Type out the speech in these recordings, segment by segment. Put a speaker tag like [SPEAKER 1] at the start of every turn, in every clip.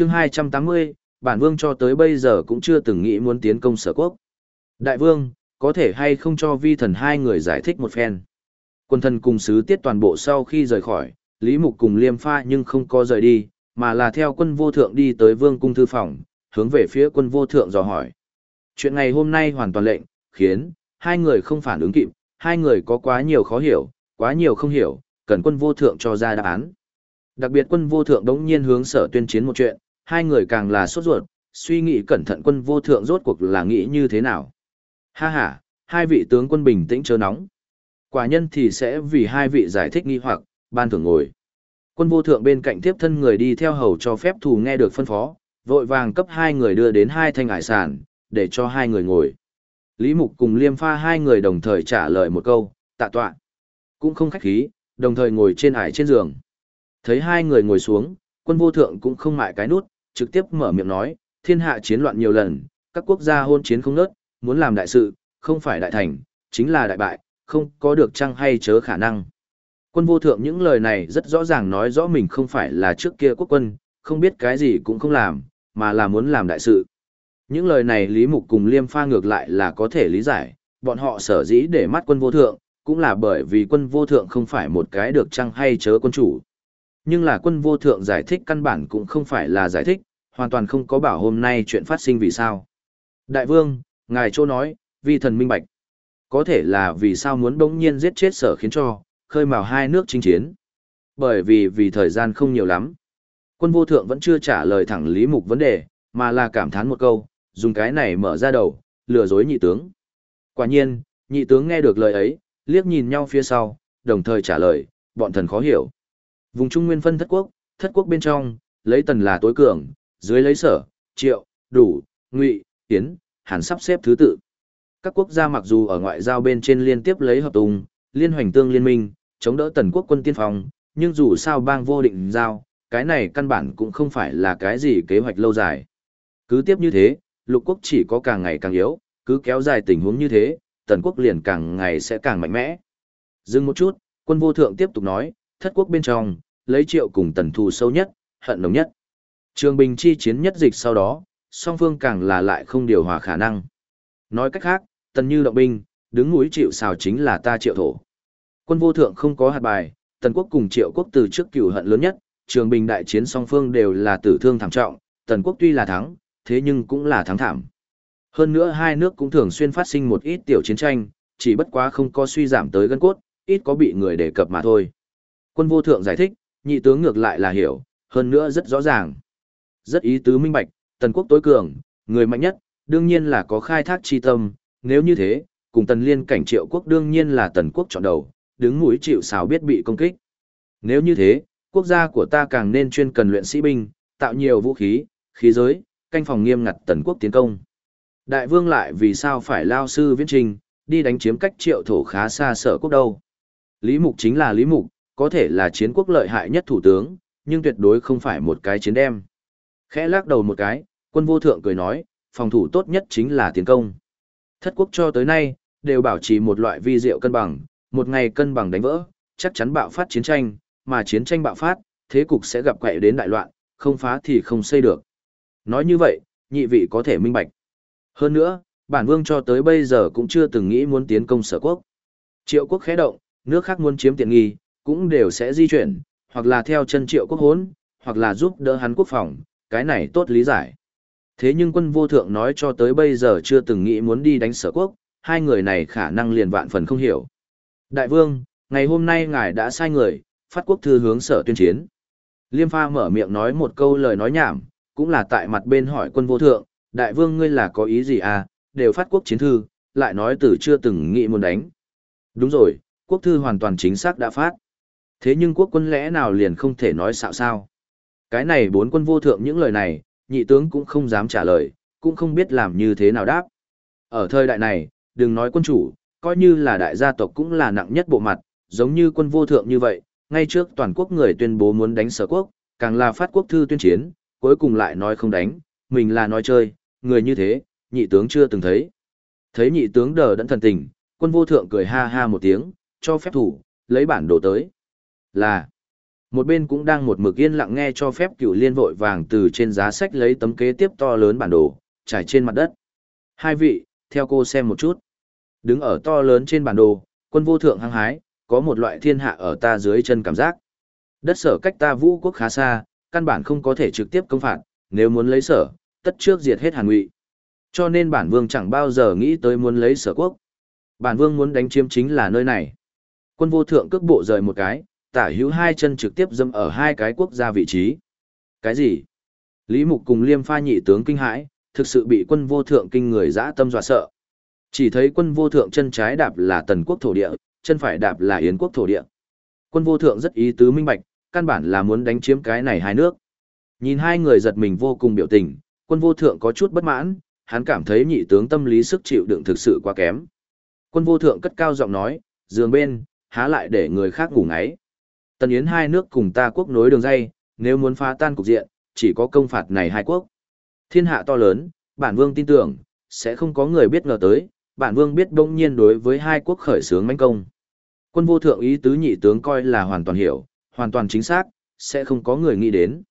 [SPEAKER 1] chương 280, bản vương cho tới bây giờ cũng chưa từng nghĩ muốn tiến công sở quốc. Đại vương, có thể hay không cho vi thần hai người giải thích một phen. Quân thần cùng sứ tiết toàn bộ sau khi rời khỏi, Lý Mục cùng Liêm Pha nhưng không có rời đi, mà là theo quân vô thượng đi tới vương cung thư phòng, hướng về phía quân vô thượng dò hỏi. Chuyện ngày hôm nay hoàn toàn lệnh, khiến, hai người không phản ứng kịp, hai người có quá nhiều khó hiểu, quá nhiều không hiểu, cần quân vô thượng cho ra đáp án. Đặc biệt quân vô thượng đống nhiên hướng sở tuyên chiến một chuyện, hai người càng là sốt ruột, suy nghĩ cẩn thận quân vô thượng rốt cuộc là nghĩ như thế nào. Ha ha, hai vị tướng quân bình tĩnh chớ nóng. Quả nhân thì sẽ vì hai vị giải thích nghi hoặc, ban thưởng ngồi. Quân vô thượng bên cạnh tiếp thân người đi theo hầu cho phép thù nghe được phân phó, vội vàng cấp hai người đưa đến hai thanh hải sản, để cho hai người ngồi. Lý Mục cùng Liêm Pha hai người đồng thời trả lời một câu, tạ tọa. Cũng không khách khí, đồng thời ngồi trên ải trên giường. Thấy hai người ngồi xuống, quân vô thượng cũng không mại cái nút, trực tiếp mở miệng nói, thiên hạ chiến loạn nhiều lần, các quốc gia hôn chiến không nớt, muốn làm đại sự, không phải đại thành, chính là đại bại, không có được chăng hay chớ khả năng. Quân vô thượng những lời này rất rõ ràng nói rõ mình không phải là trước kia quốc quân, không biết cái gì cũng không làm, mà là muốn làm đại sự. Những lời này Lý Mục cùng Liêm Pha ngược lại là có thể lý giải, bọn họ sở dĩ để mắt quân vô thượng, cũng là bởi vì quân vô thượng không phải một cái được chăng hay chớ quân chủ. Nhưng là quân vô thượng giải thích căn bản cũng không phải là giải thích, hoàn toàn không có bảo hôm nay chuyện phát sinh vì sao. Đại vương, ngài chỗ nói, vi thần minh bạch. Có thể là vì sao muốn đống nhiên giết chết sở khiến cho, khơi mào hai nước chinh chiến. Bởi vì vì thời gian không nhiều lắm. Quân vô thượng vẫn chưa trả lời thẳng Lý Mục vấn đề, mà là cảm thán một câu, dùng cái này mở ra đầu, lừa dối nhị tướng. Quả nhiên, nhị tướng nghe được lời ấy, liếc nhìn nhau phía sau, đồng thời trả lời, bọn thần khó hiểu. Vùng Trung Nguyên phân thất quốc, thất quốc bên trong, lấy tần là tối cường, dưới lấy sở, triệu, đủ, ngụy, tiến, hẳn sắp xếp thứ tự. Các quốc gia mặc dù ở ngoại giao bên trên liên tiếp lấy hợp tùng, liên hoành tương liên minh, chống đỡ tần quốc quân tiên phong, nhưng dù sao bang vô định giao, cái này căn bản cũng không phải là cái gì kế hoạch lâu dài. Cứ tiếp như thế, lục quốc chỉ có càng ngày càng yếu, cứ kéo dài tình huống như thế, tần quốc liền càng ngày sẽ càng mạnh mẽ. Dừng một chút, quân vô thượng tiếp tục nói, thất quốc bên trong, lấy triệu cùng tần thù sâu nhất, hận nồng nhất. Trường bình chi chiến nhất dịch sau đó, song phương càng là lại không điều hòa khả năng. Nói cách khác, tần như động binh, đứng núi chịu xào chính là ta triệu thổ. Quân vô thượng không có hạt bài, tần quốc cùng triệu quốc từ trước cửu hận lớn nhất, trường bình đại chiến song phương đều là tử thương thảm trọng, tần quốc tuy là thắng, thế nhưng cũng là thắng thảm. Hơn nữa hai nước cũng thường xuyên phát sinh một ít tiểu chiến tranh, chỉ bất quá không có suy giảm tới gân cốt, ít có bị người đề cập mà thôi. Quân vô thượng giải thích, nhị tướng ngược lại là hiểu, hơn nữa rất rõ ràng. Rất ý tứ minh bạch, tần quốc tối cường, người mạnh nhất, đương nhiên là có khai thác chi tâm, nếu như thế, cùng tần liên cảnh triệu quốc đương nhiên là tần quốc chọn đầu, đứng mũi chịu sào biết bị công kích. Nếu như thế, quốc gia của ta càng nên chuyên cần luyện sĩ binh, tạo nhiều vũ khí, khí giới, canh phòng nghiêm ngặt tần quốc tiến công. Đại vương lại vì sao phải lao sư viễn trình, đi đánh chiếm cách triệu thổ khá xa sở quốc đâu. Lý mục chính là lý mục, có thể là chiến quốc lợi hại nhất thủ tướng, nhưng tuyệt đối không phải một cái chiến đem. Khẽ lắc đầu một cái, quân vô thượng cười nói, phòng thủ tốt nhất chính là tiến công. Thất quốc cho tới nay, đều bảo trì một loại vi diệu cân bằng, một ngày cân bằng đánh vỡ, chắc chắn bạo phát chiến tranh, mà chiến tranh bạo phát, thế cục sẽ gặp quậy đến đại loạn, không phá thì không xây được. Nói như vậy, nhị vị có thể minh bạch. Hơn nữa, bản vương cho tới bây giờ cũng chưa từng nghĩ muốn tiến công sở quốc. Triệu quốc khẽ động, nước khác muốn chiếm tiện nghi, cũng đều sẽ di chuyển, hoặc là theo chân triệu quốc hốn, hoặc là giúp đỡ hắn quốc phòng, cái này tốt lý giải. Thế nhưng quân vô thượng nói cho tới bây giờ chưa từng nghĩ muốn đi đánh sở quốc, hai người này khả năng liền vạn phần không hiểu. Đại vương, ngày hôm nay ngài đã sai người, phát quốc thư hướng sở tuyên chiến. Liêm pha mở miệng nói một câu lời nói nhảm, cũng là tại mặt bên hỏi quân vô thượng, đại vương ngươi là có ý gì à, đều phát quốc chiến thư, lại nói từ chưa từng nghĩ muốn đánh. Đúng rồi, quốc thư hoàn toàn chính xác đã phát. Thế nhưng quốc quân lẽ nào liền không thể nói xạo sao? Cái này bốn quân vô thượng những lời này, nhị tướng cũng không dám trả lời, cũng không biết làm như thế nào đáp. Ở thời đại này, đừng nói quân chủ, coi như là đại gia tộc cũng là nặng nhất bộ mặt, giống như quân vô thượng như vậy, ngay trước toàn quốc người tuyên bố muốn đánh sở quốc, càng là phát quốc thư tuyên chiến, cuối cùng lại nói không đánh, mình là nói chơi, người như thế, nhị tướng chưa từng thấy. Thấy nhị tướng đờ đẫn thần tình, quân vô thượng cười ha ha một tiếng, cho phép thủ, lấy bản đồ tới. Là, Một bên cũng đang một mực yên lặng nghe cho phép cựu liên vội vàng từ trên giá sách lấy tấm kế tiếp to lớn bản đồ, trải trên mặt đất. Hai vị, theo cô xem một chút. Đứng ở to lớn trên bản đồ, quân vô thượng hăng hái, có một loại thiên hạ ở ta dưới chân cảm giác. Đất sở cách ta vũ quốc khá xa, căn bản không có thể trực tiếp công phạt, nếu muốn lấy sở, tất trước diệt hết Hàn Ngụy. Cho nên bản vương chẳng bao giờ nghĩ tới muốn lấy sở quốc. Bản vương muốn đánh chiếm chính là nơi này. Quân vô thượng cước bộ rời một cái, tả hữu hai chân trực tiếp dâm ở hai cái quốc gia vị trí. Cái gì? Lý Mục cùng Liêm Pha nhị tướng kinh hãi, thực sự bị quân vô thượng kinh người dã tâm dọa sợ. Chỉ thấy quân vô thượng chân trái đạp là tần quốc thổ địa, chân phải đạp là yến quốc thổ địa. Quân vô thượng rất ý tứ minh bạch, căn bản là muốn đánh chiếm cái này hai nước. Nhìn hai người giật mình vô cùng biểu tình, quân vô thượng có chút bất mãn, hắn cảm thấy nhị tướng tâm lý sức chịu đựng thực sự quá kém. Quân vô thượng cất cao giọng nói, giường bên, há lại để người khác ngủ ngáy. Tần Yến hai nước cùng ta quốc nối đường dây, nếu muốn phá tan cục diện, chỉ có công phạt này hai quốc. Thiên hạ to lớn, bản vương tin tưởng, sẽ không có người biết ngờ tới, bản vương biết đông nhiên đối với hai quốc khởi xướng manh công. Quân vô thượng ý tứ nhị tướng coi là hoàn toàn hiểu, hoàn toàn chính xác, sẽ không có người nghĩ đến.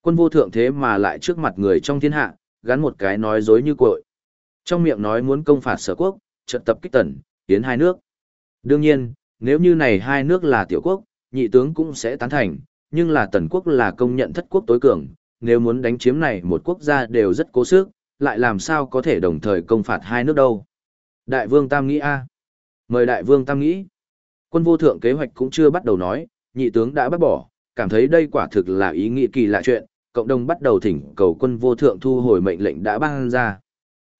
[SPEAKER 1] Quân vô thượng thế mà lại trước mặt người trong thiên hạ, gắn một cái nói dối như cội. Trong miệng nói muốn công phạt sở quốc, trận tập kích tần, tiến hai nước. Đương nhiên, nếu như này hai nước là tiểu quốc, nhị tướng cũng sẽ tán thành, nhưng là tần quốc là công nhận thất quốc tối cường, nếu muốn đánh chiếm này một quốc gia đều rất cố sức, lại làm sao có thể đồng thời công phạt hai nước đâu. Đại vương Tam nghĩ a Mời đại vương Tam nghĩ. Quân vô thượng kế hoạch cũng chưa bắt đầu nói, nhị tướng đã bắt bỏ, cảm thấy đây quả thực là ý nghĩ kỳ lạ chuyện, cộng đồng bắt đầu thỉnh cầu quân vô thượng thu hồi mệnh lệnh đã ban ra.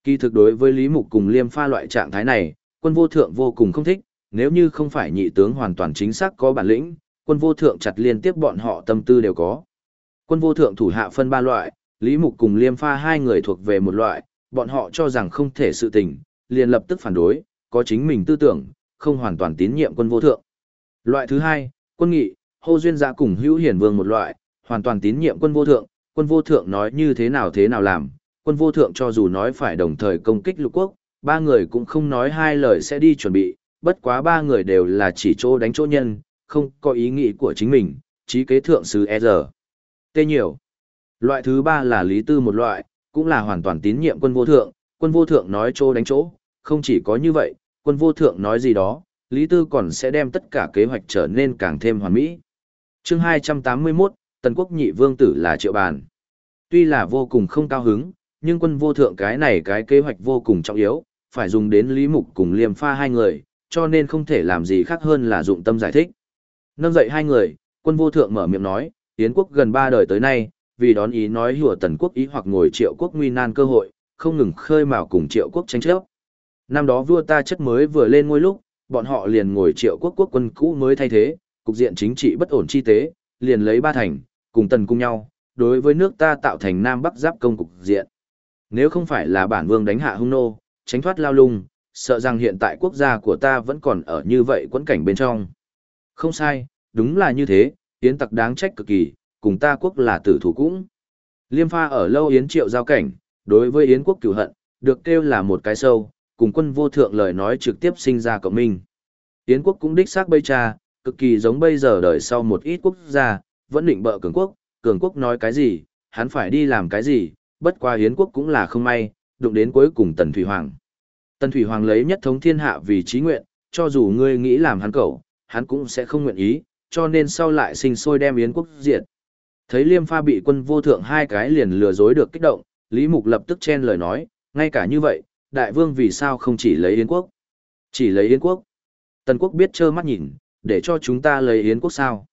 [SPEAKER 1] Kỳ thực đối với Lý Mục cùng Liêm Pha loại trạng thái này, quân vô thượng vô cùng không thích, nếu như không phải nhị tướng hoàn toàn chính xác có bản lĩnh, quân vô thượng chặt liên tiếp bọn họ tâm tư đều có. Quân vô thượng thủ hạ phân ba loại, Lý Mục cùng Liêm Pha hai người thuộc về một loại, bọn họ cho rằng không thể sự tình, liền lập tức phản đối, có chính mình tư tưởng, không hoàn toàn tín nhiệm quân vô thượng. Loại thứ hai, quân nghị, hô duyên dạ cùng hữu hiển vương một loại, hoàn toàn tín nhiệm quân vô thượng, quân vô thượng nói như thế nào thế nào làm, quân vô thượng cho dù nói phải đồng thời công kích lục quốc, ba người cũng không nói hai lời sẽ đi chuẩn bị, bất quá ba người đều là chỉ chỗ đánh chỗ nhân, không có ý nghĩ của chính mình, trí kế thượng sứ e giờ. Tê nhiều. Loại thứ ba là lý tư một loại, cũng là hoàn toàn tín nhiệm quân vô thượng, quân vô thượng nói chỗ đánh chỗ, không chỉ có như vậy, quân vô thượng nói gì đó, lý tư còn sẽ đem tất cả kế hoạch trở nên càng thêm hoàn mỹ. chương 281, Tần quốc nhị vương tử là triệu bàn. Tuy là vô cùng không cao hứng, nhưng quân vô thượng cái này cái kế hoạch vô cùng trọng yếu, phải dùng đến Lý Mục cùng Liêm Pha hai người, cho nên không thể làm gì khác hơn là dụng tâm giải thích. Nâng dậy hai người, quân vô thượng mở miệng nói, Yến quốc gần ba đời tới nay, vì đón ý nói hùa tần quốc ý hoặc ngồi triệu quốc nguy nan cơ hội, không ngừng khơi mào cùng triệu quốc tranh chấp. Năm đó vua ta chất mới vừa lên ngôi lúc, bọn họ liền ngồi triệu quốc quốc quân cũ mới thay thế, cục diện chính trị bất ổn chi tế, liền lấy ba thành, cùng tần cùng nhau, đối với nước ta tạo thành Nam Bắc giáp công cục diện. Nếu không phải là bản vương đánh hạ hung nô, tránh thoát lao lung, sợ rằng hiện tại quốc gia của ta vẫn còn ở như vậy quẫn cảnh bên trong. Không sai, đúng là như thế, Yến tặc đáng trách cực kỳ, cùng ta quốc là tử thủ cũng. Liêm pha ở lâu Yến triệu giao cảnh, đối với Yến quốc cửu hận, được kêu là một cái sâu, cùng quân vô thượng lời nói trực tiếp sinh ra cộng minh. Yến quốc cũng đích xác bây cha, cực kỳ giống bây giờ đời sau một ít quốc gia, vẫn định bợ cường quốc, cường quốc nói cái gì, hắn phải đi làm cái gì, bất qua Yến quốc cũng là không may, đụng đến cuối cùng Tần Thủy Hoàng. Tần Thủy Hoàng lấy nhất thống thiên hạ vì trí nguyện, cho dù ngươi nghĩ làm hắn cậu, hắn cũng sẽ không nguyện ý, cho nên sau lại sinh sôi đem Yến quốc diệt. Thấy Liêm Pha bị quân vô thượng hai cái liền lừa dối được kích động, Lý Mục lập tức chen lời nói, ngay cả như vậy, đại vương vì sao không chỉ lấy Yến quốc? Chỉ lấy Yến quốc. Tần quốc biết trơ mắt nhìn, để cho chúng ta lấy Yến quốc sao?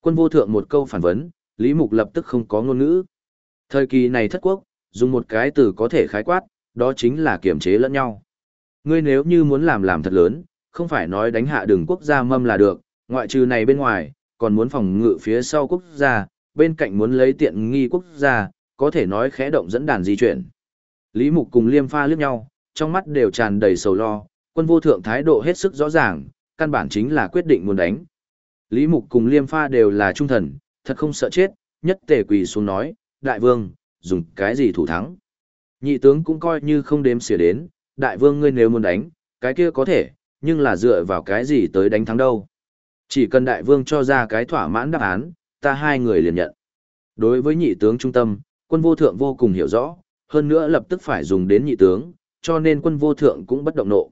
[SPEAKER 1] Quân vô thượng một câu phản vấn, Lý Mục lập tức không có ngôn ngữ. Thời kỳ này thất quốc, dùng một cái từ có thể khái quát, đó chính là kiểm chế lẫn nhau. Ngươi nếu như muốn làm làm thật lớn, không phải nói đánh hạ đường quốc gia mâm là được, ngoại trừ này bên ngoài, còn muốn phòng ngự phía sau quốc gia, bên cạnh muốn lấy tiện nghi quốc gia, có thể nói khẽ động dẫn đàn di chuyển. Lý Mục cùng Liêm Pha liếc nhau, trong mắt đều tràn đầy sầu lo, quân vô thượng thái độ hết sức rõ ràng, căn bản chính là quyết định muốn đánh. Lý Mục cùng Liêm Pha đều là trung thần, thật không sợ chết, nhất tề quỳ xuống nói, đại vương, dùng cái gì thủ thắng. Nhị tướng cũng coi như không đếm xỉa đến, đại vương ngươi nếu muốn đánh, cái kia có thể, nhưng là dựa vào cái gì tới đánh thắng đâu. Chỉ cần đại vương cho ra cái thỏa mãn đáp án, ta hai người liền nhận. Đối với nhị tướng trung tâm, quân vô thượng vô cùng hiểu rõ, hơn nữa lập tức phải dùng đến nhị tướng, cho nên quân vô thượng cũng bất động nộ.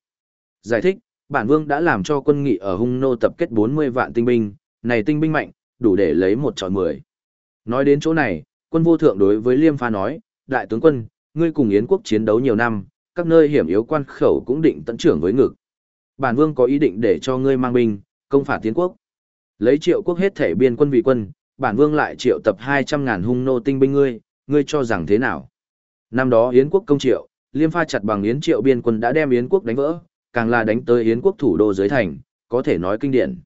[SPEAKER 1] Giải thích, bản vương đã làm cho quân nghị ở hung nô tập kết 40 vạn tinh binh, này tinh binh mạnh, đủ để lấy một tròi mười. Nói đến chỗ này, quân vô thượng đối với Liêm Pha nói, đại tướng quân, ngươi cùng Yến quốc chiến đấu nhiều năm, các nơi hiểm yếu quan khẩu cũng định tận trưởng với ngực. Bản vương có ý định để cho ngươi mang binh, công phạt tiến quốc. Lấy triệu quốc hết thể biên quân vị quân, bản vương lại triệu tập 200 ngàn hung nô tinh binh ngươi, ngươi cho rằng thế nào? Năm đó Yến quốc công triệu, Liêm Pha chặt bằng Yến triệu biên quân đã đem Yến quốc đánh vỡ, càng là đánh tới Yến quốc thủ đô dưới thành, có thể nói kinh điển.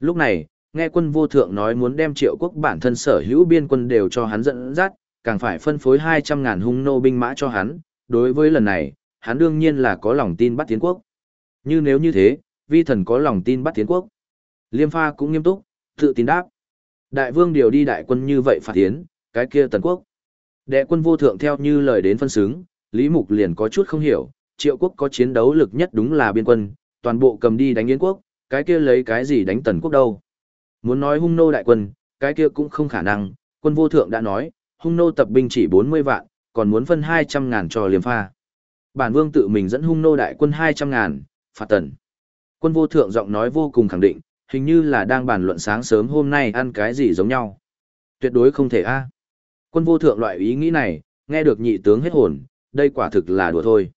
[SPEAKER 1] Lúc này, nghe quân vô thượng nói muốn đem triệu quốc bản thân sở hữu biên quân đều cho hắn dẫn dắt, càng phải phân phối 200 ngàn hung nô binh mã cho hắn, đối với lần này, hắn đương nhiên là có lòng tin bắt tiến quốc. Như nếu như thế, vi thần có lòng tin bắt tiến quốc. Liêm pha cũng nghiêm túc, tự tin đáp. Đại vương điều đi đại quân như vậy phạt tiến, cái kia tần quốc. Đệ quân vô thượng theo như lời đến phân xứng, Lý Mục liền có chút không hiểu, triệu quốc có chiến đấu lực nhất đúng là biên quân, toàn bộ cầm đi đánh yến quốc, cái kia lấy cái gì đánh tần quốc đâu. Muốn nói hung nô đại quân, cái kia cũng không khả năng, quân vô thượng đã nói, hung nô tập binh chỉ 40 vạn, còn muốn phân 200 ngàn cho liềm pha. Bản vương tự mình dẫn hung nô đại quân 200 ngàn, phạt tần. Quân vô thượng giọng nói vô cùng khẳng định, hình như là đang bàn luận sáng sớm hôm nay ăn cái gì giống nhau. Tuyệt đối không thể a. Quân vô thượng loại ý nghĩ này, nghe được nhị tướng hết hồn, đây quả thực là đùa thôi.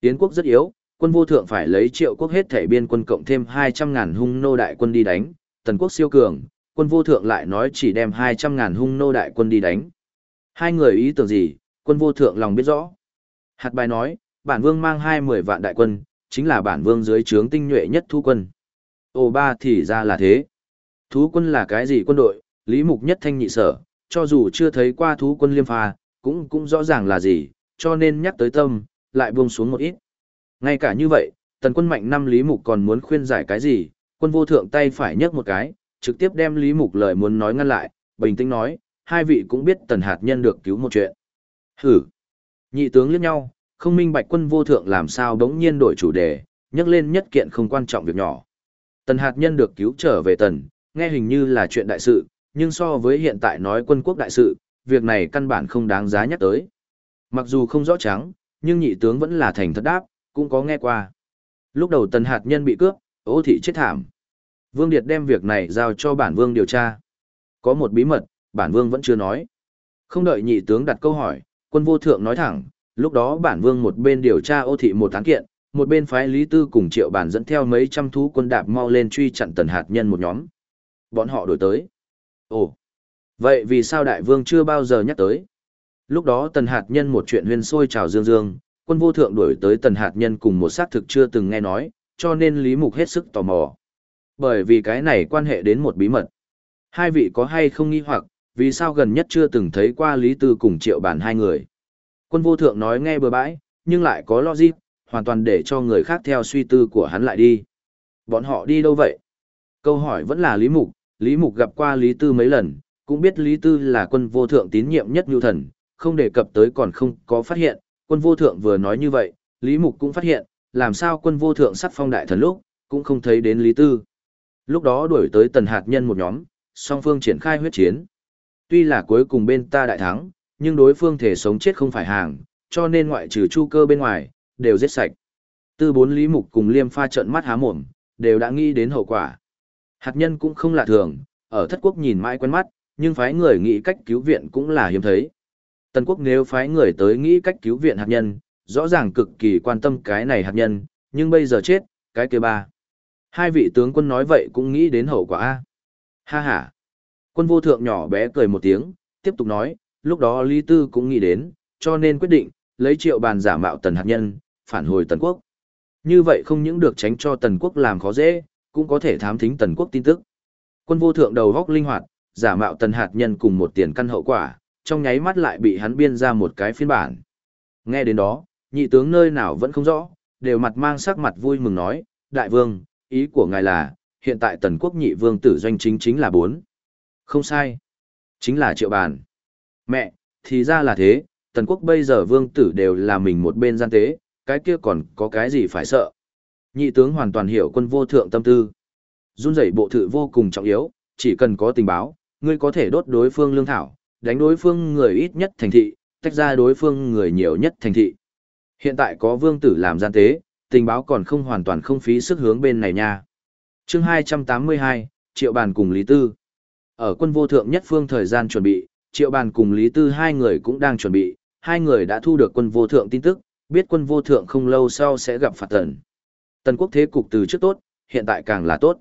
[SPEAKER 1] Tiến quốc rất yếu, quân vô thượng phải lấy triệu quốc hết thể biên quân cộng thêm 200 ngàn hung nô đại quân đi đánh, tần quốc siêu cường, quân vô thượng lại nói chỉ đem 200 ngàn hung nô đại quân đi đánh. Hai người ý tưởng gì, quân vô thượng lòng biết rõ. Hạt bài nói, bản vương mang hai mười vạn đại quân, chính là bản vương dưới trướng tinh nhuệ nhất thu quân. Ồ ba thì ra là thế. Thú quân là cái gì quân đội, lý mục nhất thanh nhị sở, cho dù chưa thấy qua thú quân liêm pha, cũng cũng rõ ràng là gì, cho nên nhắc tới tâm, lại buông xuống một ít. Ngay cả như vậy, tần quân mạnh năm lý mục còn muốn khuyên giải cái gì, quân vô thượng tay phải nhấc một cái, trực tiếp đem lý mục lời muốn nói ngăn lại, bình tĩnh nói, hai vị cũng biết tần hạt nhân được cứu một chuyện. Hử! Nhị tướng liếc nhau, không minh bạch quân vô thượng làm sao đống nhiên đổi chủ đề, nhắc lên nhất kiện không quan trọng việc nhỏ. Tần hạt nhân được cứu trở về tần, nghe hình như là chuyện đại sự, nhưng so với hiện tại nói quân quốc đại sự, việc này căn bản không đáng giá nhắc tới. Mặc dù không rõ trắng, nhưng nhị tướng vẫn là thành thật đáp, cũng có nghe qua. Lúc đầu tần hạt nhân bị cướp, ô thị chết thảm. Vương Điệt đem việc này giao cho bản vương điều tra. Có một bí mật, bản vương vẫn chưa nói. Không đợi nhị tướng đặt câu hỏi, quân vô thượng nói thẳng, lúc đó bản vương một bên điều tra ô thị một án kiện, một bên phái Lý Tư cùng triệu bản dẫn theo mấy trăm thú quân đạp mau lên truy chặn tần hạt nhân một nhóm. Bọn họ đổi tới. Ồ, vậy vì sao đại vương chưa bao giờ nhắc tới? Lúc đó tần hạt nhân một chuyện huyên sôi trào dương dương, quân vô thượng đổi tới tần hạt nhân cùng một xác thực chưa từng nghe nói, cho nên Lý Mục hết sức tò mò. Bởi vì cái này quan hệ đến một bí mật. Hai vị có hay không nghi hoặc, vì sao gần nhất chưa từng thấy qua Lý Tư cùng triệu bản hai người. Quân vô thượng nói nghe bừa bãi, nhưng lại có logic, hoàn toàn để cho người khác theo suy tư của hắn lại đi. Bọn họ đi đâu vậy? Câu hỏi vẫn là Lý Mục, Lý Mục gặp qua Lý Tư mấy lần, cũng biết Lý Tư là quân vô thượng tín nhiệm nhất nhu thần, không đề cập tới còn không có phát hiện, quân vô thượng vừa nói như vậy, Lý Mục cũng phát hiện, làm sao quân vô thượng sắp phong đại thần lúc, cũng không thấy đến Lý Tư. Lúc đó đuổi tới tần hạt nhân một nhóm, song phương triển khai huyết chiến. Tuy là cuối cùng bên ta đại thắng, nhưng đối phương thể sống chết không phải hàng, cho nên ngoại trừ chu cơ bên ngoài, đều giết sạch. Tư bốn Lý Mục cùng Liêm pha trận mắt há mồm, đều đã nghĩ đến hậu quả. Hạt nhân cũng không lạ thường, ở thất quốc nhìn mãi quen mắt, nhưng phái người nghĩ cách cứu viện cũng là hiếm thấy. Tần quốc nếu phái người tới nghĩ cách cứu viện hạt nhân, rõ ràng cực kỳ quan tâm cái này hạt nhân, nhưng bây giờ chết, cái kia ba. Hai vị tướng quân nói vậy cũng nghĩ đến hậu quả A. Ha ha. Quân vô thượng nhỏ bé cười một tiếng, tiếp tục nói, lúc đó Lý Tư cũng nghĩ đến, cho nên quyết định, lấy triệu bàn giả mạo tần hạt nhân, phản hồi tần quốc. Như vậy không những được tránh cho tần quốc làm khó dễ, cũng có thể thám thính tần quốc tin tức. Quân vô thượng đầu góc linh hoạt, giả mạo tần hạt nhân cùng một tiền căn hậu quả, trong nháy mắt lại bị hắn biên ra một cái phiên bản. Nghe đến đó, nhị tướng nơi nào vẫn không rõ, đều mặt mang sắc mặt vui mừng nói, đại vương, ý của ngài là, hiện tại tần quốc nhị vương tử doanh chính chính là bốn. Không sai. Chính là triệu bàn. Mẹ, thì ra là thế, tần quốc bây giờ vương tử đều là mình một bên gian tế, cái kia còn có cái gì phải sợ. Nhị tướng hoàn toàn hiểu quân vô thượng tâm tư. Run rẩy bộ thự vô cùng trọng yếu, chỉ cần có tình báo, ngươi có thể đốt đối phương lương thảo, đánh đối phương người ít nhất thành thị, tách ra đối phương người nhiều nhất thành thị. Hiện tại có vương tử làm gian tế, tình báo còn không hoàn toàn không phí sức hướng bên này nha. chương 282, Triệu Bàn cùng Lý Tư. Ở quân vô thượng nhất phương thời gian chuẩn bị, Triệu Bàn cùng Lý Tư hai người cũng đang chuẩn bị, hai người đã thu được quân vô thượng tin tức, biết quân vô thượng không lâu sau sẽ gặp phạt tần. Tần quốc thế cục từ trước tốt, hiện tại càng là tốt.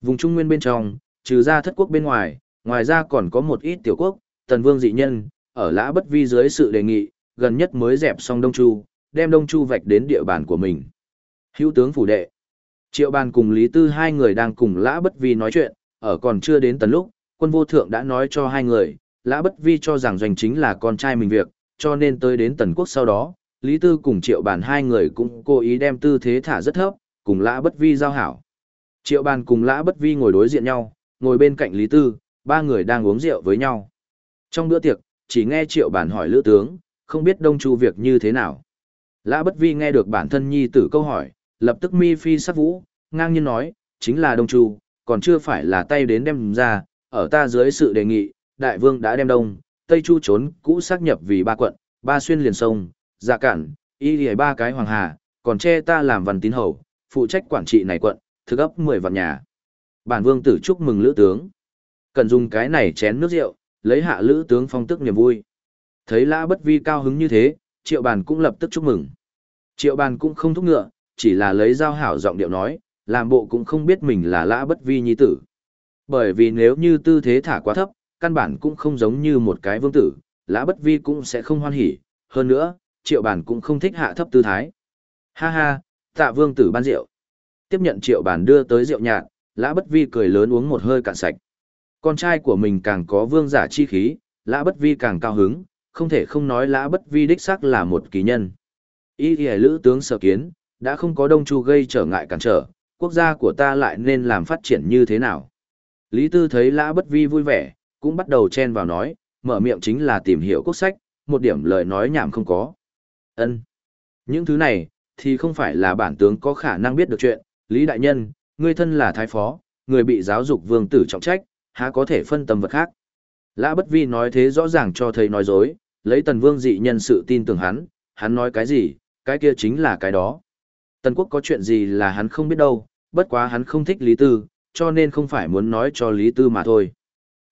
[SPEAKER 1] Vùng Trung Nguyên bên trong, trừ ra thất quốc bên ngoài, ngoài ra còn có một ít tiểu quốc, tần vương dị nhân, ở lã bất vi dưới sự đề nghị, gần nhất mới dẹp xong Đông Chu, đem Đông Chu vạch đến địa bàn của mình. Hữu tướng phủ đệ. Triệu bàn cùng Lý Tư hai người đang cùng lã bất vi nói chuyện, ở còn chưa đến tần lúc, quân vô thượng đã nói cho hai người, lã bất vi cho rằng doanh chính là con trai mình việc, cho nên tới đến tần quốc sau đó, Lý Tư cùng Triệu bàn hai người cũng cố ý đem tư thế thả rất thấp, cùng lã bất vi giao hảo. Triệu bàn cùng lã bất vi ngồi đối diện nhau, ngồi bên cạnh Lý Tư, ba người đang uống rượu với nhau. Trong bữa tiệc, chỉ nghe triệu Bàn hỏi lữ tướng, không biết đông chu việc như thế nào. Lã bất vi nghe được bản thân nhi tử câu hỏi, lập tức mi phi sắc vũ, ngang nhiên nói, chính là đông chu, còn chưa phải là tay đến đem ra, ở ta dưới sự đề nghị, đại vương đã đem đông, tây chu trốn, cũ xác nhập vì ba quận, ba xuyên liền sông, dạ cản, y lìa ba cái hoàng hà, còn che ta làm văn tín hầu, phụ trách quản trị này quận, thực ấp 10 vạn nhà. Bản vương tử chúc mừng lữ tướng. Cần dùng cái này chén nước rượu, lấy hạ lữ tướng phong tức niềm vui. Thấy lã bất vi cao hứng như thế, triệu bàn cũng lập tức chúc mừng. Triệu bàn cũng không thúc ngựa, chỉ là lấy dao hảo giọng điệu nói, làm bộ cũng không biết mình là lã bất vi nhi tử. Bởi vì nếu như tư thế thả quá thấp, căn bản cũng không giống như một cái vương tử, lã bất vi cũng sẽ không hoan hỉ. Hơn nữa, triệu bản cũng không thích hạ thấp tư thái. Ha ha, tạ vương tử ban rượu. Tiếp nhận triệu bản đưa tới rượu nhạt, lã bất vi cười lớn uống một hơi cạn sạch. Con trai của mình càng có vương giả chi khí, lã bất vi càng cao hứng, không thể không nói lã bất vi đích xác là một kỳ nhân. Y y lữ tướng sở kiến, đã không có đông chu gây trở ngại cản trở, quốc gia của ta lại nên làm phát triển như thế nào. Lý Tư thấy lã bất vi vui vẻ, cũng bắt đầu chen vào nói, mở miệng chính là tìm hiểu quốc sách, một điểm lời nói nhảm không có. ân Những thứ này, thì không phải là bản tướng có khả năng biết được chuyện, Lý Đại Nhân, ngươi thân là thái phó, người bị giáo dục vương tử trọng trách, há có thể phân tâm vật khác. Lã bất vi nói thế rõ ràng cho thấy nói dối, lấy tần vương dị nhân sự tin tưởng hắn, hắn nói cái gì, cái kia chính là cái đó. Tần quốc có chuyện gì là hắn không biết đâu, bất quá hắn không thích Lý Tư, cho nên không phải muốn nói cho Lý Tư mà thôi.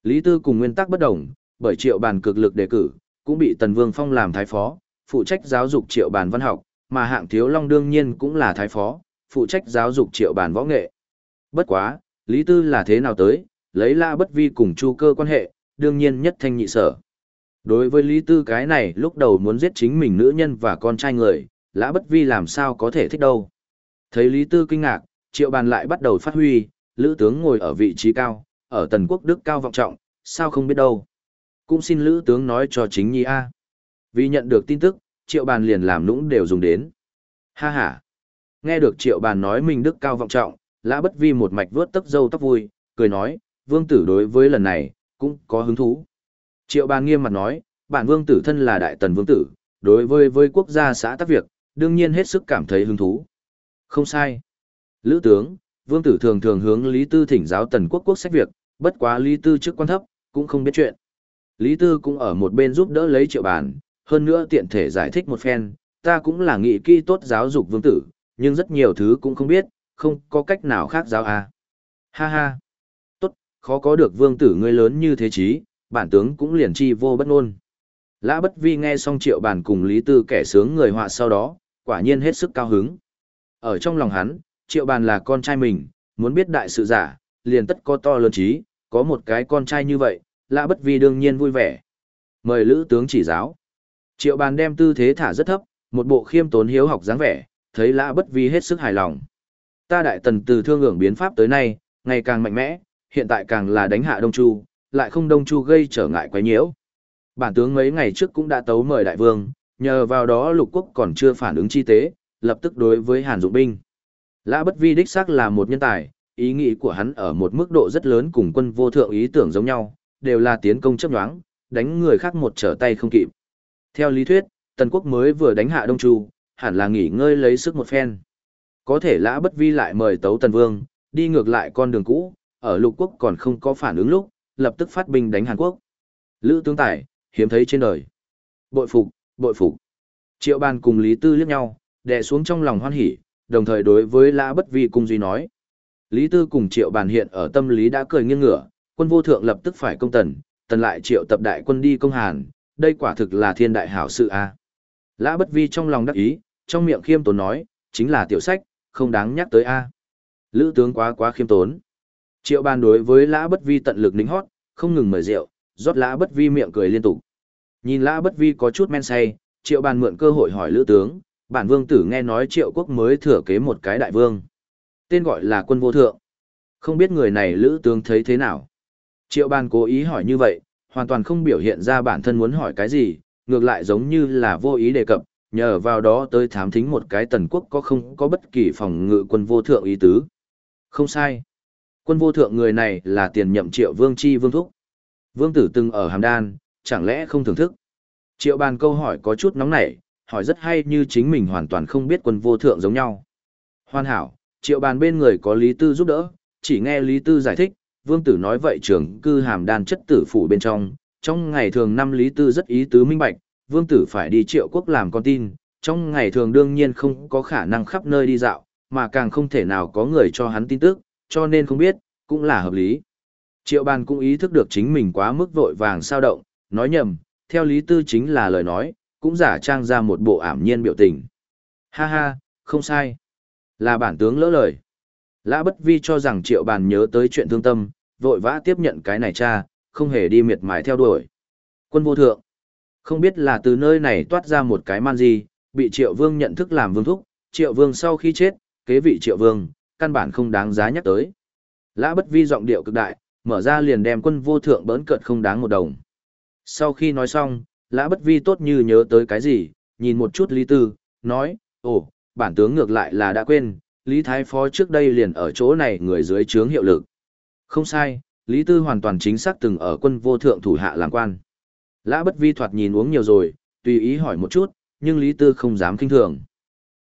[SPEAKER 1] Lý Tư cùng nguyên tắc bất đồng, bởi triệu bàn cực lực đề cử, cũng bị tần vương phong làm thái phó, phụ trách giáo dục triệu bàn văn học, mà hạng thiếu long đương nhiên cũng là thái phó, phụ trách giáo dục triệu bàn võ nghệ. Bất quá, Lý Tư là thế nào tới, lấy la bất vi cùng chu cơ quan hệ, đương nhiên nhất thanh nhị sở. Đối với Lý Tư cái này lúc đầu muốn giết chính mình nữ nhân và con trai người, lã bất vi làm sao có thể thích đâu. Thấy Lý Tư kinh ngạc, triệu bàn lại bắt đầu phát huy, lữ tướng ngồi ở vị trí cao, ở tần quốc đức cao vọng trọng, sao không biết đâu. Cũng xin lữ tướng nói cho chính nhi A. Vì nhận được tin tức, triệu bàn liền làm nũng đều dùng đến. Ha ha. Nghe được triệu bàn nói mình đức cao vọng trọng, lã bất vi một mạch vớt tấc dâu tóc vui, cười nói, vương tử đối với lần này, cũng có hứng thú. Triệu bàn nghiêm mặt nói, bản vương tử thân là đại tần vương tử, đối với với quốc gia xã tác việc, đương nhiên hết sức cảm thấy hứng thú. Không sai. Lữ tướng, vương tử thường thường hướng Lý Tư thỉnh giáo tần quốc quốc sách việc, bất quá Lý Tư trước quan thấp, cũng không biết chuyện. Lý Tư cũng ở một bên giúp đỡ lấy triệu bàn, hơn nữa tiện thể giải thích một phen, ta cũng là nghị kỹ tốt giáo dục vương tử, nhưng rất nhiều thứ cũng không biết, không có cách nào khác giáo à. Ha ha khó có được vương tử ngươi lớn như thế chí, bản tướng cũng liền chi vô bất ngôn. Lã bất vi nghe xong triệu bản cùng Lý Tư kẻ sướng người họa sau đó, quả nhiên hết sức cao hứng. Ở trong lòng hắn, triệu Bàn là con trai mình, muốn biết đại sự giả, liền tất có to lớn trí, có một cái con trai như vậy, lã bất vi đương nhiên vui vẻ. Mời lữ tướng chỉ giáo. Triệu Bàn đem tư thế thả rất thấp, một bộ khiêm tốn hiếu học dáng vẻ, thấy lã bất vi hết sức hài lòng. Ta đại tần từ thương ngưỡng biến pháp tới nay, ngày càng mạnh mẽ, hiện tại càng là đánh hạ Đông Chu, lại không Đông Chu gây trở ngại quá nhiễu. Bản tướng mấy ngày trước cũng đã tấu mời đại vương, nhờ vào đó lục quốc còn chưa phản ứng chi tế, lập tức đối với Hàn Dụng binh. Lã Bất Vi đích xác là một nhân tài, ý nghĩ của hắn ở một mức độ rất lớn cùng quân vô thượng ý tưởng giống nhau, đều là tiến công chấp nhoáng, đánh người khác một trở tay không kịp. Theo lý thuyết, Tần quốc mới vừa đánh hạ Đông Chu, hẳn là nghỉ ngơi lấy sức một phen. Có thể Lã Bất Vi lại mời Tấu Tần Vương, đi ngược lại con đường cũ, ở lục quốc còn không có phản ứng lúc, lập tức phát binh đánh Hàn Quốc. Lữ tướng tài, hiếm thấy trên đời. Bội phục, bội phục. Triệu bàn cùng Lý Tư liếc nhau, đè xuống trong lòng hoan hỉ, đồng thời đối với Lã Bất Vi cung duy nói. Lý Tư cùng Triệu bàn hiện ở tâm lý đã cười nghiêng ngửa, quân vô thượng lập tức phải công tần, tần lại Triệu tập đại quân đi công Hàn, đây quả thực là thiên đại hảo sự a. Lã Bất Vi trong lòng đắc ý, trong miệng khiêm tốn nói, chính là tiểu sách, không đáng nhắc tới a. Lữ tướng quá quá khiêm tốn. Triệu bàn đối với Lã Bất Vi tận lực nính hót, không ngừng mời rượu, rót Lã Bất Vi miệng cười liên tục. Nhìn Lã Bất Vi có chút men say, Triệu bàn mượn cơ hội hỏi Lữ tướng, bản vương tử nghe nói Triệu quốc mới thừa kế một cái đại vương. Tên gọi là quân vô thượng. Không biết người này Lữ tướng thấy thế nào. Triệu ban cố ý hỏi như vậy, hoàn toàn không biểu hiện ra bản thân muốn hỏi cái gì, ngược lại giống như là vô ý đề cập, nhờ vào đó tới thám thính một cái tần quốc có không có bất kỳ phòng ngự quân vô thượng ý tứ. Không sai. Quân vô thượng người này là tiền nhậm triệu vương chi vương thúc. Vương tử từng ở hàm đan, chẳng lẽ không thưởng thức. Triệu bàn câu hỏi có chút nóng nảy, hỏi rất hay như chính mình hoàn toàn không biết quân vô thượng giống nhau. Hoàn hảo, triệu bàn bên người có Lý Tư giúp đỡ, chỉ nghe Lý Tư giải thích, vương tử nói vậy trưởng cư hàm đan chất tử phủ bên trong, trong ngày thường năm Lý Tư rất ý tứ minh bạch, vương tử phải đi triệu quốc làm con tin, trong ngày thường đương nhiên không có khả năng khắp nơi đi dạo, mà càng không thể nào có người cho hắn tin tức, cho nên không biết, cũng là hợp lý. Triệu bàn cũng ý thức được chính mình quá mức vội vàng sao động, nói nhầm, theo lý tư chính là lời nói, cũng giả trang ra một bộ ảm nhiên biểu tình. Ha ha, không sai. Là bản tướng lỡ lời. Lã bất vi cho rằng triệu bàn nhớ tới chuyện thương tâm, vội vã tiếp nhận cái này cha, không hề đi miệt mài theo đuổi. Quân vô thượng. Không biết là từ nơi này toát ra một cái man gì, bị triệu vương nhận thức làm vương thúc, triệu vương sau khi chết, kế vị triệu vương, căn bản không đáng giá nhắc tới. Lã bất vi giọng điệu cực đại, mở ra liền đem quân vô thượng bỡn cợt không đáng một đồng. Sau khi nói xong, lã bất vi tốt như nhớ tới cái gì, nhìn một chút Lý Tư, nói, ồ, bản tướng ngược lại là đã quên, Lý Thái Phó trước đây liền ở chỗ này người dưới trướng hiệu lực. Không sai, Lý Tư hoàn toàn chính xác từng ở quân vô thượng thủ hạ làm quan. Lã bất vi thoạt nhìn uống nhiều rồi, tùy ý hỏi một chút, nhưng Lý Tư không dám kinh thường.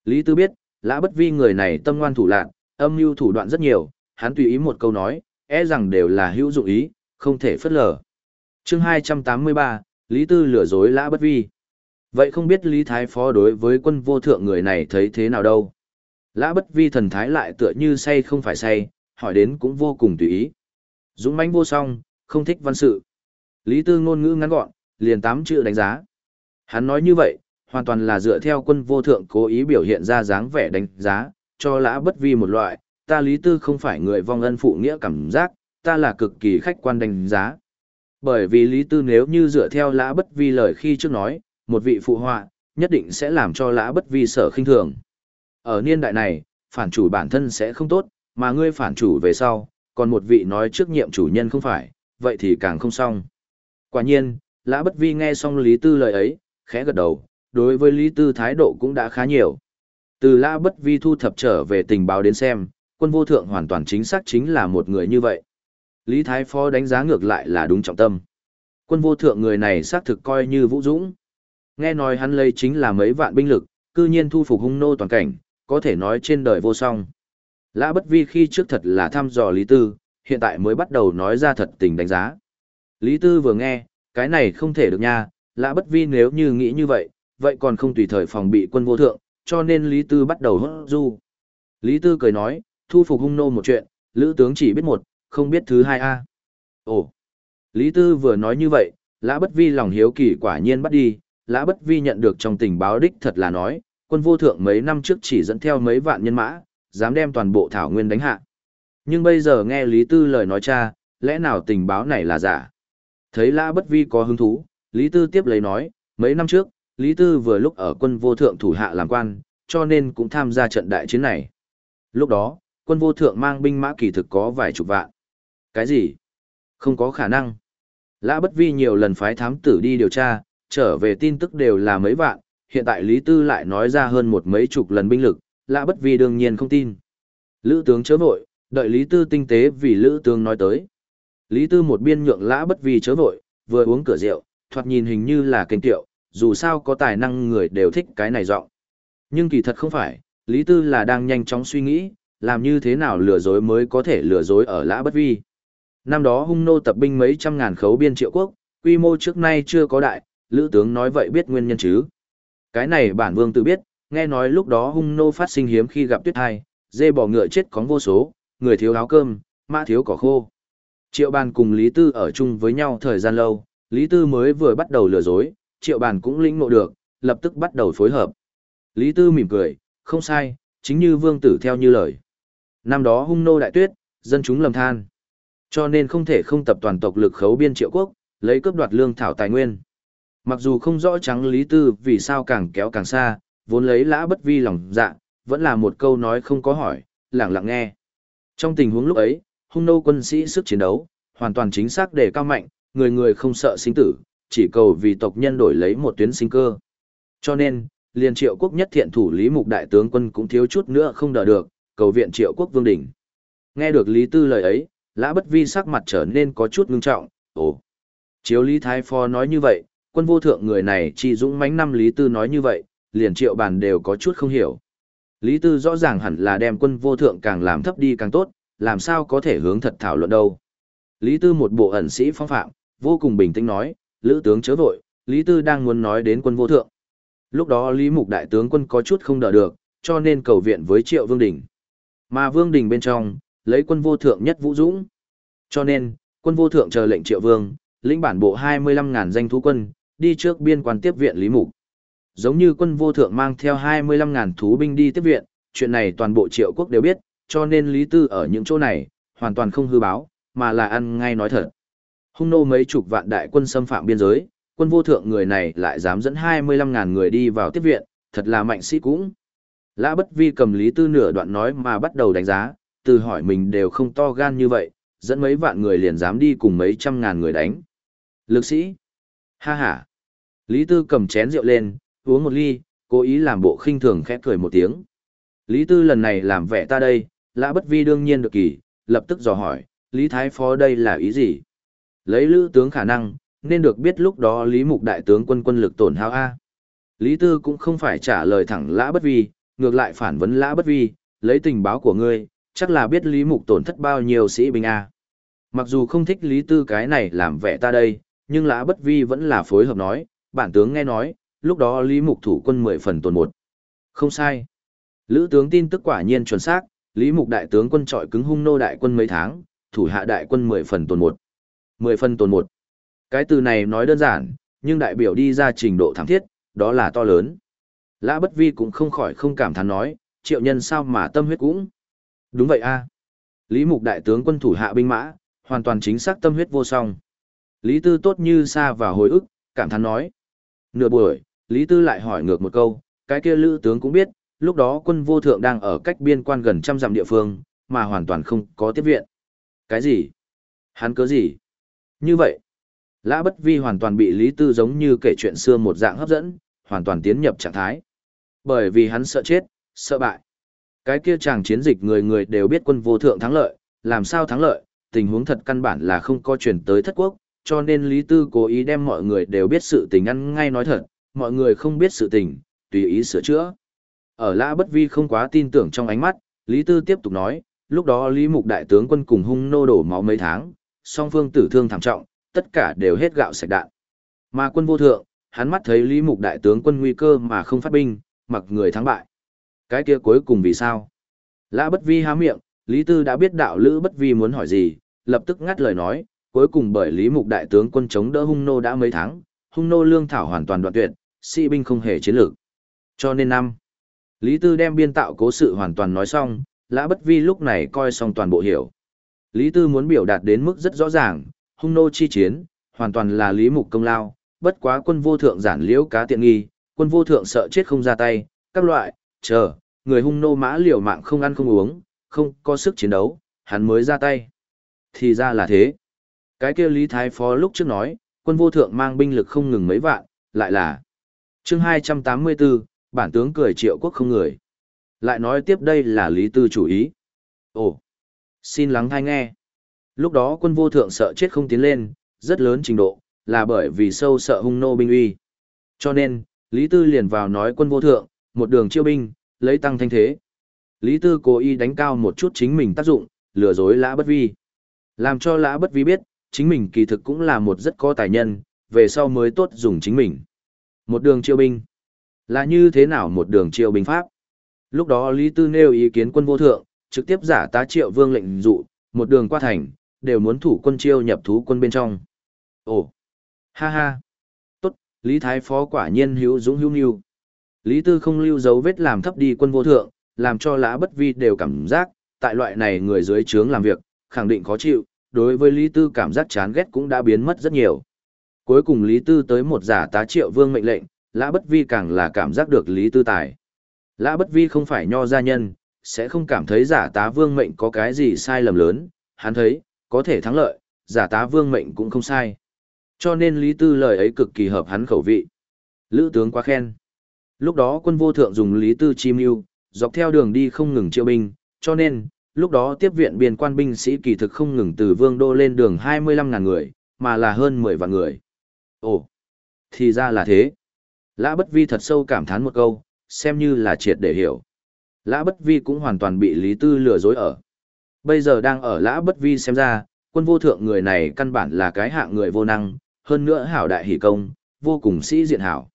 [SPEAKER 1] Lý Tư biết, Lã bất vi người này tâm ngoan thủ lạc, âm mưu thủ đoạn rất nhiều, hắn tùy ý một câu nói, e rằng đều là hữu dụng ý, không thể phất lờ. chương 283, Lý Tư lừa dối Lã bất vi. Vậy không biết Lý Thái Phó đối với quân vô thượng người này thấy thế nào đâu? Lã bất vi thần thái lại tựa như say không phải say, hỏi đến cũng vô cùng tùy ý. Dũng mãnh vô song, không thích văn sự. Lý Tư ngôn ngữ ngắn gọn, liền tám chữ đánh giá. Hắn nói như vậy, hoàn toàn là dựa theo quân vô thượng cố ý biểu hiện ra dáng vẻ đánh giá, cho lã bất vi một loại, ta Lý Tư không phải người vong ân phụ nghĩa cảm giác, ta là cực kỳ khách quan đánh giá. Bởi vì Lý Tư nếu như dựa theo lã bất vi lời khi trước nói, một vị phụ họa, nhất định sẽ làm cho lã bất vi sở khinh thường. Ở niên đại này, phản chủ bản thân sẽ không tốt, mà ngươi phản chủ về sau, còn một vị nói trước nhiệm chủ nhân không phải, vậy thì càng không xong. Quả nhiên, lã bất vi nghe xong Lý Tư lời ấy, khẽ gật đầu, đối với Lý Tư thái độ cũng đã khá nhiều. Từ lã bất vi thu thập trở về tình báo đến xem, quân vô thượng hoàn toàn chính xác chính là một người như vậy. Lý Thái Phó đánh giá ngược lại là đúng trọng tâm. Quân vô thượng người này xác thực coi như vũ dũng. Nghe nói hắn lấy chính là mấy vạn binh lực, cư nhiên thu phục hung nô toàn cảnh, có thể nói trên đời vô song. Lã bất vi khi trước thật là thăm dò Lý Tư, hiện tại mới bắt đầu nói ra thật tình đánh giá. Lý Tư vừa nghe, cái này không thể được nha, lã bất vi nếu như nghĩ như vậy, vậy còn không tùy thời phòng bị quân vô thượng, cho nên Lý Tư bắt đầu hốt du. Lý Tư cười nói, thu phục hung nô một chuyện, lữ tướng chỉ biết một, không biết thứ hai a. Ồ, Lý Tư vừa nói như vậy, Lã Bất Vi lòng hiếu kỳ quả nhiên bắt đi, Lã Bất Vi nhận được trong tình báo đích thật là nói, quân vô thượng mấy năm trước chỉ dẫn theo mấy vạn nhân mã, dám đem toàn bộ thảo nguyên đánh hạ. Nhưng bây giờ nghe Lý Tư lời nói cha, lẽ nào tình báo này là giả? Thấy Lã Bất Vi có hứng thú, Lý Tư tiếp lấy nói, mấy năm trước, Lý Tư vừa lúc ở quân vô thượng thủ hạ làm quan, cho nên cũng tham gia trận đại chiến này. Lúc đó, quân vô thượng mang binh mã kỳ thực có vài chục vạn. Cái gì? Không có khả năng. Lã Bất Vi nhiều lần phái thám tử đi điều tra, trở về tin tức đều là mấy vạn, hiện tại Lý Tư lại nói ra hơn một mấy chục lần binh lực, Lã Bất Vi đương nhiên không tin. Lữ tướng chớ vội, đợi Lý Tư tinh tế vì Lữ tướng nói tới. Lý Tư một biên nhượng Lã Bất Vi chớ vội, vừa uống cửa rượu, thoạt nhìn hình như là kênh tiệu, dù sao có tài năng người đều thích cái này giọng. Nhưng kỳ thật không phải, Lý Tư là đang nhanh chóng suy nghĩ, làm như thế nào lừa dối mới có thể lừa dối ở lã bất vi. Năm đó hung nô tập binh mấy trăm ngàn khấu biên triệu quốc, quy mô trước nay chưa có đại, lữ tướng nói vậy biết nguyên nhân chứ. Cái này bản vương tự biết, nghe nói lúc đó hung nô phát sinh hiếm khi gặp tuyết hai, dê bỏ ngựa chết cóng vô số, người thiếu áo cơm, mã thiếu cỏ khô. Triệu bàn cùng Lý Tư ở chung với nhau thời gian lâu, Lý Tư mới vừa bắt đầu lừa dối, triệu bàn cũng lĩnh ngộ được, lập tức bắt đầu phối hợp. Lý Tư mỉm cười, không sai, chính như vương tử theo như lời. Năm đó hung nô đại tuyết, dân chúng lầm than. Cho nên không thể không tập toàn tộc lực khấu biên triệu quốc, lấy cướp đoạt lương thảo tài nguyên. Mặc dù không rõ trắng Lý Tư vì sao càng kéo càng xa, vốn lấy lã bất vi lòng dạ, vẫn là một câu nói không có hỏi, lặng lặng nghe. Trong tình huống lúc ấy, hung nô quân sĩ sức chiến đấu, hoàn toàn chính xác để cao mạnh, người người không sợ sinh tử, chỉ cầu vì tộc nhân đổi lấy một tuyến sinh cơ. Cho nên, liền triệu quốc nhất thiện thủ Lý Mục Đại tướng quân cũng thiếu chút nữa không đỡ được, cầu viện triệu quốc vương đỉnh. Nghe được Lý Tư lời ấy, lã bất vi sắc mặt trở nên có chút ngưng trọng, ồ. Chiếu Lý Thái Phó nói như vậy, quân vô thượng người này chỉ dũng mãnh năm Lý Tư nói như vậy, liền triệu bàn đều có chút không hiểu. Lý Tư rõ ràng hẳn là đem quân vô thượng càng làm thấp đi càng tốt, làm sao có thể hướng thật thảo luận đâu. Lý Tư một bộ ẩn sĩ phong phạm, vô cùng bình tĩnh nói, lữ tướng chớ vội, Lý Tư đang muốn nói đến quân vô thượng. Lúc đó Lý Mục đại tướng quân có chút không đợi được, cho nên cầu viện với Triệu Vương Đình. Mà Vương Đình bên trong, lấy quân vô thượng nhất vũ dũng. Cho nên, quân vô thượng chờ lệnh Triệu Vương, lĩnh bản bộ 25.000 danh thú quân, đi trước biên quan tiếp viện Lý Mục. Giống như quân vô thượng mang theo 25.000 thú binh đi tiếp viện, chuyện này toàn bộ Triệu quốc đều biết, cho nên Lý Tư ở những chỗ này, hoàn toàn không hư báo, mà là ăn ngay nói thật. Hung nô mấy chục vạn đại quân xâm phạm biên giới, quân vô thượng người này lại dám dẫn 25.000 người đi vào tiếp viện, thật là mạnh sĩ cũng. Lã bất vi cầm lý tư nửa đoạn nói mà bắt đầu đánh giá, từ hỏi mình đều không to gan như vậy, dẫn mấy vạn người liền dám đi cùng mấy trăm ngàn người đánh. Lực sĩ. Ha ha. Lý tư cầm chén rượu lên, uống một ly, cố ý làm bộ khinh thường khẽ cười một tiếng. Lý tư lần này làm vẻ ta đây, lã bất vi đương nhiên được kỳ, lập tức dò hỏi, Lý Thái Phó đây là ý gì? Lấy lữ tướng khả năng, nên được biết lúc đó Lý Mục đại tướng quân quân lực tổn hao A. Lý Tư cũng không phải trả lời thẳng lã bất vi, ngược lại phản vấn lã bất vi, lấy tình báo của ngươi, chắc là biết Lý Mục tổn thất bao nhiêu sĩ binh A. Mặc dù không thích Lý Tư cái này làm vẻ ta đây, nhưng lã bất vi vẫn là phối hợp nói, bản tướng nghe nói, lúc đó Lý Mục thủ quân mười phần tổn một. Không sai. Lữ tướng tin tức quả nhiên chuẩn xác, Lý Mục đại tướng quân trọi cứng hung nô đại quân mấy tháng, thủ hạ đại quân mười phần tổn một. mười phần tổn một. Cái từ này nói đơn giản, nhưng đại biểu đi ra trình độ thẳng thiết, đó là to lớn. Lã bất vi cũng không khỏi không cảm thán nói, triệu nhân sao mà tâm huyết cũng. Đúng vậy a Lý mục đại tướng quân thủ hạ binh mã, hoàn toàn chính xác tâm huyết vô song. Lý tư tốt như xa và hồi ức, cảm thán nói. Nửa buổi, Lý tư lại hỏi ngược một câu, cái kia lữ tướng cũng biết, lúc đó quân vô thượng đang ở cách biên quan gần trăm dặm địa phương, mà hoàn toàn không có tiếp viện. Cái gì? Hắn cớ gì? Như vậy, Lã Bất Vi hoàn toàn bị Lý Tư giống như kể chuyện xưa một dạng hấp dẫn, hoàn toàn tiến nhập trạng thái. Bởi vì hắn sợ chết, sợ bại. Cái kia chàng chiến dịch người người đều biết quân vô thượng thắng lợi, làm sao thắng lợi, tình huống thật căn bản là không có chuyển tới thất quốc, cho nên Lý Tư cố ý đem mọi người đều biết sự tình ăn ngay nói thật, mọi người không biết sự tình, tùy ý sửa chữa. Ở Lã Bất Vi không quá tin tưởng trong ánh mắt, Lý Tư tiếp tục nói, lúc đó Lý Mục đại tướng quân cùng hung nô đổ máu mấy tháng, song phương tử thương thảm trọng, tất cả đều hết gạo sạch đạn. Mà quân vô thượng, hắn mắt thấy Lý Mục đại tướng quân nguy cơ mà không phát binh, mặc người thắng bại. Cái kia cuối cùng vì sao? Lã Bất Vi há miệng, Lý Tư đã biết đạo lữ Bất Vi muốn hỏi gì, lập tức ngắt lời nói, cuối cùng bởi Lý Mục đại tướng quân chống đỡ hung nô đã mấy tháng, hung nô lương thảo hoàn toàn đoạn tuyệt, sĩ binh không hề chiến lược. Cho nên năm, Lý Tư đem biên tạo cố sự hoàn toàn nói xong, Lã Bất Vi lúc này coi xong toàn bộ hiểu. Lý Tư muốn biểu đạt đến mức rất rõ ràng, hung nô chi chiến, hoàn toàn là Lý Mục công lao, bất quá quân vô thượng giản liễu cá tiện nghi, quân vô thượng sợ chết không ra tay, các loại, chờ, người hung nô mã liều mạng không ăn không uống, không có sức chiến đấu, hắn mới ra tay. Thì ra là thế. Cái kia Lý Thái Phó lúc trước nói, quân vô thượng mang binh lực không ngừng mấy vạn, lại là chương 284, bản tướng cười triệu quốc không người. Lại nói tiếp đây là Lý Tư chủ ý. Ồ, xin lắng thai nghe. Lúc đó quân vô thượng sợ chết không tiến lên, rất lớn trình độ, là bởi vì sâu sợ hung nô binh uy. Cho nên, Lý Tư liền vào nói quân vô thượng, một đường chiêu binh, lấy tăng thanh thế. Lý Tư cố ý đánh cao một chút chính mình tác dụng, lừa dối lã bất vi. Làm cho lã bất vi biết, chính mình kỳ thực cũng là một rất có tài nhân, về sau mới tốt dùng chính mình. Một đường chiêu binh. Là như thế nào một đường chiêu binh pháp? Lúc đó Lý Tư nêu ý kiến quân vô thượng, trực tiếp giả tá triệu vương lệnh dụ, một đường qua thành, đều muốn thủ quân chiêu nhập thú quân bên trong. Ồ! Ha ha! Tốt, Lý Thái Phó quả nhiên hữu dũng hữu nghiêu. Lý Tư không lưu dấu vết làm thấp đi quân vô thượng, làm cho lã bất vi đều cảm giác, tại loại này người dưới trướng làm việc, khẳng định khó chịu, đối với Lý Tư cảm giác chán ghét cũng đã biến mất rất nhiều. Cuối cùng Lý Tư tới một giả tá triệu vương mệnh lệnh, lã bất vi càng là cảm giác được Lý Tư tài. Lã bất vi không phải nho gia nhân, sẽ không cảm thấy giả tá vương mệnh có cái gì sai lầm lớn, hắn thấy, có thể thắng lợi, giả tá vương mệnh cũng không sai. Cho nên Lý Tư lời ấy cực kỳ hợp hắn khẩu vị. Lữ tướng quá khen. Lúc đó quân vô thượng dùng Lý Tư chi mưu, dọc theo đường đi không ngừng triệu binh, cho nên, lúc đó tiếp viện biên quan binh sĩ kỳ thực không ngừng từ vương đô lên đường 25.000 người, mà là hơn 10 vạn người. Ồ, thì ra là thế. Lã Bất Vi thật sâu cảm thán một câu, xem như là triệt để hiểu. Lã Bất Vi cũng hoàn toàn bị Lý Tư lừa dối ở. Bây giờ đang ở Lã Bất Vi xem ra, quân vô thượng người này căn bản là cái hạng người vô năng, hơn nữa hảo đại hỷ công, vô cùng sĩ diện hảo.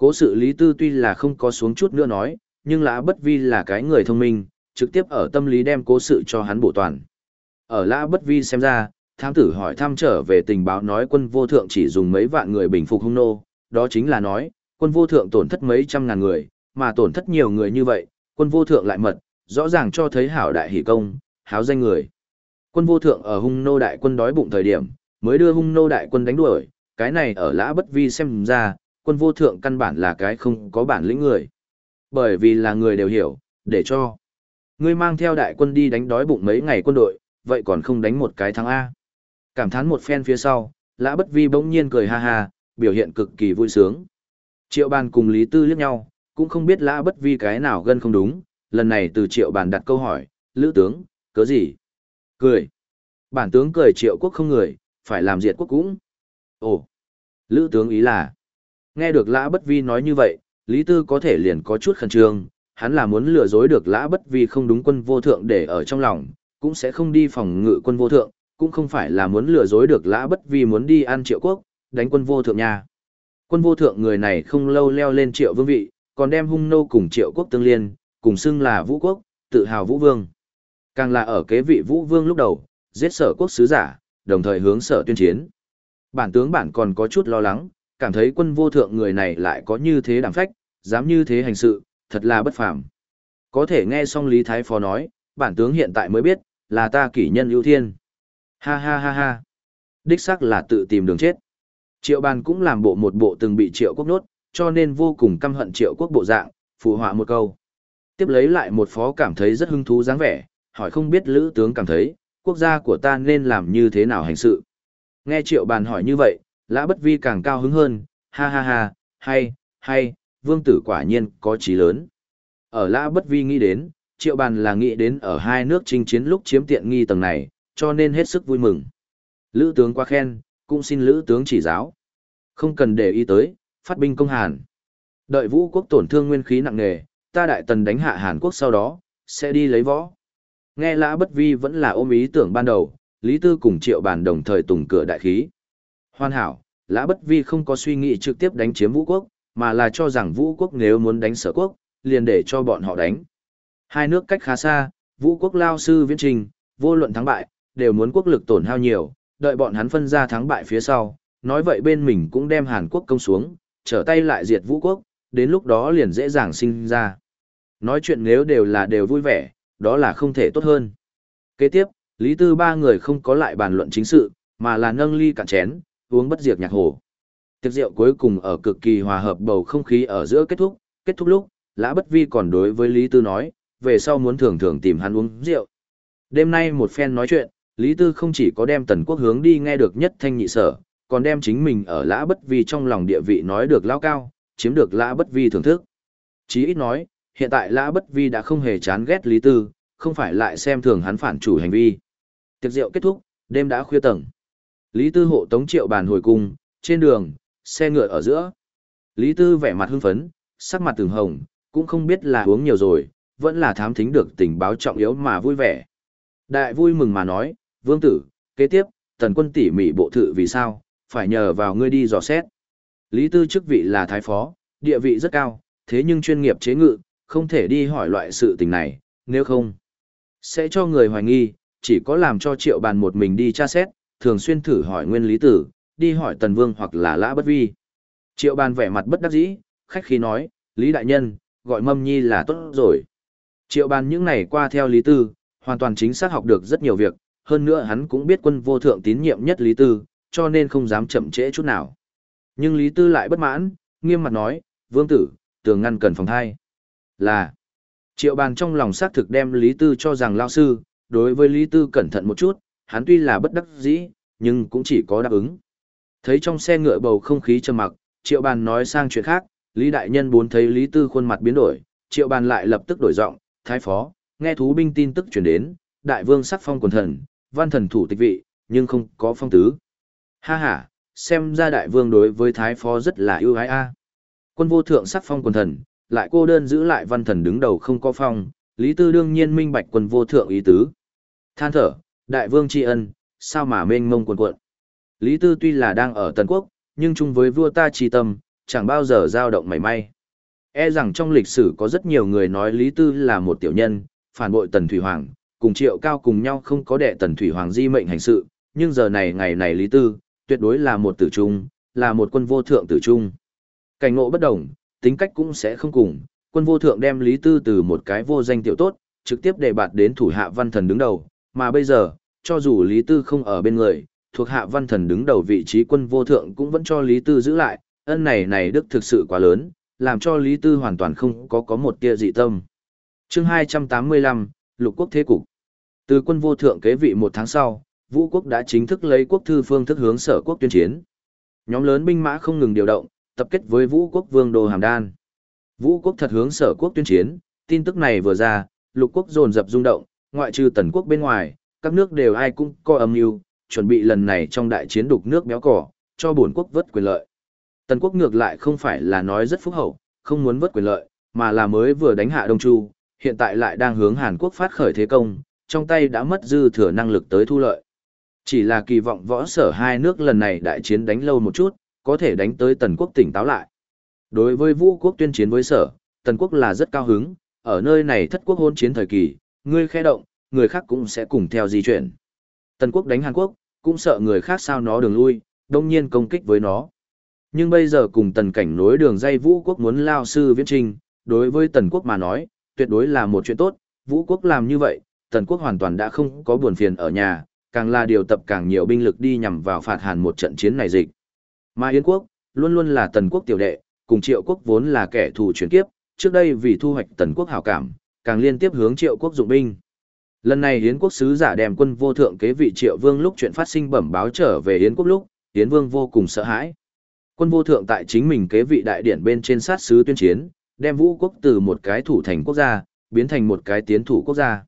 [SPEAKER 1] Cố sự Lý Tư tuy là không có xuống chút nữa nói, nhưng Lã Bất Vi là cái người thông minh, trực tiếp ở tâm lý đem cố sự cho hắn bổ toàn. Ở Lã Bất Vi xem ra, thám tử hỏi thăm trở về tình báo nói quân vô thượng chỉ dùng mấy vạn người bình phục hung nô, đó chính là nói, quân vô thượng tổn thất mấy trăm ngàn người, mà tổn thất nhiều người như vậy, quân vô thượng lại mật, rõ ràng cho thấy hảo đại hỷ công, háo danh người. Quân vô thượng ở hung nô đại quân đói bụng thời điểm, mới đưa hung nô đại quân đánh đuổi, cái này ở lã bất vi xem ra, quân vô thượng căn bản là cái không có bản lĩnh người. Bởi vì là người đều hiểu, để cho. Ngươi mang theo đại quân đi đánh đói bụng mấy ngày quân đội, vậy còn không đánh một cái thắng A. Cảm thán một phen phía sau, lã bất vi bỗng nhiên cười ha ha, biểu hiện cực kỳ vui sướng. Triệu bàn cùng Lý Tư liếc nhau, cũng không biết lã bất vi cái nào gân không đúng, lần này từ triệu bàn đặt câu hỏi, lữ tướng, cớ gì? Cười. Bản tướng cười triệu quốc không người, phải làm diệt quốc cũng. Ồ, lữ tướng ý là. Nghe được lã bất vi nói như vậy, Lý Tư có thể liền có chút khẩn trương, hắn là muốn lừa dối được lã bất vi không đúng quân vô thượng để ở trong lòng, cũng sẽ không đi phòng ngự quân vô thượng, cũng không phải là muốn lừa dối được lã bất vi muốn đi ăn triệu quốc, đánh quân vô thượng nhà. Quân vô thượng người này không lâu leo lên triệu vương vị, còn đem hung nô cùng triệu quốc tương liên, cùng xưng là vũ quốc, tự hào vũ vương. Càng là ở kế vị vũ vương lúc đầu, giết sở quốc sứ giả, đồng thời hướng sở tuyên chiến. Bản tướng bản còn có chút lo lắng, cảm thấy quân vô thượng người này lại có như thế đảm phách, dám như thế hành sự, thật là bất phàm. Có thể nghe xong Lý Thái Phó nói, bản tướng hiện tại mới biết, là ta kỷ nhân ưu thiên. Ha ha ha ha. Đích xác là tự tìm đường chết. Triệu bàn cũng làm bộ một bộ từng bị triệu quốc nốt, cho nên vô cùng căm hận triệu quốc bộ dạng, phụ họa một câu. Tiếp lấy lại một phó cảm thấy rất hứng thú dáng vẻ, hỏi không biết lữ tướng cảm thấy, quốc gia của ta nên làm như thế nào hành sự. Nghe triệu bàn hỏi như vậy, lã bất vi càng cao hứng hơn, ha ha ha, hay, hay, vương tử quả nhiên có trí lớn. Ở lã bất vi nghĩ đến, triệu bàn là nghĩ đến ở hai nước chinh chiến lúc chiếm tiện nghi tầng này, cho nên hết sức vui mừng. Lữ tướng quá khen, cũng xin lữ tướng chỉ giáo. Không cần để ý tới, phát binh công Hàn. Đợi vũ quốc tổn thương nguyên khí nặng nề, ta đại tần đánh hạ Hàn Quốc sau đó, sẽ đi lấy võ. Nghe lã bất vi vẫn là ôm ý tưởng ban đầu, Lý Tư cùng triệu bàn đồng thời tùng cửa đại khí. Hoàn hảo, lã bất vi không có suy nghĩ trực tiếp đánh chiếm vũ quốc, mà là cho rằng vũ quốc nếu muốn đánh sở quốc, liền để cho bọn họ đánh. Hai nước cách khá xa, vũ quốc lao sư viễn trình, vô luận thắng bại, đều muốn quốc lực tổn hao nhiều, đợi bọn hắn phân ra thắng bại phía sau, nói vậy bên mình cũng đem Hàn Quốc công xuống, trở tay lại diệt vũ quốc, đến lúc đó liền dễ dàng sinh ra. Nói chuyện nếu đều là đều vui vẻ, đó là không thể tốt hơn. Kế tiếp, Lý Tư ba người không có lại bàn luận chính sự, mà là nâng ly cạn chén, uống bất diệt nhạc hồ. Tiệc rượu cuối cùng ở cực kỳ hòa hợp bầu không khí ở giữa kết thúc, kết thúc lúc, Lã Bất Vi còn đối với Lý Tư nói, về sau muốn thường thường tìm hắn uống rượu. Đêm nay một phen nói chuyện, Lý Tư không chỉ có đem tần quốc hướng đi nghe được nhất thanh nhị sở, còn đem chính mình ở lã bất vi trong lòng địa vị nói được lao cao, chiếm được lã bất vi thưởng thức. Chí ít nói, hiện tại lã bất vi đã không hề chán ghét Lý Tư, không phải lại xem thường hắn phản chủ hành vi. Tiệc rượu kết thúc, đêm đã khuya tầng. Lý Tư hộ tống triệu bàn hồi cung, trên đường, xe ngựa ở giữa. Lý Tư vẻ mặt hưng phấn, sắc mặt từng hồng, cũng không biết là uống nhiều rồi, vẫn là thám thính được tình báo trọng yếu mà vui vẻ. Đại vui mừng mà nói, vương tử, kế tiếp, tần quân tỉ mỉ bộ thự vì sao, phải nhờ vào ngươi đi dò xét. Lý Tư chức vị là thái phó, địa vị rất cao, thế nhưng chuyên nghiệp chế ngự, không thể đi hỏi loại sự tình này, nếu không, sẽ cho người hoài nghi, chỉ có làm cho triệu bàn một mình đi tra xét, thường xuyên thử hỏi nguyên lý tử, đi hỏi tần vương hoặc là lã bất vi. Triệu bàn vẻ mặt bất đắc dĩ, khách khí nói, Lý Đại Nhân, gọi mâm nhi là tốt rồi. Triệu bàn những này qua theo Lý Tư, hoàn toàn chính xác học được rất nhiều việc, hơn nữa hắn cũng biết quân vô thượng tín nhiệm nhất Lý Tư, cho nên không dám chậm trễ chút nào. Nhưng Lý Tư lại bất mãn, nghiêm mặt nói, vương tử, tường ngăn cần phòng thai. Là, triệu bàn trong lòng xác thực đem Lý Tư cho rằng lao sư, đối với Lý Tư cẩn thận một chút, hắn tuy là bất đắc dĩ, nhưng cũng chỉ có đáp ứng. Thấy trong xe ngựa bầu không khí trầm mặc, triệu bàn nói sang chuyện khác, Lý Đại Nhân muốn thấy Lý Tư khuôn mặt biến đổi, triệu bàn lại lập tức đổi giọng, thái phó, nghe thú binh tin tức chuyển đến, đại vương sắc phong quần thần, văn thần thủ tịch vị, nhưng không có phong tứ. Ha ha, xem ra đại vương đối với thái phó rất là ưu ái a. Quân vô thượng sắc phong quần thần, lại cô đơn giữ lại văn thần đứng đầu không có phong, Lý Tư đương nhiên minh bạch quân vô thượng ý tứ. Than thở, đại vương tri ân, sao mà mênh mông cuồn cuộn. Lý Tư tuy là đang ở Tần Quốc, nhưng chung với vua ta tri tâm, chẳng bao giờ dao động mảy may. E rằng trong lịch sử có rất nhiều người nói Lý Tư là một tiểu nhân, phản bội Tần Thủy Hoàng, cùng triệu cao cùng nhau không có đệ Tần Thủy Hoàng di mệnh hành sự, nhưng giờ này ngày này Lý Tư, tuyệt đối là một tử trung, là một quân vô thượng tử trung. Cảnh ngộ bất đồng, tính cách cũng sẽ không cùng, quân vô thượng đem Lý Tư từ một cái vô danh tiểu tốt, trực tiếp đề bạt đến thủ hạ văn thần đứng đầu, mà bây giờ, cho dù Lý Tư không ở bên người, thuộc hạ văn thần đứng đầu vị trí quân vô thượng cũng vẫn cho Lý Tư giữ lại, ân này này đức thực sự quá lớn, làm cho Lý Tư hoàn toàn không có có một tia dị tâm. chương 285, Lục Quốc Thế Cục Từ quân vô thượng kế vị một tháng sau, Vũ Quốc đã chính thức lấy quốc thư phương thức hướng sở quốc tuyên chiến. Nhóm lớn binh mã không ngừng điều động, tập kết với Vũ Quốc Vương Đồ Hàm Đan. Vũ Quốc thật hướng sở quốc tuyên chiến, tin tức này vừa ra, lục quốc dồn dập rung động, ngoại trừ tần quốc bên ngoài, các nước đều ai cũng co âm mưu, chuẩn bị lần này trong đại chiến đục nước béo cỏ, cho bổn quốc vớt quyền lợi. Tần quốc ngược lại không phải là nói rất phúc hậu, không muốn vớt quyền lợi, mà là mới vừa đánh hạ Đông Chu, hiện tại lại đang hướng Hàn Quốc phát khởi thế công, trong tay đã mất dư thừa năng lực tới thu lợi. Chỉ là kỳ vọng võ sở hai nước lần này đại chiến đánh lâu một chút, có thể đánh tới tần quốc tỉnh táo lại. Đối với vũ quốc tuyên chiến với sở, tần quốc là rất cao hứng, ở nơi này thất quốc hôn chiến thời kỳ, ngươi khe động, người khác cũng sẽ cùng theo di chuyển. Tần quốc đánh Hàn Quốc, cũng sợ người khác sao nó đường lui, đông nhiên công kích với nó. Nhưng bây giờ cùng tần cảnh nối đường dây vũ quốc muốn lao sư viễn trình đối với tần quốc mà nói, tuyệt đối là một chuyện tốt, vũ quốc làm như vậy, tần quốc hoàn toàn đã không có buồn phiền ở nhà, càng là điều tập càng nhiều binh lực đi nhằm vào phạt hàn một trận chiến này dịch. Mà Yến quốc, luôn luôn là tần quốc tiểu đệ, cùng triệu quốc vốn là kẻ thù chuyển kiếp, trước đây vì thu hoạch tần quốc hảo cảm, càng liên tiếp hướng triệu quốc dụng binh. Lần này Yến quốc sứ giả đem quân vô thượng kế vị triệu vương lúc chuyện phát sinh bẩm báo trở về Yến quốc lúc, Yến vương vô cùng sợ hãi. Quân vô thượng tại chính mình kế vị đại điển bên trên sát sứ tuyên chiến, đem vũ quốc từ một cái thủ thành quốc gia, biến thành một cái tiến thủ quốc gia.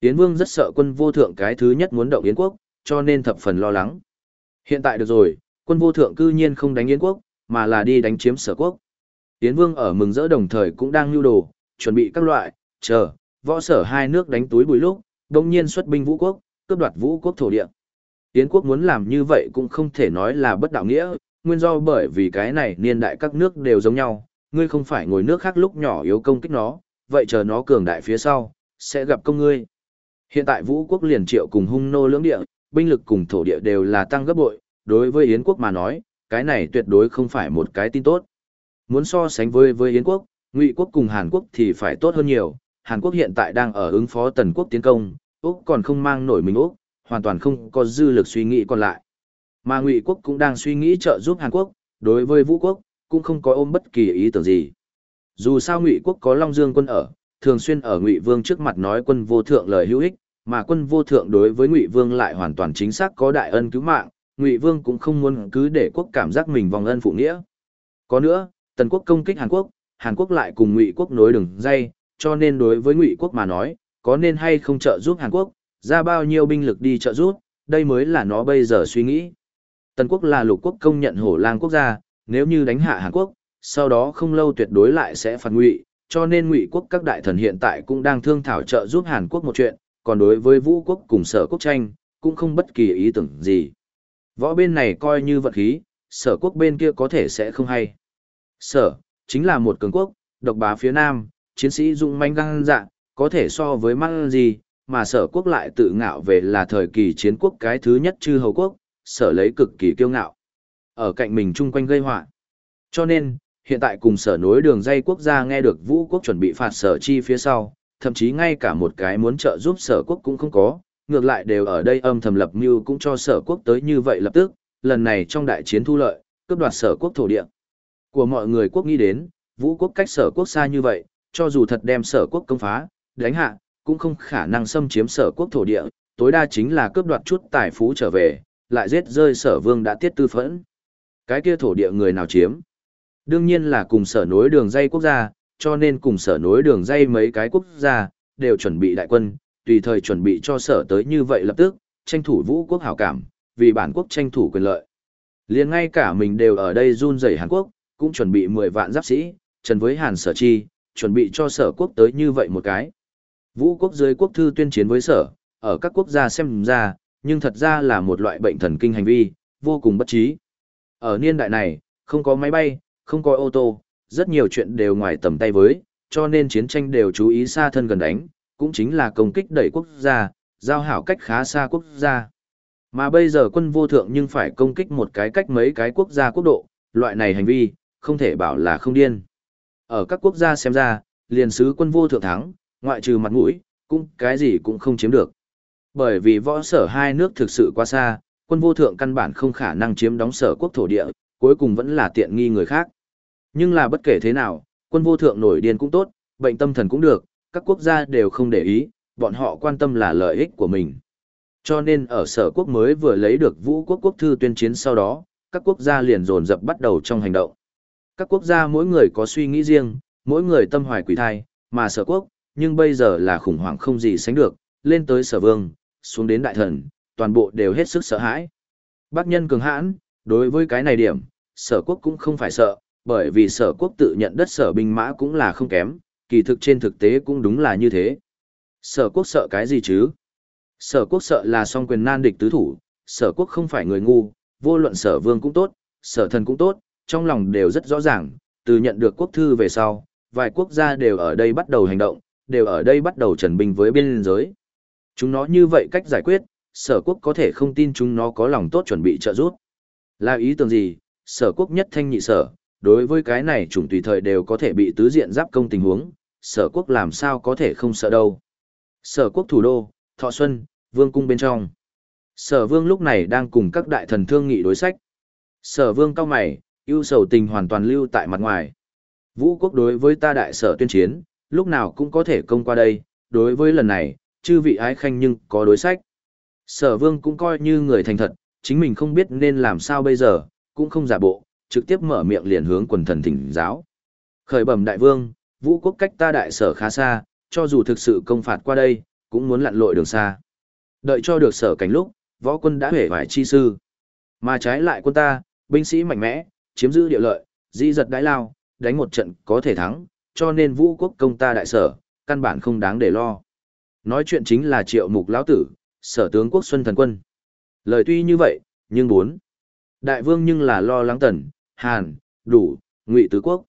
[SPEAKER 1] Yến vương rất sợ quân vô thượng cái thứ nhất muốn động Yến quốc, cho nên thập phần lo lắng. Hiện tại được rồi, quân vô thượng cư nhiên không đánh Yến quốc, mà là đi đánh chiếm sở quốc. Yến Vương ở mừng rỡ đồng thời cũng đang lưu đồ, chuẩn bị các loại, chờ, võ sở hai nước đánh túi bùi lúc, đồng nhiên xuất binh vũ quốc, cướp đoạt vũ quốc thổ địa. Yến quốc muốn làm như vậy cũng không thể nói là bất đạo nghĩa, nguyên do bởi vì cái này niên đại các nước đều giống nhau, ngươi không phải ngồi nước khác lúc nhỏ yếu công kích nó, vậy chờ nó cường đại phía sau, sẽ gặp công ngươi. Hiện tại vũ quốc liền triệu cùng hung nô lưỡng địa, binh lực cùng thổ địa đều là tăng gấp bội, đối với Yến quốc mà nói, cái này tuyệt đối không phải một cái tin tốt. Muốn so sánh với với Yến quốc, Ngụy quốc cùng Hàn quốc thì phải tốt hơn nhiều, Hàn quốc hiện tại đang ở ứng phó tần quốc tiến công, Úc còn không mang nổi mình Úc, hoàn toàn không có dư lực suy nghĩ còn lại. Mà Ngụy quốc cũng đang suy nghĩ trợ giúp Hàn quốc, đối với Vũ quốc, cũng không có ôm bất kỳ ý tưởng gì. Dù sao Ngụy quốc có Long Dương quân ở, thường xuyên ở Ngụy Vương trước mặt nói quân vô thượng lời hữu ích, mà quân vô thượng đối với Ngụy Vương lại hoàn toàn chính xác có đại ân cứu mạng, Ngụy Vương cũng không muốn cứ để quốc cảm giác mình vòng ân phụ nghĩa. Có nữa, Tần quốc công kích Hàn Quốc, Hàn Quốc lại cùng Ngụy quốc nối đường dây, cho nên đối với Ngụy quốc mà nói, có nên hay không trợ giúp Hàn Quốc, ra bao nhiêu binh lực đi trợ giúp, đây mới là nó bây giờ suy nghĩ. Tần quốc là lục quốc công nhận hổ lang quốc gia, nếu như đánh hạ Hàn Quốc, sau đó không lâu tuyệt đối lại sẽ phạt Ngụy, cho nên Ngụy quốc các đại thần hiện tại cũng đang thương thảo trợ giúp Hàn Quốc một chuyện, còn đối với Vũ quốc cùng Sở quốc tranh, cũng không bất kỳ ý tưởng gì. Võ bên này coi như vật khí, sở quốc bên kia có thể sẽ không hay. Sở, chính là một cường quốc, độc bá phía nam, chiến sĩ dũng manh gan dạ, có thể so với mang gì, mà sở quốc lại tự ngạo về là thời kỳ chiến quốc cái thứ nhất chư hầu quốc, sở lấy cực kỳ kiêu ngạo. Ở cạnh mình chung quanh gây họa Cho nên, hiện tại cùng sở nối đường dây quốc gia nghe được vũ quốc chuẩn bị phạt sở chi phía sau, thậm chí ngay cả một cái muốn trợ giúp sở quốc cũng không có, ngược lại đều ở đây âm thầm lập mưu cũng cho sở quốc tới như vậy lập tức, lần này trong đại chiến thu lợi, cướp đoạt sở quốc thổ địa. Của mọi người quốc nghĩ đến, vũ quốc cách sở quốc xa như vậy, cho dù thật đem sở quốc công phá, đánh hạ, cũng không khả năng xâm chiếm sở quốc thổ địa, tối đa chính là cướp đoạt chút tài phú trở về, lại giết rơi sở vương đã tiết tư phẫn. Cái kia thổ địa người nào chiếm? Đương nhiên là cùng sở nối đường dây quốc gia, cho nên cùng sở nối đường dây mấy cái quốc gia, đều chuẩn bị đại quân, tùy thời chuẩn bị cho sở tới như vậy lập tức, tranh thủ vũ quốc hảo cảm, vì bản quốc tranh thủ quyền lợi. liền ngay cả mình đều ở đây run rẩy Hàn Quốc, cũng chuẩn bị 10 vạn giáp sĩ, trần với Hàn sở chi, chuẩn bị cho sở quốc tới như vậy một cái. Vũ quốc dưới quốc thư tuyên chiến với sở, ở các quốc gia xem ra, nhưng thật ra là một loại bệnh thần kinh hành vi, vô cùng bất trí. Ở niên đại này, không có máy bay, không có ô tô, rất nhiều chuyện đều ngoài tầm tay với, cho nên chiến tranh đều chú ý xa thân gần đánh, cũng chính là công kích đẩy quốc gia, giao hảo cách khá xa quốc gia. Mà bây giờ quân vô thượng nhưng phải công kích một cái cách mấy cái quốc gia quốc độ, loại này hành vi, không thể bảo là không điên. Ở các quốc gia xem ra, liền sứ quân vô thượng thắng, ngoại trừ mặt mũi, cũng cái gì cũng không chiếm được. Bởi vì võ sở hai nước thực sự quá xa, quân vô thượng căn bản không khả năng chiếm đóng sở quốc thổ địa, cuối cùng vẫn là tiện nghi người khác. Nhưng là bất kể thế nào, quân vô thượng nổi điên cũng tốt, bệnh tâm thần cũng được, các quốc gia đều không để ý, bọn họ quan tâm là lợi ích của mình. Cho nên ở sở quốc mới vừa lấy được vũ quốc quốc thư tuyên chiến sau đó, các quốc gia liền dồn dập bắt đầu trong hành động. Các quốc gia mỗi người có suy nghĩ riêng, mỗi người tâm hoài quỷ thai, mà sở quốc, nhưng bây giờ là khủng hoảng không gì sánh được, lên tới sở vương, xuống đến đại thần, toàn bộ đều hết sức sợ hãi. Bác nhân cường hãn, đối với cái này điểm, sở quốc cũng không phải sợ, bởi vì sở quốc tự nhận đất sở binh mã cũng là không kém, kỳ thực trên thực tế cũng đúng là như thế. Sở quốc sợ cái gì chứ? Sở quốc sợ là song quyền nan địch tứ thủ, sở quốc không phải người ngu, vô luận sở vương cũng tốt, sở thần cũng tốt, trong lòng đều rất rõ ràng, từ nhận được quốc thư về sau, vài quốc gia đều ở đây bắt đầu hành động, đều ở đây bắt đầu trần binh với biên giới. Chúng nó như vậy cách giải quyết, sở quốc có thể không tin chúng nó có lòng tốt chuẩn bị trợ giúp. Là ý tưởng gì, sở quốc nhất thanh nhị sở, đối với cái này chủng tùy thời đều có thể bị tứ diện giáp công tình huống, sở quốc làm sao có thể không sợ đâu. Sở quốc thủ đô, Thọ Xuân, Vương cung bên trong. Sở vương lúc này đang cùng các đại thần thương nghị đối sách. Sở vương cao mày, ưu sầu tình hoàn toàn lưu tại mặt ngoài. Vũ quốc đối với ta đại sở tuyên chiến, lúc nào cũng có thể công qua đây, đối với lần này, chư vị ái khanh nhưng có đối sách. Sở vương cũng coi như người thành thật, chính mình không biết nên làm sao bây giờ, cũng không giả bộ, trực tiếp mở miệng liền hướng quần thần thỉnh giáo. Khởi bẩm đại vương, vũ quốc cách ta đại sở khá xa, cho dù thực sự công phạt qua đây, cũng muốn lặn lội đường xa. Đợi cho được sở cảnh lúc, võ quân đã hể vải chi sư. Mà trái lại quân ta, binh sĩ mạnh mẽ, chiếm giữ địa lợi, di giật đái lao, đánh một trận có thể thắng, cho nên vũ quốc công ta đại sở, căn bản không đáng để lo. Nói chuyện chính là triệu mục lão tử, sở tướng quốc xuân thần quân. Lời tuy như vậy, nhưng bốn. Đại vương nhưng là lo lắng tần, hàn, đủ, ngụy tứ quốc.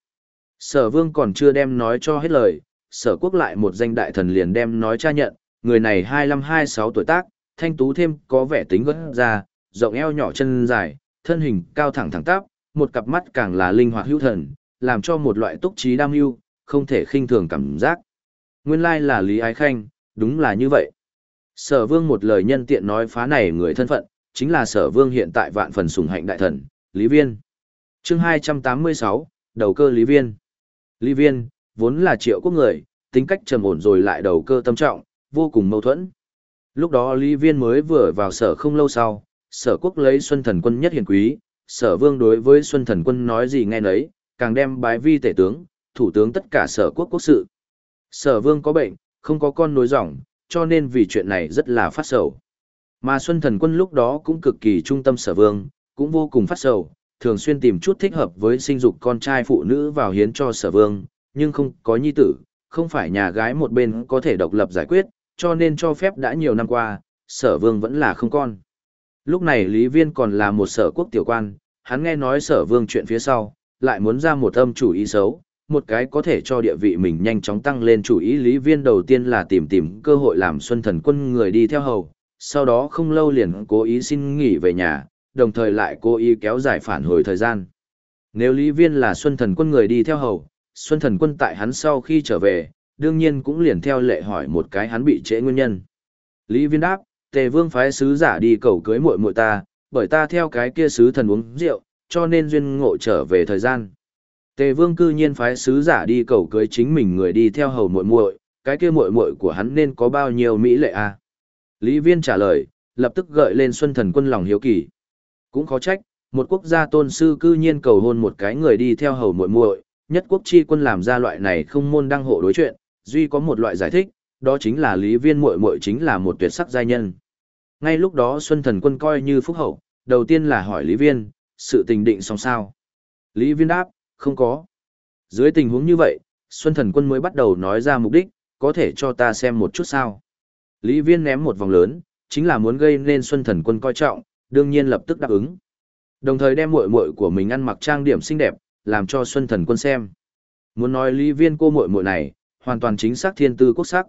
[SPEAKER 1] Sở vương còn chưa đem nói cho hết lời, sở quốc lại một danh đại thần liền đem nói tra nhận, người này hai hai mươi sáu tuổi tác, thanh tú thêm có vẻ tính gất ra, rộng eo nhỏ chân dài, thân hình cao thẳng thẳng tắp, một cặp mắt càng là linh hoạt hữu thần, làm cho một loại túc trí đam mưu, không thể khinh thường cảm giác. Nguyên lai là Lý Ái Khanh, đúng là như vậy. Sở vương một lời nhân tiện nói phá này người thân phận, chính là sở vương hiện tại vạn phần sùng hạnh đại thần, Lý Viên. chương 286, đầu cơ Lý Viên. Lý Viên, vốn là triệu quốc người, tính cách trầm ổn rồi lại đầu cơ tâm trọng, vô cùng mâu thuẫn. Lúc đó Lý Viên mới vừa vào sở không lâu sau, sở quốc lấy Xuân Thần Quân nhất hiền quý, sở vương đối với Xuân Thần Quân nói gì nghe nấy, càng đem bái vi tể tướng, thủ tướng tất cả sở quốc quốc sự. Sở vương có bệnh, không có con nối dòng, cho nên vì chuyện này rất là phát sầu. Mà Xuân Thần Quân lúc đó cũng cực kỳ trung tâm sở vương, cũng vô cùng phát sầu, thường xuyên tìm chút thích hợp với sinh dục con trai phụ nữ vào hiến cho sở vương, nhưng không có nhi tử, không phải nhà gái một bên có thể độc lập giải quyết, cho nên cho phép đã nhiều năm qua, sở vương vẫn là không con. Lúc này Lý Viên còn là một sở quốc tiểu quan, hắn nghe nói sở vương chuyện phía sau, lại muốn ra một âm chủ ý xấu, một cái có thể cho địa vị mình nhanh chóng tăng lên chủ ý Lý Viên đầu tiên là tìm tìm cơ hội làm xuân thần quân người đi theo hầu, sau đó không lâu liền cố ý xin nghỉ về nhà, đồng thời lại cố ý kéo dài phản hồi thời gian. Nếu Lý Viên là xuân thần quân người đi theo hầu, xuân thần quân tại hắn sau khi trở về, đương nhiên cũng liền theo lệ hỏi một cái hắn bị trễ nguyên nhân. Lý Viên đáp, Tề Vương phái sứ giả đi cầu cưới muội muội ta, bởi ta theo cái kia sứ thần uống rượu, cho nên duyên ngộ trở về thời gian. Tề Vương cư nhiên phái sứ giả đi cầu cưới chính mình người đi theo hầu muội muội, cái kia muội muội của hắn nên có bao nhiêu mỹ lệ a? À? Lý Viên trả lời, lập tức gợi lên Xuân Thần Quân lòng hiếu kỳ. Cũng khó trách, một quốc gia tôn sư cư nhiên cầu hôn một cái người đi theo hầu muội muội, nhất quốc chi quân làm ra loại này không môn đăng hộ đối chuyện, duy có một loại giải thích, đó chính là Lý Viên muội muội chính là một tuyệt sắc giai nhân. Ngay lúc đó Xuân Thần Quân coi như phúc hậu, đầu tiên là hỏi Lý Viên, sự tình định xong sao? Lý Viên đáp, không có. Dưới tình huống như vậy, Xuân Thần Quân mới bắt đầu nói ra mục đích, có thể cho ta xem một chút sao. Lý Viên ném một vòng lớn, chính là muốn gây nên Xuân Thần Quân coi trọng, đương nhiên lập tức đáp ứng. Đồng thời đem muội muội của mình ăn mặc trang điểm xinh đẹp, làm cho Xuân Thần Quân xem. Muốn nói Lý Viên cô muội muội này, hoàn toàn chính xác thiên tư quốc sắc.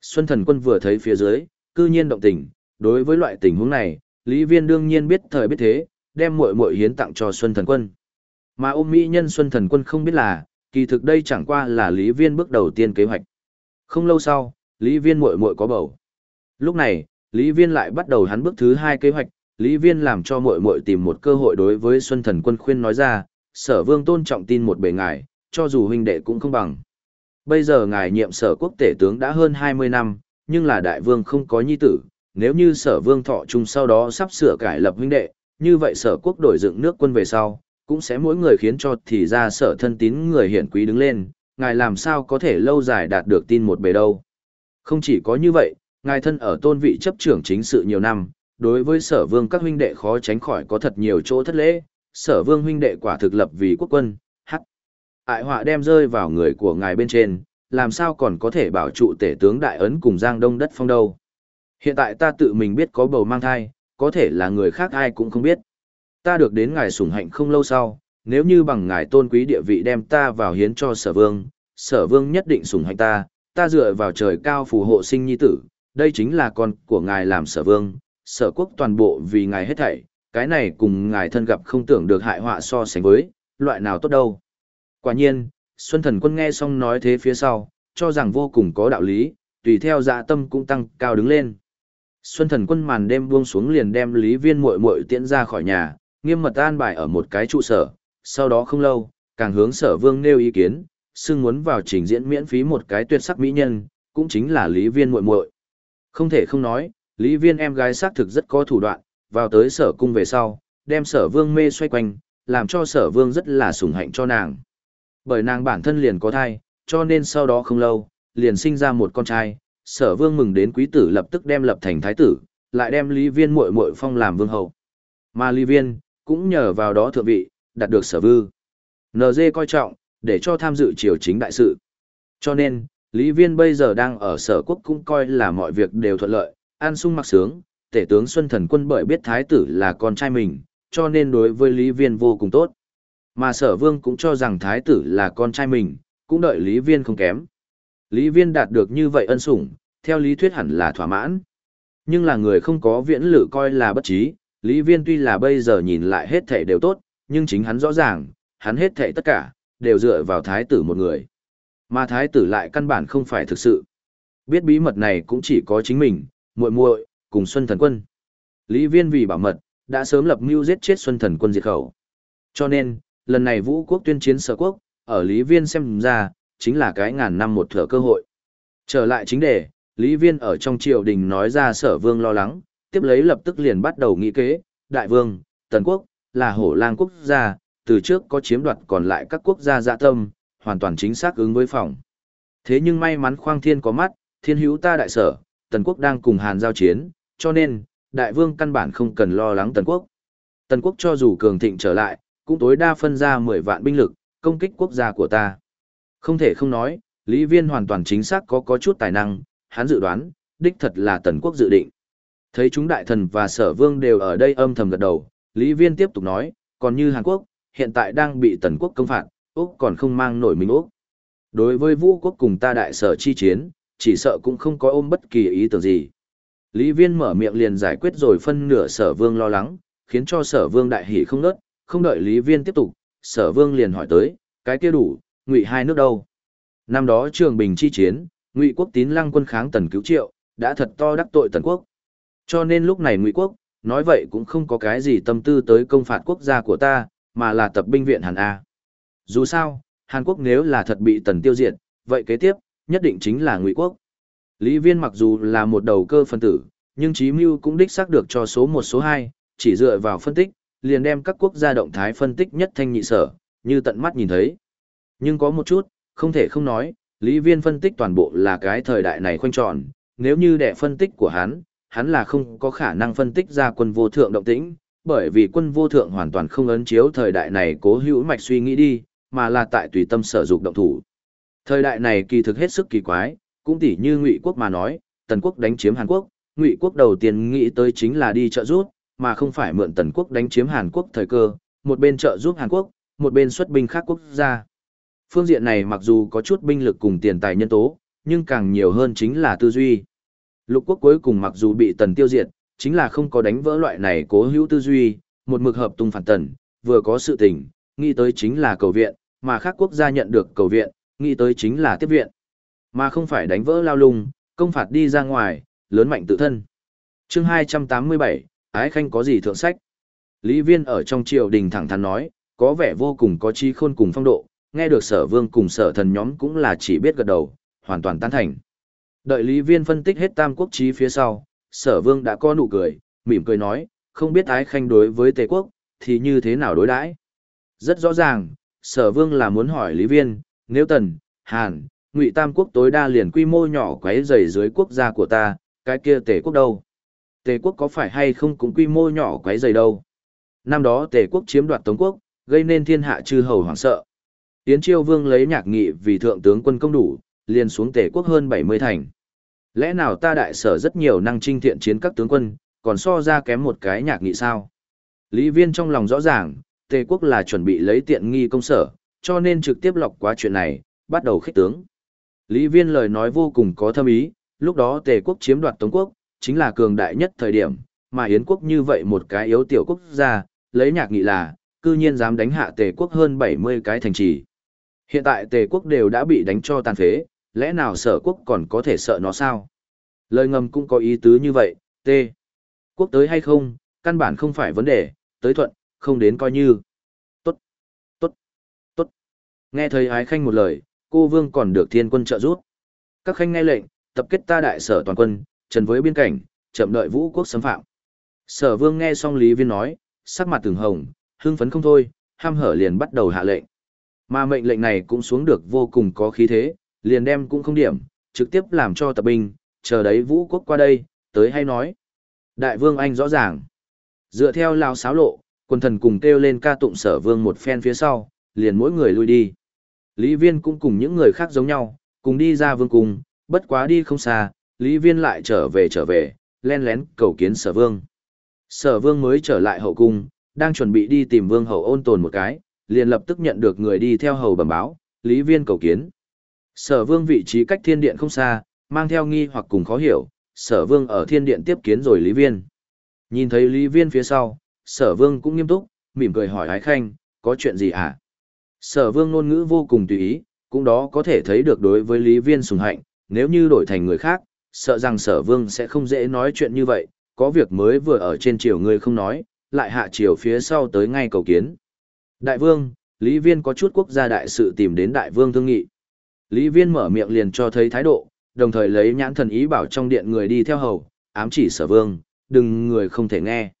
[SPEAKER 1] Xuân Thần Quân vừa thấy phía dưới, cư nhiên động tình, đối với loại tình huống này, Lý Viên đương nhiên biết thời biết thế, đem muội muội hiến tặng cho Xuân Thần Quân. Mà ôm mỹ nhân Xuân Thần Quân không biết là, kỳ thực đây chẳng qua là Lý Viên bước đầu tiên kế hoạch. Không lâu sau, Lý Viên muội muội có bầu. Lúc này, Lý Viên lại bắt đầu hắn bước thứ hai kế hoạch, Lý Viên làm cho muội muội tìm một cơ hội đối với Xuân Thần Quân khuyên nói ra, Sở Vương tôn trọng tin một bề ngài, cho dù huynh đệ cũng không bằng. Bây giờ ngài nhiệm Sở Quốc tể tướng đã hơn 20 năm, nhưng là đại vương không có nhi tử, nếu như Sở Vương thọ trung sau đó sắp sửa cải lập huynh đệ, như vậy Sở Quốc đổi dựng nước quân về sau, cũng sẽ mỗi người khiến cho thì ra Sở thân tín người hiển quý đứng lên, ngài làm sao có thể lâu dài đạt được tin một bề đâu. Không chỉ có như vậy, ngài thân ở tôn vị chấp trưởng chính sự nhiều năm, đối với sở vương các huynh đệ khó tránh khỏi có thật nhiều chỗ thất lễ, sở vương huynh đệ quả thực lập vì quốc quân, hắc. Ải họa đem rơi vào người của ngài bên trên, làm sao còn có thể bảo trụ tể tướng đại ấn cùng giang đông đất phong đâu. Hiện tại ta tự mình biết có bầu mang thai, có thể là người khác ai cũng không biết. Ta được đến ngài sủng hạnh không lâu sau, nếu như bằng ngài tôn quý địa vị đem ta vào hiến cho sở vương, sở vương nhất định sủng hạnh ta, ta dựa vào trời cao phù hộ sinh nhi tử, đây chính là con của ngài làm sở vương, sở quốc toàn bộ vì ngài hết thảy, cái này cùng ngài thân gặp không tưởng được hại họa so sánh với, loại nào tốt đâu. Quả nhiên, Xuân Thần Quân nghe xong nói thế phía sau, cho rằng vô cùng có đạo lý, tùy theo dạ tâm cũng tăng cao đứng lên. Xuân Thần Quân màn đêm buông xuống liền đem Lý Viên muội muội tiễn ra khỏi nhà, nghiêm mật an bài ở một cái trụ sở, sau đó không lâu, càng hướng sở vương nêu ý kiến, xưng muốn vào trình diễn miễn phí một cái tuyệt sắc mỹ nhân, cũng chính là Lý Viên muội muội. Không thể không nói, Lý Viên em gái xác thực rất có thủ đoạn, vào tới sở cung về sau, đem sở vương mê xoay quanh, làm cho sở vương rất là sủng hạnh cho nàng. Bởi nàng bản thân liền có thai, cho nên sau đó không lâu, liền sinh ra một con trai, sở vương mừng đến quý tử lập tức đem lập thành thái tử, lại đem Lý Viên muội muội phong làm vương hậu. Mà Lý Viên, cũng nhờ vào đó thượng vị, đạt được sở vư. NG coi trọng, để cho tham dự triều chính đại sự. Cho nên, Lý Viên bây giờ đang ở sở quốc cũng coi là mọi việc đều thuận lợi, an sung mặc sướng, tể tướng Xuân Thần Quân bởi biết thái tử là con trai mình, cho nên đối với Lý Viên vô cùng tốt. Mà sở vương cũng cho rằng thái tử là con trai mình, cũng đợi Lý Viên không kém. Lý Viên đạt được như vậy ân sủng, theo lý thuyết hẳn là thỏa mãn. Nhưng là người không có viễn lự coi là bất trí, Lý Viên tuy là bây giờ nhìn lại hết thảy đều tốt, nhưng chính hắn rõ ràng, hắn hết thảy tất cả, đều dựa vào thái tử một người. Mà thái tử lại căn bản không phải thực sự. Biết bí mật này cũng chỉ có chính mình, muội muội cùng Xuân Thần Quân. Lý Viên vì bảo mật, đã sớm lập mưu giết chết Xuân Thần Quân diệt khẩu. Cho nên, lần này vũ quốc tuyên chiến sở quốc, ở Lý Viên xem ra, chính là cái ngàn năm một thở cơ hội. Trở lại chính đề, Lý Viên ở trong triều đình nói ra sở vương lo lắng, tiếp lấy lập tức liền bắt đầu nghĩ kế, đại vương, tần quốc, là hổ lang quốc gia, từ trước có chiếm đoạt còn lại các quốc gia dạ tâm, hoàn toàn chính xác ứng với phòng. Thế nhưng may mắn khoang thiên có mắt, thiên hữu ta đại sở, tần quốc đang cùng hàn giao chiến, cho nên, đại vương căn bản không cần lo lắng tần quốc. Tần quốc cho dù cường thịnh trở lại, cũng tối đa phân ra 10 vạn binh lực, công kích quốc gia của ta. Không thể không nói, Lý Viên hoàn toàn chính xác có có chút tài năng, hắn dự đoán, đích thật là tần quốc dự định. Thấy chúng đại thần và sở vương đều ở đây âm thầm gật đầu, Lý Viên tiếp tục nói, còn như Hàn Quốc, hiện tại đang bị tần quốc công phạt, Úc còn không mang nổi mình Úc. Đối với vũ quốc cùng ta đại sở chi chiến, chỉ sợ cũng không có ôm bất kỳ ý tưởng gì. Lý Viên mở miệng liền giải quyết rồi phân nửa sở vương lo lắng, khiến cho sở vương đại hỉ không nớt, không đợi Lý Viên tiếp tục, sở vương liền hỏi tới, cái kia đủ, ngụy hai nước đâu? Năm đó trường bình chi chiến, ngụy quốc tín lăng quân kháng tần cứu triệu, đã thật to đắc tội tần quốc. Cho nên lúc này ngụy quốc, nói vậy cũng không có cái gì tâm tư tới công phạt quốc gia của ta, mà là tập binh viện Hàn A. Dù sao, Hàn Quốc nếu là thật bị tần tiêu diệt, vậy kế tiếp, nhất định chính là ngụy quốc. Lý Viên mặc dù là một đầu cơ phân tử, nhưng trí Mưu cũng đích xác được cho số một số hai, chỉ dựa vào phân tích, liền đem các quốc gia động thái phân tích nhất thanh nhị sở, như tận mắt nhìn thấy. Nhưng có một chút, không thể không nói, Lý Viên phân tích toàn bộ là cái thời đại này khoanh tròn, nếu như đệ phân tích của hắn, hắn là không có khả năng phân tích ra quân vô thượng động tĩnh, bởi vì quân vô thượng hoàn toàn không ấn chiếu thời đại này cố hữu mạch suy nghĩ đi, mà là tại tùy tâm sở dụng động thủ. Thời đại này kỳ thực hết sức kỳ quái, cũng tỉ như Ngụy quốc mà nói, Tần quốc đánh chiếm Hàn Quốc, Ngụy quốc đầu tiên nghĩ tới chính là đi trợ giúp, mà không phải mượn Tần quốc đánh chiếm Hàn Quốc thời cơ, một bên trợ giúp Hàn Quốc, một bên xuất binh khác quốc gia. Phương diện này mặc dù có chút binh lực cùng tiền tài nhân tố, nhưng càng nhiều hơn chính là tư duy. Lục quốc cuối cùng mặc dù bị Tần tiêu diệt, chính là không có đánh vỡ loại này cố hữu tư duy, một mực hợp tung phản Tần, vừa có sự tình, nghĩ tới chính là cầu viện, mà khác quốc gia nhận được cầu viện, nghĩ tới chính là tiếp viện. Mà không phải đánh vỡ lao lung, công phạt đi ra ngoài, lớn mạnh tự thân. chương 287, Ái Khanh có gì thượng sách? Lý Viên ở trong triều đình thẳng thắn nói, có vẻ vô cùng có trí khôn cùng phong độ, nghe được sở vương cùng sở thần nhóm cũng là chỉ biết gật đầu, hoàn toàn tán thành. Đợi Lý Viên phân tích hết tam quốc trí phía sau, sở vương đã có nụ cười, mỉm cười nói, không biết Ái Khanh đối với Tề quốc, thì như thế nào đối đãi Rất rõ ràng, sở vương là muốn hỏi Lý Viên, nếu Tần, Hàn, Ngụy Tam quốc tối đa liền quy mô nhỏ quấy rầy dưới quốc gia của ta, cái kia Tề quốc đâu? Tề quốc có phải hay không cũng quy mô nhỏ quấy rầy đâu? Năm đó Tề quốc chiếm đoạt Tống quốc, gây nên thiên hạ chư hầu hoảng sợ. Tiến Chiêu Vương lấy nhạc nghị vì thượng tướng quân công đủ, liền xuống Tề quốc hơn 70 thành. Lẽ nào ta đại sở rất nhiều năng trinh thiện chiến các tướng quân, còn so ra kém một cái nhạc nghị sao? Lý Viên trong lòng rõ ràng, Tề quốc là chuẩn bị lấy tiện nghi công sở, cho nên trực tiếp lọc qua chuyện này, bắt đầu khích tướng. Lý Viên lời nói vô cùng có thâm ý, lúc đó Tề quốc chiếm đoạt Tống quốc, chính là cường đại nhất thời điểm, mà Yến quốc như vậy một cái yếu tiểu quốc gia, lấy nhạc nghị là, cư nhiên dám đánh hạ Tề quốc hơn 70 cái thành trì. Hiện tại Tề quốc đều đã bị đánh cho tàn phế, lẽ nào sở quốc còn có thể sợ nó sao? Lời ngầm cũng có ý tứ như vậy, tê. Quốc tới hay không, căn bản không phải vấn đề, tới thuận, không đến coi như. Tốt, tốt, tốt. Nghe thấy ái khanh một lời, cô vương còn được thiên quân trợ giúp. Các khanh nghe lệnh, tập kết ta đại sở toàn quân, trần với biên cảnh, chậm đợi vũ quốc xâm phạm. Sở vương nghe xong Lý Viên nói, sắc mặt từng hồng, hưng phấn không thôi, ham hở liền bắt đầu hạ lệnh. Mà mệnh lệnh này cũng xuống được vô cùng có khí thế, liền đem cũng không điểm, trực tiếp làm cho tập binh, chờ đấy vũ quốc qua đây, tới hay nói. Đại vương anh rõ ràng. Dựa theo lao xáo lộ, quân thần cùng kêu lên ca tụng sở vương một phen phía sau, liền mỗi người lui đi. Lý viên cũng cùng những người khác giống nhau, cùng đi ra vương cung, bất quá đi không xa, Lý viên lại trở về trở về, len lén cầu kiến sở vương. Sở vương mới trở lại hậu cung, đang chuẩn bị đi tìm vương hậu ôn tồn một cái, liền lập tức nhận được người đi theo hầu bẩm báo, Lý viên cầu kiến. Sở vương vị trí cách thiên điện không xa, mang theo nghi hoặc cùng khó hiểu, sở vương ở thiên điện tiếp kiến rồi Lý viên. Nhìn thấy Lý viên phía sau, sở vương cũng nghiêm túc, mỉm cười hỏi ái khanh, có chuyện gì hả? À? Sở vương ngôn ngữ vô cùng tùy ý, cũng đó có thể thấy được đối với Lý viên sùng hạnh, nếu như đổi thành người khác, sợ rằng sở vương sẽ không dễ nói chuyện như vậy, có việc mới vừa ở trên triều người không nói, lại hạ triều phía sau tới ngay cầu kiến. Đại vương, Lý viên có chút quốc gia đại sự tìm đến đại vương thương nghị. Lý viên mở miệng liền cho thấy thái độ, đồng thời lấy nhãn thần ý bảo trong điện người đi theo hầu, ám chỉ sở vương, đừng người không thể nghe.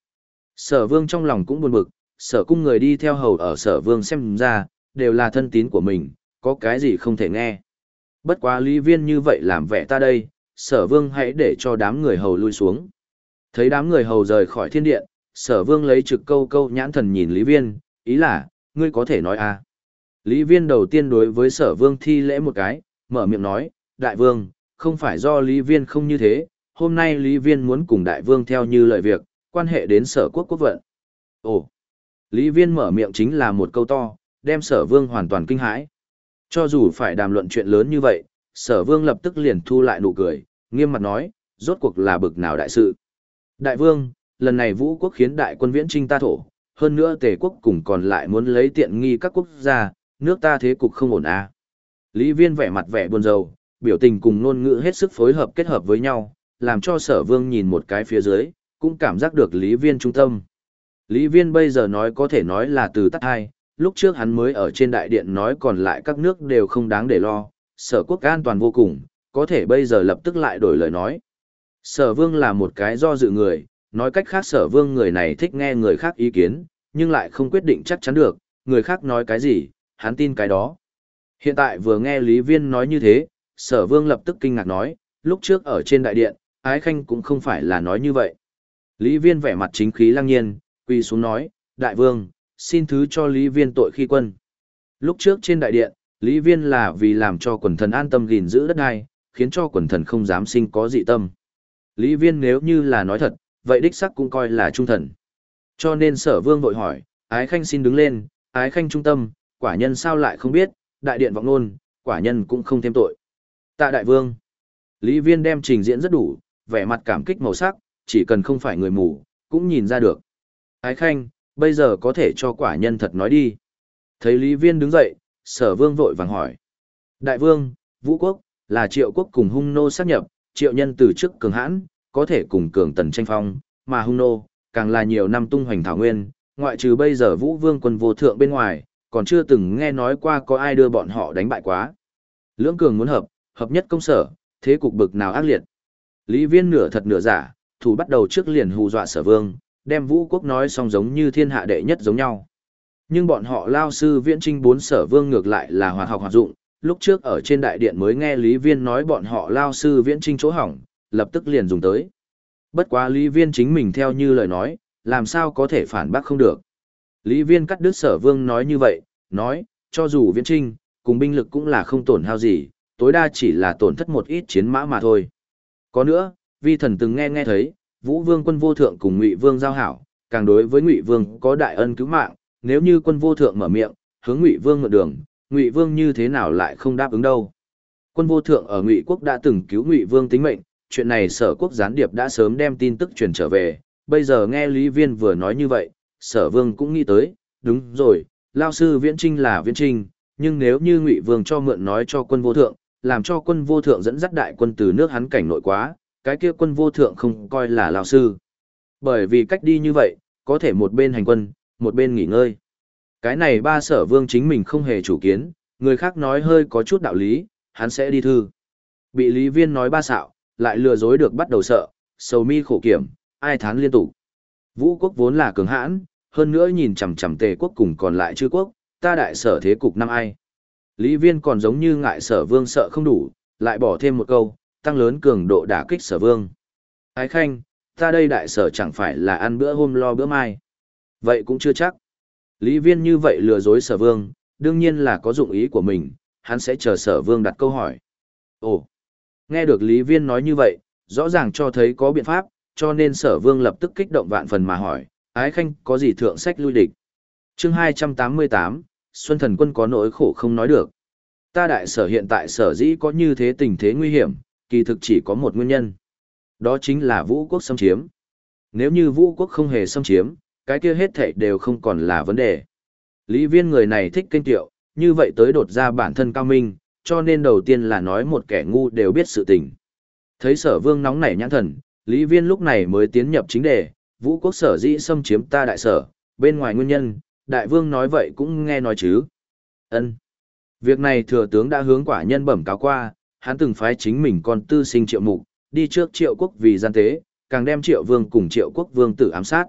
[SPEAKER 1] Sở vương trong lòng cũng buồn bực, sở cung người đi theo hầu ở sở vương xem ra, đều là thân tín của mình, có cái gì không thể nghe. Bất quá lý viên như vậy làm vẻ ta đây, sở vương hãy để cho đám người hầu lui xuống. Thấy đám người hầu rời khỏi thiên điện, sở vương lấy trực câu câu nhãn thần nhìn lý viên, ý là, ngươi có thể nói à. Lý viên đầu tiên đối với sở vương thi lễ một cái, mở miệng nói, đại vương, không phải do lý viên không như thế, hôm nay Lý Viên muốn cùng đại vương theo như lời việc, quan hệ đến sở quốc quốc vận. Ồ, Lý Viên mở miệng chính là một câu to, đem sở vương hoàn toàn kinh hãi. Cho dù phải đàm luận chuyện lớn như vậy, sở vương lập tức liền thu lại nụ cười, nghiêm mặt nói, rốt cuộc là bực nào đại sự. Đại vương, lần này vũ quốc khiến đại quân viễn trinh ta thổ, hơn nữa tề quốc cùng còn lại muốn lấy tiện nghi các quốc gia, nước ta thế cục không ổn à. Lý viên vẻ mặt vẻ buồn rầu, biểu tình cùng ngôn ngữ hết sức phối hợp kết hợp với nhau, làm cho sở vương nhìn một cái phía dưới, cũng cảm giác được lý viên trung tâm. Lý viên bây giờ nói có thể nói là từ tắt hai, lúc trước hắn mới ở trên đại điện nói còn lại các nước đều không đáng để lo, sở quốc an toàn vô cùng, có thể bây giờ lập tức lại đổi lời nói. Sở vương là một cái do dự người, nói cách khác sở vương người này thích nghe người khác ý kiến, nhưng lại không quyết định chắc chắn được, người khác nói cái gì, hắn tin cái đó. Hiện tại vừa nghe Lý Viên nói như thế, sở vương lập tức kinh ngạc nói, lúc trước ở trên đại điện, ái khanh cũng không phải là nói như vậy. Lý Viên vẻ mặt chính khí lăng nhiên, quỳ xuống nói, đại vương, xin thứ cho Lý Viên tội khi quân. Lúc trước trên đại điện, Lý Viên là vì làm cho quần thần an tâm gìn giữ đất đai, khiến cho quần thần không dám sinh có dị tâm. Lý Viên nếu như là nói thật, vậy đích sắc cũng coi là trung thần. Cho nên sở vương vội hỏi, ái khanh xin đứng lên, ái khanh trung tâm, quả nhân sao lại không biết, đại điện vọng nôn, quả nhân cũng không thêm tội. Tạ đại vương, Lý Viên đem trình diễn rất đủ, vẻ mặt cảm kích màu sắc, chỉ cần không phải người mù, cũng nhìn ra được. Ái khanh, bây giờ có thể cho quả nhân thật nói đi. Thấy Lý Viên đứng dậy, sở vương vội vàng hỏi. Đại vương, vũ quốc, là triệu quốc cùng hung nô sát nhập, triệu nhân từ trước cường hãn, có thể cùng cường tần tranh phong, mà hung nô, càng là nhiều năm tung hoành thảo nguyên, ngoại trừ bây giờ vũ vương quân vô thượng bên ngoài, còn chưa từng nghe nói qua có ai đưa bọn họ đánh bại quá. Lưỡng cường muốn hợp, hợp nhất công sở, thế cục bực nào ác liệt. Lý viên nửa thật nửa giả, thủ bắt đầu trước liền hù dọa sở vương, đem vũ quốc nói xong giống như thiên hạ đệ nhất giống nhau. Nhưng bọn họ lao sư viễn trinh bốn sở vương ngược lại là hoạt học hoạt dụng, lúc trước ở trên đại điện mới nghe Lý Viên nói bọn họ lao sư viễn trinh chỗ hỏng, lập tức liền dùng tới. Bất quá Lý Viên chính mình theo như lời nói, làm sao có thể phản bác không được. Lý Viên cắt đứt sở vương nói như vậy, nói, cho dù viễn trinh, cùng binh lực cũng là không tổn hao gì, tối đa chỉ là tổn thất một ít chiến mã mà thôi. Có nữa, vi thần từng nghe nghe thấy, Vũ Vương quân vô thượng cùng Ngụy Vương giao hảo, càng đối với Ngụy Vương có đại ân cứu mạng, nếu như quân vô thượng mở miệng, hướng Ngụy Vương ngược đường, Ngụy Vương như thế nào lại không đáp ứng đâu? Quân vô thượng ở Ngụy quốc đã từng cứu Ngụy Vương tính mệnh, chuyện này Sở quốc gián điệp đã sớm đem tin tức truyền trở về, bây giờ nghe Lý Viên vừa nói như vậy, Sở Vương cũng nghĩ tới, đúng rồi, lao sư Viễn Trinh là Viễn Trinh, nhưng nếu như Ngụy Vương cho mượn nói cho quân vô thượng, làm cho quân vô thượng dẫn dắt đại quân từ nước hắn cảnh nội quá, cái kia quân vô thượng không coi là lao sư. Bởi vì cách đi như vậy, có thể một bên hành quân, một bên nghỉ ngơi. Cái này ba sở vương chính mình không hề chủ kiến, người khác nói hơi có chút đạo lý, hắn sẽ đi thư. Bị lý viên nói ba xạo, lại lừa dối được bắt đầu sợ, sầu mi khổ kiểm, ai thán liên tục. Vũ quốc vốn là cường hãn, hơn nữa nhìn chằm chằm tề quốc cùng còn lại chư quốc, ta đại sở thế cục năm ai. Lý viên còn giống như ngại sở vương sợ không đủ, lại bỏ thêm một câu, tăng lớn cường độ đả kích sở vương. Ái khanh, ta đây đại sở chẳng phải là ăn bữa hôm lo bữa mai. Vậy cũng chưa chắc. Lý viên như vậy lừa dối sở vương, đương nhiên là có dụng ý của mình, hắn sẽ chờ sở vương đặt câu hỏi. Ồ, nghe được Lý viên nói như vậy, rõ ràng cho thấy có biện pháp, cho nên sở vương lập tức kích động vạn phần mà hỏi, ái khanh có gì thượng sách lui địch. chương 288, Xuân Thần Quân có nỗi khổ không nói được. Ta đại sở hiện tại sở dĩ có như thế tình thế nguy hiểm, kỳ thực chỉ có một nguyên nhân. Đó chính là vũ quốc xâm chiếm. Nếu như vũ quốc không hề xâm chiếm, cái kia hết thảy đều không còn là vấn đề. Lý viên người này thích kênh tiệu, như vậy tới đột ra bản thân cao minh, cho nên đầu tiên là nói một kẻ ngu đều biết sự tình. Thấy sở vương nóng nảy nhãn thần, Lý viên lúc này mới tiến nhập chính đề, vũ quốc sở dĩ xâm chiếm ta đại sở, bên ngoài nguyên nhân, đại vương nói vậy cũng nghe nói chứ. ân Việc này thừa tướng đã hướng quả nhân bẩm cáo qua, hắn từng phái chính mình con tư sinh triệu mục, đi trước triệu quốc vì gian tế, càng đem triệu vương cùng triệu quốc vương tử ám sát.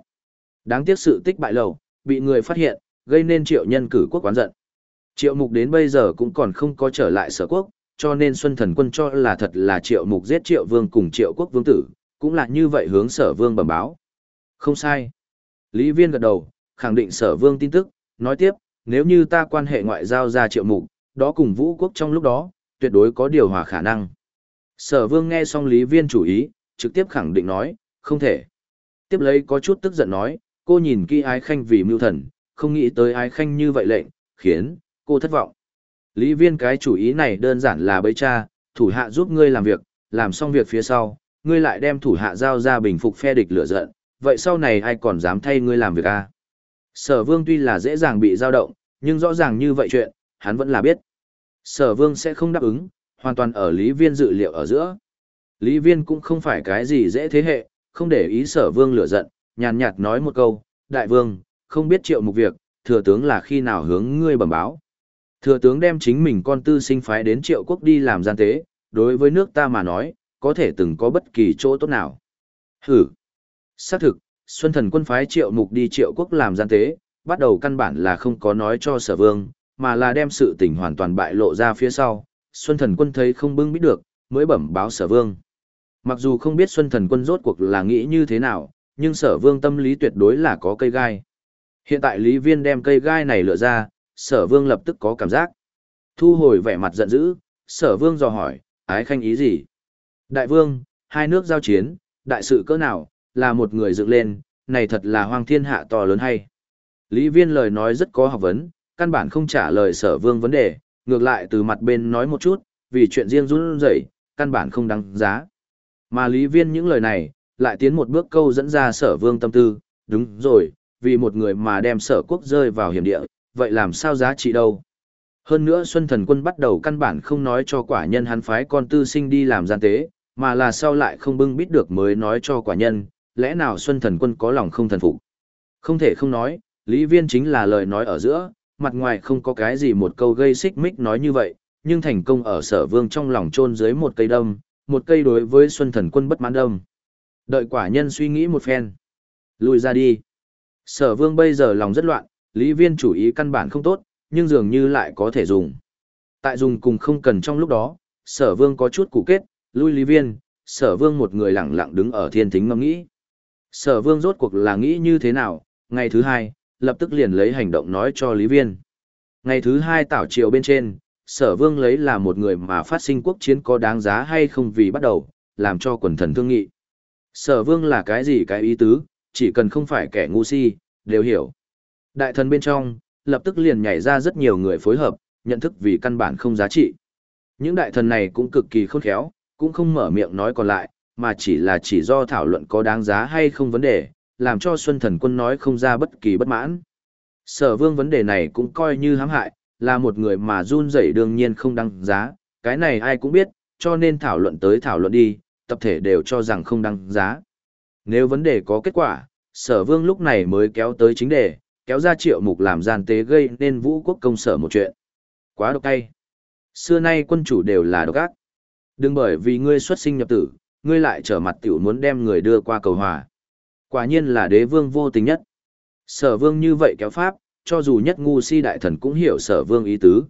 [SPEAKER 1] Đáng tiếc sự tích bại lầu, bị người phát hiện, gây nên triệu nhân cử quốc quán giận. Triệu mục đến bây giờ cũng còn không có trở lại sở quốc, cho nên Xuân Thần Quân cho là thật là triệu mục giết triệu vương cùng triệu quốc vương tử, cũng là như vậy hướng sở vương bẩm báo. Không sai. Lý Viên gật đầu, khẳng định sở vương tin tức, nói tiếp, nếu như ta quan hệ ngoại giao ra triệu mục, đó cùng vũ quốc trong lúc đó, tuyệt đối có điều hòa khả năng. Sở vương nghe xong Lý Viên chủ ý, trực tiếp khẳng định nói, không thể. Tiếp lấy có chút tức giận nói, cô nhìn kỹ ái khanh vì mưu thần, không nghĩ tới ái khanh như vậy lệnh, khiến cô thất vọng. Lý viên cái chủ ý này đơn giản là bấy cha, thủ hạ giúp ngươi làm việc, làm xong việc phía sau, ngươi lại đem thủ hạ giao ra bình phục phe địch lửa giận, vậy sau này ai còn dám thay ngươi làm việc à? Sở vương tuy là dễ dàng bị dao động, nhưng rõ ràng như vậy chuyện, hắn vẫn là biết. Sở vương sẽ không đáp ứng, hoàn toàn ở Lý Viên dự liệu ở giữa. Lý Viên cũng không phải cái gì dễ thế hệ, không để ý sở vương lửa giận, nhàn nhạt nói một câu, đại vương, không biết triệu mục việc, thừa tướng là khi nào hướng ngươi bẩm báo. Thừa tướng đem chính mình con tư sinh phái đến triệu quốc đi làm gian tế, đối với nước ta mà nói, có thể từng có bất kỳ chỗ tốt nào. Hử! Xác thực, Xuân Thần quân phái triệu mục đi triệu quốc làm gian tế, bắt đầu căn bản là không có nói cho sở vương, mà là đem sự tình hoàn toàn bại lộ ra phía sau. Xuân Thần quân thấy không bưng biết được, mới bẩm báo sở vương. Mặc dù không biết Xuân Thần quân rốt cuộc là nghĩ như thế nào, nhưng sở vương tâm lý tuyệt đối là có cây gai. Hiện tại Lý Viên đem cây gai này lựa ra, sở vương lập tức có cảm giác. Thu hồi vẻ mặt giận dữ, sở vương dò hỏi, ái khanh ý gì? Đại vương, hai nước giao chiến, đại sự cỡ nào, là một người dựng lên, này thật là hoang thiên hạ to lớn hay. Lý viên lời nói rất có học vấn, căn bản không trả lời sở vương vấn đề, ngược lại từ mặt bên nói một chút, vì chuyện riêng run rẩy, căn bản không đáng giá. Mà lý viên những lời này, lại tiến một bước câu dẫn ra sở vương tâm tư, đúng rồi, vì một người mà đem sở quốc rơi vào hiểm địa, vậy làm sao giá trị đâu. Hơn nữa Xuân Thần Quân bắt đầu căn bản không nói cho quả nhân hắn phái con tư sinh đi làm gian tế, mà là sau lại không bưng bít được mới nói cho quả nhân, lẽ nào Xuân Thần Quân có lòng không thần phục. Không thể không nói, Lý Viên chính là lời nói ở giữa, mặt ngoài không có cái gì một câu gây xích mích nói như vậy, nhưng thành công ở sở vương trong lòng chôn dưới một cây đâm, một cây đối với Xuân Thần Quân bất mãn đâm. Đợi quả nhân suy nghĩ một phen. Lùi ra đi. Sở vương bây giờ lòng rất loạn, Lý Viên chủ ý căn bản không tốt, nhưng dường như lại có thể dùng. Tại dùng cùng không cần trong lúc đó, sở vương có chút cụ kết, lui Lý Viên, sở vương một người lặng lặng đứng ở thiên thính ngâm nghĩ. Sở vương rốt cuộc là nghĩ như thế nào, ngày thứ hai, lập tức liền lấy hành động nói cho Lý Viên. Ngày thứ hai tảo triều bên trên, sở vương lấy là một người mà phát sinh quốc chiến có đáng giá hay không vì bắt đầu, làm cho quần thần thương nghị. Sở vương là cái gì cái ý tứ, chỉ cần không phải kẻ ngu si, đều hiểu. Đại thần bên trong, lập tức liền nhảy ra rất nhiều người phối hợp, nhận thức vì căn bản không giá trị. Những đại thần này cũng cực kỳ khôn khéo, cũng không mở miệng nói còn lại, mà chỉ là chỉ do thảo luận có đáng giá hay không vấn đề, làm cho Xuân Thần Quân nói không ra bất kỳ bất mãn. Sở vương vấn đề này cũng coi như hãm hại, là một người mà run rẩy đương nhiên không đăng giá, cái này ai cũng biết, cho nên thảo luận tới thảo luận đi, tập thể đều cho rằng không đăng giá. Nếu vấn đề có kết quả, sở vương lúc này mới kéo tới chính đề, kéo ra triệu mục làm gian tế gây nên vũ quốc công sở một chuyện. Quá độc tay. Xưa nay quân chủ đều là độc ác. Đừng bởi vì ngươi xuất sinh nhập tử, ngươi lại trở mặt tiểu muốn đem người đưa qua cầu hòa. Quả nhiên là đế vương vô tình nhất. Sở vương như vậy kéo pháp, cho dù nhất ngu si đại thần cũng hiểu sở vương ý tứ.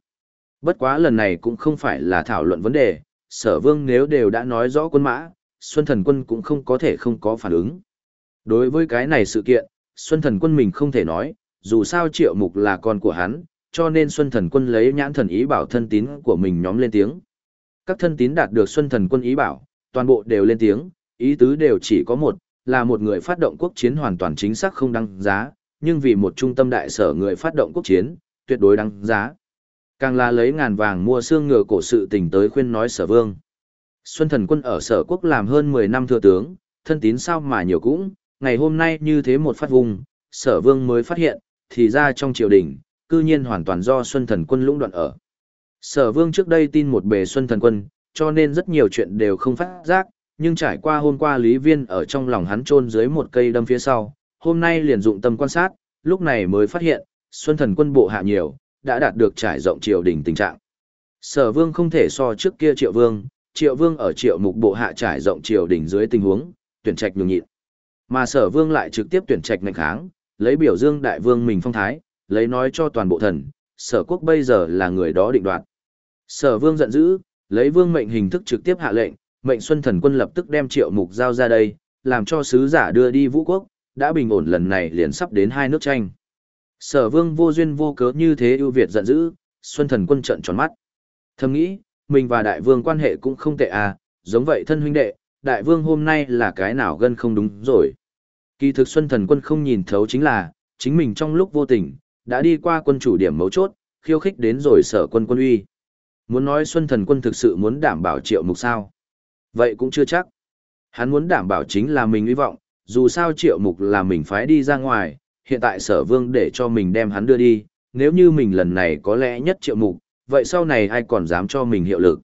[SPEAKER 1] Bất quá lần này cũng không phải là thảo luận vấn đề, sở vương nếu đều đã nói rõ quân mã, Xuân thần quân cũng không có thể không có phản ứng. Đối với cái này sự kiện, Xuân thần quân mình không thể nói, dù sao triệu mục là con của hắn, cho nên Xuân thần quân lấy nhãn thần ý bảo thân tín của mình nhóm lên tiếng. Các thân tín đạt được Xuân thần quân ý bảo, toàn bộ đều lên tiếng, ý tứ đều chỉ có một, là một người phát động quốc chiến hoàn toàn chính xác không đăng giá, nhưng vì một trung tâm đại sở người phát động quốc chiến, tuyệt đối đăng giá. Càng là lấy ngàn vàng mua xương ngựa cổ sự tình tới khuyên nói sở vương. Xuân thần quân ở sở quốc làm hơn 10 năm thừa tướng, thân tín sao mà nhiều cũng, ngày hôm nay như thế một phát vùng, sở vương mới phát hiện, thì ra trong triều đình, cư nhiên hoàn toàn do Xuân thần quân lũng đoạn ở. Sở vương trước đây tin một bề Xuân thần quân, cho nên rất nhiều chuyện đều không phát giác, nhưng trải qua hôm qua Lý Viên ở trong lòng hắn chôn dưới một cây đâm phía sau, hôm nay liền dụng tâm quan sát, lúc này mới phát hiện, Xuân Thần quân bộ hạ nhiều, đã đạt được trải rộng triều đình tình trạng. Sở Vương không thể so trước kia Triệu Vương, Triệu Vương ở Triệu Mục bộ hạ trải rộng triều đình dưới tình huống, tuyển trạch nhường nhịn. Mà Sở Vương lại trực tiếp tuyển trạch nghênh kháng, lấy biểu dương đại vương mình phong thái, lấy nói cho toàn bộ thần, Sở Quốc bây giờ là người đó định đoạt. Sở Vương giận dữ, lấy vương mệnh hình thức trực tiếp hạ lệnh, mệnh Xuân Thần quân lập tức đem Triệu Mục giao ra đây, làm cho sứ giả đưa đi Vũ quốc, đã bình ổn lần này liền sắp đến hai nước tranh. Sở Vương vô duyên vô cớ như thế ưu việt giận dữ, Xuân Thần quân trợn tròn mắt. Thầm nghĩ, mình và đại vương quan hệ cũng không tệ à, giống vậy thân huynh đệ, đại vương hôm nay là cái nào gân không đúng rồi. Kỳ thực Xuân Thần quân không nhìn thấu chính là, chính mình trong lúc vô tình, đã đi qua quân chủ điểm mấu chốt, khiêu khích đến rồi sở quân quân uy. Muốn nói Xuân Thần quân thực sự muốn đảm bảo triệu mục sao? Vậy cũng chưa chắc. Hắn muốn đảm bảo chính là mình hy vọng, dù sao triệu mục là mình phái đi ra ngoài, hiện tại sở vương để cho mình đem hắn đưa đi, nếu như mình lần này có lẽ nhất triệu mục, vậy sau này ai còn dám cho mình hiệu lực.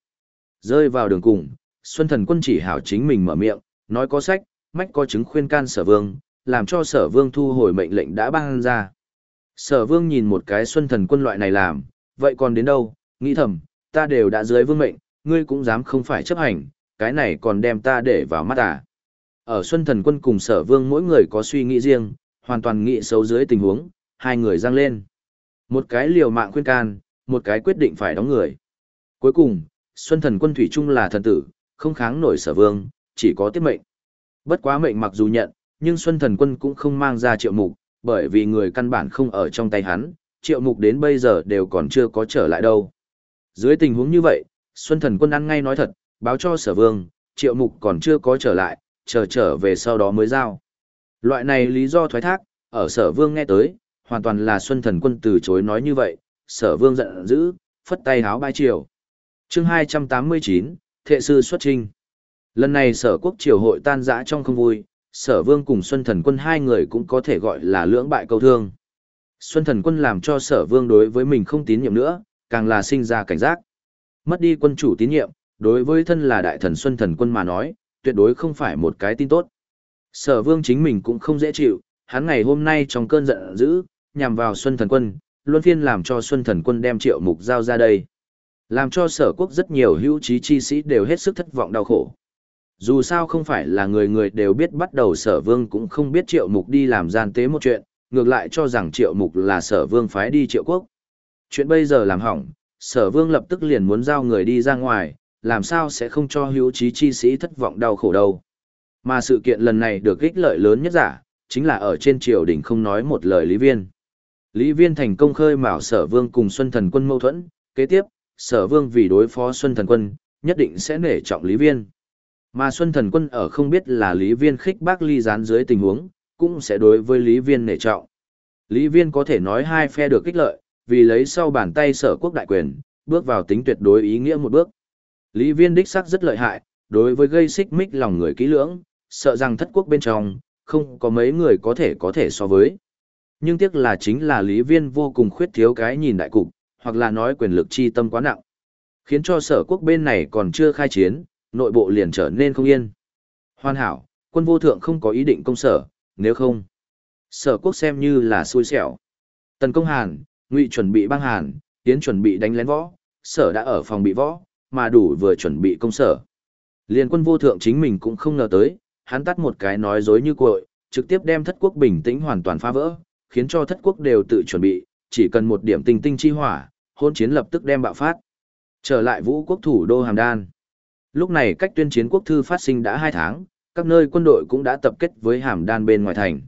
[SPEAKER 1] Rơi vào đường cùng, Xuân Thần quân chỉ hảo chính mình mở miệng, nói có sách, mách có chứng khuyên can sở vương, làm cho sở vương thu hồi mệnh lệnh đã ban ra. Sở vương nhìn một cái Xuân Thần quân loại này làm, vậy còn đến đâu, nghĩ thầm, ta đều đã dưới vương mệnh, ngươi cũng dám không phải chấp hành, cái này còn đem ta để vào mắt à. Ở Xuân Thần quân cùng sở vương mỗi người có suy nghĩ riêng, hoàn toàn nghĩ xấu dưới tình huống, hai người giang lên. Một cái liều mạng khuyên can, một cái quyết định phải đóng người. Cuối cùng, Xuân Thần quân Thủy Trung là thần tử, không kháng nổi sở vương, chỉ có tiết mệnh. Bất quá mệnh mặc dù nhận, nhưng Xuân Thần quân cũng không mang ra triệu mục, bởi vì người căn bản không ở trong tay hắn, triệu mục đến bây giờ đều còn chưa có trở lại đâu. Dưới tình huống như vậy, Xuân Thần quân ăn ngay nói thật, báo cho sở vương, triệu mục còn chưa có trở lại, chờ trở về sau đó mới giao. Loại này lý do thoái thác, ở sở vương nghe tới, hoàn toàn là Xuân Thần quân từ chối nói như vậy, sở vương giận dữ, phất tay háo bai triều. chương 289, Thệ sư xuất trinh. Lần này sở quốc triều hội tan rã trong không vui, sở vương cùng Xuân Thần quân hai người cũng có thể gọi là lưỡng bại câu thương. Xuân Thần quân làm cho sở vương đối với mình không tín nhiệm nữa, càng là sinh ra cảnh giác. Mất đi quân chủ tín nhiệm, đối với thân là đại thần Xuân Thần quân mà nói, tuyệt đối không phải một cái tin tốt. Sở vương chính mình cũng không dễ chịu, hắn ngày hôm nay trong cơn giận dữ, nhằm vào Xuân Thần quân, luân phiên làm cho Xuân Thần quân đem triệu mục giao ra đây. Làm cho sở quốc rất nhiều hữu trí chi sĩ đều hết sức thất vọng đau khổ. Dù sao không phải là người người đều biết bắt đầu sở vương cũng không biết triệu mục đi làm gian tế một chuyện, ngược lại cho rằng triệu mục là sở vương phái đi triệu quốc. Chuyện bây giờ làm hỏng, sở vương lập tức liền muốn giao người đi ra ngoài, làm sao sẽ không cho hữu trí chi sĩ thất vọng đau khổ đâu. Mà sự kiện lần này được ích lợi lớn nhất giả, chính là ở trên triều đình không nói một lời Lý Viên. Lý Viên thành công khơi mào sở vương cùng Xuân Thần quân mâu thuẫn, kế tiếp, sở vương vì đối phó Xuân Thần quân, nhất định sẽ nể trọng Lý Viên. Mà Xuân Thần quân ở không biết là Lý Viên khích bác ly gián dưới tình huống, cũng sẽ đối với Lý Viên nể trọng. Lý Viên có thể nói hai phe được kích lợi, vì lấy sau bàn tay sở quốc đại quyền, bước vào tính tuyệt đối ý nghĩa một bước. Lý Viên đích sắc rất lợi hại, đối với gây xích mích lòng người kỹ lưỡng, sợ rằng thất quốc bên trong, không có mấy người có thể có thể so với. Nhưng tiếc là chính là Lý Viên vô cùng khuyết thiếu cái nhìn đại cục, hoặc là nói quyền lực chi tâm quá nặng. Khiến cho sở quốc bên này còn chưa khai chiến, nội bộ liền trở nên không yên. Hoàn hảo, quân vô thượng không có ý định công sở, nếu không, sở quốc xem như là xui xẻo. Tần công Hàn, Ngụy chuẩn bị băng Hàn, Tiến chuẩn bị đánh lén võ, sở đã ở phòng bị võ, mà đủ vừa chuẩn bị công sở. Liên quân vô thượng chính mình cũng không ngờ tới, hắn tắt một cái nói dối như cội, trực tiếp đem thất quốc bình tĩnh hoàn toàn phá vỡ, khiến cho thất quốc đều tự chuẩn bị, chỉ cần một điểm tinh tinh chi hỏa, hôn chiến lập tức đem bạo phát. Trở lại vũ quốc thủ đô Hàm Đan. Lúc này cách tuyên chiến quốc thư phát sinh đã hai tháng, các nơi quân đội cũng đã tập kết với Hàm Đan bên ngoài thành.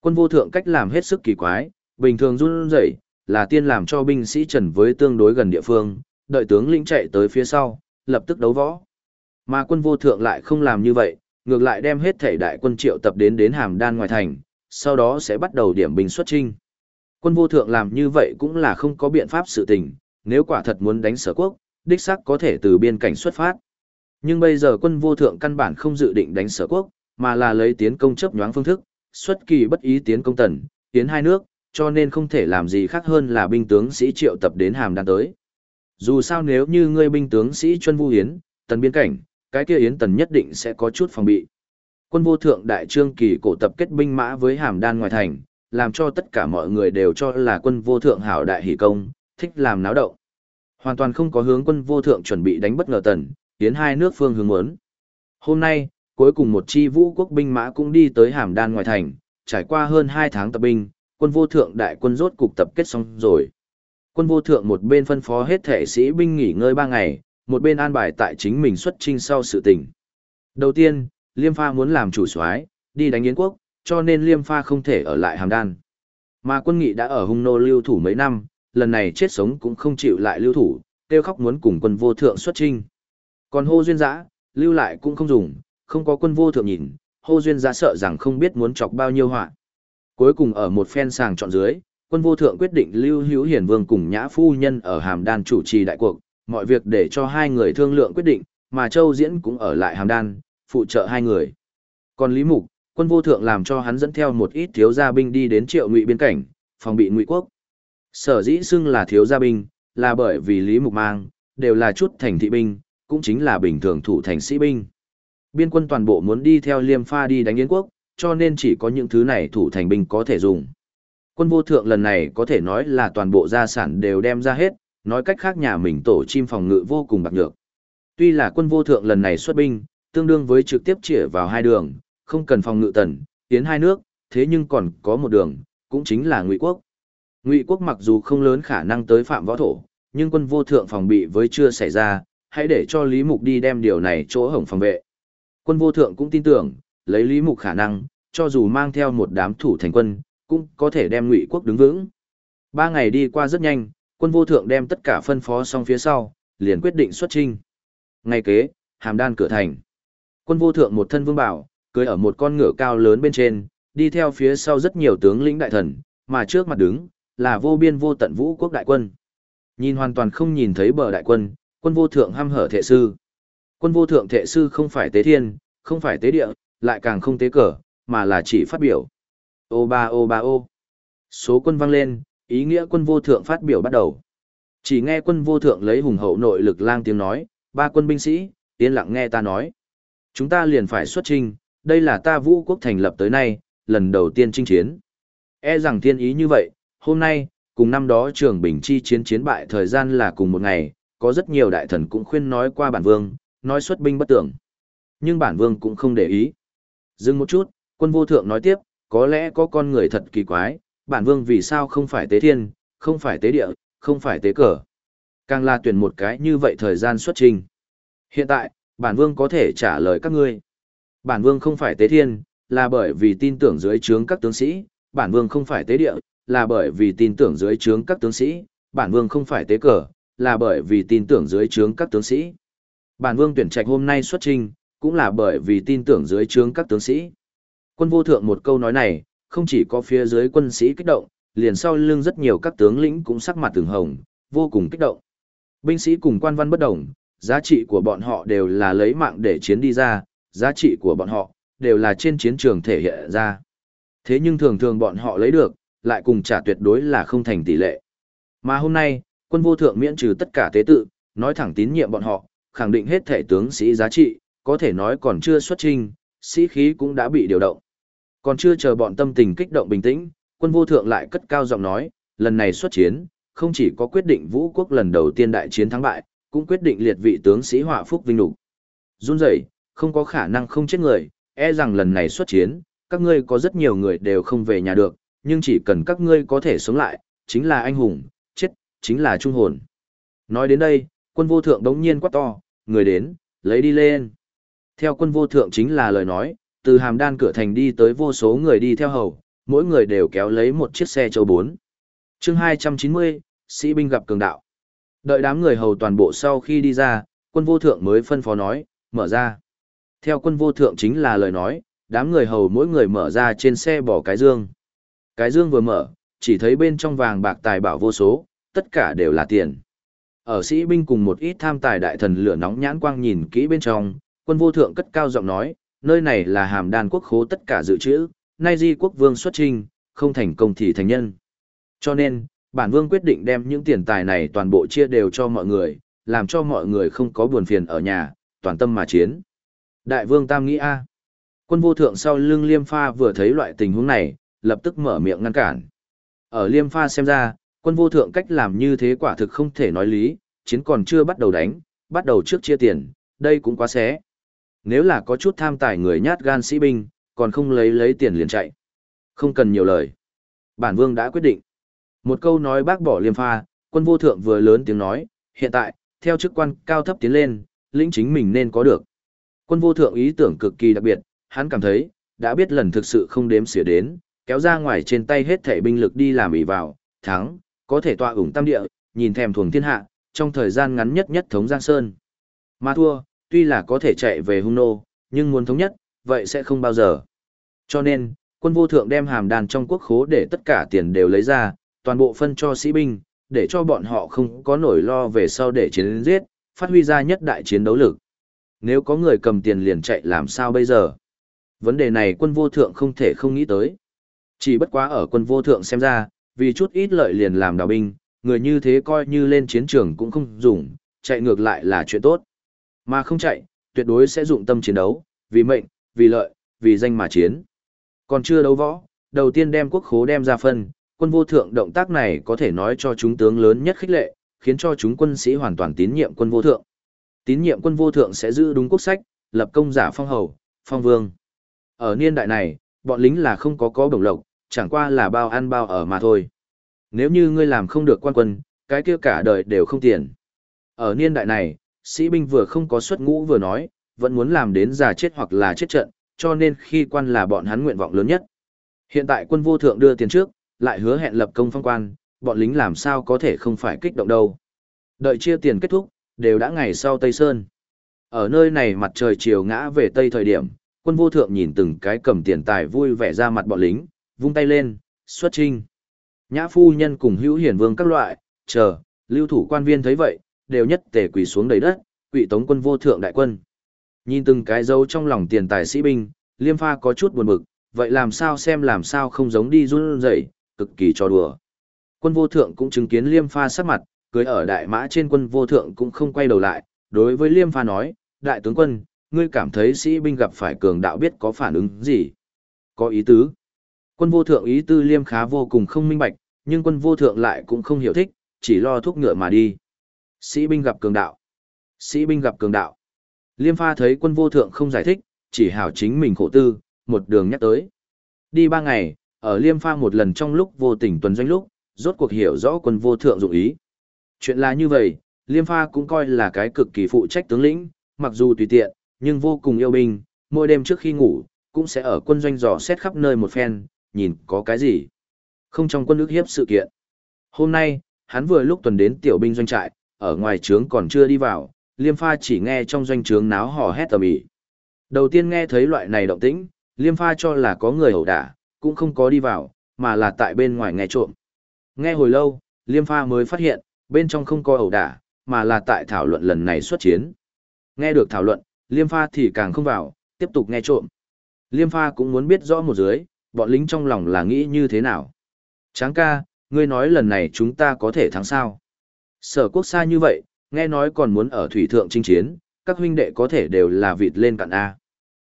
[SPEAKER 1] Quân vô thượng cách làm hết sức kỳ quái, bình thường run rẩy, là tiên làm cho binh sĩ trần với tương đối gần địa phương, đợi tướng lĩnh chạy tới phía sau, lập tức đấu võ. Mà quân vô thượng lại không làm như vậy, ngược lại đem hết thể đại quân triệu tập đến đến hàm đan ngoài thành, sau đó sẽ bắt đầu điểm binh xuất trinh. Quân vô thượng làm như vậy cũng là không có biện pháp sự tình, nếu quả thật muốn đánh sở quốc, đích xác có thể từ biên cảnh xuất phát. Nhưng bây giờ quân vô thượng căn bản không dự định đánh sở quốc, mà là lấy tiến công chấp nhoáng phương thức, xuất kỳ bất ý tiến công tần, tiến hai nước, cho nên không thể làm gì khác hơn là binh tướng sĩ triệu tập đến hàm đan tới. Dù sao nếu như ngươi binh tướng sĩ chuân vu hiến, tần biên cảnh, cái kia yến tần nhất định sẽ có chút phòng bị. Quân vô thượng đại trương kỳ cổ tập kết binh mã với hàm đan ngoài thành, làm cho tất cả mọi người đều cho là quân vô thượng hảo đại hỷ công, thích làm náo động. Hoàn toàn không có hướng quân vô thượng chuẩn bị đánh bất ngờ tần, tiến hai nước phương hướng muốn. Hôm nay, cuối cùng một chi vũ quốc binh mã cũng đi tới hàm đan ngoài thành, trải qua hơn hai tháng tập binh, quân vô thượng đại quân rốt cục tập kết xong rồi. Quân vô thượng một bên phân phó hết thể sĩ binh nghỉ ngơi ba ngày, một bên an bài tại chính mình xuất trinh sau sự tình. Đầu tiên, Liêm Pha muốn làm chủ soái, đi đánh Yến quốc, cho nên Liêm Pha không thể ở lại Hàm Đan. Mà quân nghị đã ở hung nô lưu thủ mấy năm, lần này chết sống cũng không chịu lại lưu thủ, kêu khóc muốn cùng quân vô thượng xuất trinh. Còn hô duyên dã, lưu lại cũng không dùng, không có quân vô thượng nhìn, hô duyên ra sợ rằng không biết muốn chọc bao nhiêu họa. Cuối cùng ở một phen sàng chọn dưới, quân vô thượng quyết định lưu hữu hiển vương cùng nhã phu nhân ở hàm đan chủ trì đại cuộc, mọi việc để cho hai người thương lượng quyết định, mà Châu Diễn cũng ở lại hàm đan, phụ trợ hai người. Còn Lý Mục, quân vô thượng làm cho hắn dẫn theo một ít thiếu gia binh đi đến triệu ngụy biên cảnh, phòng bị ngụy quốc. Sở dĩ xưng là thiếu gia binh, là bởi vì Lý Mục mang, đều là chút thành thị binh, cũng chính là bình thường thủ thành sĩ binh. Biên quân toàn bộ muốn đi theo liêm pha đi đánh Yến quốc, cho nên chỉ có những thứ này thủ thành binh có thể dùng. Quân vô thượng lần này có thể nói là toàn bộ gia sản đều đem ra hết, nói cách khác nhà mình tổ chim phòng ngự vô cùng bạc nhược. Tuy là quân vô thượng lần này xuất binh, tương đương với trực tiếp chĩa vào hai đường, không cần phòng ngự tần, tiến hai nước, thế nhưng còn có một đường, cũng chính là Ngụy quốc. Ngụy quốc mặc dù không lớn khả năng tới phạm võ thổ, nhưng quân vô thượng phòng bị với chưa xảy ra, hãy để cho Lý Mục đi đem điều này chỗ hổng phòng vệ. Quân vô thượng cũng tin tưởng, lấy Lý Mục khả năng, cho dù mang theo một đám thủ thành quân, cũng có thể đem Ngụy quốc đứng vững. Ba ngày đi qua rất nhanh, quân vô thượng đem tất cả phân phó xong phía sau, liền quyết định xuất trinh. Ngày kế, hàm đan cửa thành. Quân vô thượng một thân vương bảo, cưới ở một con ngựa cao lớn bên trên, đi theo phía sau rất nhiều tướng lĩnh đại thần, mà trước mặt đứng, là vô biên vô tận vũ quốc đại quân. Nhìn hoàn toàn không nhìn thấy bờ đại quân, quân vô thượng hăm hở thệ sư. Quân vô thượng thệ sư không phải tế thiên, không phải tế địa, lại càng không tế cờ, mà là chỉ phát biểu. Ô ba ô ba ô. Số quân vang lên, ý nghĩa quân vô thượng phát biểu bắt đầu. Chỉ nghe quân vô thượng lấy hùng hậu nội lực lang tiếng nói, ba quân binh sĩ, yên lặng nghe ta nói. Chúng ta liền phải xuất trinh, đây là ta vũ quốc thành lập tới nay, lần đầu tiên chinh chiến. E rằng thiên ý như vậy, hôm nay, cùng năm đó trường bình chi chiến chiến bại thời gian là cùng một ngày, có rất nhiều đại thần cũng khuyên nói qua bản vương, nói xuất binh bất tưởng. Nhưng bản vương cũng không để ý. Dừng một chút, quân vô thượng nói tiếp, có lẽ có con người thật kỳ quái, bản vương vì sao không phải tế thiên, không phải tế địa, không phải tế cờ. Càng là tuyển một cái như vậy thời gian xuất trình. Hiện tại, bản vương có thể trả lời các ngươi. Bản vương không phải tế thiên, là bởi vì tin tưởng dưới trướng các tướng sĩ, bản vương không phải tế địa, là bởi vì tin tưởng dưới trướng các tướng sĩ, bản vương không phải tế cờ, là bởi vì tin tưởng dưới trướng các tướng sĩ. Bản vương tuyển trạch hôm nay xuất trình, cũng là bởi vì tin tưởng dưới trướng các tướng sĩ. Quân vô thượng một câu nói này, không chỉ có phía dưới quân sĩ kích động, liền sau lưng rất nhiều các tướng lĩnh cũng sắc mặt từng hồng, vô cùng kích động. Binh sĩ cùng quan văn bất đồng, giá trị của bọn họ đều là lấy mạng để chiến đi ra, giá trị của bọn họ đều là trên chiến trường thể hiện ra. Thế nhưng thường thường bọn họ lấy được, lại cùng trả tuyệt đối là không thành tỷ lệ. Mà hôm nay, quân vô thượng miễn trừ tất cả tế tự, nói thẳng tín nhiệm bọn họ, khẳng định hết thể tướng sĩ giá trị, có thể nói còn chưa xuất trình, sĩ khí cũng đã bị điều động. Còn chưa chờ bọn tâm tình kích động bình tĩnh, quân vô thượng lại cất cao giọng nói, lần này xuất chiến, không chỉ có quyết định vũ quốc lần đầu tiên đại chiến thắng bại, cũng quyết định liệt vị tướng sĩ hỏa phúc vinh lục. Run rẩy, không có khả năng không chết người, e rằng lần này xuất chiến, các ngươi có rất nhiều người đều không về nhà được, nhưng chỉ cần các ngươi có thể sống lại, chính là anh hùng, chính là trung hồn. Nói đến đây, quân vô thượng đống nhiên quát to, người đến, lấy đi lên. Theo quân vô thượng chính là lời nói, từ hàm đan cửa thành đi tới vô số người đi theo hầu, mỗi người đều kéo lấy một chiếc xe châu bốn. chương 290, sĩ binh gặp cường đạo. Đợi đám người hầu toàn bộ sau khi đi ra, quân vô thượng mới phân phó nói, mở ra. Theo quân vô thượng chính là lời nói, đám người hầu mỗi người mở ra trên xe bỏ cái dương. Cái dương vừa mở, chỉ thấy bên trong vàng bạc tài bảo vô số, tất cả đều là tiền. Ở sĩ binh cùng một ít tham tài đại thần lửa nóng nhãn quang nhìn kỹ bên trong, quân vô thượng cất cao giọng nói, nơi này là hàm đan quốc khố tất cả dự trữ, nay di quốc vương xuất trình, không thành công thì thành nhân. Cho nên, bản vương quyết định đem những tiền tài này toàn bộ chia đều cho mọi người, làm cho mọi người không có buồn phiền ở nhà, toàn tâm mà chiến. Đại vương Tam nghĩ A. Quân vô thượng sau lưng liêm pha vừa thấy loại tình huống này, lập tức mở miệng ngăn cản. Ở liêm pha xem ra, quân vô thượng cách làm như thế quả thực không thể nói lý, chiến còn chưa bắt đầu đánh, bắt đầu trước chia tiền, đây cũng quá xé. Nếu là có chút tham tài người nhát gan sĩ binh, còn không lấy lấy tiền liền chạy. Không cần nhiều lời. Bản vương đã quyết định. Một câu nói bác bỏ liêm pha, quân vô thượng vừa lớn tiếng nói, hiện tại, theo chức quan cao thấp tiến lên, lĩnh chính mình nên có được. Quân vô thượng ý tưởng cực kỳ đặc biệt, hắn cảm thấy, đã biết lần thực sự không đếm xỉa đến, kéo ra ngoài trên tay hết thể binh lực đi làm ý vào, thắng, có thể tọa ủng tam địa, nhìn thèm thuồng thiên hạ, trong thời gian ngắn nhất nhất thống Giang Sơn. Mà thua, tuy là có thể chạy về hung nô, nhưng muốn thống nhất, vậy sẽ không bao giờ. Cho nên, quân vô thượng đem hàm đàn trong quốc khố để tất cả tiền đều lấy ra, toàn bộ phân cho sĩ binh, để cho bọn họ không có nổi lo về sau để chiến giết, phát huy ra nhất đại chiến đấu lực. Nếu có người cầm tiền liền chạy làm sao bây giờ? Vấn đề này quân vô thượng không thể không nghĩ tới. Chỉ bất quá ở quân vô thượng xem ra, vì chút ít lợi liền làm đào binh, người như thế coi như lên chiến trường cũng không dùng, chạy ngược lại là chuyện tốt. Mà không chạy, tuyệt đối sẽ dụng tâm chiến đấu, vì mệnh, vì lợi, vì danh mà chiến. Còn chưa đấu võ, đầu tiên đem quốc khố đem ra phân, quân vô thượng động tác này có thể nói cho chúng tướng lớn nhất khích lệ, khiến cho chúng quân sĩ hoàn toàn tín nhiệm quân vô thượng. Tín nhiệm quân vô thượng sẽ giữ đúng quốc sách, lập công giả phong hầu, phong vương. Ở niên đại này, bọn lính là không có có đồng lộc, chẳng qua là bao ăn bao ở mà thôi. Nếu như ngươi làm không được quan quân, cái kia cả đời đều không tiền. Ở niên đại này, sĩ binh vừa không có xuất ngũ vừa nói, vẫn muốn làm đến già chết hoặc là chết trận, cho nên khi quan là bọn hắn nguyện vọng lớn nhất. Hiện tại quân vô thượng đưa tiền trước, lại hứa hẹn lập công phong quan, bọn lính làm sao có thể không phải kích động đâu. Đợi chia tiền kết thúc, đều đã ngày sau Tây Sơn. Ở nơi này mặt trời chiều ngã về Tây thời điểm, quân vô thượng nhìn từng cái cầm tiền tài vui vẻ ra mặt bọn lính, vung tay lên, xuất trinh. Nhã phu nhân cùng hữu hiển vương các loại, chờ, lưu thủ quan viên thấy vậy, đều nhất tề quỳ xuống đầy đất, quỷ tống quân vô thượng đại quân. Nhìn từng cái dấu trong lòng tiền tài sĩ binh, liêm pha có chút buồn bực, vậy làm sao xem làm sao không giống đi run rẩy, cực kỳ cho đùa. Quân vô thượng cũng chứng kiến liêm pha sắc mặt, cưới ở đại mã trên quân vô thượng cũng không quay đầu lại, đối với liêm pha nói, đại tướng quân, ngươi cảm thấy sĩ binh gặp phải cường đạo biết có phản ứng gì? Có ý tứ. Quân vô thượng ý tư liêm khá vô cùng không minh bạch, nhưng quân vô thượng lại cũng không hiểu thích, chỉ lo thúc ngựa mà đi. Sĩ binh gặp cường đạo. Sĩ binh gặp cường đạo. Liêm pha thấy quân vô thượng không giải thích, chỉ hảo chính mình khổ tư, một đường nhắc tới. Đi ba ngày, ở liêm pha một lần trong lúc vô tình tuần doanh lúc, rốt cuộc hiểu rõ quân vô thượng dụng ý. Chuyện là như vậy, liêm pha cũng coi là cái cực kỳ phụ trách tướng lĩnh, mặc dù tùy tiện, nhưng vô cùng yêu binh, mỗi đêm trước khi ngủ, cũng sẽ ở quân doanh dò xét khắp nơi một phen, nhìn có cái gì. Không trong quân ước hiếp sự kiện. Hôm nay, hắn vừa lúc tuần đến tiểu binh doanh trại, ở ngoài trướng còn chưa đi vào, Liêm Pha chỉ nghe trong doanh trướng náo hò hét tầm ĩ. Đầu tiên nghe thấy loại này động tĩnh, Liêm Pha cho là có người ẩu đả, cũng không có đi vào, mà là tại bên ngoài nghe trộm. Nghe hồi lâu, Liêm Pha mới phát hiện, bên trong không có ẩu đả, mà là tại thảo luận lần này xuất chiến. Nghe được thảo luận, Liêm Pha thì càng không vào, tiếp tục nghe trộm. Liêm Pha cũng muốn biết rõ một dưới, bọn lính trong lòng là nghĩ như thế nào. Tráng ca, ngươi nói lần này chúng ta có thể thắng sao? Sở quốc xa như vậy, nghe nói còn muốn ở thủy thượng chinh chiến, các huynh đệ có thể đều là vịt lên cạn A.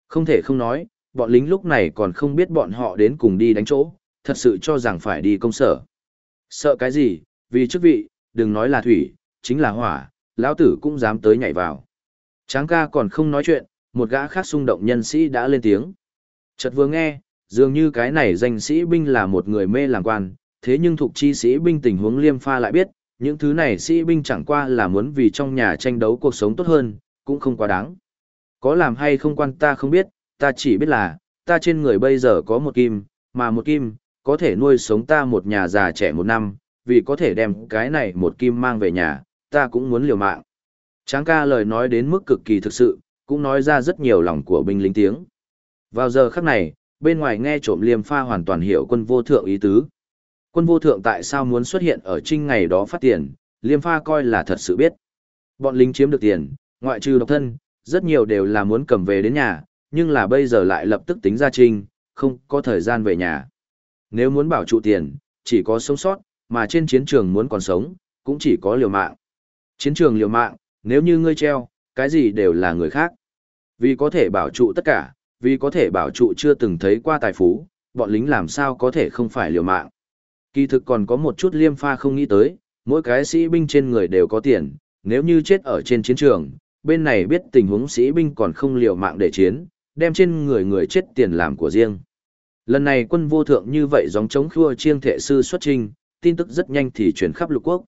[SPEAKER 1] Không thể không nói, bọn lính lúc này còn không biết bọn họ đến cùng đi đánh chỗ, thật sự cho rằng phải đi công sở. Sợ cái gì, vì chức vị, đừng nói là thủy, chính là hỏa, lão tử cũng dám tới nhảy vào. Tráng ca còn không nói chuyện, một gã khác xung động nhân sĩ đã lên tiếng. Chợt vừa nghe, dường như cái này danh sĩ binh là một người mê làm quan, thế nhưng thuộc chi sĩ binh tình huống liêm pha lại biết, những thứ này sĩ binh chẳng qua là muốn vì trong nhà tranh đấu cuộc sống tốt hơn, cũng không quá đáng. Có làm hay không quan ta không biết, ta chỉ biết là, ta trên người bây giờ có một kim, mà một kim, có thể nuôi sống ta một nhà già trẻ một năm, vì có thể đem cái này một kim mang về nhà, ta cũng muốn liều mạng. Tráng ca lời nói đến mức cực kỳ thực sự, cũng nói ra rất nhiều lòng của binh lính tiếng. Vào giờ khắc này, bên ngoài nghe trộm liêm pha hoàn toàn hiểu quân vô thượng ý tứ. Quân vô thượng tại sao muốn xuất hiện ở trinh ngày đó phát tiền, liêm pha coi là thật sự biết. Bọn lính chiếm được tiền, ngoại trừ độc thân, rất nhiều đều là muốn cầm về đến nhà, nhưng là bây giờ lại lập tức tính ra trinh, không có thời gian về nhà. Nếu muốn bảo trụ tiền, chỉ có sống sót, mà trên chiến trường muốn còn sống, cũng chỉ có liều mạng. Chiến trường liều mạng, nếu như ngươi treo, cái gì đều là người khác. Vì có thể bảo trụ tất cả, vì có thể bảo trụ chưa từng thấy qua tài phú, bọn lính làm sao có thể không phải liều mạng. Kỳ thực còn có một chút liêm pha không nghĩ tới, mỗi cái sĩ binh trên người đều có tiền, nếu như chết ở trên chiến trường, bên này biết tình huống sĩ binh còn không liều mạng để chiến, đem trên người người chết tiền làm của riêng. Lần này quân vô thượng như vậy gióng chống khua chiêng thệ sư xuất trình, tin tức rất nhanh thì chuyển khắp lục quốc.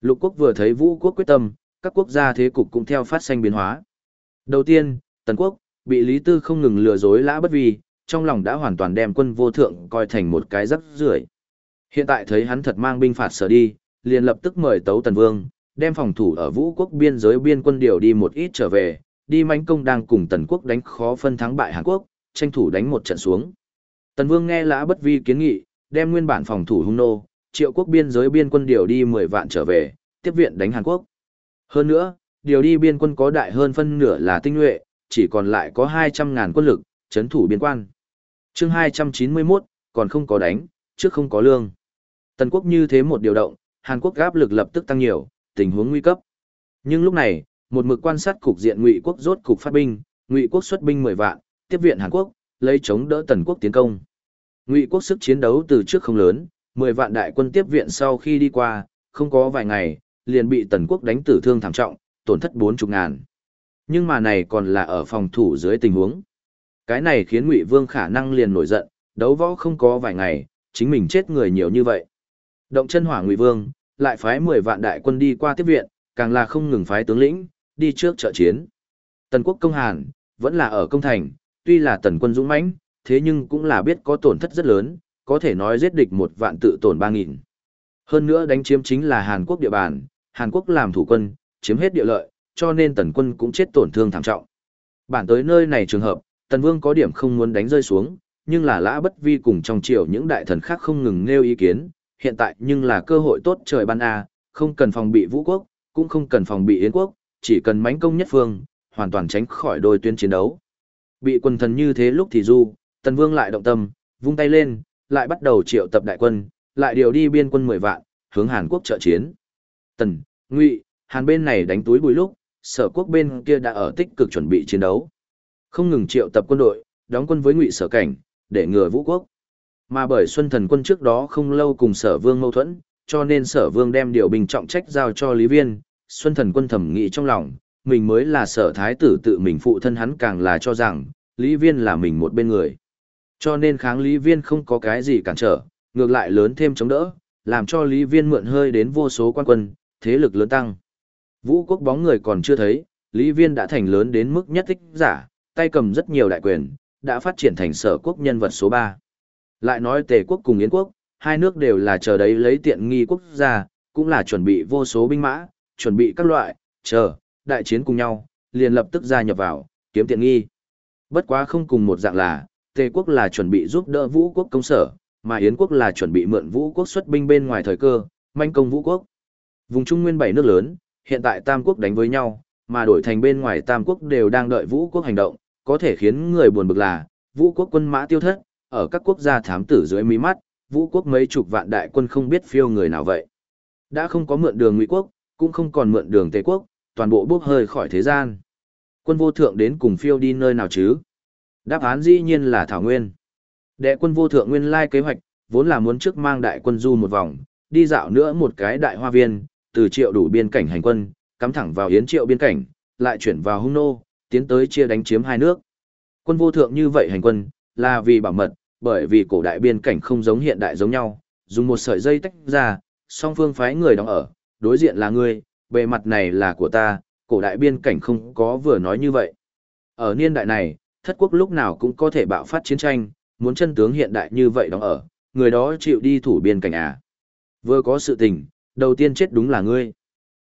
[SPEAKER 1] Lục quốc vừa thấy vũ quốc quyết tâm, các quốc gia thế cục cũng theo phát sinh biến hóa. Đầu tiên, Tần quốc, bị Lý Tư không ngừng lừa dối lã bất vi, trong lòng đã hoàn toàn đem quân vô thượng coi thành một cái rắc rưởi. Hiện tại thấy hắn thật mang binh phạt sở đi, liền lập tức mời Tấu Tần Vương, đem phòng thủ ở vũ quốc biên giới biên quân điều đi một ít trở về, đi mãnh công đang cùng Tần quốc đánh khó phân thắng bại Hàn Quốc, tranh thủ đánh một trận xuống. Tần Vương nghe Lã Bất Vi kiến nghị, đem nguyên bản phòng thủ hung nô, triệu quốc biên giới biên quân điều đi 10 vạn trở về, tiếp viện đánh Hàn Quốc. Hơn nữa, điều đi biên quân có đại hơn phân nửa là tinh nhuệ, chỉ còn lại có 200.000 quân lực, chấn thủ biên quan. chương 291, còn không có đánh, trước không có lương. Tần quốc như thế một điều động, Hàn Quốc áp lực lập tức tăng nhiều, tình huống nguy cấp. Nhưng lúc này, một mực quan sát cục diện Ngụy quốc rốt cục phát binh, Ngụy quốc xuất binh 10 vạn, tiếp viện Hàn Quốc, lấy chống đỡ Tần quốc tiến công. Ngụy quốc sức chiến đấu từ trước không lớn, 10 vạn đại quân tiếp viện sau khi đi qua, không có vài ngày, liền bị Tần quốc đánh tử thương thảm trọng, tổn thất 40 ngàn. Nhưng mà này còn là ở phòng thủ dưới tình huống. Cái này khiến Ngụy Vương khả năng liền nổi giận, đấu võ không có vài ngày, chính mình chết người nhiều như vậy. Động chân hỏa Ngụy Vương, lại phái 10 vạn đại quân đi qua tiếp viện, càng là không ngừng phái tướng lĩnh, đi trước trợ chiến. Tần quốc công Hàn, vẫn là ở công thành, tuy là tần quân dũng mãnh, thế nhưng cũng là biết có tổn thất rất lớn, có thể nói giết địch một vạn tự tổn ba nghìn Hơn nữa đánh chiếm chính là Hàn Quốc địa bàn, Hàn Quốc làm thủ quân, chiếm hết địa lợi, cho nên tần quân cũng chết tổn thương thảm trọng. Bản tới nơi này trường hợp, tần vương có điểm không muốn đánh rơi xuống, nhưng là lã bất vi cùng trong triều những đại thần khác không ngừng nêu ý kiến, hiện tại nhưng là cơ hội tốt trời ban a, không cần phòng bị vũ quốc, cũng không cần phòng bị yến quốc, chỉ cần mãnh công nhất phương, hoàn toàn tránh khỏi đôi tuyến chiến đấu. Bị quân thần như thế lúc thì du, tần vương lại động tâm, vung tay lên, lại bắt đầu triệu tập đại quân, lại điều đi biên quân 10 vạn, hướng Hàn Quốc trợ chiến. Tần, Ngụy, Hàn bên này đánh túi bùi lúc, sở quốc bên kia đã ở tích cực chuẩn bị chiến đấu. Không ngừng triệu tập quân đội, đóng quân với Ngụy sở cảnh, để ngừa vũ quốc. Mà bởi Xuân Thần quân trước đó không lâu cùng sở vương mâu thuẫn, cho nên sở vương đem điều bình trọng trách giao cho Lý Viên, Xuân Thần quân thẩm nghĩ trong lòng, mình mới là sở thái tử tự mình phụ thân hắn càng là cho rằng, Lý Viên là mình một bên người. Cho nên kháng Lý Viên không có cái gì cản trở, ngược lại lớn thêm chống đỡ, làm cho Lý Viên mượn hơi đến vô số quan quân, thế lực lớn tăng. Vũ quốc bóng người còn chưa thấy, Lý Viên đã thành lớn đến mức nhất thích giả, tay cầm rất nhiều đại quyền, đã phát triển thành sở quốc nhân vật số 3. Lại nói Tề quốc cùng Yến quốc, hai nước đều là chờ đấy lấy tiện nghi quốc gia, cũng là chuẩn bị vô số binh mã, chuẩn bị các loại, chờ, đại chiến cùng nhau, liền lập tức gia nhập vào, kiếm tiện nghi. Bất quá không cùng một dạng là, Tề quốc là chuẩn bị giúp đỡ Vũ quốc công sở, mà Yến quốc là chuẩn bị mượn Vũ quốc xuất binh bên ngoài thời cơ, manh công Vũ quốc. Vùng Trung Nguyên bảy nước lớn, hiện tại Tam quốc đánh với nhau, mà đổi thành bên ngoài Tam quốc đều đang đợi Vũ quốc hành động, có thể khiến người buồn bực là, Vũ quốc quân mã tiêu thất, ở các quốc gia thám tử dưới mí mắt, Vũ quốc mấy chục vạn đại quân không biết phiêu người nào vậy. Đã không có mượn đường Ngụy quốc, cũng không còn mượn đường Tề quốc, toàn bộ bốc hơi khỏi thế gian. Quân vô thượng đến cùng phiêu đi nơi nào chứ? Đáp án dĩ nhiên là Thảo Nguyên. Đệ quân vô thượng nguyên lai kế hoạch, vốn là muốn trước mang đại quân du một vòng, đi dạo nữa một cái đại hoa viên, từ triệu đủ biên cảnh hành quân, cắm thẳng vào yến triệu biên cảnh, lại chuyển vào hung nô, tiến tới chia đánh chiếm hai nước. Quân vô thượng như vậy hành quân, là vì bảo mật, bởi vì cổ đại biên cảnh không giống hiện đại giống nhau, dùng một sợi dây tách ra, song phương phái người đóng ở, đối diện là ngươi, bề mặt này là của ta, cổ đại biên cảnh không có vừa nói như vậy. Ở niên đại này, thất quốc lúc nào cũng có thể bạo phát chiến tranh, muốn chân tướng hiện đại như vậy đóng ở, người đó chịu đi thủ biên cảnh à. Vừa có sự tình, đầu tiên chết đúng là ngươi.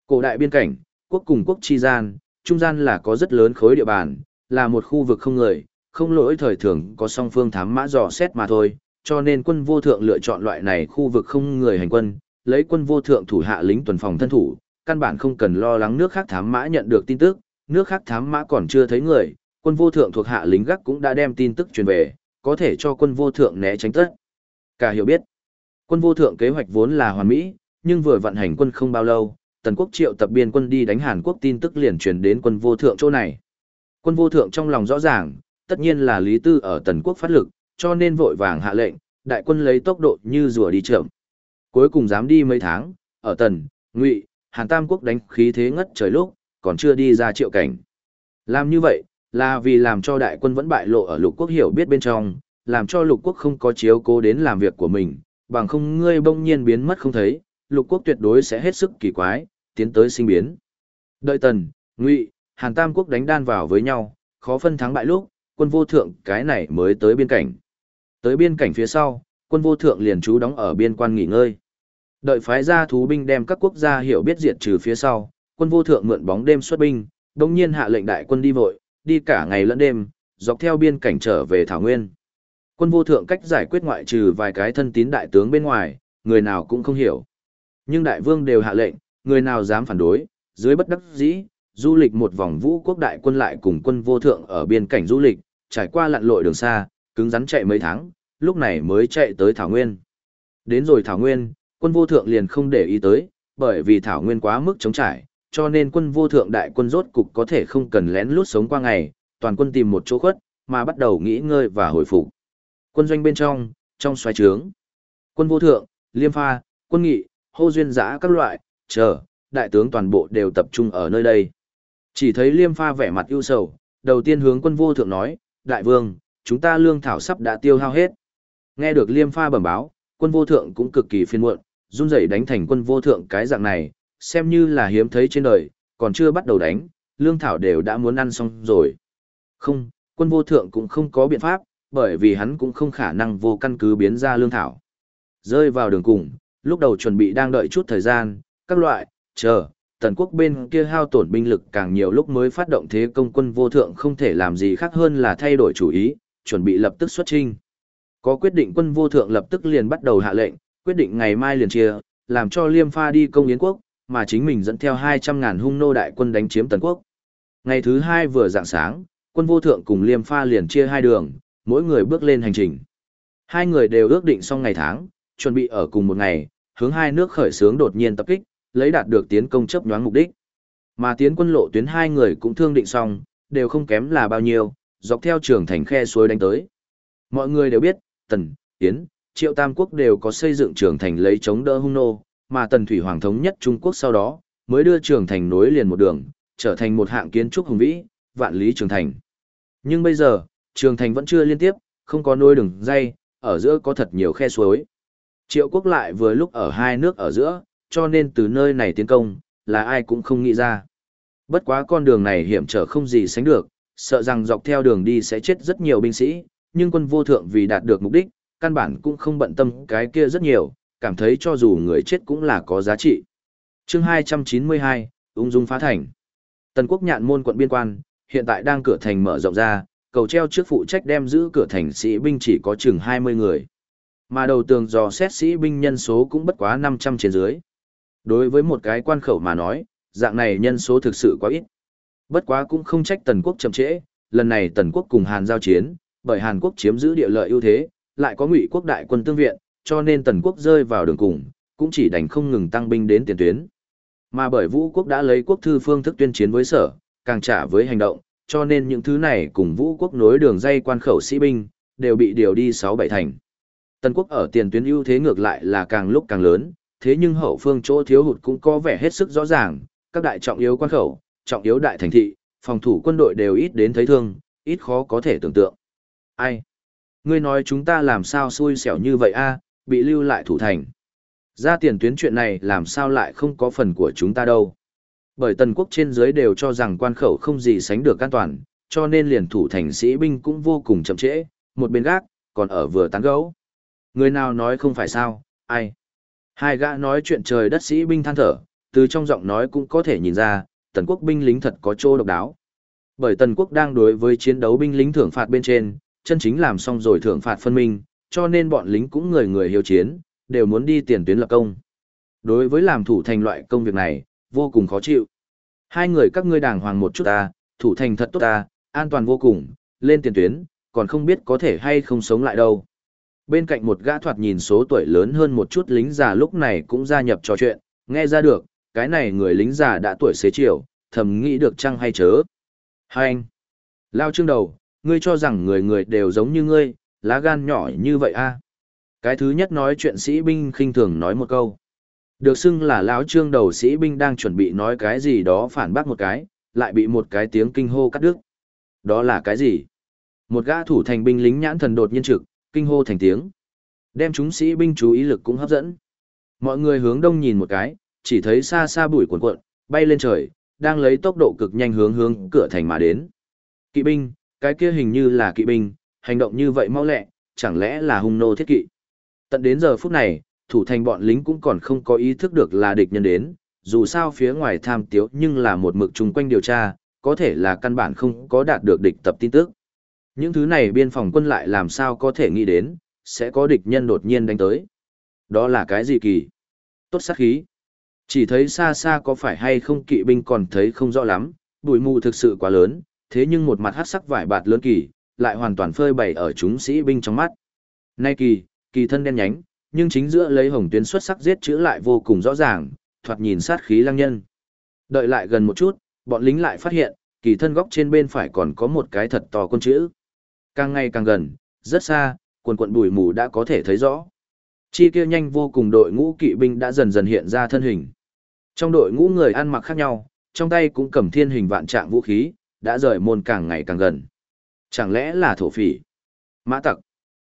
[SPEAKER 1] Cổ đại biên cảnh, quốc cùng quốc chi gian, trung gian là có rất lớn khối địa bàn, là một khu vực không người, không lỗi thời thường có song phương thám mã dò xét mà thôi, cho nên quân vô thượng lựa chọn loại này khu vực không người hành quân, lấy quân vô thượng thủ hạ lính tuần phòng thân thủ, căn bản không cần lo lắng nước khác thám mã nhận được tin tức, nước khác thám mã còn chưa thấy người, quân vô thượng thuộc hạ lính gác cũng đã đem tin tức truyền về, có thể cho quân vô thượng né tránh tất. Cả hiểu biết, quân vô thượng kế hoạch vốn là hoàn mỹ, nhưng vừa vận hành quân không bao lâu, tần quốc triệu tập biên quân đi đánh Hàn Quốc tin tức liền truyền đến quân vô thượng chỗ này. Quân vô thượng trong lòng rõ ràng, tất nhiên là Lý Tư ở tần quốc phát lực, cho nên vội vàng hạ lệnh, đại quân lấy tốc độ như rùa đi chậm. Cuối cùng dám đi mấy tháng, ở tần, ngụy, Hàn Tam quốc đánh khí thế ngất trời lúc, còn chưa đi ra triệu cảnh. Làm như vậy, là vì làm cho đại quân vẫn bại lộ ở lục quốc hiểu biết bên trong, làm cho lục quốc không có chiếu cố đến làm việc của mình, bằng không ngươi bỗng nhiên biến mất không thấy, lục quốc tuyệt đối sẽ hết sức kỳ quái, tiến tới sinh biến. Đợi tần, ngụy, Hàn Tam quốc đánh đan vào với nhau, khó phân thắng bại lúc, quân vô thượng cái này mới tới biên cảnh. Tới biên cảnh phía sau, quân vô thượng liền trú đóng ở biên quan nghỉ ngơi. Đợi phái ra thú binh đem các quốc gia hiểu biết diệt trừ phía sau, quân vô thượng mượn bóng đêm xuất binh, đồng nhiên hạ lệnh đại quân đi vội, đi cả ngày lẫn đêm, dọc theo biên cảnh trở về Thảo Nguyên. Quân vô thượng cách giải quyết ngoại trừ vài cái thân tín đại tướng bên ngoài, người nào cũng không hiểu. Nhưng đại vương đều hạ lệnh, người nào dám phản đối, dưới bất đắc dĩ, du lịch một vòng vũ quốc đại quân lại cùng quân vô thượng ở biên cảnh du lịch, trải qua lặn lội đường xa, cứng rắn chạy mấy tháng, lúc này mới chạy tới Thảo Nguyên. Đến rồi Thảo Nguyên, quân vô thượng liền không để ý tới, bởi vì Thảo Nguyên quá mức chống trải, cho nên quân vô thượng đại quân rốt cục có thể không cần lén lút sống qua ngày, toàn quân tìm một chỗ khuất, mà bắt đầu nghỉ ngơi và hồi phục. Quân doanh bên trong, trong xoáy trướng, quân vô thượng, liêm pha, quân nghị, hô duyên giã các loại, chờ, đại tướng toàn bộ đều tập trung ở nơi đây. Chỉ thấy liêm pha vẻ mặt ưu sầu, đầu tiên hướng quân vô thượng nói, đại vương, chúng ta lương thảo sắp đã tiêu hao hết. Nghe được liêm pha bẩm báo, quân vô thượng cũng cực kỳ phiền muộn, run rẩy đánh thành quân vô thượng cái dạng này, xem như là hiếm thấy trên đời, còn chưa bắt đầu đánh, lương thảo đều đã muốn ăn xong rồi. Không, quân vô thượng cũng không có biện pháp, bởi vì hắn cũng không khả năng vô căn cứ biến ra lương thảo. Rơi vào đường cùng, lúc đầu chuẩn bị đang đợi chút thời gian, các loại, chờ, tần quốc bên kia hao tổn binh lực càng nhiều lúc mới phát động thế công quân vô thượng không thể làm gì khác hơn là thay đổi chủ ý, chuẩn bị lập tức xuất trinh. Có quyết định quân vô thượng lập tức liền bắt đầu hạ lệnh, quyết định ngày mai liền chia, làm cho Liêm Pha đi công Yến quốc, mà chính mình dẫn theo 200.000 hung nô đại quân đánh chiếm Tần quốc. Ngày thứ hai vừa dạng sáng, quân vô thượng cùng Liêm Pha liền chia hai đường, mỗi người bước lên hành trình. Hai người đều ước định xong ngày tháng, chuẩn bị ở cùng một ngày, hướng hai nước khởi xướng đột nhiên tập kích, lấy đạt được tiến công chấp nhoáng mục đích. Mà tiến quân lộ tuyến hai người cũng thương định xong, đều không kém là bao nhiêu, dọc theo trường thành khe suối đánh tới. Mọi người đều biết, Tần, Tiến, Triệu Tam Quốc đều có xây dựng trường thành lấy chống đỡ hung nô, mà Tần Thủy Hoàng thống nhất Trung Quốc sau đó, mới đưa trường thành nối liền một đường, trở thành một hạng kiến trúc hùng vĩ, vạn lý trường thành. Nhưng bây giờ, trường thành vẫn chưa liên tiếp, không có nối đường dây, ở giữa có thật nhiều khe suối. Triệu quốc lại vừa lúc ở hai nước ở giữa, cho nên từ nơi này tiến công, là ai cũng không nghĩ ra. Bất quá con đường này hiểm trở không gì sánh được, sợ rằng dọc theo đường đi sẽ chết rất nhiều binh sĩ, nhưng quân vô thượng vì đạt được mục đích, căn bản cũng không bận tâm cái kia rất nhiều, cảm thấy cho dù người chết cũng là có giá trị. chương 292, ung dung phá thành. Tần quốc nhạn môn quận biên quan, hiện tại đang cửa thành mở rộng ra, cầu treo trước phụ trách đem giữ cửa thành sĩ binh chỉ có chừng 20 người. Mà đầu tường dò xét sĩ binh nhân số cũng bất quá 500 trên dưới. Đối với một cái quan khẩu mà nói, dạng này nhân số thực sự quá ít. Bất quá cũng không trách Tần quốc chậm trễ, lần này Tần quốc cùng Hàn giao chiến, bởi Hàn Quốc chiếm giữ địa lợi ưu thế, lại có Ngụy quốc đại quân tương viện, cho nên Tần quốc rơi vào đường cùng, cũng chỉ đành không ngừng tăng binh đến tiền tuyến. Mà bởi Vũ quốc đã lấy quốc thư phương thức tuyên chiến với sở, càng trả với hành động, cho nên những thứ này cùng Vũ quốc nối đường dây quan khẩu sĩ binh, đều bị điều đi 6-7 thành. Tần quốc ở tiền tuyến ưu thế ngược lại là càng lúc càng lớn, thế nhưng hậu phương chỗ thiếu hụt cũng có vẻ hết sức rõ ràng, các đại trọng yếu quan khẩu, trọng yếu đại thành thị, phòng thủ quân đội đều ít đến thấy thương, ít khó có thể tưởng tượng. Ai? Ngươi nói chúng ta làm sao xui xẻo như vậy a, bị lưu lại thủ thành. Ra tiền tuyến chuyện này làm sao lại không có phần của chúng ta đâu. Bởi tần quốc trên dưới đều cho rằng quan khẩu không gì sánh được an toàn, cho nên liền thủ thành sĩ binh cũng vô cùng chậm trễ, một bên gác, còn ở vừa tán gấu. Người nào nói không phải sao, ai? Hai gã nói chuyện trời đất sĩ binh than thở, từ trong giọng nói cũng có thể nhìn ra, tần quốc binh lính thật có chỗ độc đáo. Bởi tần quốc đang đối với chiến đấu binh lính thưởng phạt bên trên, chân chính làm xong rồi thưởng phạt phân minh, cho nên bọn lính cũng người người hiếu chiến, đều muốn đi tiền tuyến lập công. Đối với làm thủ thành loại công việc này, vô cùng khó chịu. Hai người các ngươi đàng hoàng một chút ta, thủ thành thật tốt ta, an toàn vô cùng, lên tiền tuyến, còn không biết có thể hay không sống lại đâu. Bên cạnh một gã thoạt nhìn số tuổi lớn hơn một chút lính già lúc này cũng gia nhập trò chuyện, nghe ra được, cái này người lính già đã tuổi xế chiều, thầm nghĩ được chăng hay chớ. Hai anh, lao trương đầu, ngươi cho rằng người người đều giống như ngươi, lá gan nhỏ như vậy a? À? Cái thứ nhất nói chuyện sĩ binh khinh thường nói một câu. Được xưng là lão trương đầu sĩ binh đang chuẩn bị nói cái gì đó phản bác một cái, lại bị một cái tiếng kinh hô cắt đứt. Đó là cái gì? Một gã thủ thành binh lính nhãn thần đột nhiên trực, kinh hô thành tiếng. Đem chúng sĩ binh chú ý lực cũng hấp dẫn. Mọi người hướng đông nhìn một cái, chỉ thấy xa xa bụi cuộn cuộn, bay lên trời, đang lấy tốc độ cực nhanh hướng hướng cửa thành mà đến. Kỵ binh, cái kia hình như là kỵ binh, hành động như vậy mau lẹ, chẳng lẽ là hung nô thiết kỵ. Tận đến giờ phút này, thủ thành bọn lính cũng còn không có ý thức được là địch nhân đến, dù sao phía ngoài tham tiếu nhưng là một mực chung quanh điều tra, có thể là căn bản không có đạt được địch tập tin tức. Những thứ này biên phòng quân lại làm sao có thể nghĩ đến, sẽ có địch nhân đột nhiên đánh tới. Đó là cái gì kỳ? Tốt sát khí. Chỉ thấy xa xa có phải hay không kỵ binh còn thấy không rõ lắm, bụi mù thực sự quá lớn, thế nhưng một mặt hắc sắc vải bạt lớn kỳ, lại hoàn toàn phơi bày ở chúng sĩ binh trong mắt. Nay kỳ, kỳ thân đen nhánh, nhưng chính giữa lấy hồng tuyến xuất sắc giết chữ lại vô cùng rõ ràng, thoạt nhìn sát khí lăng nhân. Đợi lại gần một chút, bọn lính lại phát hiện, kỳ thân góc trên bên phải còn có một cái thật to con chữ. Càng ngày càng gần, rất xa, quần quận bụi mù đã có thể thấy rõ. Chi kia nhanh vô cùng đội ngũ kỵ binh đã dần dần hiện ra thân hình. Trong đội ngũ người ăn mặc khác nhau, trong tay cũng cầm thiên hình vạn trạng vũ khí, đã rời môn càng ngày càng gần. Chẳng lẽ là thổ phỉ? Mã tặc.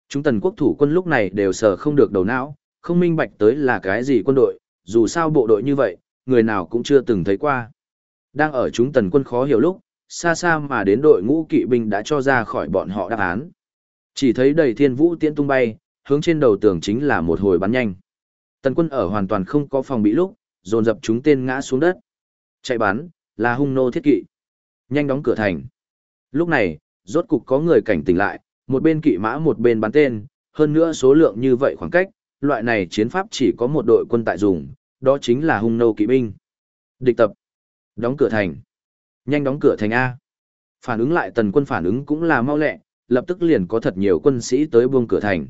[SPEAKER 1] Chúng tần quốc thủ quân lúc này đều sờ không được đầu não, không minh bạch tới là cái gì quân đội, dù sao bộ đội như vậy, người nào cũng chưa từng thấy qua. Đang ở chúng tần quân khó hiểu lúc, xa xa mà đến đội ngũ kỵ binh đã cho ra khỏi bọn họ đáp án. Chỉ thấy đầy thiên vũ tiễn tung bay, hướng trên đầu tường chính là một hồi bắn nhanh. Tần quân ở hoàn toàn không có phòng bị lúc, dồn dập chúng tên ngã xuống đất. Chạy bắn, là hung nô thiết kỵ. Nhanh đóng cửa thành. Lúc này, rốt cục có người cảnh tỉnh lại, một bên kỵ mã một bên bắn tên, hơn nữa số lượng như vậy khoảng cách, loại này chiến pháp chỉ có một đội quân tại dùng, đó chính là hung nô kỵ binh. Địch tập. Đóng cửa thành. Nhanh đóng cửa thành A. Phản ứng lại tần quân phản ứng cũng là mau lẹ, lập tức liền có thật nhiều quân sĩ tới buông cửa thành.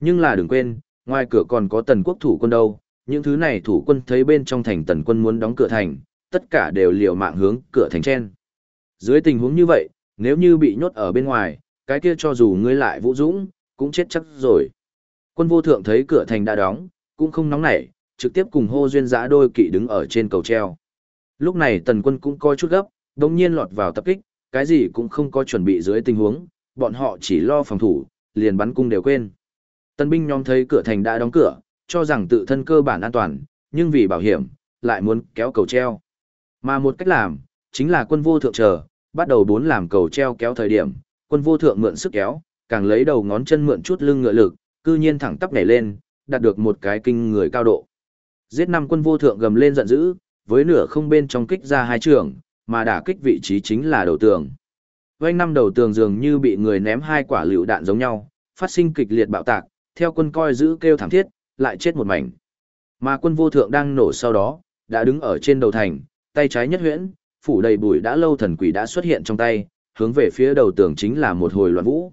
[SPEAKER 1] Nhưng là đừng quên, ngoài cửa còn có tần quốc thủ quân đâu, những thứ này thủ quân thấy bên trong thành tần quân muốn đóng cửa thành, tất cả đều liều mạng hướng cửa thành trên. Dưới tình huống như vậy, nếu như bị nhốt ở bên ngoài, cái kia cho dù ngươi lại vũ dũng, cũng chết chắc rồi. Quân vô thượng thấy cửa thành đã đóng, cũng không nóng nảy, trực tiếp cùng hô duyên giã đôi kỵ đứng ở trên cầu treo. Lúc này tần quân cũng coi chút gấp, đồng nhiên lọt vào tập kích, cái gì cũng không có chuẩn bị dưới tình huống, bọn họ chỉ lo phòng thủ, liền bắn cung đều quên. Tân binh nhóm thấy cửa thành đã đóng cửa, cho rằng tự thân cơ bản an toàn, nhưng vì bảo hiểm, lại muốn kéo cầu treo. Mà một cách làm, chính là quân vô thượng chờ, bắt đầu bốn làm cầu treo kéo thời điểm, quân vô thượng mượn sức kéo, càng lấy đầu ngón chân mượn chút lưng ngựa lực, cư nhiên thẳng tắp nhảy lên, đạt được một cái kinh người cao độ. Giết năm quân vô thượng gầm lên giận dữ, với nửa không bên trong kích ra hai trường, mà đả kích vị trí chính là đầu tường. Vành năm đầu tường dường như bị người ném hai quả lựu đạn giống nhau, phát sinh kịch liệt bạo tạc, theo quân coi giữ kêu thảm thiết, lại chết một mảnh. Mà quân vô thượng đang nổ sau đó, đã đứng ở trên đầu thành, tay trái nhất huyễn, phủ đầy bụi đã lâu thần quỷ đã xuất hiện trong tay, hướng về phía đầu tường chính là một hồi loạn vũ.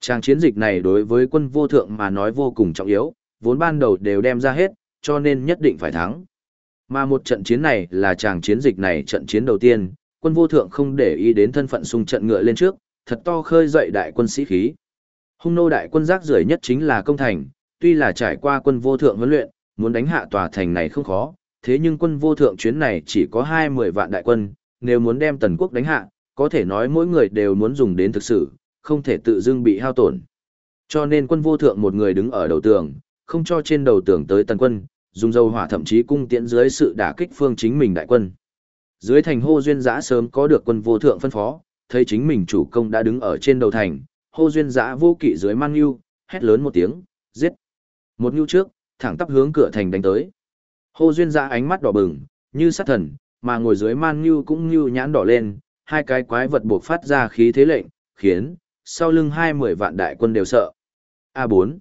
[SPEAKER 1] Trang chiến dịch này đối với quân vô thượng mà nói vô cùng trọng yếu, vốn ban đầu đều đem ra hết, cho nên nhất định phải thắng. Mà một trận chiến này là chàng chiến dịch này trận chiến đầu tiên, quân vô thượng không để ý đến thân phận xung trận ngựa lên trước, thật to khơi dậy đại quân sĩ khí. Hung nô đại quân rác rưởi nhất chính là công thành, tuy là trải qua quân vô thượng huấn luyện, muốn đánh hạ tòa thành này không khó, thế nhưng quân vô thượng chuyến này chỉ có hai mười vạn đại quân, nếu muốn đem tần quốc đánh hạ, có thể nói mỗi người đều muốn dùng đến thực sự, không thể tự dưng bị hao tổn. Cho nên quân vô thượng một người đứng ở đầu tường, không cho trên đầu tường tới tần quân, dùng dầu hỏa thậm chí cung tiễn dưới sự đả kích phương chính mình đại quân. Dưới thành hô duyên giã sớm có được quân vô thượng phân phó, thấy chính mình chủ công đã đứng ở trên đầu thành, hô duyên giã vô kỵ dưới mang nhu, hét lớn một tiếng, giết. Một nhu trước, thẳng tắp hướng cửa thành đánh tới. Hô duyên giã ánh mắt đỏ bừng, như sát thần, mà ngồi dưới man nhu cũng như nhãn đỏ lên, hai cái quái vật buộc phát ra khí thế lệnh, khiến, sau lưng hai mười vạn đại quân đều sợ. A4.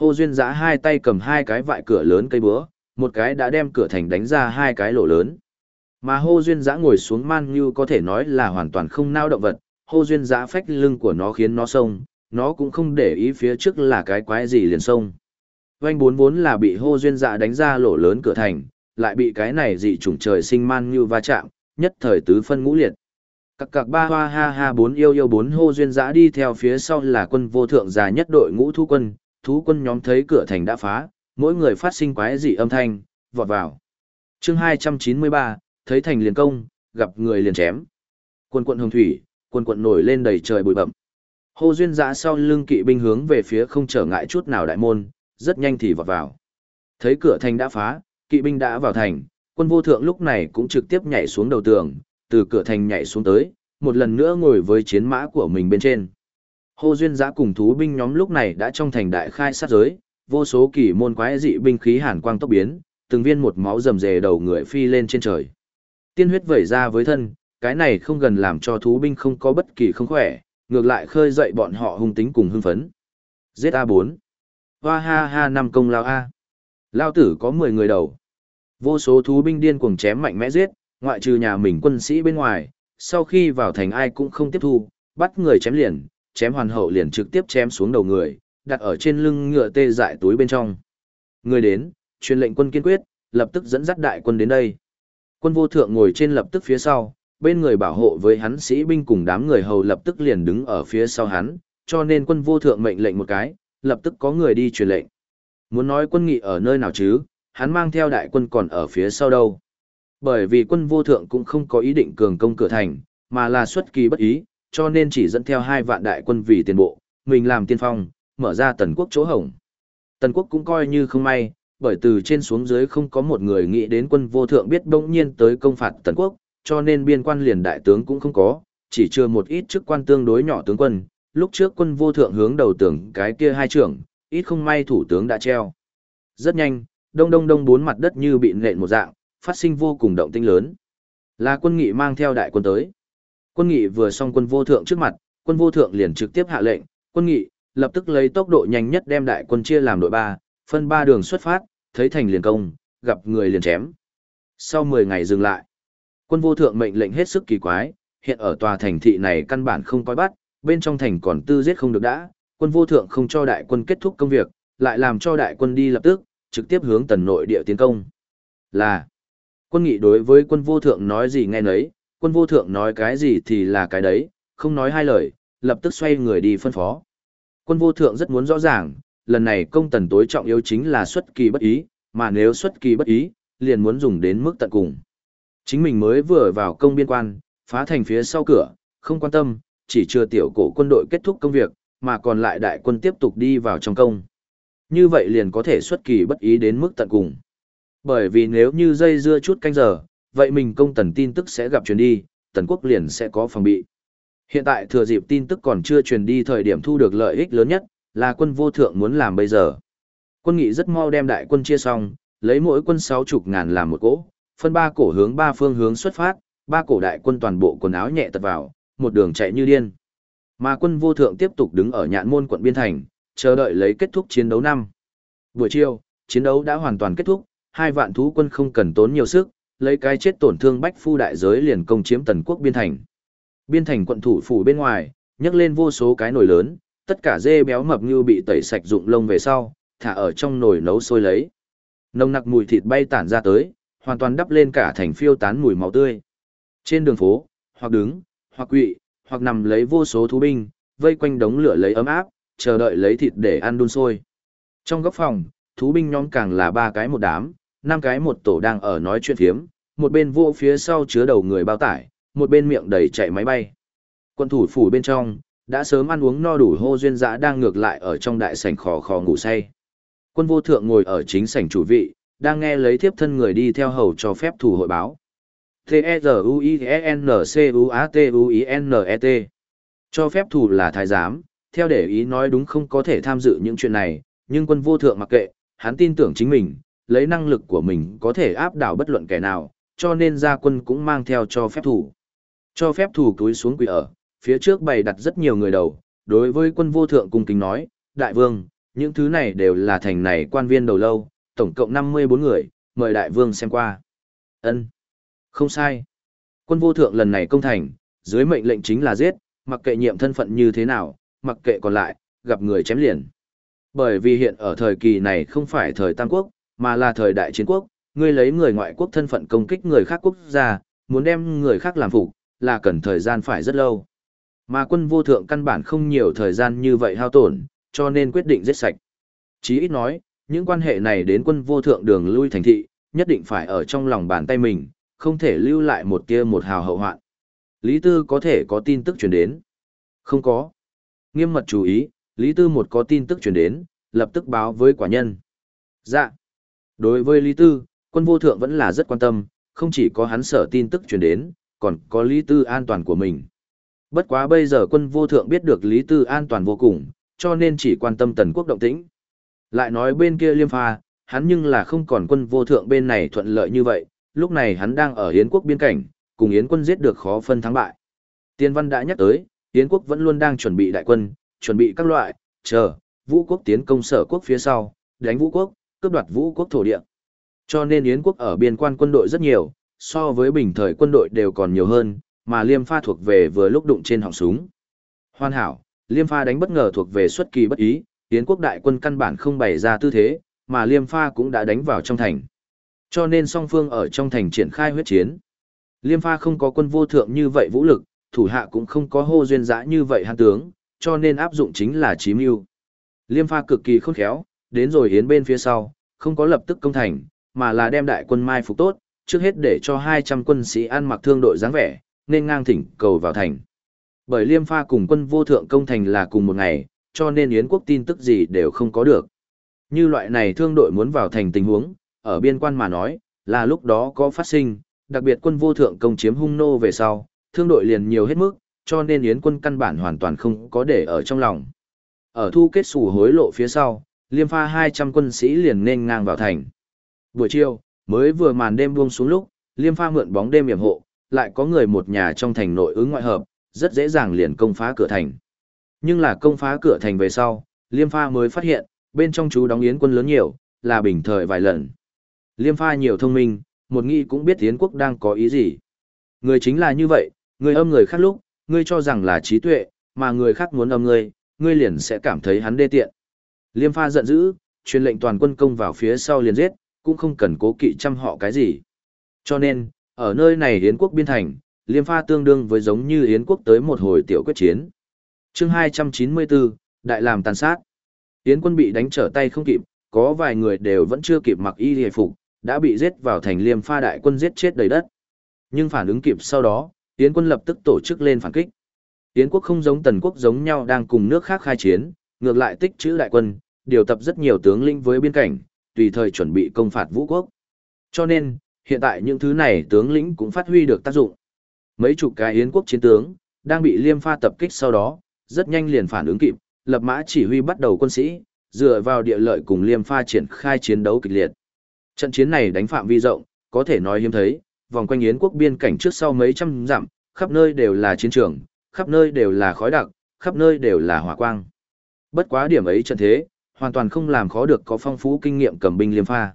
[SPEAKER 1] Hô duyên giã hai tay cầm hai cái vại cửa lớn cây búa, một cái đã đem cửa thành đánh ra hai cái lỗ lớn. Mà hô duyên giã ngồi xuống man như có thể nói là hoàn toàn không nao động vật, hô duyên giã phách lưng của nó khiến nó sông, nó cũng không để ý phía trước là cái quái gì liền sông. Vanh bốn vốn là bị hô duyên giã đánh ra lỗ lớn cửa thành, lại bị cái này dị chủng trời sinh man như va chạm, nhất thời tứ phân ngũ liệt. Cặc cặc ba hoa ha ha bốn yêu yêu bốn hô duyên dã đi theo phía sau là quân vô thượng già nhất đội ngũ thu quân, thú quân nhóm thấy cửa thành đã phá, mỗi người phát sinh quái dị âm thanh, vọt vào. chương 293, thấy thành liền công, gặp người liền chém. Quân quận hồng thủy, quân quận nổi lên đầy trời bụi bậm. Hô duyên dã sau lưng kỵ binh hướng về phía không trở ngại chút nào đại môn, rất nhanh thì vọt vào. Thấy cửa thành đã phá, kỵ binh đã vào thành, quân vô thượng lúc này cũng trực tiếp nhảy xuống đầu tường, từ cửa thành nhảy xuống tới, một lần nữa ngồi với chiến mã của mình bên trên. Hô duyên giã cùng thú binh nhóm lúc này đã trong thành đại khai sát giới, vô số kỳ môn quái dị binh khí hàn quang tốc biến, từng viên một máu rầm rề đầu người phi lên trên trời. Tiên huyết vẩy ra với thân, cái này không gần làm cho thú binh không có bất kỳ không khỏe, ngược lại khơi dậy bọn họ hung tính cùng hưng phấn. Giết A4. Hoa ha ha năm công lao A. Lao tử có 10 người đầu. Vô số thú binh điên cuồng chém mạnh mẽ giết, ngoại trừ nhà mình quân sĩ bên ngoài, sau khi vào thành ai cũng không tiếp thu, bắt người chém liền, chém hoàn hậu liền trực tiếp chém xuống đầu người, đặt ở trên lưng ngựa tê dại túi bên trong. Người đến, truyền lệnh quân kiên quyết, lập tức dẫn dắt đại quân đến đây. Quân vô thượng ngồi trên lập tức phía sau, bên người bảo hộ với hắn sĩ binh cùng đám người hầu lập tức liền đứng ở phía sau hắn, cho nên quân vô thượng mệnh lệnh một cái, lập tức có người đi truyền lệnh. Muốn nói quân nghị ở nơi nào chứ, hắn mang theo đại quân còn ở phía sau đâu. Bởi vì quân vô thượng cũng không có ý định cường công cửa thành, mà là xuất kỳ bất ý, cho nên chỉ dẫn theo hai vạn đại quân vì tiền bộ, mình làm tiên phong, mở ra tần quốc chỗ hổng. Tần quốc cũng coi như không may, bởi từ trên xuống dưới không có một người nghĩ đến quân vô thượng biết bỗng nhiên tới công phạt tần quốc, cho nên biên quan liền đại tướng cũng không có, chỉ chưa một ít chức quan tương đối nhỏ tướng quân, lúc trước quân vô thượng hướng đầu tưởng cái kia hai trưởng, ít không may thủ tướng đã treo. Rất nhanh, đông đông đông bốn mặt đất như bị nện một dạng, phát sinh vô cùng động tinh lớn. Là quân nghị mang theo đại quân tới. Quân nghị vừa xong quân vô thượng trước mặt, quân vô thượng liền trực tiếp hạ lệnh, quân nghị, lập tức lấy tốc độ nhanh nhất đem đại quân chia làm đội ba, phân ba đường xuất phát, thấy thành liền công, gặp người liền chém. Sau 10 ngày dừng lại, quân vô thượng mệnh lệnh hết sức kỳ quái, hiện ở tòa thành thị này căn bản không coi bắt, bên trong thành còn tư giết không được đã, quân vô thượng không cho đại quân kết thúc công việc, lại làm cho đại quân đi lập tức, trực tiếp hướng tần nội địa tiến công. Là, quân nghị đối với quân vô thượng nói gì nghe nấy, quân vô thượng nói cái gì thì là cái đấy, không nói hai lời, lập tức xoay người đi phân phó. Quân vô thượng rất muốn rõ ràng, lần này công tần tối trọng yếu chính là xuất kỳ bất ý, mà nếu xuất kỳ bất ý, liền muốn dùng đến mức tận cùng. Chính mình mới vừa vào công biên quan, phá thành phía sau cửa, không quan tâm, chỉ chưa tiểu cổ quân đội kết thúc công việc, mà còn lại đại quân tiếp tục đi vào trong công. Như vậy liền có thể xuất kỳ bất ý đến mức tận cùng. Bởi vì nếu như dây dưa chút canh giờ, vậy mình công tần tin tức sẽ gặp truyền đi, tần quốc liền sẽ có phòng bị. Hiện tại thừa dịp tin tức còn chưa truyền đi thời điểm thu được lợi ích lớn nhất, là quân vô thượng muốn làm bây giờ. Quân nghị rất mau đem đại quân chia xong, lấy mỗi quân sáu chục ngàn làm một cỗ, phân ba cổ hướng ba phương hướng xuất phát, ba cổ đại quân toàn bộ quần áo nhẹ tật vào, một đường chạy như điên. Mà quân vô thượng tiếp tục đứng ở nhạn môn quận biên thành, chờ đợi lấy kết thúc chiến đấu năm. Buổi chiều, chiến đấu đã hoàn toàn kết thúc, hai vạn thú quân không cần tốn nhiều sức, lấy cái chết tổn thương bách phu đại giới liền công chiếm tần quốc biên thành. Biên thành quận thủ phủ bên ngoài, nhấc lên vô số cái nồi lớn, tất cả dê béo mập như bị tẩy sạch dụng lông về sau, thả ở trong nồi nấu sôi lấy. Nồng nặc mùi thịt bay tản ra tới, hoàn toàn đắp lên cả thành phiêu tán mùi máu tươi. Trên đường phố, hoặc đứng, hoặc quỵ, hoặc nằm lấy vô số thú binh, vây quanh đống lửa lấy ấm áp, chờ đợi lấy thịt để ăn đun sôi. Trong góc phòng, thú binh nhóm càng là ba cái một đám, năm cái một tổ đang ở nói chuyện thiếm, một bên vô phía sau chứa đầu người bao tải, một bên miệng đầy chạy máy bay. Quân thủ phủ bên trong, đã sớm ăn uống no đủ hô duyên dã đang ngược lại ở trong đại sảnh khò khò ngủ say. Quân vô thượng ngồi ở chính sảnh chủ vị, đang nghe lấy thiếp thân người đi theo hầu cho phép thủ hội báo. T-E-Z-U-I-N-C-U-A-T-U-I-N-E-T Cho phép thủ là thái giám, theo để ý nói đúng không có thể tham dự những chuyện này, nhưng quân vô thượng mặc kệ, hắn tin tưởng chính mình, lấy năng lực của mình có thể áp đảo bất luận kẻ nào, cho nên gia quân cũng mang theo cho phép thủ. Cho phép thủ túi xuống quỳ ở, phía trước bày đặt rất nhiều người đầu, đối với quân vô thượng cung kính nói, đại vương, những thứ này đều là thành này quan viên đầu lâu, tổng cộng 54 người, mời đại vương xem qua. ân Không sai. Quân vô thượng lần này công thành, dưới mệnh lệnh chính là giết, mặc kệ nhiệm thân phận như thế nào, mặc kệ còn lại, gặp người chém liền. Bởi vì hiện ở thời kỳ này không phải thời Tam Quốc, mà là thời đại chiến quốc, ngươi lấy người ngoại quốc thân phận công kích người khác quốc gia, muốn đem người khác làm phục, là cần thời gian phải rất lâu. Mà quân vô thượng căn bản không nhiều thời gian như vậy hao tổn, cho nên quyết định giết sạch. Chí ít nói, những quan hệ này đến quân vô thượng đường lui thành thị, nhất định phải ở trong lòng bàn tay mình, không thể lưu lại một kia một hào hậu hoạn. Lý Tư có thể có tin tức truyền đến. Không có. Nghiêm mật chú ý, Lý Tư một có tin tức truyền đến, lập tức báo với quả nhân. Dạ. Đối với Lý Tư, quân vô thượng vẫn là rất quan tâm, không chỉ có hắn sở tin tức truyền đến, còn có Lý Tư an toàn của mình. Bất quá bây giờ quân vô thượng biết được Lý Tư an toàn vô cùng, cho nên chỉ quan tâm tần quốc động tĩnh. Lại nói bên kia liêm pha, hắn nhưng là không còn quân vô thượng bên này thuận lợi như vậy, lúc này hắn đang ở Hiến quốc biên cảnh, cùng Yến quân giết được khó phân thắng bại. Tiên văn đã nhắc tới, Yến quốc vẫn luôn đang chuẩn bị đại quân, chuẩn bị các loại, chờ, vũ quốc tiến công sở quốc phía sau, đánh vũ quốc, cướp đoạt vũ quốc thổ địa. Cho nên Yến quốc ở biên quan quân đội rất nhiều, so với bình thời quân đội đều còn nhiều hơn, mà Liêm Pha thuộc về vừa lúc đụng trên họng súng. Hoàn hảo, Liêm Pha đánh bất ngờ thuộc về xuất kỳ bất ý, Yến quốc đại quân căn bản không bày ra tư thế, mà Liêm Pha cũng đã đánh vào trong thành. Cho nên song phương ở trong thành triển khai huyết chiến. Liêm Pha không có quân vô thượng như vậy vũ lực, thủ hạ cũng không có hô duyên dã như vậy hàn tướng, cho nên áp dụng chính là chí mưu. Liêm Pha cực kỳ khôn khéo, đến rồi Yến bên phía sau, không có lập tức công thành, mà là đem đại quân mai phục tốt, trước hết để cho 200 quân sĩ ăn mặc thương đội dáng vẻ, nên ngang thỉnh cầu vào thành. Bởi Liêm Pha cùng quân vô thượng công thành là cùng một ngày, cho nên Yến quốc tin tức gì đều không có được. Như loại này thương đội muốn vào thành tình huống, ở biên quan mà nói, là lúc đó có phát sinh, đặc biệt quân vô thượng công chiếm hung nô về sau, thương đội liền nhiều hết mức, cho nên Yến quân căn bản hoàn toàn không có để ở trong lòng. Ở thu kết sủ hối lộ phía sau, Liêm Pha 200 quân sĩ liền nên ngang vào thành. Buổi chiều, mới vừa màn đêm buông xuống lúc, Liêm Pha mượn bóng đêm yểm hộ, lại có người một nhà trong thành nội ứng ngoại hợp, rất dễ dàng liền công phá cửa thành. Nhưng là công phá cửa thành về sau, Liêm Pha mới phát hiện, bên trong chú đóng yến quân lớn nhiều, là bình thời vài lần. Liêm Pha nhiều thông minh, một nghĩ cũng biết yến quốc đang có ý gì. Người chính là như vậy, người âm người khác lúc, ngươi cho rằng là trí tuệ, mà người khác muốn âm ngươi, ngươi liền sẽ cảm thấy hắn đê tiện. Liêm Pha giận dữ, truyền lệnh toàn quân công vào phía sau liền giết, cũng không cần cố kỵ chăm họ cái gì. Cho nên, ở nơi này Yến quốc biên thành, Liêm Pha tương đương với giống như Yến quốc tới một hồi tiểu quyết chiến. chương 294, Đại làm tàn sát. Yến quân bị đánh trở tay không kịp, có vài người đều vẫn chưa kịp mặc y hề phục, đã bị giết vào thành Liêm Pha đại quân giết chết đầy đất. Nhưng phản ứng kịp sau đó, Yến quân lập tức tổ chức lên phản kích. Yến quốc không giống Tần quốc giống nhau đang cùng nước khác khai chiến, ngược lại tích trữ đại quân, điều tập rất nhiều tướng lĩnh với biên cảnh, tùy thời chuẩn bị công phạt vũ quốc. Cho nên, hiện tại những thứ này tướng lĩnh cũng phát huy được tác dụng. Mấy chục cái Yến quốc chiến tướng, đang bị liêm pha tập kích sau đó, rất nhanh liền phản ứng kịp, lập mã chỉ huy bắt đầu quân sĩ, dựa vào địa lợi cùng liêm pha triển khai chiến đấu kịch liệt. Trận chiến này đánh phạm vi rộng, có thể nói hiếm thấy, vòng quanh Yến quốc biên cảnh trước sau mấy trăm dặm, khắp nơi đều là chiến trường, khắp nơi đều là khói đặc, khắp nơi đều là hỏa quang. Bất quá điểm ấy trận thế, hoàn toàn không làm khó được có phong phú kinh nghiệm cầm binh liêm pha.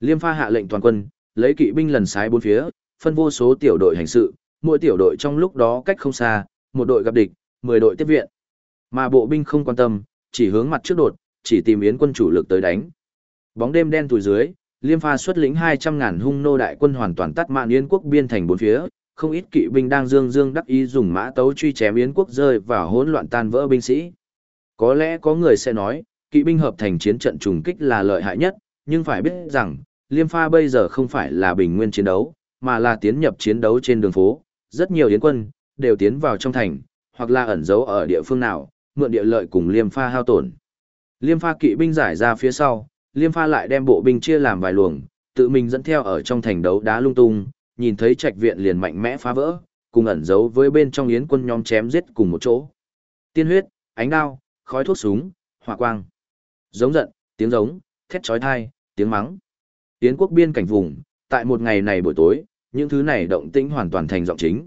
[SPEAKER 1] Liêm pha hạ lệnh toàn quân, lấy kỵ binh lần sái bốn phía, phân vô số tiểu đội hành sự, mỗi tiểu đội trong lúc đó cách không xa, một đội gặp địch, 10 đội tiếp viện. Mà bộ binh không quan tâm, chỉ hướng mặt trước đột, chỉ tìm yến quân chủ lực tới đánh. Bóng đêm đen tủi dưới, Liêm pha xuất lĩnh 200.000 hung nô đại quân hoàn toàn tắt mạng yến quốc biên thành bốn phía, không ít kỵ binh đang dương dương đắc ý dùng mã tấu truy chém yến quốc rơi vào hỗn loạn tan vỡ binh sĩ. Có lẽ có người sẽ nói, kỵ binh hợp thành chiến trận trùng kích là lợi hại nhất, nhưng phải biết rằng, Liêm Pha bây giờ không phải là bình nguyên chiến đấu, mà là tiến nhập chiến đấu trên đường phố. Rất nhiều yến quân, đều tiến vào trong thành, hoặc là ẩn giấu ở địa phương nào, mượn địa lợi cùng Liêm Pha hao tổn. Liêm Pha kỵ binh giải ra phía sau, Liêm Pha lại đem bộ binh chia làm vài luồng, tự mình dẫn theo ở trong thành đấu đá lung tung, nhìn thấy trạch viện liền mạnh mẽ phá vỡ, cùng ẩn giấu với bên trong yến quân nhóm chém giết cùng một chỗ. Tiên huyết, ánh đao, khói thuốc súng, hỏa quang. Giống giận, tiếng giống, thét chói tai, tiếng mắng. Yến quốc biên cảnh vùng, tại một ngày này buổi tối, những thứ này động tĩnh hoàn toàn thành giọng chính.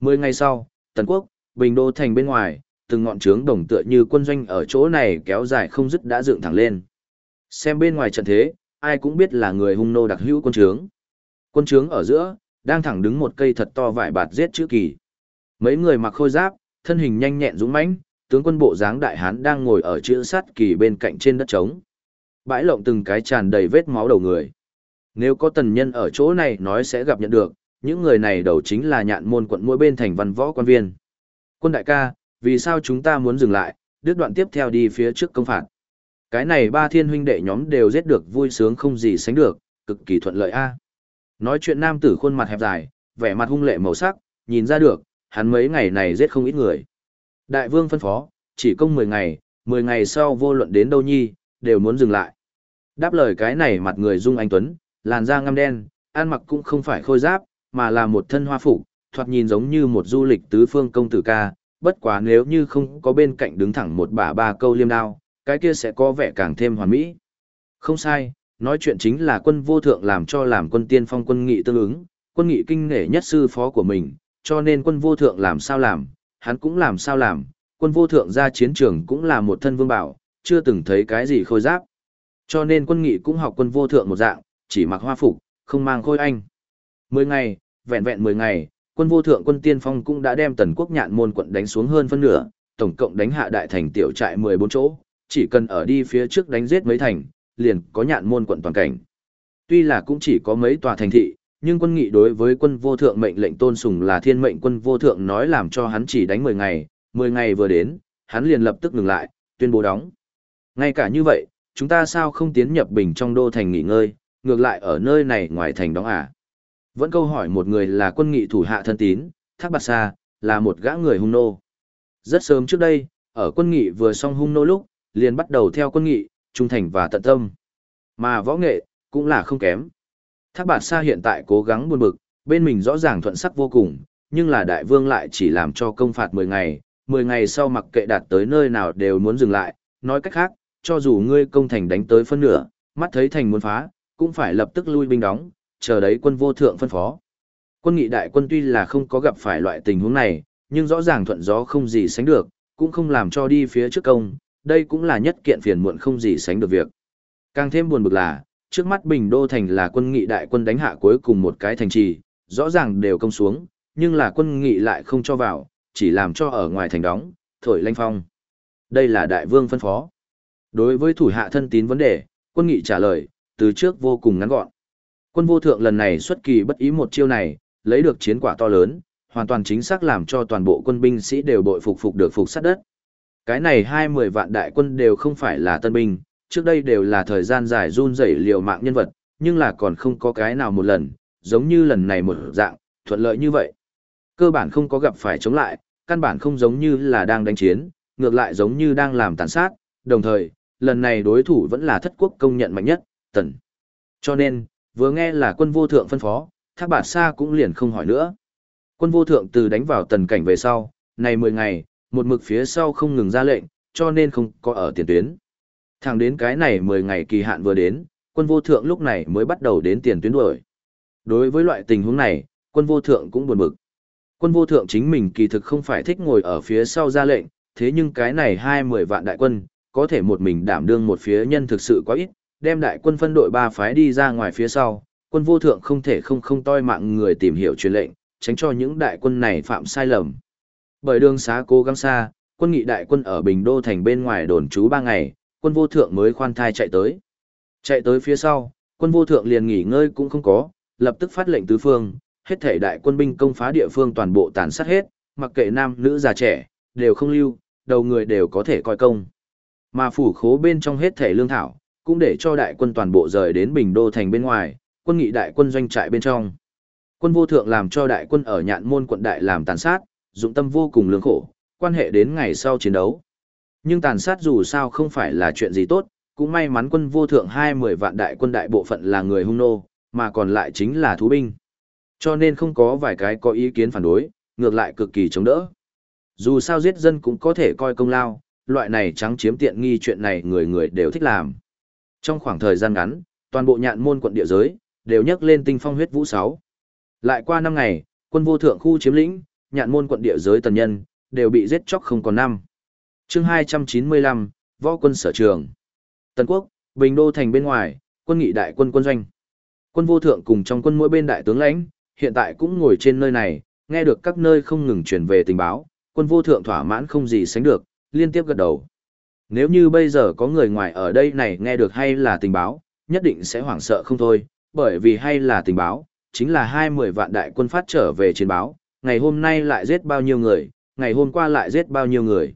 [SPEAKER 1] Mười ngày sau, Tần quốc, Bình Đô thành bên ngoài, từng ngọn trướng đồng tựa như quân doanh ở chỗ này kéo dài không dứt đã dựng thẳng lên. Xem bên ngoài trận thế, ai cũng biết là người hung nô đặc hữu quân trướng. Quân trướng ở giữa, đang thẳng đứng một cây thật to vải bạt giết chữ kỳ. Mấy người mặc khôi giáp, thân hình nhanh nhẹn dũng mãnh, tướng quân bộ dáng đại hán đang ngồi ở chữ sắt kỳ bên cạnh trên đất trống. Bãi lộng từng cái tràn đầy vết máu đầu người. Nếu có tần nhân ở chỗ này nói sẽ gặp nhận được, những người này đầu chính là nhạn môn quận mỗi bên thành văn võ quan viên. Quân đại ca, vì sao chúng ta muốn dừng lại, đứt đoạn tiếp theo đi phía trước công phạt. Cái này ba thiên huynh đệ nhóm đều giết được vui sướng không gì sánh được, cực kỳ thuận lợi a. Nói chuyện nam tử khuôn mặt hẹp dài, vẻ mặt hung lệ màu sắc, nhìn ra được, hắn mấy ngày này giết không ít người. Đại vương phân phó, chỉ công 10 ngày, 10 ngày sau vô luận đến đâu nhi, đều muốn dừng lại. Đáp lời cái này mặt người dung anh Tuấn, làn da ngăm đen, ăn mặc cũng không phải khôi giáp, mà là một thân hoa phục, thoạt nhìn giống như một du lịch tứ phương công tử ca, bất quá nếu như không có bên cạnh đứng thẳng một bà ba câu liêm đao, cái kia sẽ có vẻ càng thêm hoàn mỹ. Không sai, nói chuyện chính là quân vô thượng làm cho làm quân tiên phong quân nghị tương ứng, quân nghị kinh nghệ nhất sư phó của mình, cho nên quân vô thượng làm sao làm, hắn cũng làm sao làm, quân vô thượng ra chiến trường cũng là một thân vương bảo, chưa từng thấy cái gì khôi giáp. Cho nên quân nghị cũng học quân vô thượng một dạng, chỉ mặc hoa phục, không mang khôi anh. Mười ngày, vẹn vẹn mười ngày, quân vô thượng quân tiên phong cũng đã đem tần quốc nhạn môn quận đánh xuống hơn phân nửa, tổng cộng đánh hạ đại thành tiểu trại 14 chỗ, chỉ cần ở đi phía trước đánh giết mấy thành, liền có nhạn môn quận toàn cảnh. Tuy là cũng chỉ có mấy tòa thành thị, nhưng quân nghị đối với quân vô thượng mệnh lệnh tôn sùng là thiên mệnh quân vô thượng nói làm cho hắn chỉ đánh 10 ngày, 10 ngày vừa đến, hắn liền lập tức ngừng lại, tuyên bố đóng. Ngay cả như vậy, chúng ta sao không tiến nhập bình trong đô thành nghỉ ngơi, ngược lại ở nơi này ngoài thành đóng à? Vẫn câu hỏi một người là quân nghị thủ hạ thân tín, Thác Bạt Sa, là một gã người hung nô. Rất sớm trước đây, ở quân nghị vừa xong hung nô lúc, liền bắt đầu theo quân nghị, trung thành và tận tâm. Mà võ nghệ, cũng là không kém. Thác Bạt xa hiện tại cố gắng buồn bực, bên mình rõ ràng thuận sắc vô cùng, nhưng là đại vương lại chỉ làm cho công phạt 10 ngày, 10 ngày sau mặc kệ đạt tới nơi nào đều muốn dừng lại, nói cách khác, cho dù ngươi công thành đánh tới phân nửa, mắt thấy thành muốn phá, cũng phải lập tức lui binh đóng, chờ đấy quân vô thượng phân phó. Quân nghị đại quân tuy là không có gặp phải loại tình huống này, nhưng rõ ràng thuận gió không gì sánh được, cũng không làm cho đi phía trước công, đây cũng là nhất kiện phiền muộn không gì sánh được việc. Càng thêm buồn bực là, trước mắt Bình Đô Thành là quân nghị đại quân đánh hạ cuối cùng một cái thành trì, rõ ràng đều công xuống, nhưng là quân nghị lại không cho vào, chỉ làm cho ở ngoài thành đóng, thổi lanh phong. Đây là đại vương phân phó. Đối với thủ hạ thân tín vấn đề, quân nghị trả lời, từ trước vô cùng ngắn gọn. Quân vô thượng lần này xuất kỳ bất ý một chiêu này, lấy được chiến quả to lớn, hoàn toàn chính xác làm cho toàn bộ quân binh sĩ đều bội phục phục được phục sát đất. Cái này hai mười vạn đại quân đều không phải là tân binh, trước đây đều là thời gian dài run rẩy liều mạng nhân vật, nhưng là còn không có cái nào một lần, giống như lần này một dạng, thuận lợi như vậy. Cơ bản không có gặp phải chống lại, căn bản không giống như là đang đánh chiến, ngược lại giống như đang làm tàn sát, đồng thời, lần này đối thủ vẫn là thất quốc công nhận mạnh nhất, tần. Cho nên, vừa nghe là quân vô thượng phân phó, thác bạt xa cũng liền không hỏi nữa. Quân vô thượng từ đánh vào tần cảnh về sau, này 10 ngày, một mực phía sau không ngừng ra lệnh, cho nên không có ở tiền tuyến. Thẳng đến cái này 10 ngày kỳ hạn vừa đến, quân vô thượng lúc này mới bắt đầu đến tiền tuyến đuổi. Đối với loại tình huống này, quân vô thượng cũng buồn bực. Quân vô thượng chính mình kỳ thực không phải thích ngồi ở phía sau ra lệnh, thế nhưng cái này hai mười vạn đại quân, có thể một mình đảm đương một phía nhân thực sự quá ít, đem đại quân phân đội ba phái đi ra ngoài phía sau, quân vô thượng không thể không không toi mạng người tìm hiểu truyền lệnh, tránh cho những đại quân này phạm sai lầm. Bởi đường xá cố gắng xa, quân nghị đại quân ở Bình Đô thành bên ngoài đồn trú ba ngày, quân vô thượng mới khoan thai chạy tới. Chạy tới phía sau, quân vô thượng liền nghỉ ngơi cũng không có, lập tức phát lệnh tứ phương, hết thể đại quân binh công phá địa phương toàn bộ tàn sát hết, mặc kệ nam nữ già trẻ, đều không lưu, đầu người đều có thể coi công. Mà phủ khố bên trong hết thể lương thảo, cũng để cho đại quân toàn bộ rời đến Bình Đô thành bên ngoài, quân nghị đại quân doanh trại bên trong. Quân vô thượng làm cho đại quân ở nhạn môn quận đại làm tàn sát, dụng tâm vô cùng lương khổ, quan hệ đến ngày sau chiến đấu. Nhưng tàn sát dù sao không phải là chuyện gì tốt, cũng may mắn quân vô thượng hai mười vạn đại quân đại bộ phận là người hung nô, mà còn lại chính là thú binh. Cho nên không có vài cái có ý kiến phản đối, ngược lại cực kỳ chống đỡ. Dù sao giết dân cũng có thể coi công lao, loại này trắng chiếm tiện nghi chuyện này người người đều thích làm. Trong khoảng thời gian ngắn, toàn bộ nhạn môn quận địa giới, đều nhắc lên tinh phong huyết vũ sáu. Lại qua năm ngày, quân vô thượng khu chiếm lĩnh, nhạn môn quận địa giới tần nhân, đều bị giết chóc không còn năm chương 295, võ quân sở trường. Tần quốc, Bình Đô thành bên ngoài, quân nghị đại quân quân doanh. Quân vô thượng cùng trong quân mỗi bên đại tướng lãnh, hiện tại cũng ngồi trên nơi này, nghe được các nơi không ngừng truyền về tình báo, quân vô thượng thỏa mãn không gì sánh được, liên tiếp gật đầu. Nếu như bây giờ có người ngoài ở đây này nghe được hay là tình báo, nhất định sẽ hoảng sợ không thôi, bởi vì hay là tình báo, chính là hai mười vạn đại quân phát trở về chiến báo, ngày hôm nay lại giết bao nhiêu người, ngày hôm qua lại giết bao nhiêu người.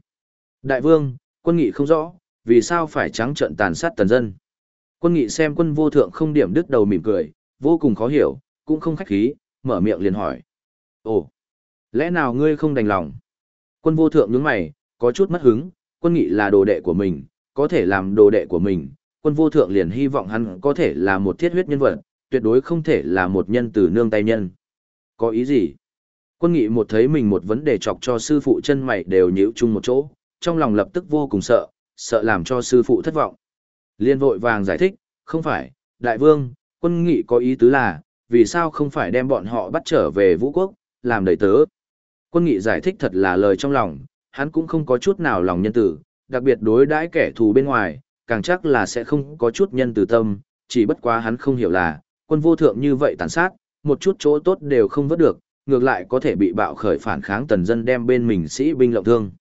[SPEAKER 1] Đại vương, quân nghị không rõ, vì sao phải trắng trận tàn sát tần dân. Quân nghị xem quân vô thượng không điểm đứt đầu mỉm cười, vô cùng khó hiểu, cũng không khách khí, mở miệng liền hỏi. Ồ, lẽ nào ngươi không đành lòng? Quân vô thượng nhướng mày, có chút mất hứng, quân nghị là đồ đệ của mình, có thể làm đồ đệ của mình, quân vô thượng liền hy vọng hắn có thể là một thiết huyết nhân vật, tuyệt đối không thể là một nhân từ nương tay nhân. Có ý gì? Quân nghị một thấy mình một vấn đề chọc cho sư phụ chân mày đều nhíu chung một chỗ, trong lòng lập tức vô cùng sợ, sợ làm cho sư phụ thất vọng. Liên vội vàng giải thích, không phải, đại vương, quân nghị có ý tứ là, vì sao không phải đem bọn họ bắt trở về vũ quốc, làm đầy tớ. Quân nghị giải thích thật là lời trong lòng, hắn cũng không có chút nào lòng nhân tử, đặc biệt đối đãi kẻ thù bên ngoài, càng chắc là sẽ không có chút nhân từ tâm, chỉ bất quá hắn không hiểu là, quân vô thượng như vậy tàn sát, một chút chỗ tốt đều không vớt được, ngược lại có thể bị bạo khởi phản kháng tần dân đem bên mình sĩ binh lộng thương.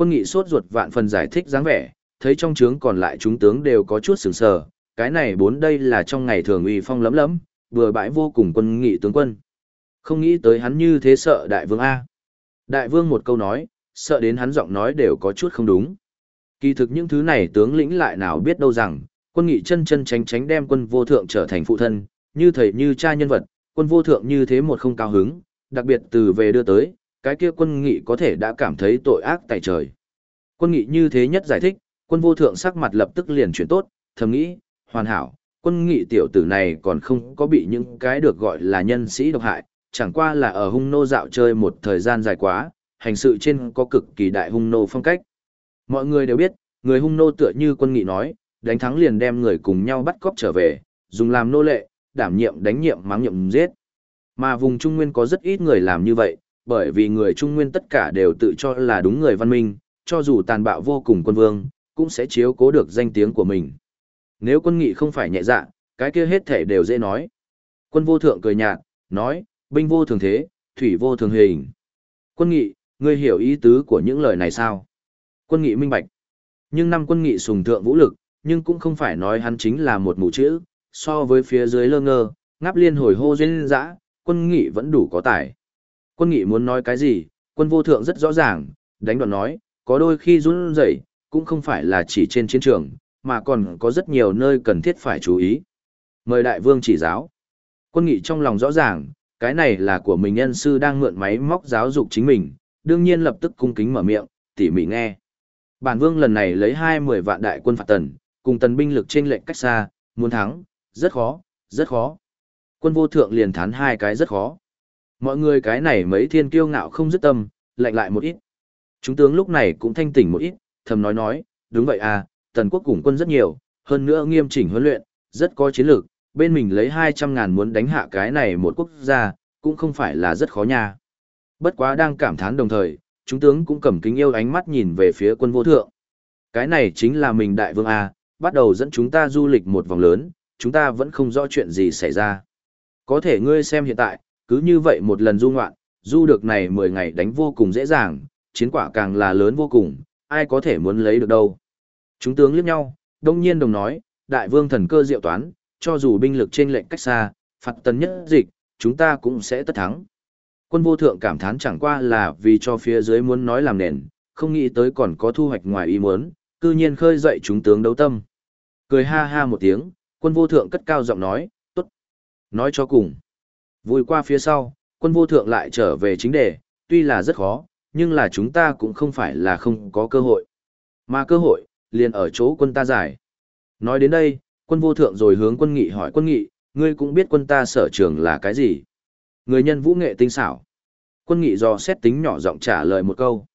[SPEAKER 1] Quân nghị sốt ruột vạn phần giải thích dáng vẻ, thấy trong trướng còn lại chúng tướng đều có chút sừng sờ, cái này bốn đây là trong ngày thường uy phong lấm lấm, vừa bãi vô cùng quân nghị tướng quân. Không nghĩ tới hắn như thế sợ đại vương A. Đại vương một câu nói, sợ đến hắn giọng nói đều có chút không đúng. Kỳ thực những thứ này tướng lĩnh lại nào biết đâu rằng, quân nghị chân chân tránh tránh đem quân vô thượng trở thành phụ thân, như thầy như cha nhân vật, quân vô thượng như thế một không cao hứng, đặc biệt từ về đưa tới, cái kia quân nghị có thể đã cảm thấy tội ác tại trời. Quân nghị như thế nhất giải thích, quân vô thượng sắc mặt lập tức liền chuyển tốt, thầm nghĩ, hoàn hảo, quân nghị tiểu tử này còn không có bị những cái được gọi là nhân sĩ độc hại, chẳng qua là ở hung nô dạo chơi một thời gian dài quá, hành sự trên có cực kỳ đại hung nô phong cách. Mọi người đều biết, người hung nô tựa như quân nghị nói, đánh thắng liền đem người cùng nhau bắt cóc trở về, dùng làm nô lệ, đảm nhiệm đánh nhiệm mắng nhiệm giết. Mà vùng Trung Nguyên có rất ít người làm như vậy, bởi vì người Trung Nguyên tất cả đều tự cho là đúng người văn minh, cho dù tàn bạo vô cùng quân vương, cũng sẽ chiếu cố được danh tiếng của mình. Nếu quân nghị không phải nhẹ dạ, cái kia hết thể đều dễ nói. Quân vô thượng cười nhạt, nói, binh vô thường thế, thủy vô thường hình. Quân nghị, ngươi hiểu ý tứ của những lời này sao? Quân nghị minh bạch. Nhưng năm quân nghị sùng thượng vũ lực, nhưng cũng không phải nói hắn chính là một mụ chữ, so với phía dưới lơ ngơ, ngáp liên hồi hô duyên dã, quân nghị vẫn đủ có tài. Quân nghị muốn nói cái gì, quân vô thượng rất rõ ràng, đánh đoạn nói, có đôi khi run rẩy, cũng không phải là chỉ trên chiến trường, mà còn có rất nhiều nơi cần thiết phải chú ý. Mời đại vương chỉ giáo. Quân nghị trong lòng rõ ràng, cái này là của mình nhân sư đang mượn máy móc giáo dục chính mình, đương nhiên lập tức cung kính mở miệng, tỉ mỉ nghe. Bản vương lần này lấy hai mười vạn đại quân phạt tần, cùng tần binh lực trên lệnh cách xa, muốn thắng, rất khó, rất khó. Quân vô thượng liền thán hai cái rất khó. Mọi người cái này mấy thiên kiêu ngạo không dứt tâm, lạnh lại một ít. Chúng tướng lúc này cũng thanh tỉnh một ít, thầm nói nói, đúng vậy à, tần quốc cùng quân rất nhiều, hơn nữa nghiêm chỉnh huấn luyện, rất có chiến lược, bên mình lấy 200 ngàn muốn đánh hạ cái này một quốc gia, cũng không phải là rất khó nha. Bất quá đang cảm thán đồng thời, chúng tướng cũng cầm kính yêu ánh mắt nhìn về phía quân vô thượng. Cái này chính là mình đại vương A, bắt đầu dẫn chúng ta du lịch một vòng lớn, chúng ta vẫn không rõ chuyện gì xảy ra. Có thể ngươi xem hiện tại, cứ như vậy một lần du ngoạn, du được này 10 ngày đánh vô cùng dễ dàng, chiến quả càng là lớn vô cùng, ai có thể muốn lấy được đâu. Chúng tướng liếc nhau, đông nhiên đồng nói, đại vương thần cơ diệu toán, cho dù binh lực trên lệnh cách xa, phạt tần nhất dịch, chúng ta cũng sẽ tất thắng. Quân vô thượng cảm thán chẳng qua là vì cho phía dưới muốn nói làm nền, không nghĩ tới còn có thu hoạch ngoài ý muốn, cư nhiên khơi dậy chúng tướng đấu tâm. Cười ha ha một tiếng, quân vô thượng cất cao giọng nói, tốt. Nói cho cùng. Vui qua phía sau, quân vô thượng lại trở về chính đề, tuy là rất khó, nhưng là chúng ta cũng không phải là không có cơ hội. Mà cơ hội, liền ở chỗ quân ta giải. Nói đến đây, quân vô thượng rồi hướng quân nghị hỏi quân nghị, ngươi cũng biết quân ta sở trường là cái gì. Người nhân vũ nghệ tinh xảo. Quân nghị do xét tính nhỏ giọng trả lời một câu.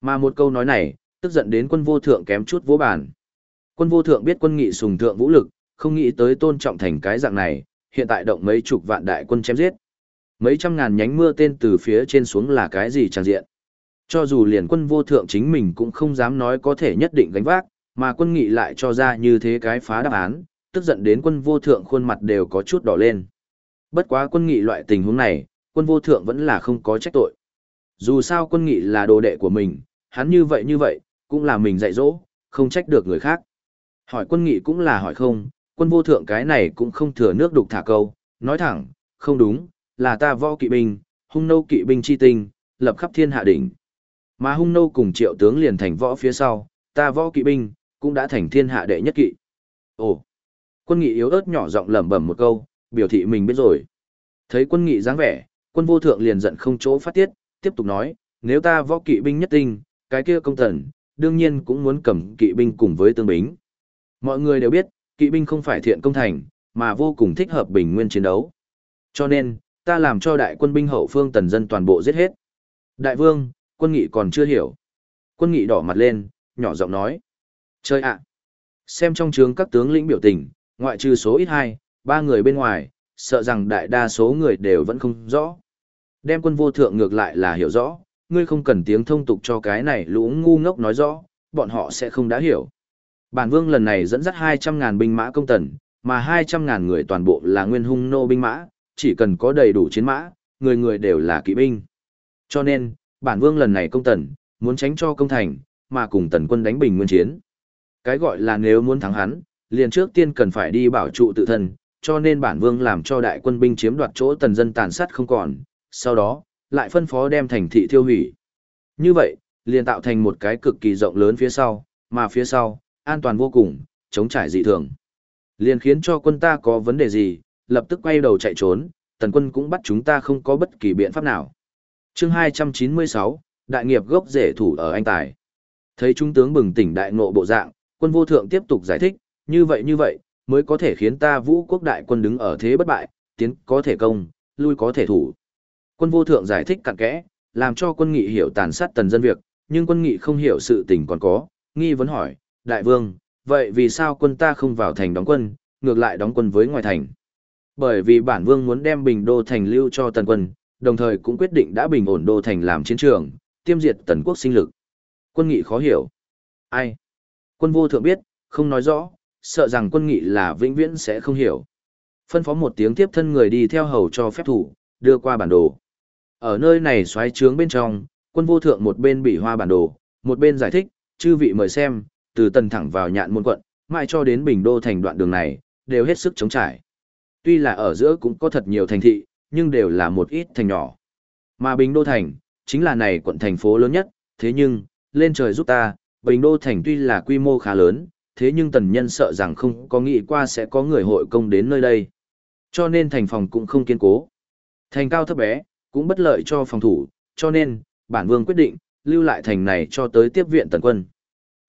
[SPEAKER 1] Mà một câu nói này, tức giận đến quân vô thượng kém chút vỗ bàn. Quân vô thượng biết quân nghị sùng thượng vũ lực, không nghĩ tới tôn trọng thành cái dạng này, hiện tại động mấy chục vạn đại quân chém giết. Mấy trăm ngàn nhánh mưa tên từ phía trên xuống là cái gì chẳng diện. Cho dù liền quân vô thượng chính mình cũng không dám nói có thể nhất định gánh vác, mà quân nghị lại cho ra như thế cái phá đáp án, tức giận đến quân vô thượng khuôn mặt đều có chút đỏ lên. Bất quá quân nghị loại tình huống này, quân vô thượng vẫn là không có trách tội. Dù sao quân nghị là đồ đệ của mình, hắn như vậy như vậy, cũng là mình dạy dỗ, không trách được người khác. Hỏi quân nghị cũng là hỏi không, quân vô thượng cái này cũng không thừa nước đục thả câu, nói thẳng, không đúng, là ta võ kỵ binh, hung nâu kỵ binh chi tinh, lập khắp thiên hạ đỉnh. Mà hung nâu cùng triệu tướng liền thành võ phía sau, ta võ kỵ binh, cũng đã thành thiên hạ đệ nhất kỵ. Ồ, quân nghị yếu ớt nhỏ giọng lẩm bẩm một câu, biểu thị mình biết rồi. Thấy quân nghị dáng vẻ, quân vô thượng liền giận không chỗ phát tiết, tiếp tục nói, nếu ta võ kỵ binh nhất tinh, cái kia công thần, đương nhiên cũng muốn cầm kỵ binh cùng với tương bính. Mọi người đều biết, kỵ binh không phải thiện công thành, mà vô cùng thích hợp bình nguyên chiến đấu. Cho nên, ta làm cho đại quân binh hậu phương tần dân toàn bộ giết hết. Đại vương, quân nghị còn chưa hiểu. Quân nghị đỏ mặt lên, nhỏ giọng nói. Chơi ạ! Xem trong trướng các tướng lĩnh biểu tình, ngoại trừ số ít hai, ba người bên ngoài, sợ rằng đại đa số người đều vẫn không rõ. Đem quân vô thượng ngược lại là hiểu rõ, ngươi không cần tiếng thông tục cho cái này lũ ngu ngốc nói rõ, bọn họ sẽ không đã hiểu. Bản vương lần này dẫn dắt 200.000 binh mã công tần, mà 200.000 người toàn bộ là nguyên hung nô binh mã, chỉ cần có đầy đủ chiến mã, người người đều là kỵ binh. Cho nên, bản vương lần này công tần, muốn tránh cho công thành, mà cùng tần quân đánh bình nguyên chiến. Cái gọi là nếu muốn thắng hắn, liền trước tiên cần phải đi bảo trụ tự thân, cho nên bản vương làm cho đại quân binh chiếm đoạt chỗ tần dân tàn sát không còn, sau đó, lại phân phó đem thành thị thiêu hủy. Như vậy, liền tạo thành một cái cực kỳ rộng lớn phía sau, mà phía sau, an toàn vô cùng, chống trải dị thường. Liền khiến cho quân ta có vấn đề gì, lập tức quay đầu chạy trốn, tần quân cũng bắt chúng ta không có bất kỳ biện pháp nào. chương 296, Đại nghiệp gốc rể thủ ở anh tài. Thấy trung tướng bừng tỉnh đại ngộ bộ dạng, quân vô thượng tiếp tục giải thích, như vậy như vậy, mới có thể khiến ta vũ quốc đại quân đứng ở thế bất bại, tiến có thể công, lui có thể thủ. Quân vô thượng giải thích cặn kẽ, làm cho quân nghị hiểu tàn sát tần dân việc, nhưng quân nghị không hiểu sự tình còn có, nghi vấn hỏi, đại vương, vậy vì sao quân ta không vào thành đóng quân, ngược lại đóng quân với ngoài thành? Bởi vì bản vương muốn đem bình đô thành lưu cho tần quân, đồng thời cũng quyết định đã bình ổn đô thành làm chiến trường, tiêm diệt tần quốc sinh lực. Quân nghị khó hiểu. Ai? Quân vô thượng biết, không nói rõ, sợ rằng quân nghị là vĩnh viễn sẽ không hiểu. Phân phó một tiếng tiếp thân người đi theo hầu cho phép thủ, đưa qua bản đồ. Ở nơi này xoáy trướng bên trong, quân vô thượng một bên bị hoa bản đồ, một bên giải thích, chư vị mời xem, từ tần thẳng vào nhạn môn quận, mãi cho đến bình đô thành đoạn đường này, đều hết sức chống trải. Tuy là ở giữa cũng có thật nhiều thành thị, nhưng đều là một ít thành nhỏ. Mà bình đô thành, chính là này quận thành phố lớn nhất, thế nhưng, lên trời giúp ta, bình đô thành tuy là quy mô khá lớn, thế nhưng tần nhân sợ rằng không có nghĩ qua sẽ có người hội công đến nơi đây. Cho nên thành phòng cũng không kiên cố. Thành cao thấp bé, cũng bất lợi cho phòng thủ, cho nên, bản vương quyết định, lưu lại thành này cho tới tiếp viện tần quân.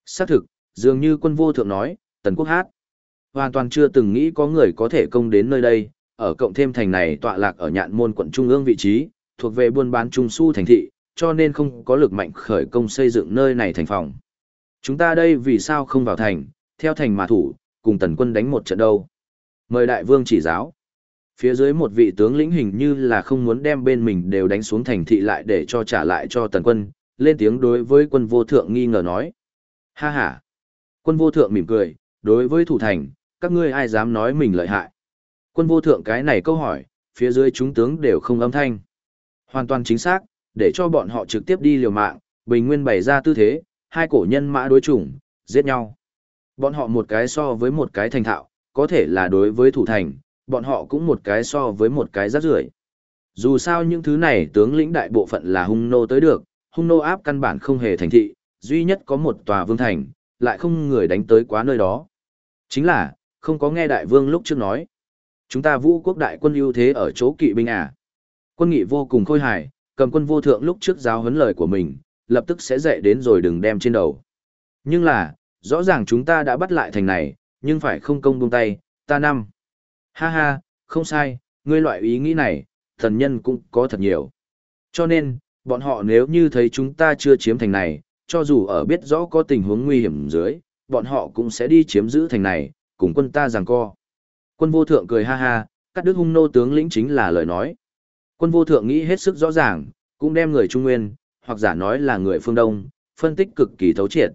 [SPEAKER 1] Xác thực, dường như quân vô thượng nói, tần quốc hát. Hoàn toàn chưa từng nghĩ có người có thể công đến nơi đây, ở cộng thêm thành này tọa lạc ở nhạn môn quận trung ương vị trí, thuộc về buôn bán trung su thành thị, cho nên không có lực mạnh khởi công xây dựng nơi này thành phòng. Chúng ta đây vì sao không vào thành, theo thành mà thủ, cùng tần quân đánh một trận đâu. Mời đại vương chỉ giáo. Phía dưới một vị tướng lĩnh hình như là không muốn đem bên mình đều đánh xuống thành thị lại để cho trả lại cho tần quân, lên tiếng đối với quân vô thượng nghi ngờ nói. Ha ha. Quân vô thượng mỉm cười, đối với thủ thành, các ngươi ai dám nói mình lợi hại. Quân vô thượng cái này câu hỏi, phía dưới chúng tướng đều không âm thanh. Hoàn toàn chính xác, để cho bọn họ trực tiếp đi liều mạng, bình nguyên bày ra tư thế, hai cổ nhân mã đối chủng, giết nhau. Bọn họ một cái so với một cái thành thạo, có thể là đối với thủ thành, bọn họ cũng một cái so với một cái rác rưởi. Dù sao những thứ này tướng lĩnh đại bộ phận là hung nô tới được, hung nô áp căn bản không hề thành thị, duy nhất có một tòa vương thành, lại không người đánh tới quá nơi đó. Chính là, không có nghe đại vương lúc trước nói. Chúng ta vũ quốc đại quân ưu thế ở chỗ kỵ binh à. Quân nghị vô cùng khôi hài, cầm quân vô thượng lúc trước giáo huấn lời của mình, lập tức sẽ dậy đến rồi đừng đem trên đầu. Nhưng là, rõ ràng chúng ta đã bắt lại thành này, nhưng phải không công buông tay, ta năm. Ha ha, không sai, ngươi loại ý nghĩ này, thần nhân cũng có thật nhiều. Cho nên, bọn họ nếu như thấy chúng ta chưa chiếm thành này, cho dù ở biết rõ có tình huống nguy hiểm dưới, bọn họ cũng sẽ đi chiếm giữ thành này, cùng quân ta giằng co. Quân vô thượng cười ha ha, cắt đứt hung nô tướng lĩnh chính là lời nói. Quân vô thượng nghĩ hết sức rõ ràng, cũng đem người Trung Nguyên, hoặc giả nói là người phương Đông, phân tích cực kỳ thấu triệt.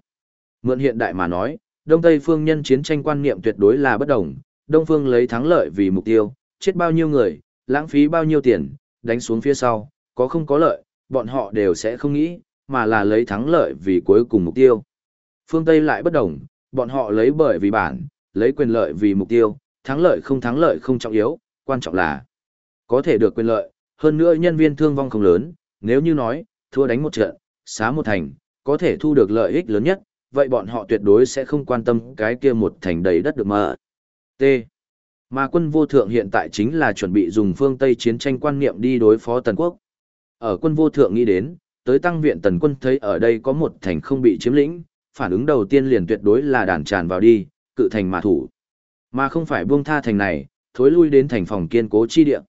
[SPEAKER 1] Mượn hiện đại mà nói, Đông Tây phương nhân chiến tranh quan niệm tuyệt đối là bất đồng, Đông phương lấy thắng lợi vì mục tiêu, chết bao nhiêu người, lãng phí bao nhiêu tiền, đánh xuống phía sau, có không có lợi, bọn họ đều sẽ không nghĩ, mà là lấy thắng lợi vì cuối cùng mục tiêu. Phương Tây lại bất đồng, bọn họ lấy bởi vì bản, lấy quyền lợi vì mục tiêu, thắng lợi không thắng lợi không trọng yếu, quan trọng là có thể được quyền lợi, hơn nữa nhân viên thương vong không lớn, nếu như nói, thua đánh một trận, xá một thành, có thể thu được lợi ích lớn nhất, vậy bọn họ tuyệt đối sẽ không quan tâm cái kia một thành đầy đất được mà. T. Mà quân vô thượng hiện tại chính là chuẩn bị dùng phương Tây chiến tranh quan niệm đi đối phó Tần Quốc. Ở quân vô thượng nghĩ đến, tới tăng viện Tần quân thấy ở đây có một thành không bị chiếm lĩnh, phản ứng đầu tiên liền tuyệt đối là đàn tràn vào đi, cự thành mà thủ. Mà không phải buông tha thành này, thối lui đến thành phòng kiên cố chi địa.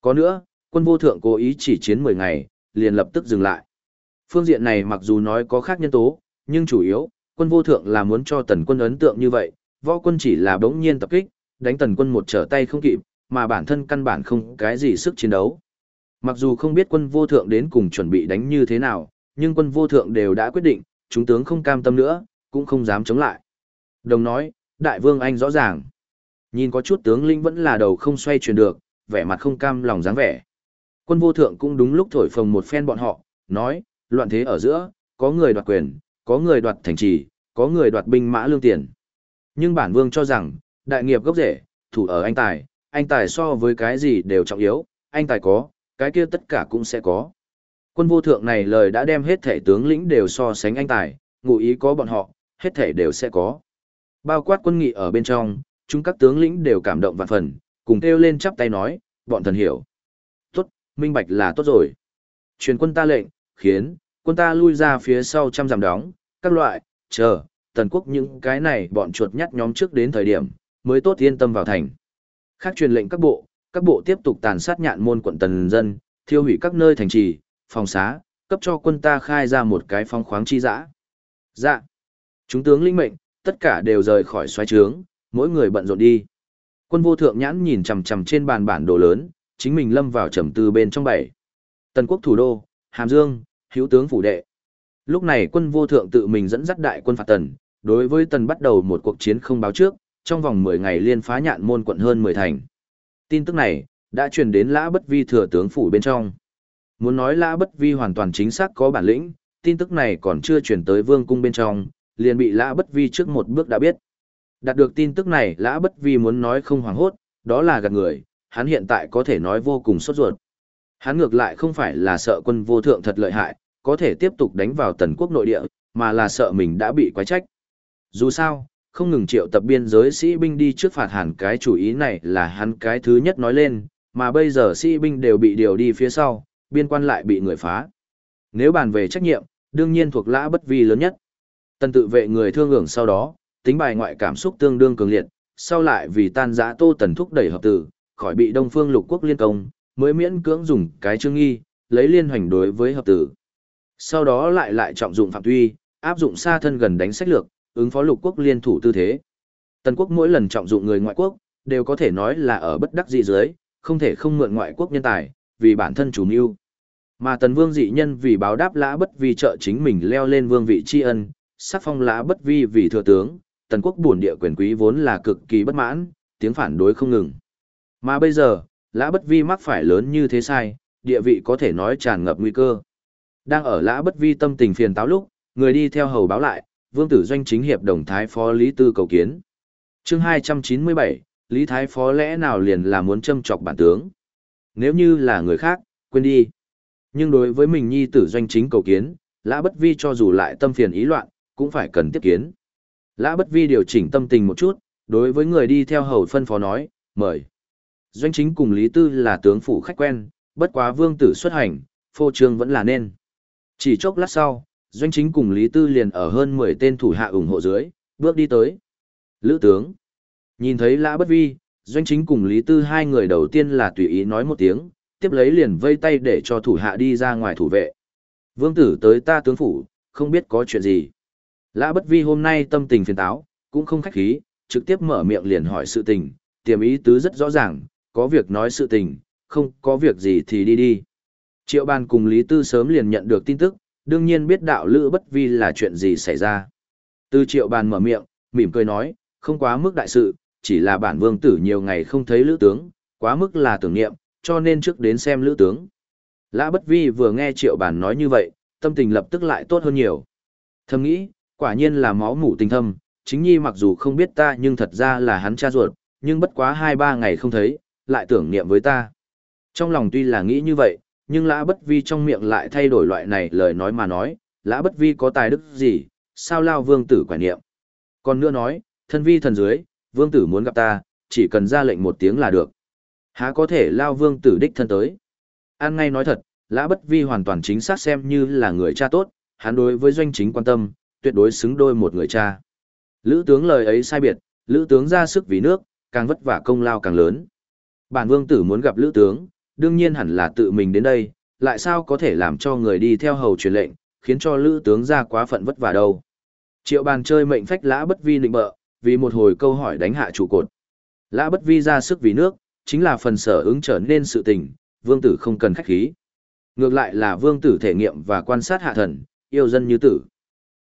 [SPEAKER 1] Có nữa, quân vô thượng cố ý chỉ chiến 10 ngày, liền lập tức dừng lại. Phương diện này mặc dù nói có khác nhân tố, nhưng chủ yếu, quân vô thượng là muốn cho tần quân ấn tượng như vậy, võ quân chỉ là bỗng nhiên tập kích, đánh tần quân một trở tay không kịp, mà bản thân căn bản không cái gì sức chiến đấu. Mặc dù không biết quân vô thượng đến cùng chuẩn bị đánh như thế nào, nhưng quân vô thượng đều đã quyết định, chúng tướng không cam tâm nữa, cũng không dám chống lại. Đồng nói, đại vương anh rõ ràng. Nhìn có chút tướng lĩnh vẫn là đầu không xoay chuyển được, vẻ mặt không cam lòng dáng vẻ. Quân vô thượng cũng đúng lúc thổi phồng một phen bọn họ, nói, loạn thế ở giữa, có người đoạt quyền, có người đoạt thành trì, có người đoạt binh mã lương tiền. Nhưng bản vương cho rằng, đại nghiệp gốc rễ, thủ ở anh tài, anh tài so với cái gì đều trọng yếu, anh tài có, cái kia tất cả cũng sẽ có. Quân vô thượng này lời đã đem hết thể tướng lĩnh đều so sánh anh tài, ngụ ý có bọn họ, hết thể đều sẽ có. Bao quát quân nghị ở bên trong, chúng các tướng lĩnh đều cảm động vạn phần, cùng kêu lên chắp tay nói, bọn thần hiểu. Tốt, minh bạch là tốt rồi. Truyền quân ta lệnh, khiến, quân ta lui ra phía sau trăm giảm đóng, các loại, chờ, tần quốc những cái này bọn chuột nhắt nhóm trước đến thời điểm, mới tốt yên tâm vào thành. Khác truyền lệnh các bộ, các bộ tiếp tục tàn sát nhạn môn quận tần dân, thiêu hủy các nơi thành trì, phòng xá, cấp cho quân ta khai ra một cái phong khoáng chi dã. Dạ. Chúng tướng linh mệnh, tất cả đều rời khỏi xoáy trướng, mỗi người bận rộn đi. Quân vô thượng nhãn nhìn chằm chằm trên bàn bản đồ lớn, chính mình lâm vào trầm tư bên trong bảy. Tần quốc thủ đô, Hàm Dương, hữu tướng phủ đệ. Lúc này quân vô thượng tự mình dẫn dắt đại quân phạt tần, đối với tần bắt đầu một cuộc chiến không báo trước, trong vòng 10 ngày liên phá nhạn môn quận hơn 10 thành. Tin tức này, đã truyền đến lã bất vi thừa tướng phủ bên trong. Muốn nói lã bất vi hoàn toàn chính xác có bản lĩnh, tin tức này còn chưa truyền tới vương cung bên trong, liền bị lã bất vi trước một bước đã biết. Đạt được tin tức này lã bất vi muốn nói không hoảng hốt, đó là gạt người, hắn hiện tại có thể nói vô cùng sốt ruột. Hắn ngược lại không phải là sợ quân vô thượng thật lợi hại, có thể tiếp tục đánh vào tần quốc nội địa, mà là sợ mình đã bị quái trách. Dù sao, không ngừng triệu tập biên giới sĩ binh đi trước phạt hẳn cái chủ ý này là hắn cái thứ nhất nói lên, mà bây giờ sĩ binh đều bị điều đi phía sau, biên quan lại bị người phá. Nếu bàn về trách nhiệm, đương nhiên thuộc lã bất vi lớn nhất. Tần tự vệ người thương hưởng sau đó, tính bài ngoại cảm xúc tương đương cường liệt, sau lại vì tan giã tô tần thúc đẩy hợp tử, khỏi bị đông phương lục quốc liên công, mới miễn cưỡng dùng cái chương nghi, lấy liên hoành đối với hợp tử. Sau đó lại lại trọng dụng phạm tuy, áp dụng xa thân gần đánh sách lược, ứng phó lục quốc liên thủ tư thế. Tần quốc mỗi lần trọng dụng người ngoại quốc, đều có thể nói là ở bất đắc dĩ dưới, không thể không mượn ngoại quốc nhân tài, vì bản thân chủ mưu. Mà tần vương dị nhân vì báo đáp lã bất vi trợ chính mình leo lên vương vị tri ân, sắc phong lã bất vi vì thừa tướng, tần quốc bổn địa quyền quý vốn là cực kỳ bất mãn, tiếng phản đối không ngừng. Mà bây giờ, lã bất vi mắc phải lớn như thế sai, địa vị có thể nói tràn ngập nguy cơ. Đang ở lã bất vi tâm tình phiền táo lúc, người đi theo hầu báo lại, vương tử doanh chính hiệp đồng thái phó Lý Tư cầu kiến. chương 297, Lý Thái phó lẽ nào liền là muốn châm chọc bản tướng. Nếu như là người khác, quên đi. Nhưng đối với mình nhi tử doanh chính cầu kiến, lã bất vi cho dù lại tâm phiền ý loạn, cũng phải cần tiếp kiến. Lã bất vi điều chỉnh tâm tình một chút, đối với người đi theo hầu phân phó nói, mời. Doanh chính cùng Lý Tư là tướng phủ khách quen, bất quá vương tử xuất hành, phô trương vẫn là nên. Chỉ chốc lát sau, Doanh chính cùng Lý Tư liền ở hơn 10 tên thủ hạ ủng hộ dưới, bước đi tới. Lữ tướng. Nhìn thấy Lã Bất Vi, Doanh chính cùng Lý Tư hai người đầu tiên là tùy ý nói một tiếng, tiếp lấy liền vây tay để cho thủ hạ đi ra ngoài thủ vệ. Vương tử tới ta tướng phủ, không biết có chuyện gì. Lã Bất Vi hôm nay tâm tình phiền táo, cũng không khách khí, trực tiếp mở miệng liền hỏi sự tình, tiềm ý tứ rất rõ ràng, có việc nói sự tình, không có việc gì thì đi đi. Triệu bàn cùng Lý Tư sớm liền nhận được tin tức, đương nhiên biết đạo lữ bất vi là chuyện gì xảy ra. Từ triệu bàn mở miệng, mỉm cười nói, không quá mức đại sự, chỉ là bản vương tử nhiều ngày không thấy lữ tướng, quá mức là tưởng niệm, cho nên trước đến xem lữ tướng. Lã bất vi vừa nghe triệu bàn nói như vậy, tâm tình lập tức lại tốt hơn nhiều. Thầm nghĩ, quả nhiên là máu mủ tình thâm, chính nhi mặc dù không biết ta nhưng thật ra là hắn cha ruột, nhưng bất quá hai ba ngày không thấy, lại tưởng niệm với ta. Trong lòng tuy là nghĩ như vậy, nhưng lã bất vi trong miệng lại thay đổi loại này lời nói mà nói, lã bất vi có tài đức gì, sao lao vương tử quả niệm. Còn nữa nói, thân vi thần dưới, vương tử muốn gặp ta, chỉ cần ra lệnh một tiếng là được. Há có thể lao vương tử đích thân tới. An ngay nói thật, lã bất vi hoàn toàn chính xác xem như là người cha tốt, hắn đối với doanh chính quan tâm, tuyệt đối xứng đôi một người cha. Lữ tướng lời ấy sai biệt, lữ tướng ra sức vì nước, càng vất vả công lao càng lớn. Bản vương tử muốn gặp lữ tướng, đương nhiên hẳn là tự mình đến đây, lại sao có thể làm cho người đi theo hầu truyền lệnh, khiến cho lữ tướng ra quá phận vất vả đâu. Triệu bàn chơi mệnh phách lã bất vi nịnh bợ, vì một hồi câu hỏi đánh hạ trụ cột. Lã bất vi ra sức vì nước, chính là phần sở ứng trở nên sự tình, vương tử không cần khách khí. Ngược lại là vương tử thể nghiệm và quan sát hạ thần, yêu dân như tử.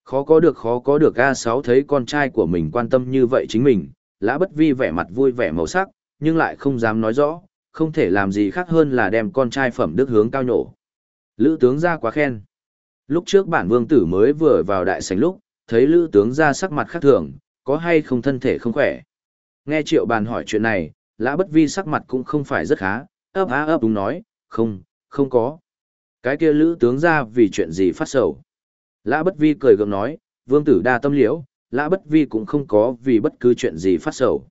[SPEAKER 1] Khó có được khó có được A6 thấy con trai của mình quan tâm như vậy chính mình, lã bất vi vẻ mặt vui vẻ màu sắc, nhưng lại không dám nói rõ, không thể làm gì khác hơn là đem con trai phẩm đức hướng cao nhổ. Lữ tướng ra quá khen. Lúc trước bản vương tử mới vừa vào đại sảnh lúc, thấy lữ tướng ra sắc mặt khác thường, có hay không thân thể không khỏe. Nghe triệu bàn hỏi chuyện này, lã bất vi sắc mặt cũng không phải rất khá, ấp á ấp đúng nói, không, không có. Cái kia lữ tướng ra vì chuyện gì phát sầu. Lã bất vi cười gượng nói, vương tử đa tâm liễu, lã bất vi cũng không có vì bất cứ chuyện gì phát sầu.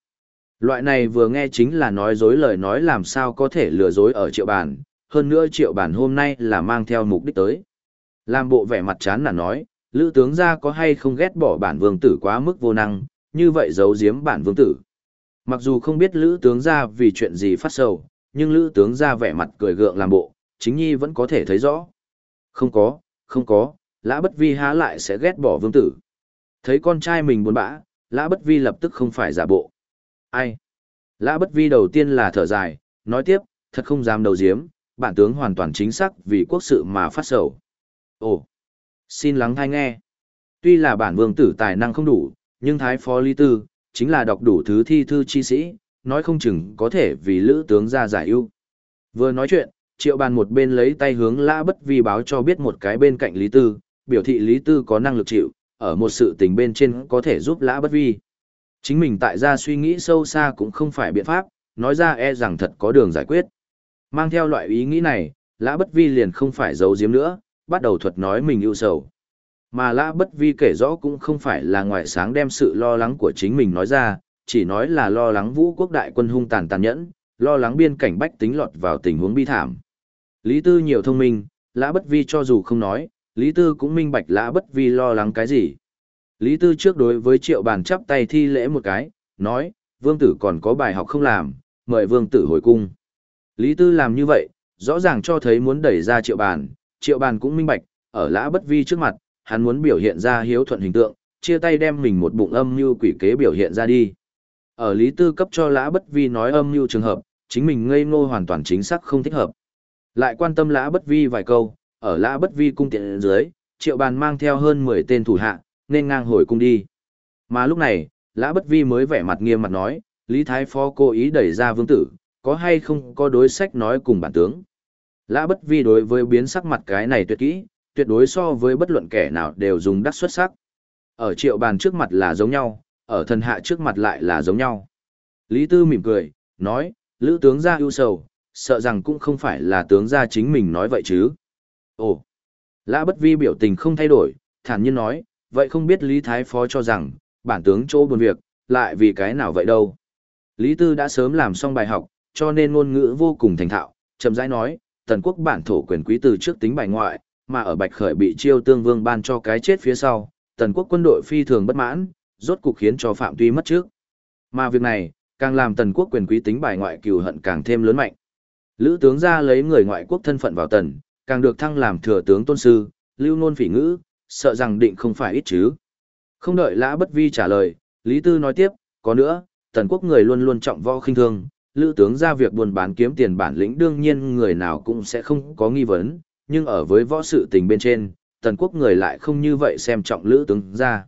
[SPEAKER 1] Loại này vừa nghe chính là nói dối lời nói làm sao có thể lừa dối ở triệu bản. hơn nữa triệu bản hôm nay là mang theo mục đích tới. Làm bộ vẻ mặt chán là nói, lữ tướng gia có hay không ghét bỏ bản vương tử quá mức vô năng, như vậy giấu giếm bản vương tử. Mặc dù không biết lữ tướng gia vì chuyện gì phát sầu, nhưng lữ tướng gia vẻ mặt cười gượng làm bộ, chính nhi vẫn có thể thấy rõ. Không có, không có, lã bất vi há lại sẽ ghét bỏ vương tử. Thấy con trai mình buồn bã, lã bất vi lập tức không phải giả bộ. Ai? Lã bất vi đầu tiên là thở dài, nói tiếp, thật không dám đầu diếm, bản tướng hoàn toàn chính xác vì quốc sự mà phát sầu. Ồ, xin lắng thai nghe. Tuy là bản vương tử tài năng không đủ, nhưng thái phó lý tư, chính là đọc đủ thứ thi thư chi sĩ, nói không chừng có thể vì lữ tướng ra giải ưu. Vừa nói chuyện, triệu bàn một bên lấy tay hướng lã bất vi báo cho biết một cái bên cạnh lý tư, biểu thị lý tư có năng lực chịu, ở một sự tình bên trên có thể giúp lã bất vi. Chính mình tại gia suy nghĩ sâu xa cũng không phải biện pháp, nói ra e rằng thật có đường giải quyết. Mang theo loại ý nghĩ này, lã bất vi liền không phải giấu giếm nữa, bắt đầu thuật nói mình ưu sầu. Mà lã bất vi kể rõ cũng không phải là ngoại sáng đem sự lo lắng của chính mình nói ra, chỉ nói là lo lắng vũ quốc đại quân hung tàn tàn nhẫn, lo lắng biên cảnh bách tính lọt vào tình huống bi thảm. Lý Tư nhiều thông minh, lã bất vi cho dù không nói, Lý Tư cũng minh bạch lã bất vi lo lắng cái gì. Lý Tư trước đối với triệu bàn chắp tay thi lễ một cái, nói, vương tử còn có bài học không làm, mời vương tử hồi cung. Lý Tư làm như vậy, rõ ràng cho thấy muốn đẩy ra triệu bàn, triệu bàn cũng minh bạch, ở lã bất vi trước mặt, hắn muốn biểu hiện ra hiếu thuận hình tượng, chia tay đem mình một bụng âm mưu quỷ kế biểu hiện ra đi. Ở Lý Tư cấp cho lã bất vi nói âm mưu trường hợp, chính mình ngây ngô hoàn toàn chính xác không thích hợp. Lại quan tâm lã bất vi vài câu, ở lã bất vi cung tiện dưới, triệu bàn mang theo hơn 10 tên thủ hạ, nên ngang hồi cung đi. Mà lúc này, lã bất vi mới vẻ mặt nghiêm mặt nói, Lý Thái Phó cố ý đẩy ra vương tử, có hay không có đối sách nói cùng bản tướng. Lã bất vi đối với biến sắc mặt cái này tuyệt kỹ, tuyệt đối so với bất luận kẻ nào đều dùng đắc xuất sắc. Ở triệu bàn trước mặt là giống nhau, ở thần hạ trước mặt lại là giống nhau. Lý Tư mỉm cười, nói, lữ tướng gia ưu sầu, sợ rằng cũng không phải là tướng gia chính mình nói vậy chứ. Ồ, lã bất vi biểu tình không thay đổi, thản nhiên nói, vậy không biết Lý Thái Phó cho rằng, bản tướng chỗ buồn việc, lại vì cái nào vậy đâu. Lý Tư đã sớm làm xong bài học, cho nên ngôn ngữ vô cùng thành thạo, chậm rãi nói, tần quốc bản thổ quyền quý từ trước tính bài ngoại, mà ở Bạch Khởi bị chiêu tương vương ban cho cái chết phía sau, tần quốc quân đội phi thường bất mãn, rốt cục khiến cho Phạm Tuy mất trước. Mà việc này, càng làm tần quốc quyền quý tính bài ngoại cừu hận càng thêm lớn mạnh. Lữ tướng ra lấy người ngoại quốc thân phận vào tần, càng được thăng làm thừa tướng tôn sư, lưu nôn phỉ ngữ, sợ rằng định không phải ít chứ. Không đợi lã bất vi trả lời, Lý Tư nói tiếp, có nữa, tần quốc người luôn luôn trọng võ khinh thương, lữ tướng ra việc buôn bán kiếm tiền bản lĩnh đương nhiên người nào cũng sẽ không có nghi vấn, nhưng ở với võ sự tình bên trên, tần quốc người lại không như vậy xem trọng lữ tướng ra.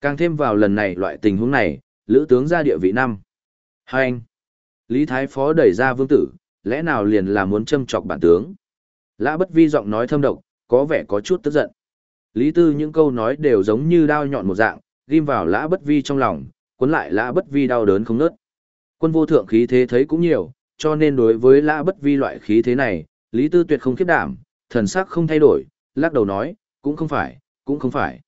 [SPEAKER 1] Càng thêm vào lần này loại tình huống này, lữ tướng ra địa vị năm. Hai anh, Lý Thái Phó đẩy ra vương tử, lẽ nào liền là muốn châm chọc bản tướng. Lã bất vi giọng nói thâm độc, có vẻ có chút tức giận. Lý Tư những câu nói đều giống như đao nhọn một dạng, ghim vào lã bất vi trong lòng, cuốn lại lã bất vi đau đớn không nớt. Quân vô thượng khí thế thấy cũng nhiều, cho nên đối với lã bất vi loại khí thế này, Lý Tư tuyệt không khiếp đảm, thần sắc không thay đổi, lắc đầu nói, cũng không phải, cũng không phải.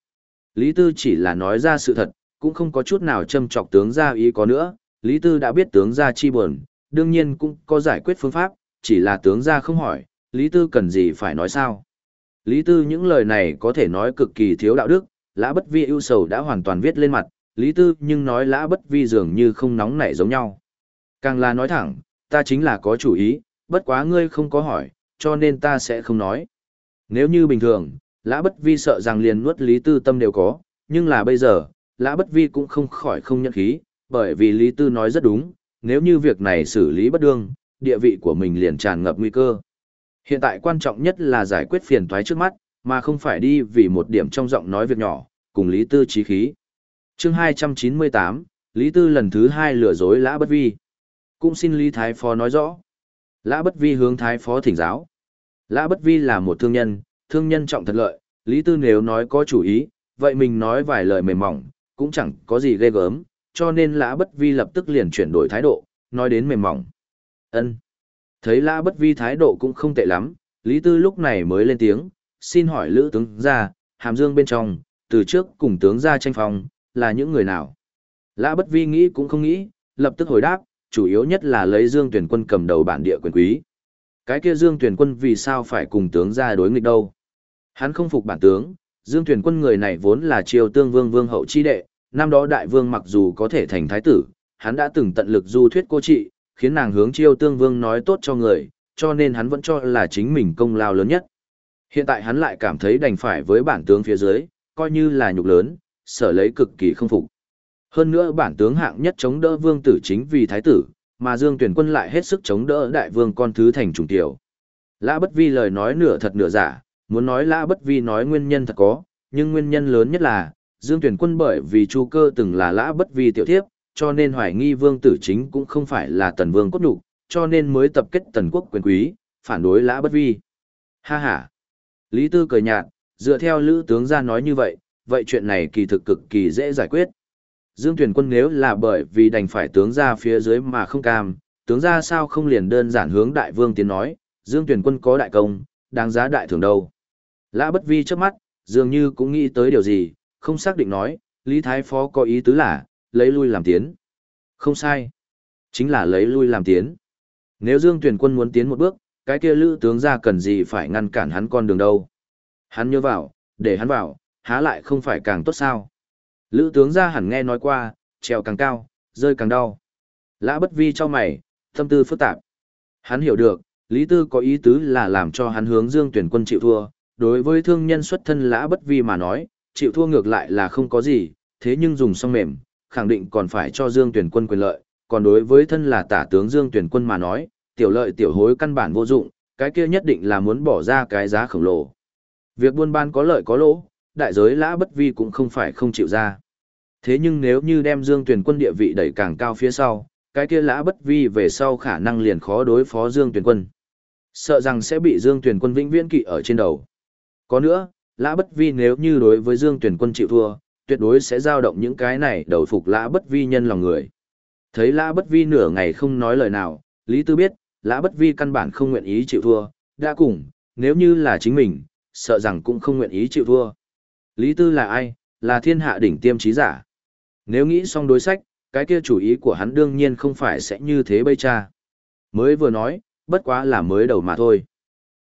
[SPEAKER 1] Lý Tư chỉ là nói ra sự thật, cũng không có chút nào châm trọc tướng gia ý có nữa, Lý Tư đã biết tướng gia chi buồn, đương nhiên cũng có giải quyết phương pháp, chỉ là tướng gia không hỏi, Lý Tư cần gì phải nói sao. Lý Tư những lời này có thể nói cực kỳ thiếu đạo đức, lã bất vi ưu sầu đã hoàn toàn viết lên mặt, Lý Tư nhưng nói lã bất vi dường như không nóng nảy giống nhau. Càng là nói thẳng, ta chính là có chủ ý, bất quá ngươi không có hỏi, cho nên ta sẽ không nói. Nếu như bình thường, lã bất vi sợ rằng liền nuốt Lý Tư tâm đều có, nhưng là bây giờ, lã bất vi cũng không khỏi không nhận khí, bởi vì Lý Tư nói rất đúng, nếu như việc này xử lý bất đương, địa vị của mình liền tràn ngập nguy cơ. Hiện tại quan trọng nhất là giải quyết phiền toái trước mắt, mà không phải đi vì một điểm trong giọng nói việc nhỏ, cùng Lý Tư trí khí. chương 298, Lý Tư lần thứ hai lừa dối Lã Bất Vi. Cũng xin Lý Thái Phó nói rõ. Lã Bất Vi hướng Thái Phó thỉnh giáo. Lã Bất Vi là một thương nhân, thương nhân trọng thật lợi, Lý Tư nếu nói có chủ ý, vậy mình nói vài lời mềm mỏng, cũng chẳng có gì ghê gớm, cho nên Lã Bất Vi lập tức liền chuyển đổi thái độ, nói đến mềm mỏng. Ân. Thấy Lã Bất Vi thái độ cũng không tệ lắm, Lý Tư lúc này mới lên tiếng, xin hỏi Lữ tướng gia, Hàm Dương bên trong, từ trước cùng tướng gia tranh phong, là những người nào? Lã Bất Vi nghĩ cũng không nghĩ, lập tức hồi đáp, chủ yếu nhất là lấy Dương Tuyển Quân cầm đầu bản địa quyền quý. Cái kia Dương Tuyển Quân vì sao phải cùng tướng gia đối nghịch đâu? Hắn không phục bản tướng, Dương Tuyển Quân người này vốn là triều tương vương vương hậu chi đệ, năm đó đại vương mặc dù có thể thành thái tử, hắn đã từng tận lực du thuyết cô trị, khiến nàng hướng chiêu tương vương nói tốt cho người, cho nên hắn vẫn cho là chính mình công lao lớn nhất. Hiện tại hắn lại cảm thấy đành phải với bản tướng phía dưới, coi như là nhục lớn, sở lấy cực kỳ không phục. Hơn nữa bản tướng hạng nhất chống đỡ vương tử chính vì thái tử, mà Dương Tuyển quân lại hết sức chống đỡ đại vương con thứ thành trùng tiểu. Lã bất vi lời nói nửa thật nửa giả, muốn nói lã bất vi nói nguyên nhân thật có, nhưng nguyên nhân lớn nhất là, Dương Tuyển quân bởi vì chu cơ từng là lã bất vi tiểu thiếp, cho nên hoài nghi vương tử chính cũng không phải là tần vương cốt nhục, cho nên mới tập kết tần quốc quyền quý, phản đối lã bất vi. Ha ha! Lý Tư cười nhạt, dựa theo lữ tướng ra nói như vậy, vậy chuyện này kỳ thực cực kỳ dễ giải quyết. Dương Tuyển quân nếu là bởi vì đành phải tướng ra phía dưới mà không cam, tướng ra sao không liền đơn giản hướng đại vương tiến nói, Dương Tuyển quân có đại công, đáng giá đại thưởng đâu. Lã bất vi trước mắt, dường như cũng nghĩ tới điều gì, không xác định nói, Lý Thái Phó có ý tứ là, lấy lui làm tiến. Không sai. Chính là lấy lui làm tiến. Nếu Dương Tuyển quân muốn tiến một bước, cái kia lữ tướng ra cần gì phải ngăn cản hắn con đường đâu. Hắn nhớ vào, để hắn vào, há lại không phải càng tốt sao. Lữ tướng ra hẳn nghe nói qua, trèo càng cao, rơi càng đau. Lã bất vi cho mày, tâm tư phức tạp. Hắn hiểu được, Lý Tư có ý tứ là làm cho hắn hướng Dương Tuyển quân chịu thua. Đối với thương nhân xuất thân lã bất vi mà nói, chịu thua ngược lại là không có gì, thế nhưng dùng song mềm, khẳng định còn phải cho Dương Tuyển quân quyền lợi, còn đối với thân là tả tướng Dương Tuyển quân mà nói, tiểu lợi tiểu hối căn bản vô dụng, cái kia nhất định là muốn bỏ ra cái giá khổng lồ. Việc buôn bán có lợi có lỗ, đại giới lã bất vi cũng không phải không chịu ra. Thế nhưng nếu như đem Dương Tuyển quân địa vị đẩy càng cao phía sau, cái kia lã bất vi về sau khả năng liền khó đối phó Dương Tuyển quân. Sợ rằng sẽ bị Dương Tuyển quân vĩnh viễn kỵ ở trên đầu. Có nữa, lã bất vi nếu như đối với Dương Tuyển quân chịu thua, tuyệt đối sẽ giao động những cái này đầu phục lã bất vi nhân lòng người. Thấy lã bất vi nửa ngày không nói lời nào, Lý Tư biết, lã bất vi căn bản không nguyện ý chịu thua, đã cùng, nếu như là chính mình, sợ rằng cũng không nguyện ý chịu thua. Lý Tư là ai? Là thiên hạ đỉnh tiêm trí giả. Nếu nghĩ xong đối sách, cái kia chủ ý của hắn đương nhiên không phải sẽ như thế bây cha. Mới vừa nói, bất quá là mới đầu mà thôi.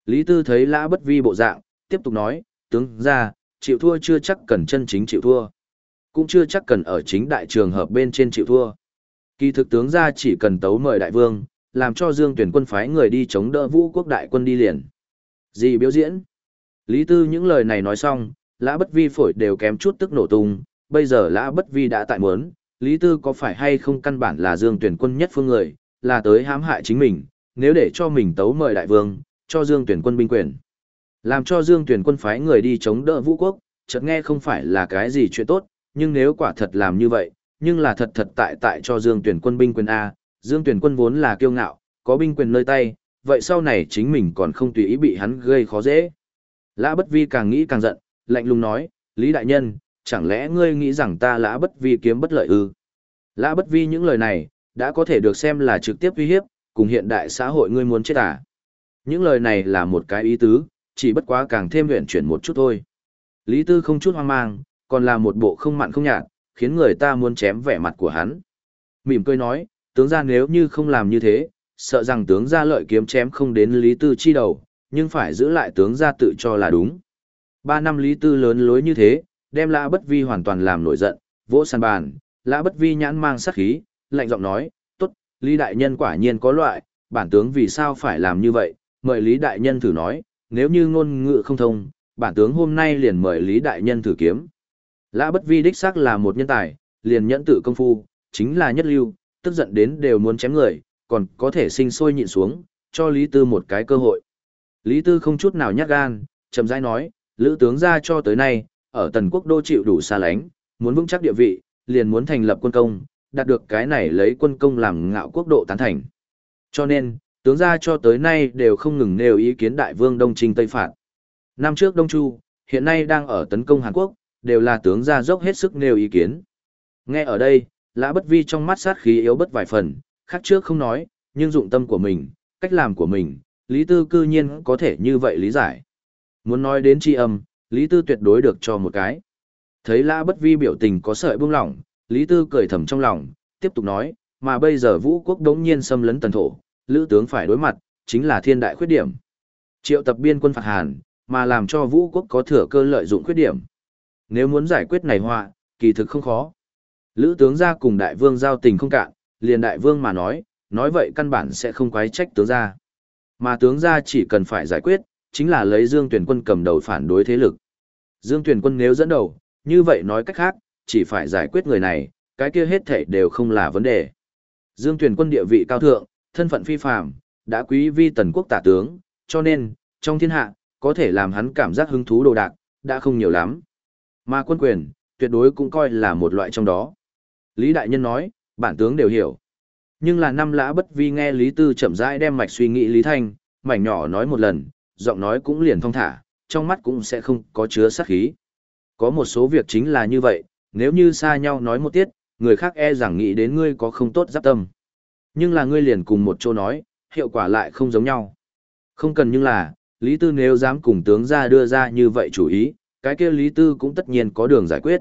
[SPEAKER 1] Lý Tư thấy lã bất vi bộ dạng, tiếp tục nói, tướng ra, chịu thua chưa chắc cần chân chính chịu thua cũng chưa chắc cần ở chính đại trường hợp bên trên chịu thua. Kỳ thực tướng ra chỉ cần tấu mời đại vương, làm cho Dương Tuyển quân phái người đi chống đỡ vũ quốc đại quân đi liền. Gì biểu diễn? Lý Tư những lời này nói xong, lã bất vi phổi đều kém chút tức nổ tung, bây giờ lã bất vi đã tại muốn, Lý Tư có phải hay không căn bản là Dương Tuyển quân nhất phương người, là tới hãm hại chính mình, nếu để cho mình tấu mời đại vương, cho Dương Tuyển quân binh quyền. Làm cho Dương Tuyển quân phái người đi chống đỡ vũ quốc, chợt nghe không phải là cái gì chuyện tốt, nhưng nếu quả thật làm như vậy, nhưng là thật thật tại tại cho Dương Tuyển quân binh quyền A, Dương Tuyển quân vốn là kiêu ngạo, có binh quyền nơi tay, vậy sau này chính mình còn không tùy ý bị hắn gây khó dễ. Lã Bất Vi càng nghĩ càng giận, lạnh lùng nói, Lý Đại Nhân, chẳng lẽ ngươi nghĩ rằng ta Lã Bất Vi kiếm bất lợi ư? Lã Bất Vi những lời này, đã có thể được xem là trực tiếp uy hiếp, cùng hiện đại xã hội ngươi muốn chết à? Những lời này là một cái ý tứ, chỉ bất quá càng thêm luyện chuyển một chút thôi. Lý Tư không chút hoang mang, còn là một bộ không mặn không nhạt, khiến người ta muốn chém vẻ mặt của hắn. Mỉm cười nói, tướng gia nếu như không làm như thế, sợ rằng tướng gia lợi kiếm chém không đến Lý Tư chi đầu, nhưng phải giữ lại tướng gia tự cho là đúng. Ba năm Lý Tư lớn lối như thế, đem Lã Bất Vi hoàn toàn làm nổi giận, vỗ sàn bàn, Lã Bất Vi nhãn mang sát khí, lạnh giọng nói, tốt, Lý Đại Nhân quả nhiên có loại, bản tướng vì sao phải làm như vậy, mời Lý Đại Nhân thử nói, nếu như ngôn ngữ không thông, bản tướng hôm nay liền mời Lý Đại Nhân thử kiếm. Lã bất vi đích xác là một nhân tài, liền nhẫn tự công phu, chính là nhất lưu, tức giận đến đều muốn chém người, còn có thể sinh sôi nhịn xuống, cho Lý Tư một cái cơ hội. Lý Tư không chút nào nhát gan, chậm rãi nói, Lữ tướng ra cho tới nay, ở tần quốc đô chịu đủ xa lánh, muốn vững chắc địa vị, liền muốn thành lập quân công, đạt được cái này lấy quân công làm ngạo quốc độ tán thành. Cho nên, tướng gia cho tới nay đều không ngừng nêu ý kiến đại vương Đông Trinh Tây Phạt. Năm trước Đông Chu, hiện nay đang ở tấn công Hàn Quốc, đều là tướng gia dốc hết sức nêu ý kiến. Nghe ở đây, lã bất vi trong mắt sát khí yếu bất vài phần, khác trước không nói, nhưng dụng tâm của mình, cách làm của mình, Lý Tư cư nhiên có thể như vậy lý giải. Muốn nói đến tri âm, Lý Tư tuyệt đối được cho một cái. Thấy lã bất vi biểu tình có sợi buông lỏng, Lý Tư cười thầm trong lòng, tiếp tục nói, mà bây giờ vũ quốc đống nhiên xâm lấn tần thổ, lữ tướng phải đối mặt, chính là thiên đại khuyết điểm. Triệu tập biên quân phạt Hàn, mà làm cho vũ quốc có thừa cơ lợi dụng khuyết điểm. Nếu muốn giải quyết này họa, kỳ thực không khó. Lữ tướng gia cùng đại vương giao tình không cạn, liền đại vương mà nói, nói vậy căn bản sẽ không quái trách tướng gia. Mà tướng gia chỉ cần phải giải quyết, chính là lấy Dương Tuyển quân cầm đầu phản đối thế lực. Dương Tuyển quân nếu dẫn đầu, như vậy nói cách khác, chỉ phải giải quyết người này, cái kia hết thảy đều không là vấn đề. Dương Tuyển quân địa vị cao thượng, thân phận phi phàm, đã quý vi tần quốc tả tướng, cho nên, trong thiên hạ, có thể làm hắn cảm giác hứng thú đồ đạc, đã không nhiều lắm. Mà quân quyền, tuyệt đối cũng coi là một loại trong đó. Lý Đại Nhân nói, bản tướng đều hiểu. Nhưng là năm lã bất vi nghe Lý Tư chậm rãi đem mạch suy nghĩ Lý Thanh, mảnh nhỏ nói một lần, giọng nói cũng liền thong thả, trong mắt cũng sẽ không có chứa sát khí. Có một số việc chính là như vậy, nếu như xa nhau nói một tiết, người khác e rằng nghĩ đến ngươi có không tốt giáp tâm. Nhưng là ngươi liền cùng một chỗ nói, hiệu quả lại không giống nhau. Không cần nhưng là, Lý Tư nếu dám cùng tướng ra đưa ra như vậy chủ ý, cái kia Lý Tư cũng tất nhiên có đường giải quyết.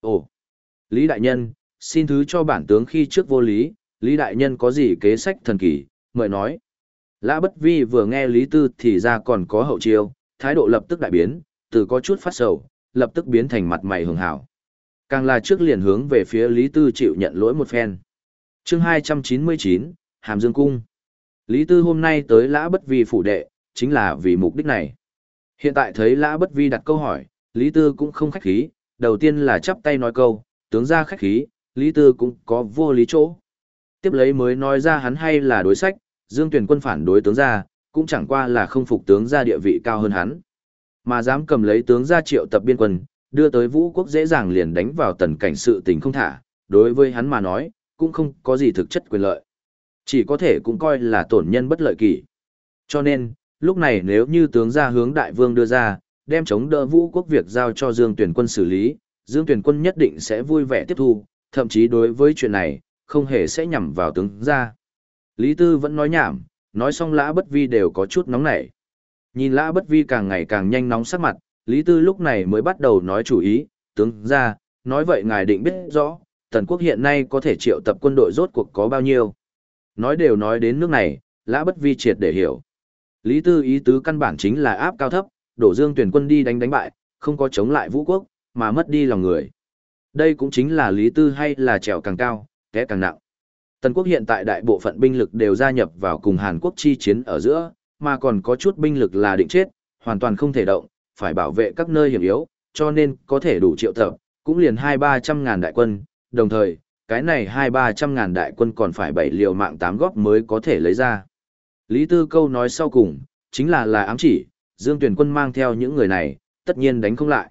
[SPEAKER 1] Ồ, Lý Đại Nhân, xin thứ cho bản tướng khi trước vô lý, Lý Đại Nhân có gì kế sách thần kỳ, mời nói. Lã Bất Vi vừa nghe Lý Tư thì ra còn có hậu chiêu, thái độ lập tức đại biến, từ có chút phát sầu, lập tức biến thành mặt mày hường hảo. Càng là trước liền hướng về phía Lý Tư chịu nhận lỗi một phen. chương 299, Hàm Dương Cung. Lý Tư hôm nay tới Lã Bất Vi phủ đệ, chính là vì mục đích này. Hiện tại thấy Lã Bất Vi đặt câu hỏi, Lý Tư cũng không khách khí, đầu tiên là chắp tay nói câu, tướng ra khách khí, Lý Tư cũng có vô lý chỗ. Tiếp lấy mới nói ra hắn hay là đối sách, Dương Tuyển quân phản đối tướng gia, cũng chẳng qua là không phục tướng gia địa vị cao hơn hắn. Mà dám cầm lấy tướng gia triệu tập biên quân, đưa tới vũ quốc dễ dàng liền đánh vào tần cảnh sự tình không thả, đối với hắn mà nói, cũng không có gì thực chất quyền lợi. Chỉ có thể cũng coi là tổn nhân bất lợi kỷ. Cho nên, lúc này nếu như tướng gia hướng đại vương đưa ra, đem chống đỡ vũ quốc việc giao cho Dương Tuyển quân xử lý, Dương Tuyển quân nhất định sẽ vui vẻ tiếp thu, thậm chí đối với chuyện này, không hề sẽ nhằm vào tướng gia. Lý Tư vẫn nói nhảm, nói xong lã bất vi đều có chút nóng nảy. Nhìn lã bất vi càng ngày càng nhanh nóng sắc mặt, Lý Tư lúc này mới bắt đầu nói chủ ý, tướng ra, nói vậy ngài định biết rõ, tần quốc hiện nay có thể triệu tập quân đội rốt cuộc có bao nhiêu. Nói đều nói đến nước này, lã bất vi triệt để hiểu. Lý Tư ý tứ căn bản chính là áp cao thấp, đổ dương tuyển quân đi đánh đánh bại, không có chống lại vũ quốc, mà mất đi lòng người. Đây cũng chính là Lý Tư hay là trèo càng cao, té càng nặng. Tần quốc hiện tại đại bộ phận binh lực đều gia nhập vào cùng Hàn Quốc chi chiến ở giữa, mà còn có chút binh lực là định chết, hoàn toàn không thể động, phải bảo vệ các nơi hiểm yếu, cho nên có thể đủ triệu tập, cũng liền hai ba trăm ngàn đại quân, đồng thời, cái này hai ba trăm ngàn đại quân còn phải bảy liều mạng tám góp mới có thể lấy ra. Lý Tư câu nói sau cùng, chính là là ám chỉ, Dương Tuyển quân mang theo những người này, tất nhiên đánh không lại.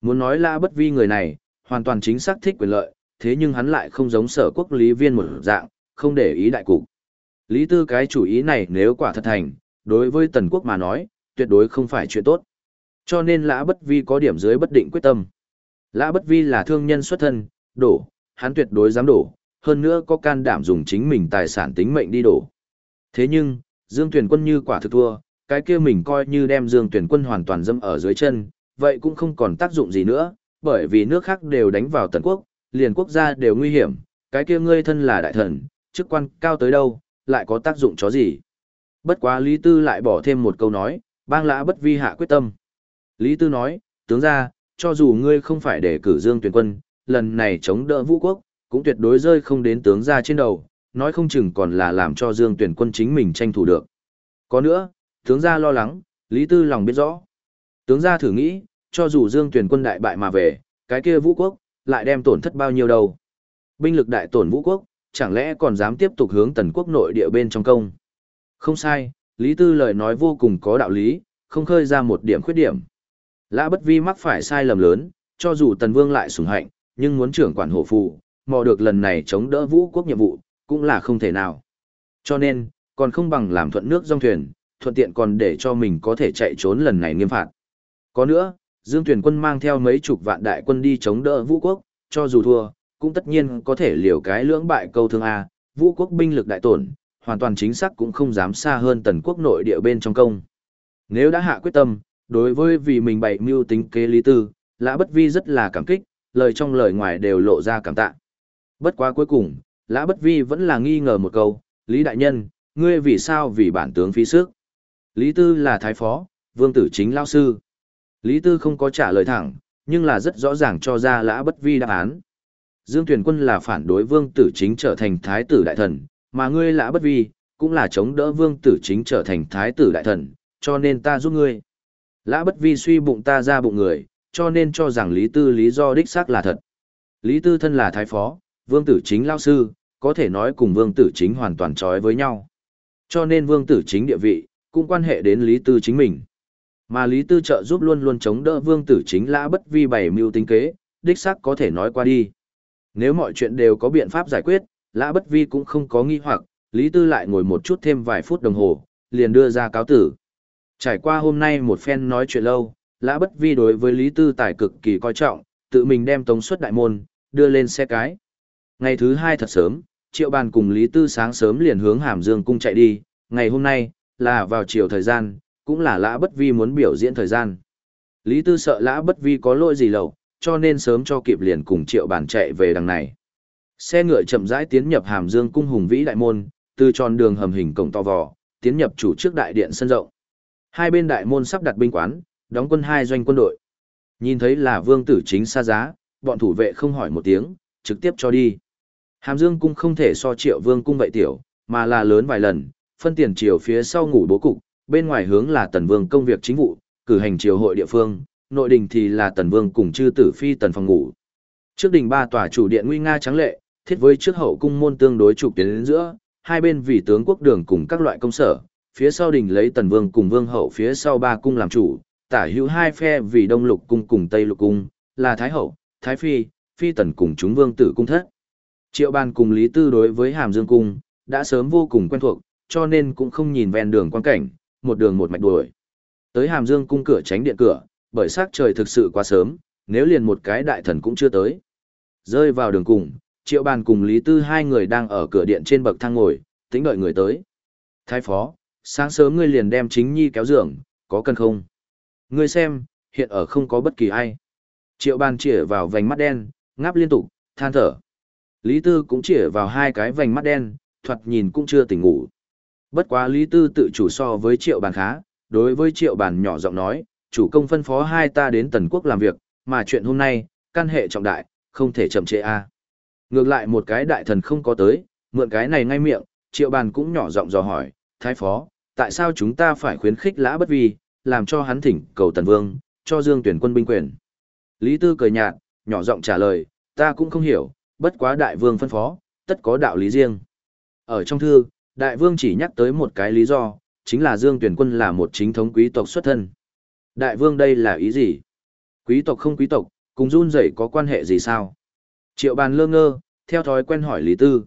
[SPEAKER 1] Muốn nói lã bất vi người này, hoàn toàn chính xác thích quyền lợi, thế nhưng hắn lại không giống sở quốc lý viên một dạng, không để ý đại cục. Lý tư cái chủ ý này nếu quả thật thành, đối với tần quốc mà nói, tuyệt đối không phải chuyện tốt. Cho nên lã bất vi có điểm dưới bất định quyết tâm. Lã bất vi là thương nhân xuất thân, đổ, hắn tuyệt đối dám đổ, hơn nữa có can đảm dùng chính mình tài sản tính mệnh đi đổ. Thế nhưng, Dương Tuyển quân như quả thực thua, cái kia mình coi như đem Dương Tuyển quân hoàn toàn dâm ở dưới chân, vậy cũng không còn tác dụng gì nữa, bởi vì nước khác đều đánh vào tần quốc, liền quốc gia đều nguy hiểm, cái kia ngươi thân là đại thần, chức quan cao tới đâu, lại có tác dụng chó gì. Bất quá Lý Tư lại bỏ thêm một câu nói, bang lã bất vi hạ quyết tâm. Lý Tư nói, tướng ra, cho dù ngươi không phải để cử dương tuyển quân, lần này chống đỡ vũ quốc, cũng tuyệt đối rơi không đến tướng ra trên đầu, nói không chừng còn là làm cho dương tuyển quân chính mình tranh thủ được. Có nữa, tướng gia lo lắng, Lý Tư lòng biết rõ. Tướng gia thử nghĩ, cho dù dương Tuyền quân đại bại mà về, cái kia vũ quốc, lại đem tổn thất bao nhiêu đâu. Binh lực đại tổn vũ quốc, chẳng lẽ còn dám tiếp tục hướng tần quốc nội địa bên trong công. Không sai, Lý Tư lời nói vô cùng có đạo lý, không khơi ra một điểm khuyết điểm. Lã bất vi mắc phải sai lầm lớn, cho dù tần vương lại sủng hạnh, nhưng muốn trưởng quản hộ phù, mò được lần này chống đỡ vũ quốc nhiệm vụ, cũng là không thể nào. Cho nên, còn không bằng làm thuận nước dòng thuyền, thuận tiện còn để cho mình có thể chạy trốn lần này nghiêm phạt. Có nữa, Dương Tuyền quân mang theo mấy chục vạn đại quân đi chống đỡ vũ quốc, cho dù thua, cũng tất nhiên có thể liều cái lưỡng bại câu thương A, vũ quốc binh lực đại tổn, hoàn toàn chính xác cũng không dám xa hơn tần quốc nội địa bên trong công. Nếu đã hạ quyết tâm, đối với vì mình bày mưu tính kế lý tư, lã bất vi rất là cảm kích, lời trong lời ngoài đều lộ ra cảm tạ. Bất quá cuối cùng, lã bất vi vẫn là nghi ngờ một câu, Lý Đại Nhân, ngươi vì sao vì bản tướng phí sức? Lý Tư là thái phó, vương tử chính lao sư. Lý Tư không có trả lời thẳng, nhưng là rất rõ ràng cho ra lã bất vi đáp án. Dương Tuyền Quân là phản đối vương tử chính trở thành thái tử đại thần, mà ngươi lã bất vi, cũng là chống đỡ vương tử chính trở thành thái tử đại thần, cho nên ta giúp ngươi. Lã bất vi suy bụng ta ra bụng người, cho nên cho rằng Lý Tư lý do đích xác là thật. Lý Tư thân là thái phó, vương tử chính lao sư, có thể nói cùng vương tử chính hoàn toàn trói với nhau. Cho nên vương tử chính địa vị, cũng quan hệ đến Lý Tư chính mình. Mà Lý Tư trợ giúp luôn luôn chống đỡ vương tử chính lã bất vi bày mưu tính kế, đích xác có thể nói qua đi. Nếu mọi chuyện đều có biện pháp giải quyết, lã bất vi cũng không có nghi hoặc, Lý Tư lại ngồi một chút thêm vài phút đồng hồ, liền đưa ra cáo tử. Trải qua hôm nay một phen nói chuyện lâu, lã bất vi đối với Lý Tư tài cực kỳ coi trọng, tự mình đem tống suất đại môn, đưa lên xe cái. Ngày thứ hai thật sớm, triệu bàn cùng Lý Tư sáng sớm liền hướng Hàm Dương cung chạy đi, ngày hôm nay, là vào chiều thời gian, cũng là lã bất vi muốn biểu diễn thời gian. Lý Tư sợ lã bất vi có lỗi gì lầu, cho nên sớm cho kịp liền cùng triệu bản chạy về đằng này. Xe ngựa chậm rãi tiến nhập Hàm Dương cung hùng vĩ đại môn, từ tròn đường hầm hình cổng to vò, tiến nhập chủ trước đại điện sân rộng. Hai bên đại môn sắp đặt binh quán, đóng quân hai doanh quân đội. Nhìn thấy là vương tử chính xa giá, bọn thủ vệ không hỏi một tiếng, trực tiếp cho đi. Hàm Dương cung không thể so triệu vương cung vậy tiểu, mà là lớn vài lần, phân tiền triều phía sau ngủ bố cục, bên ngoài hướng là tần vương công việc chính vụ, cử hành triều hội địa phương, nội đình thì là tần vương cùng chư tử phi tần phòng ngủ. Trước đình ba tòa chủ điện nguy nga trắng lệ, thiết với trước hậu cung môn tương đối trục tiến đến giữa, hai bên vì tướng quốc đường cùng các loại công sở, phía sau đình lấy tần vương cùng vương hậu phía sau ba cung làm chủ, tả hữu hai phe vì đông lục cung cùng tây lục cung, là thái hậu, thái phi, phi tần cùng chúng vương tử cung thất. Triệu bàn cùng Lý Tư đối với hàm dương cung, đã sớm vô cùng quen thuộc, cho nên cũng không nhìn ven đường quan cảnh, một đường một mạch đuổi. Tới hàm dương cung cửa tránh điện cửa, bởi sắc trời thực sự quá sớm, nếu liền một cái đại thần cũng chưa tới. Rơi vào đường cùng, triệu bàn cùng Lý Tư hai người đang ở cửa điện trên bậc thang ngồi, tính đợi người tới. Thái phó, sáng sớm ngươi liền đem chính nhi kéo giường, có cần không? Ngươi xem, hiện ở không có bất kỳ ai. Triệu bàn chĩa vào vành mắt đen, ngáp liên tục, than thở. Lý Tư cũng chĩa vào hai cái vành mắt đen, thoạt nhìn cũng chưa tỉnh ngủ. Bất quá Lý Tư tự chủ so với triệu bàn khá, đối với triệu bàn nhỏ giọng nói, chủ công phân phó hai ta đến tần quốc làm việc, mà chuyện hôm nay, căn hệ trọng đại, không thể chậm trễ a. À. Ngược lại một cái đại thần không có tới, mượn cái này ngay miệng, triệu bàn cũng nhỏ giọng dò hỏi, thái phó, tại sao chúng ta phải khuyến khích lã bất vi, làm cho hắn thỉnh cầu tần vương, cho dương tuyển quân binh quyền. Lý Tư cười nhạt, nhỏ giọng trả lời, ta cũng không hiểu, bất quá đại vương phân phó, tất có đạo lý riêng. Ở trong thư, đại vương chỉ nhắc tới một cái lý do, chính là dương tuyển quân là một chính thống quý tộc xuất thân. Đại vương đây là ý gì? Quý tộc không quý tộc, cùng run rẩy có quan hệ gì sao? Triệu bàn lơ ngơ, theo thói quen hỏi Lý Tư.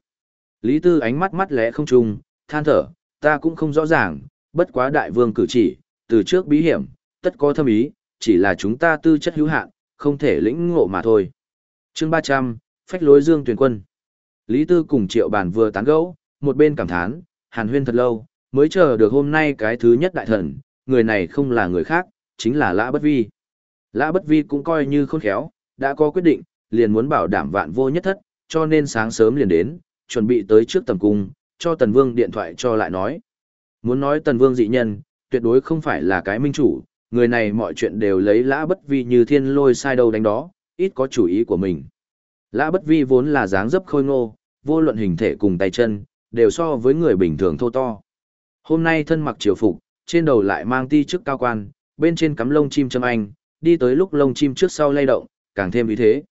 [SPEAKER 1] Lý Tư ánh mắt mắt lẽ không trùng, than thở, ta cũng không rõ ràng, bất quá đại vương cử chỉ, từ trước bí hiểm, tất có thâm ý, chỉ là chúng ta tư chất hữu hạn, không thể lĩnh ngộ mà thôi. chương 300, phách lối dương tuyển quân. Lý Tư cùng triệu bàn vừa tán gẫu, một bên cảm thán, hàn huyên thật lâu, mới chờ được hôm nay cái thứ nhất đại thần, người này không là người khác, chính là Lã Bất Vi. Lã Bất Vi cũng coi như khôn khéo, đã có quyết định, liền muốn bảo đảm vạn vô nhất thất, cho nên sáng sớm liền đến, chuẩn bị tới trước tầm cung, cho Tần Vương điện thoại cho lại nói. Muốn nói Tần Vương dị nhân, tuyệt đối không phải là cái minh chủ, người này mọi chuyện đều lấy Lã Bất Vi như thiên lôi sai đầu đánh đó, ít có chủ ý của mình. Lã Bất Vi vốn là dáng dấp khôi ngô, vô luận hình thể cùng tay chân, đều so với người bình thường thô to. Hôm nay thân mặc triều phục, trên đầu lại mang ti chức cao quan, bên trên cắm lông chim châm anh, đi tới lúc lông chim trước sau lay động, càng thêm ý thế.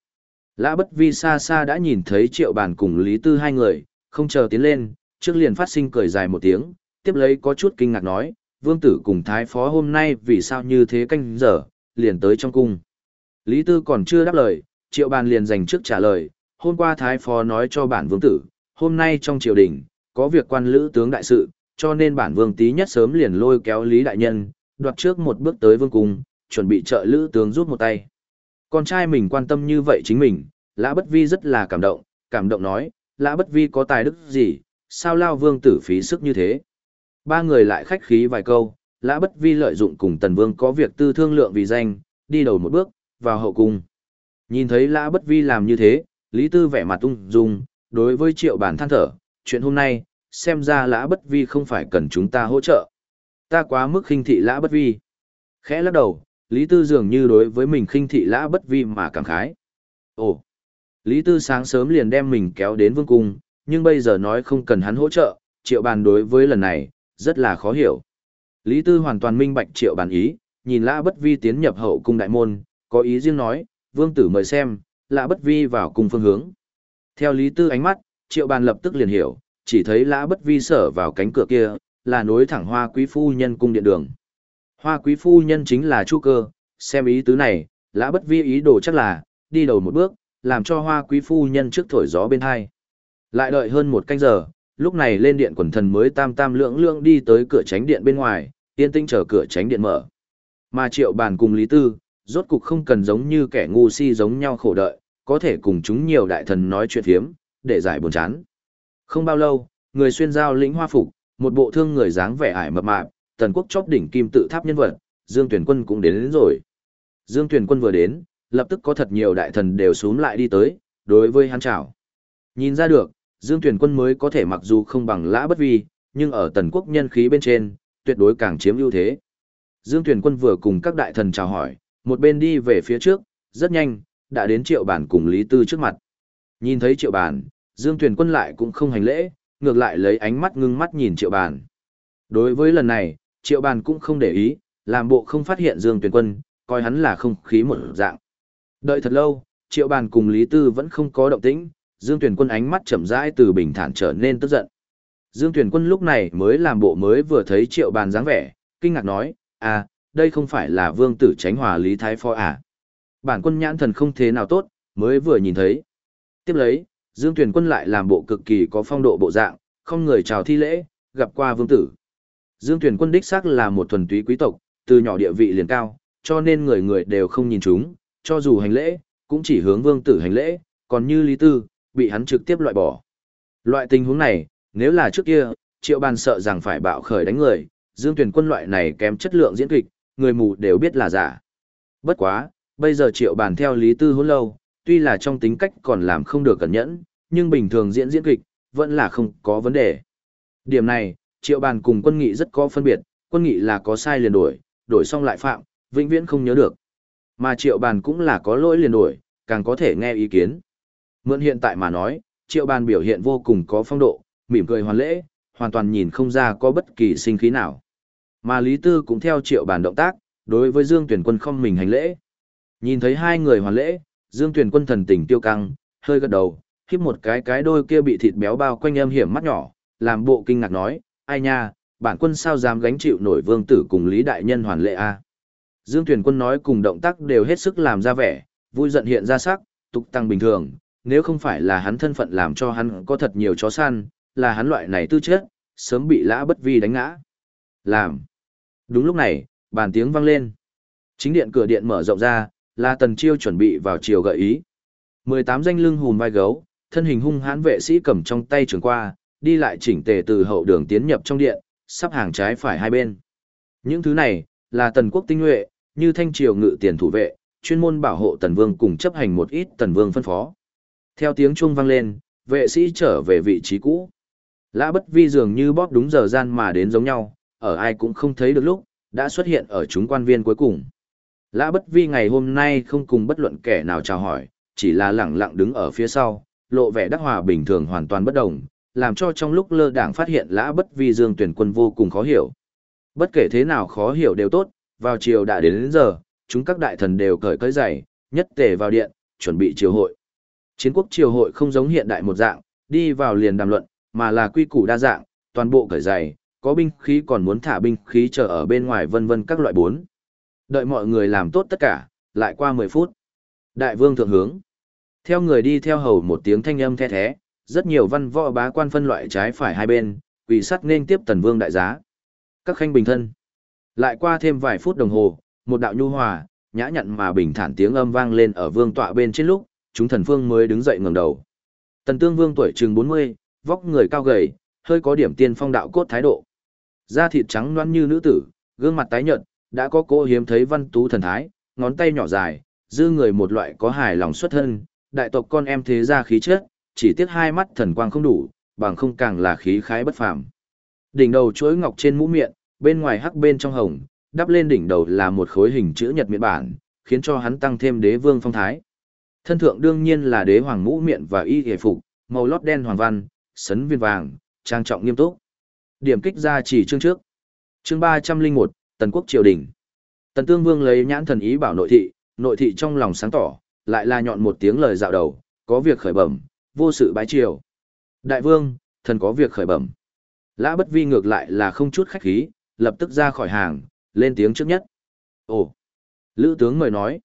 [SPEAKER 1] Lã bất vi xa xa đã nhìn thấy triệu bản cùng Lý Tư hai người, không chờ tiến lên, trước liền phát sinh cười dài một tiếng, tiếp lấy có chút kinh ngạc nói, vương tử cùng thái phó hôm nay vì sao như thế canh giờ, liền tới trong cung. Lý Tư còn chưa đáp lời, triệu bàn liền dành trước trả lời, hôm qua thái phó nói cho bản vương tử, hôm nay trong triều đình, có việc quan lữ tướng đại sự, cho nên bản vương tí nhất sớm liền lôi kéo Lý Đại Nhân, đoạt trước một bước tới vương cung, chuẩn bị trợ lữ tướng rút một tay. Con trai mình quan tâm như vậy chính mình, Lã Bất Vi rất là cảm động, cảm động nói, Lã Bất Vi có tài đức gì, sao lao vương tử phí sức như thế. Ba người lại khách khí vài câu, Lã Bất Vi lợi dụng cùng Tần Vương có việc tư thương lượng vì danh, đi đầu một bước, vào hậu cung. Nhìn thấy Lã Bất Vi làm như thế, Lý Tư vẻ mặt ung dung, đối với triệu bản than thở, chuyện hôm nay, xem ra Lã Bất Vi không phải cần chúng ta hỗ trợ. Ta quá mức khinh thị Lã Bất Vi. Khẽ lắc đầu, Lý Tư dường như đối với mình khinh thị Lã Bất Vi mà cảm khái. Ồ, Lý Tư sáng sớm liền đem mình kéo đến vương cung, nhưng bây giờ nói không cần hắn hỗ trợ, triệu bàn đối với lần này, rất là khó hiểu. Lý Tư hoàn toàn minh bạch triệu bàn ý, nhìn Lã Bất Vi tiến nhập hậu cung đại môn, có ý riêng nói, vương tử mời xem, Lã Bất Vi vào cung phương hướng. Theo Lý Tư ánh mắt, triệu bàn lập tức liền hiểu, chỉ thấy Lã Bất Vi sở vào cánh cửa kia, là nối thẳng hoa quý phu nhân cung điện đường. Hoa quý phu nhân chính là Chu Cơ, xem ý tứ này, Lã Bất Vi ý đồ chắc là, đi đầu một bước, làm cho hoa quý phu nhân trước thổi gió bên hai. Lại đợi hơn một canh giờ, lúc này lên điện quần thần mới tam tam lưỡng lưỡng đi tới cửa tránh điện bên ngoài, yên tinh chờ cửa tránh điện mở. Mà triệu bàn cùng Lý Tư, rốt cục không cần giống như kẻ ngu si giống nhau khổ đợi, có thể cùng chúng nhiều đại thần nói chuyện phiếm, để giải buồn chán. Không bao lâu, người xuyên giao lĩnh hoa phục, một bộ thương người dáng vẻ ải mập mạp, tần quốc chóp đỉnh kim tự tháp nhân vật, Dương Tuyển Quân cũng đến, đến rồi. Dương Tuyển Quân vừa đến, lập tức có thật nhiều đại thần đều xuống lại đi tới, đối với hắn chào. Nhìn ra được, Dương Tuyển Quân mới có thể mặc dù không bằng lã bất vi, nhưng ở tần quốc nhân khí bên trên, tuyệt đối càng chiếm ưu thế. Dương Tuyển Quân vừa cùng các đại thần chào hỏi, một bên đi về phía trước, rất nhanh, đã đến triệu bản cùng Lý Tư trước mặt. Nhìn thấy triệu bản, Dương Tuyển Quân lại cũng không hành lễ, ngược lại lấy ánh mắt ngưng mắt nhìn triệu bản. Đối với lần này, triệu bản cũng không để ý, làm bộ không phát hiện Dương Tuyển Quân, coi hắn là không khí một dạng. Đợi thật lâu, triệu bản cùng Lý Tư vẫn không có động tĩnh, Dương Tuyển Quân ánh mắt chậm rãi từ bình thản trở nên tức giận. Dương Tuyển Quân lúc này mới làm bộ mới vừa thấy triệu bàn dáng vẻ, kinh ngạc nói, à, đây không phải là vương tử tránh hòa Lý Thái Phó à. Bản quân nhãn thần không thế nào tốt, mới vừa nhìn thấy. Tiếp lấy, Dương tuyền Quân lại làm bộ cực kỳ có phong độ bộ dạng, không người chào thi lễ, gặp qua vương tử. Dương tuyền Quân đích xác là một thuần túy quý tộc, từ nhỏ địa vị liền cao, cho nên người người đều không nhìn chúng, cho dù hành lễ, cũng chỉ hướng vương tử hành lễ, còn như Lý Tư, bị hắn trực tiếp loại bỏ. Loại tình huống này, nếu là trước kia, triệu bàn sợ rằng phải bạo khởi đánh người, dương tuyền quân loại này kém chất lượng diễn kịch, người mù đều biết là giả. Bất quá, bây giờ triệu bàn theo lý tư hôn lâu, tuy là trong tính cách còn làm không được cẩn nhẫn, nhưng bình thường diễn diễn kịch, vẫn là không có vấn đề. Điểm này, triệu bàn cùng quân nghị rất có phân biệt, quân nghị là có sai liền đổi, đổi xong lại phạm, vĩnh viễn không nhớ được. Mà triệu bàn cũng là có lỗi liền đổi, càng có thể nghe ý kiến. Mượn hiện tại mà nói, triệu bàn biểu hiện vô cùng có phong độ, mỉm cười hoàn lễ, hoàn toàn nhìn không ra có bất kỳ sinh khí nào. Mà Lý Tư cũng theo triệu bàn động tác, đối với Dương Tuyển Quân không mình hành lễ. Nhìn thấy hai người hoàn lễ, Dương Tuyền Quân thần tình tiêu căng, hơi gật đầu, khiếp một cái cái đôi kia bị thịt béo bao quanh âm hiểm mắt nhỏ, làm bộ kinh ngạc nói, ai nha, bản quân sao dám gánh chịu nổi vương tử cùng Lý Đại Nhân hoàn lễ a Dương Tuyền Quân nói cùng động tác đều hết sức làm ra vẻ, vui giận hiện ra sắc, tục tăng bình thường, nếu không phải là hắn thân phận làm cho hắn có thật nhiều chó săn, là hắn loại này tư chất, sớm bị lã bất vi đánh ngã. Làm. Đúng lúc này, bàn tiếng vang lên. Chính điện cửa điện mở rộng ra, là tần chiêu chuẩn bị vào chiều gợi ý. 18 danh lưng hùn vai gấu, thân hình hung hãn vệ sĩ cầm trong tay trường qua, đi lại chỉnh tề từ hậu đường tiến nhập trong điện, sắp hàng trái phải hai bên. Những thứ này, là tần quốc tinh nhuệ, như thanh triều ngự tiền thủ vệ, chuyên môn bảo hộ tần vương cùng chấp hành một ít tần vương phân phó. Theo tiếng chuông vang lên, vệ sĩ trở về vị trí cũ. Lã bất vi dường như bóp đúng giờ gian mà đến giống nhau, ở ai cũng không thấy được lúc, đã xuất hiện ở chúng quan viên cuối cùng. Lã bất vi ngày hôm nay không cùng bất luận kẻ nào chào hỏi, chỉ là lẳng lặng đứng ở phía sau, lộ vẻ đắc hòa bình thường hoàn toàn bất đồng, làm cho trong lúc lơ đảng phát hiện lã bất vi dương tuyển quân vô cùng khó hiểu. Bất kể thế nào khó hiểu đều tốt, vào chiều đã đến, đến giờ, chúng các đại thần đều cởi cởi giày, nhất tề vào điện, chuẩn bị triều hội. Chiến quốc triều hội không giống hiện đại một dạng, đi vào liền đàm luận, mà là quy củ đa dạng, toàn bộ cởi giày, có binh khí còn muốn thả binh khí chờ ở bên ngoài vân vân các loại bốn. Đợi mọi người làm tốt tất cả, lại qua 10 phút. Đại vương thượng hướng. Theo người đi theo hầu một tiếng thanh âm the thế, rất nhiều văn võ bá quan phân loại trái phải hai bên, quỷ sắt nên tiếp tần vương đại giá. Các khanh bình thân. Lại qua thêm vài phút đồng hồ, một đạo nhu hòa, nhã nhặn mà bình thản tiếng âm vang lên ở vương tọa bên trên lúc, chúng thần phương mới đứng dậy ngẩng đầu. Tần Tương Vương tuổi chừng 40, vóc người cao gầy, hơi có điểm tiên phong đạo cốt thái độ. Da thịt trắng nõn như nữ tử, gương mặt tái nhợt, đã có cô hiếm thấy văn tú thần thái, ngón tay nhỏ dài, dư người một loại có hài lòng xuất thân, đại tộc con em thế gia khí chất, chỉ tiếc hai mắt thần quang không đủ, bằng không càng là khí khái bất phàm. Đỉnh đầu chuỗi ngọc trên mũ miệng, bên ngoài hắc bên trong hồng, đắp lên đỉnh đầu là một khối hình chữ nhật miệng bản, khiến cho hắn tăng thêm đế vương phong thái. Thân thượng đương nhiên là đế hoàng mũ miệng và y hề phục, màu lót đen hoàng văn, sấn viên vàng, trang trọng nghiêm túc. Điểm kích ra chỉ chương trước. Chương 301, Tần quốc triều đình. Tần Tương Vương lấy nhãn thần ý bảo nội thị, nội thị trong lòng sáng tỏ, lại là nhọn một tiếng lời dạo đầu, có việc khởi bẩm, vô sự bái triều. Đại vương, thần có việc khởi bẩm. Lã bất vi ngược lại là không chút khách khí, lập tức ra khỏi hàng, lên tiếng trước nhất. Ồ! Lữ tướng mời nói.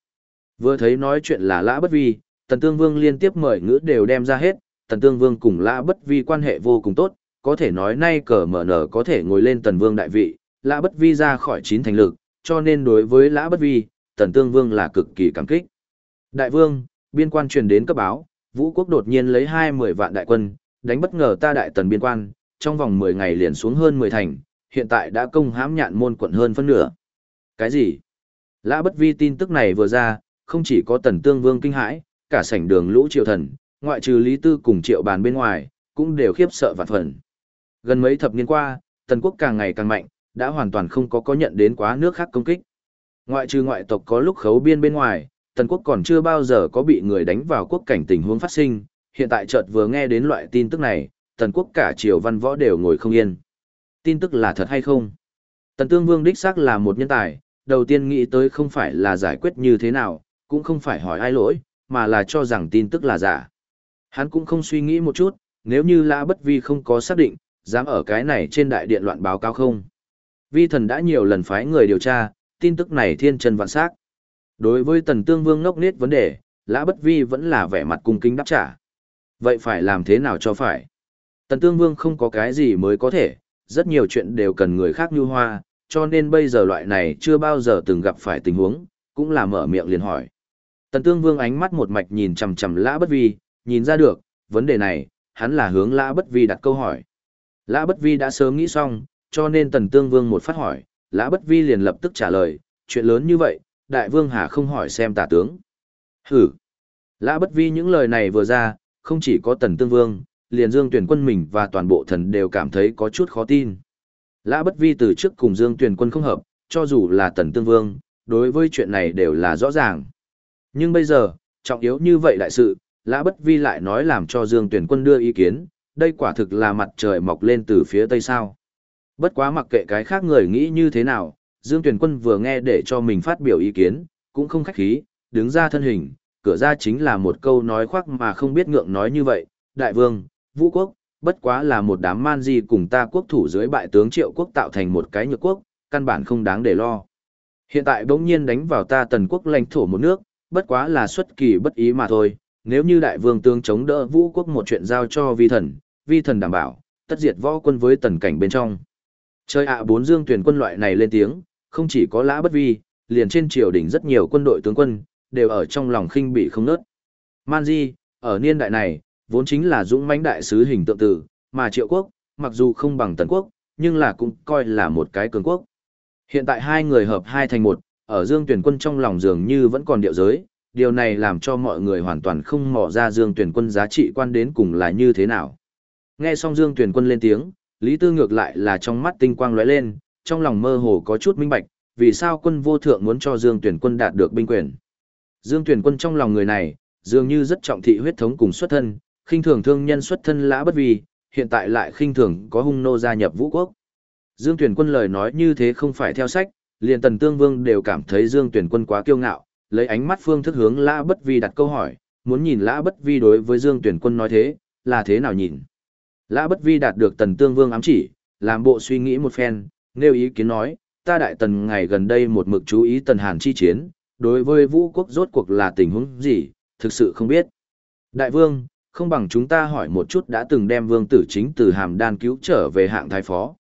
[SPEAKER 1] Vừa thấy nói chuyện là lã bất vi, tần tương vương liên tiếp mời ngữ đều đem ra hết, tần tương vương cùng lã bất vi quan hệ vô cùng tốt, có thể nói nay cờ mở nở có thể ngồi lên tần vương đại vị, lã bất vi ra khỏi chín thành lực, cho nên đối với lã bất vi, tần tương vương là cực kỳ cảm kích. Đại vương, biên quan truyền đến cấp báo, vũ quốc đột nhiên lấy hai mười vạn đại quân, đánh bất ngờ ta đại tần biên quan, trong vòng mười ngày liền xuống hơn mười thành, hiện tại đã công hãm nhạn môn quận hơn phân nửa. Cái gì? Lã bất vi tin tức này vừa ra, không chỉ có tần tương vương kinh hãi, cả sảnh đường lũ triệu thần, ngoại trừ lý tư cùng triệu bàn bên ngoài, cũng đều khiếp sợ vạn phần. Gần mấy thập niên qua, tần quốc càng ngày càng mạnh, đã hoàn toàn không có có nhận đến quá nước khác công kích. Ngoại trừ ngoại tộc có lúc khấu biên bên ngoài, tần quốc còn chưa bao giờ có bị người đánh vào quốc cảnh tình huống phát sinh, hiện tại chợt vừa nghe đến loại tin tức này, tần quốc cả triều văn võ đều ngồi không yên. Tin tức là thật hay không? Tần Tương Vương đích xác là một nhân tài, đầu tiên nghĩ tới không phải là giải quyết như thế nào, cũng không phải hỏi ai lỗi, mà là cho rằng tin tức là giả. Hắn cũng không suy nghĩ một chút, nếu như Lã Bất Vi không có xác định, dám ở cái này trên đại điện loạn báo cáo không. Vi thần đã nhiều lần phái người điều tra, tin tức này thiên chân vạn xác. Đối với Tần Tương Vương ngốc nết vấn đề, Lã Bất Vi vẫn là vẻ mặt cung kính đáp trả. Vậy phải làm thế nào cho phải? Tần Tương Vương không có cái gì mới có thể, rất nhiều chuyện đều cần người khác như hoa, cho nên bây giờ loại này chưa bao giờ từng gặp phải tình huống, cũng là mở miệng liền hỏi. Tần Tương Vương ánh mắt một mạch nhìn chằm chằm Lã Bất Vi, nhìn ra được, vấn đề này, hắn là hướng Lã Bất Vi đặt câu hỏi. Lã Bất Vi đã sớm nghĩ xong, cho nên Tần Tương Vương một phát hỏi, Lã Bất Vi liền lập tức trả lời, chuyện lớn như vậy, Đại Vương Hà không hỏi xem tả tướng. Hử! Lã Bất Vi những lời này vừa ra, không chỉ có Tần Tương Vương, liền Dương Tuyển quân mình và toàn bộ thần đều cảm thấy có chút khó tin. Lã Bất Vi từ trước cùng Dương Tuyển quân không hợp, cho dù là Tần Tương Vương, đối với chuyện này đều là rõ ràng. Nhưng bây giờ, trọng yếu như vậy đại sự, Lã Bất Vi lại nói làm cho Dương Tuyển quân đưa ý kiến, đây quả thực là mặt trời mọc lên từ phía tây sao. Bất quá mặc kệ cái khác người nghĩ như thế nào, Dương Tuyền quân vừa nghe để cho mình phát biểu ý kiến, cũng không khách khí, đứng ra thân hình, cửa ra chính là một câu nói khoác mà không biết ngượng nói như vậy, đại vương, vũ quốc, bất quá là một đám man di cùng ta quốc thủ dưới bại tướng triệu quốc tạo thành một cái nhược quốc, căn bản không đáng để lo. Hiện tại bỗng nhiên đánh vào ta tần quốc lãnh thổ một nước, bất quá là xuất kỳ bất ý mà thôi, nếu như đại vương tướng chống đỡ vũ quốc một chuyện giao cho vi thần, vi thần đảm bảo, tất diệt võ quân với tần cảnh bên trong. Chơi ạ bốn dương tuyển quân loại này lên tiếng, không chỉ có lã bất vi, liền trên triều đỉnh rất nhiều quân đội tướng quân, đều ở trong lòng khinh bị không nớt. Man Di, ở niên đại này, vốn chính là dũng mãnh đại sứ hình tượng tử, mà triệu quốc, mặc dù không bằng tần quốc, nhưng là cũng coi là một cái cường quốc. Hiện tại hai người hợp hai thành một, ở Dương Tuyển Quân trong lòng dường như vẫn còn điệu giới, điều này làm cho mọi người hoàn toàn không mò ra Dương Tuyển Quân giá trị quan đến cùng là như thế nào. Nghe xong Dương Tuyển Quân lên tiếng, Lý Tư ngược lại là trong mắt tinh quang lóe lên, trong lòng mơ hồ có chút minh bạch, vì sao quân vô thượng muốn cho Dương Tuyển Quân đạt được binh quyền. Dương Tuyển Quân trong lòng người này, dường như rất trọng thị huyết thống cùng xuất thân, khinh thường thương nhân xuất thân lã bất vì, hiện tại lại khinh thường có hung nô gia nhập vũ quốc. Dương Tuyển Quân lời nói như thế không phải theo sách, liền Tần Tương Vương đều cảm thấy Dương Tuyển Quân quá kiêu ngạo, lấy ánh mắt phương thức hướng Lã Bất Vi đặt câu hỏi, muốn nhìn Lã Bất Vi đối với Dương Tuyển Quân nói thế, là thế nào nhìn. Lã Bất Vi đạt được Tần Tương Vương ám chỉ, làm bộ suy nghĩ một phen, nêu ý kiến nói, ta đại tần ngày gần đây một mực chú ý Tần Hàn chi chiến, đối với vũ quốc rốt cuộc là tình huống gì, thực sự không biết. Đại vương, không bằng chúng ta hỏi một chút đã từng đem vương tử chính từ hàm đan cứu trở về hạng thái phó.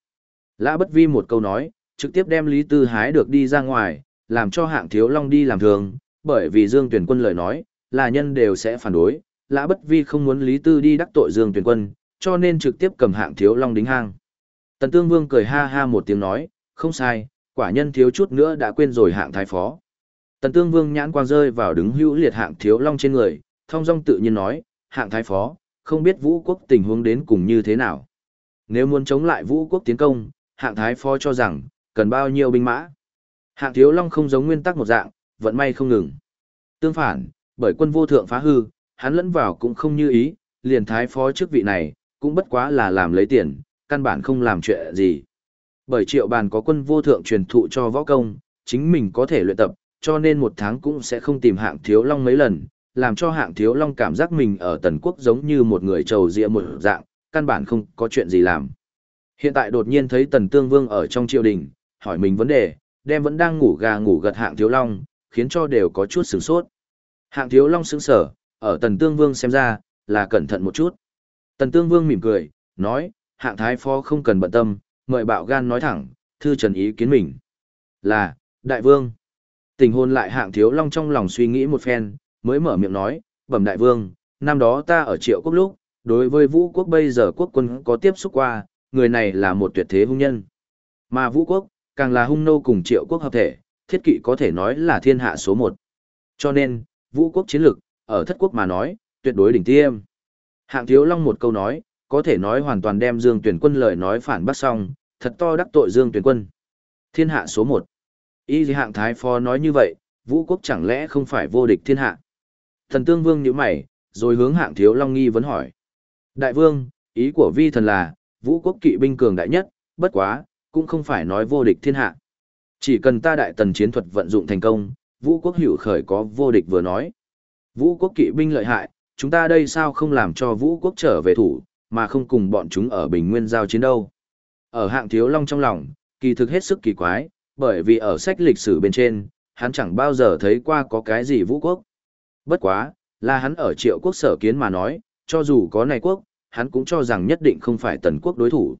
[SPEAKER 1] Lã bất vi một câu nói, trực tiếp đem Lý Tư hái được đi ra ngoài, làm cho hạng thiếu long đi làm thường, bởi vì Dương Tuyển Quân lời nói, là nhân đều sẽ phản đối, Lã bất vi không muốn Lý Tư đi đắc tội Dương Tuyển Quân, cho nên trực tiếp cầm hạng thiếu long đính hang. Tần Tương Vương cười ha ha một tiếng nói, không sai, quả nhân thiếu chút nữa đã quên rồi hạng thái phó. Tần Tương Vương nhãn quang rơi vào đứng hữu liệt hạng thiếu long trên người, thông dong tự nhiên nói, hạng thái phó, không biết vũ quốc tình huống đến cùng như thế nào. Nếu muốn chống lại vũ quốc tiến công, hạng thái phó cho rằng, cần bao nhiêu binh mã. Hạng thiếu long không giống nguyên tắc một dạng, vận may không ngừng. Tương phản, bởi quân vô thượng phá hư, hắn lẫn vào cũng không như ý, liền thái phó chức vị này, cũng bất quá là làm lấy tiền, căn bản không làm chuyện gì. Bởi triệu bàn có quân vô thượng truyền thụ cho võ công, chính mình có thể luyện tập, cho nên một tháng cũng sẽ không tìm hạng thiếu long mấy lần, làm cho hạng thiếu long cảm giác mình ở tần quốc giống như một người trầu rịa một dạng, căn bản không có chuyện gì làm. Hiện tại đột nhiên thấy tần tương vương ở trong triều đình, hỏi mình vấn đề, đem vẫn đang ngủ gà ngủ gật hạng thiếu long, khiến cho đều có chút sửng sốt. Hạng thiếu long sững sở, ở tần tương vương xem ra, là cẩn thận một chút. Tần tương vương mỉm cười, nói, hạng thái phó không cần bận tâm, mời bạo gan nói thẳng, thư trần ý kiến mình. Là, đại vương. Tình hôn lại hạng thiếu long trong lòng suy nghĩ một phen, mới mở miệng nói, bẩm đại vương, năm đó ta ở triệu quốc lúc, đối với vũ quốc bây giờ quốc quân có tiếp xúc qua, người này là một tuyệt thế hung nhân. Mà vũ quốc, càng là hung nô cùng triệu quốc hợp thể, thiết kỵ có thể nói là thiên hạ số một. Cho nên, vũ quốc chiến lực, ở thất quốc mà nói, tuyệt đối đỉnh tiêm. Hạng thiếu long một câu nói, có thể nói hoàn toàn đem Dương Tuyển quân lời nói phản bác xong, thật to đắc tội Dương Tuyển quân. Thiên hạ số một. Y hạng thái phó nói như vậy, vũ quốc chẳng lẽ không phải vô địch thiên hạ. Thần tương vương nhíu mày, rồi hướng hạng thiếu long nghi vấn hỏi. Đại vương, ý của vi thần là, vũ quốc kỵ binh cường đại nhất, bất quá, cũng không phải nói vô địch thiên hạ. Chỉ cần ta đại tần chiến thuật vận dụng thành công, vũ quốc hữu khởi có vô địch vừa nói. Vũ quốc kỵ binh lợi hại, chúng ta đây sao không làm cho vũ quốc trở về thủ, mà không cùng bọn chúng ở bình nguyên giao chiến đâu. Ở hạng thiếu long trong lòng, kỳ thực hết sức kỳ quái, bởi vì ở sách lịch sử bên trên, hắn chẳng bao giờ thấy qua có cái gì vũ quốc. Bất quá, là hắn ở triệu quốc sở kiến mà nói, cho dù có này quốc, hắn cũng cho rằng nhất định không phải tần quốc đối thủ.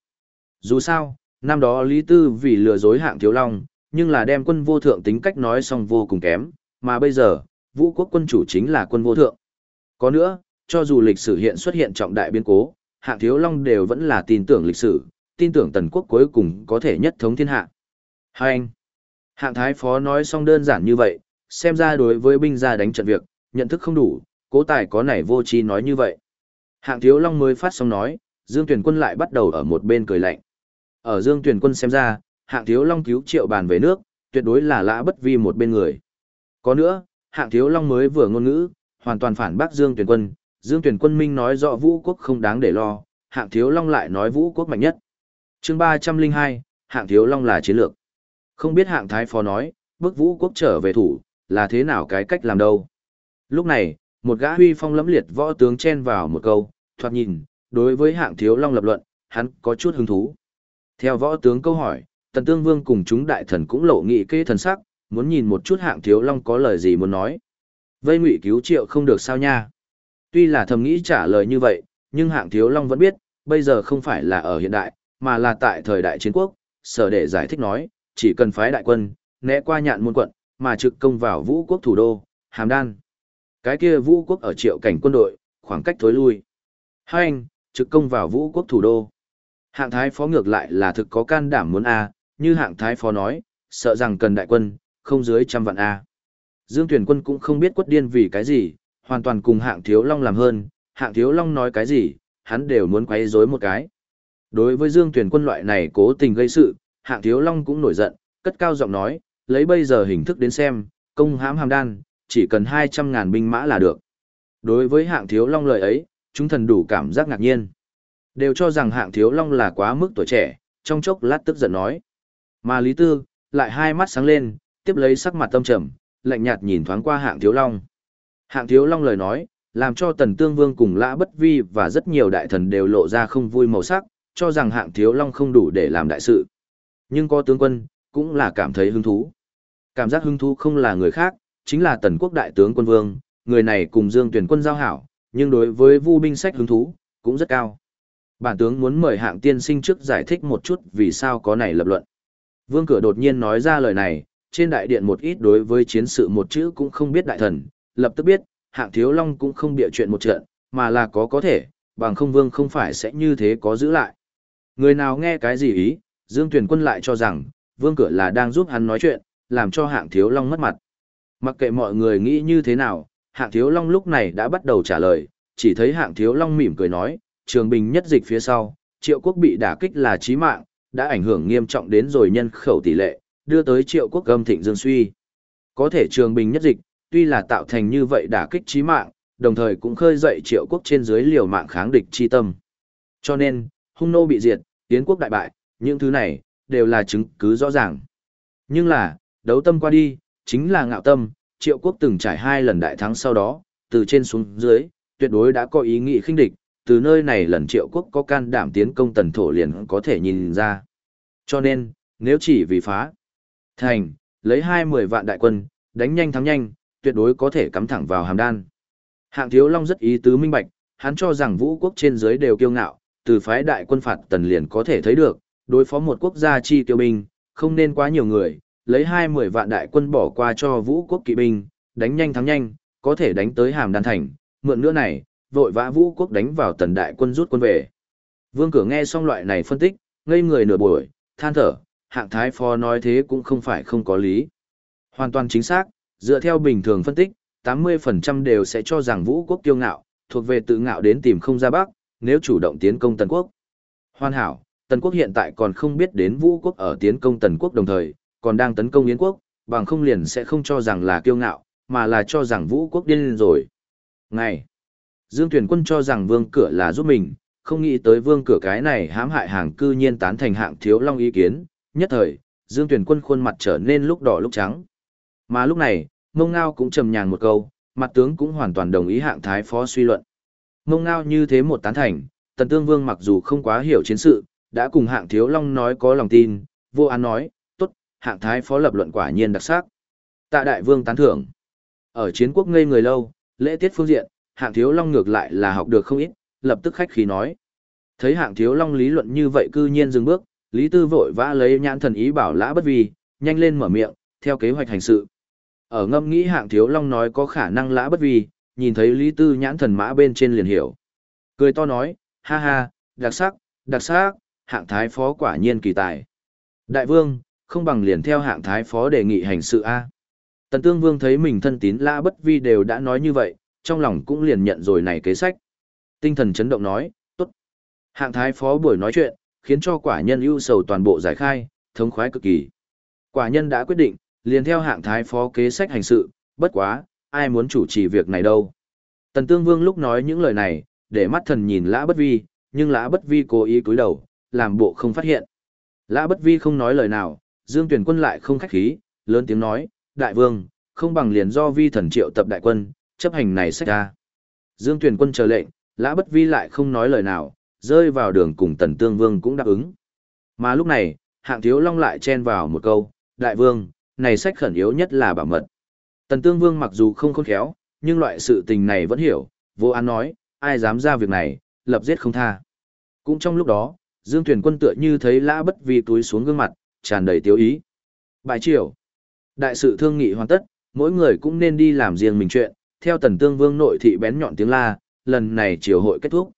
[SPEAKER 1] Dù sao, năm đó Lý Tư vì lừa dối hạng thiếu long, nhưng là đem quân vô thượng tính cách nói xong vô cùng kém, mà bây giờ, vũ quốc quân chủ chính là quân vô thượng. Có nữa, cho dù lịch sử hiện xuất hiện trọng đại biến cố, hạng thiếu long đều vẫn là tin tưởng lịch sử, tin tưởng tần quốc cuối cùng có thể nhất thống thiên hạ. Hai anh, hạng thái phó nói xong đơn giản như vậy, xem ra đối với binh gia đánh trận việc, nhận thức không đủ, cố tài có nảy vô trí nói như vậy. Hạng thiếu long mới phát xong nói, Dương Tuyển quân lại bắt đầu ở một bên cười lạnh. Ở Dương Tuyển quân xem ra, hạng thiếu long cứu triệu bàn về nước, tuyệt đối là lã bất vi một bên người. Có nữa, hạng thiếu long mới vừa ngôn ngữ, hoàn toàn phản bác Dương Tuyển quân, Dương Tuyển quân minh nói rõ vũ quốc không đáng để lo, hạng thiếu long lại nói vũ quốc mạnh nhất. chương 302, hạng thiếu long là chiến lược. Không biết hạng thái phó nói, bức vũ quốc trở về thủ, là thế nào cái cách làm đâu. Lúc này, một gã huy phong lẫm liệt võ tướng chen vào một câu, thoạt nhìn, đối với hạng thiếu long lập luận, hắn có chút hứng thú. Theo võ tướng câu hỏi, tần tương vương cùng chúng đại thần cũng lộ nghị kê thần sắc, muốn nhìn một chút hạng thiếu long có lời gì muốn nói. Vây ngụy cứu triệu không được sao nha. Tuy là thầm nghĩ trả lời như vậy, nhưng hạng thiếu long vẫn biết, bây giờ không phải là ở hiện đại, mà là tại thời đại chiến quốc, sở để giải thích nói, chỉ cần phái đại quân, né qua nhạn môn quận, mà trực công vào vũ quốc thủ đô, hàm đan. Cái kia vũ quốc ở triệu cảnh quân đội, khoảng cách thối lui. Hai anh, trực công vào vũ quốc thủ đô. Hạng thái phó ngược lại là thực có can đảm muốn A, như hạng thái phó nói, sợ rằng cần đại quân, không dưới trăm vạn A. Dương tuyển quân cũng không biết quất điên vì cái gì, hoàn toàn cùng hạng thiếu long làm hơn, hạng thiếu long nói cái gì, hắn đều muốn quấy rối một cái. Đối với Dương tuyển quân loại này cố tình gây sự, hạng thiếu long cũng nổi giận, cất cao giọng nói, lấy bây giờ hình thức đến xem, công hãm hàm đan, chỉ cần 200.000 binh mã là được. Đối với hạng thiếu long lời ấy, chúng thần đủ cảm giác ngạc nhiên. Đều cho rằng hạng thiếu long là quá mức tuổi trẻ, trong chốc lát tức giận nói. Mà Lý Tư, lại hai mắt sáng lên, tiếp lấy sắc mặt tâm trầm, lạnh nhạt nhìn thoáng qua hạng thiếu long. Hạng thiếu long lời nói, làm cho tần tương vương cùng lã bất vi và rất nhiều đại thần đều lộ ra không vui màu sắc, cho rằng hạng thiếu long không đủ để làm đại sự. Nhưng có tướng quân, cũng là cảm thấy hứng thú. Cảm giác hứng thú không là người khác, chính là tần quốc đại tướng quân vương, người này cùng Dương Tuyển quân giao hảo, nhưng đối với vu binh sách hứng thú, cũng rất cao. Bản tướng muốn mời hạng tiên sinh trước giải thích một chút vì sao có này lập luận. Vương cửa đột nhiên nói ra lời này, trên đại điện một ít đối với chiến sự một chữ cũng không biết đại thần, lập tức biết, hạng thiếu long cũng không bịa chuyện một trận, mà là có có thể, bằng không vương không phải sẽ như thế có giữ lại. Người nào nghe cái gì ý, Dương Tuyển quân lại cho rằng, vương cửa là đang giúp hắn nói chuyện, làm cho hạng thiếu long mất mặt. Mặc kệ mọi người nghĩ như thế nào, hạng thiếu long lúc này đã bắt đầu trả lời, chỉ thấy hạng thiếu long mỉm cười nói, trường bình nhất dịch phía sau, triệu quốc bị đả kích là chí mạng, đã ảnh hưởng nghiêm trọng đến rồi nhân khẩu tỷ lệ, đưa tới triệu quốc gâm thịnh dương suy. Có thể trường bình nhất dịch, tuy là tạo thành như vậy đả kích trí mạng, đồng thời cũng khơi dậy triệu quốc trên dưới liều mạng kháng địch chi tâm. Cho nên, hung nô bị diệt, tiến quốc đại bại, những thứ này, đều là chứng cứ rõ ràng. Nhưng là, đấu tâm qua đi, chính là ngạo tâm, triệu quốc từng trải hai lần đại thắng sau đó, từ trên xuống dưới, tuyệt đối đã có ý nghĩ khinh địch, từ nơi này lần triệu quốc có can đảm tiến công tần thổ liền có thể nhìn ra. Cho nên, nếu chỉ vì phá thành, lấy hai mười vạn đại quân, đánh nhanh thắng nhanh, tuyệt đối có thể cắm thẳng vào hàm đan. Hạng thiếu long rất ý tứ minh bạch, hắn cho rằng vũ quốc trên dưới đều kiêu ngạo, từ phái đại quân phạt tần liền có thể thấy được, đối phó một quốc gia chi tiêu binh, không nên quá nhiều người, lấy hai mười vạn đại quân bỏ qua cho vũ quốc kỵ binh, đánh nhanh thắng nhanh, có thể đánh tới hàm đan thành, mượn nữa này, vội vã vũ quốc đánh vào tần đại quân rút quân về. Vương cửa nghe xong loại này phân tích, ngây người nửa buổi, than thở, hạng thái phó nói thế cũng không phải không có lý. Hoàn toàn chính xác, dựa theo bình thường phân tích, 80% đều sẽ cho rằng vũ quốc kiêu ngạo, thuộc về tự ngạo đến tìm không ra bắc, nếu chủ động tiến công tần quốc. Hoàn hảo, tần quốc hiện tại còn không biết đến vũ quốc ở tiến công tần quốc đồng thời, còn đang tấn công yến quốc, bằng không liền sẽ không cho rằng là kiêu ngạo, mà là cho rằng vũ quốc điên rồi. Ngày, Dương Tuyển Quân cho rằng vương cửa là giúp mình, không nghĩ tới vương cửa cái này hãm hại hàng cư nhiên tán thành hạng thiếu long ý kiến, nhất thời, Dương Tuyển Quân khuôn mặt trở nên lúc đỏ lúc trắng. Mà lúc này, Mông Ngao cũng trầm nhàng một câu, mặt tướng cũng hoàn toàn đồng ý hạng thái phó suy luận. Mông Ngao như thế một tán thành, Tần Tương Vương mặc dù không quá hiểu chiến sự, đã cùng hạng thiếu long nói có lòng tin, vô án nói, tốt, hạng thái phó lập luận quả nhiên đặc sắc. Tạ đại vương tán thưởng. Ở chiến quốc ngây người lâu, lễ tiết phương diện, hạng thiếu long ngược lại là học được không ít, lập tức khách khí nói. Thấy hạng thiếu long lý luận như vậy cư nhiên dừng bước, Lý Tư vội vã lấy nhãn thần ý bảo lã bất vi, nhanh lên mở miệng, theo kế hoạch hành sự. Ở ngâm nghĩ hạng thiếu long nói có khả năng lã bất vi, nhìn thấy Lý Tư nhãn thần mã bên trên liền hiểu. Cười to nói, ha ha, đặc sắc, đặc sắc, hạng thái phó quả nhiên kỳ tài. Đại vương, không bằng liền theo hạng thái phó đề nghị hành sự A. Tần tương vương thấy mình thân tín lã bất vi đều đã nói như vậy, trong lòng cũng liền nhận rồi này kế sách. Tinh thần chấn động nói, tốt. Hạng thái phó buổi nói chuyện, khiến cho quả nhân ưu sầu toàn bộ giải khai, thống khoái cực kỳ. Quả nhân đã quyết định, liền theo hạng thái phó kế sách hành sự, bất quá, ai muốn chủ trì việc này đâu. Tần Tương Vương lúc nói những lời này, để mắt thần nhìn Lã Bất Vi, nhưng Lã Bất Vi cố ý cúi đầu, làm bộ không phát hiện. Lã Bất Vi không nói lời nào, Dương Tuyển Quân lại không khách khí, lớn tiếng nói, Đại Vương, không bằng liền do Vi thần triệu tập đại quân, chấp hành này sách ra. Dương Tuyển Quân chờ lệnh, Lã Bất Vi lại không nói lời nào, rơi vào đường cùng Tần Tương Vương cũng đáp ứng. Mà lúc này, Hạng Thiếu Long lại chen vào một câu, Đại Vương, này sách khẩn yếu nhất là bảo mật. Tần Tương Vương mặc dù không khôn khéo, nhưng loại sự tình này vẫn hiểu, vô án nói, ai dám ra việc này, lập giết không tha. Cũng trong lúc đó, Dương Tuyển quân tựa như thấy lã bất vi túi xuống gương mặt, tràn đầy tiếu ý. Bài triều. Đại sự thương nghị hoàn tất, mỗi người cũng nên đi làm riêng mình chuyện, theo tần tương vương nội thị bén nhọn tiếng la, lần này triều hội kết thúc.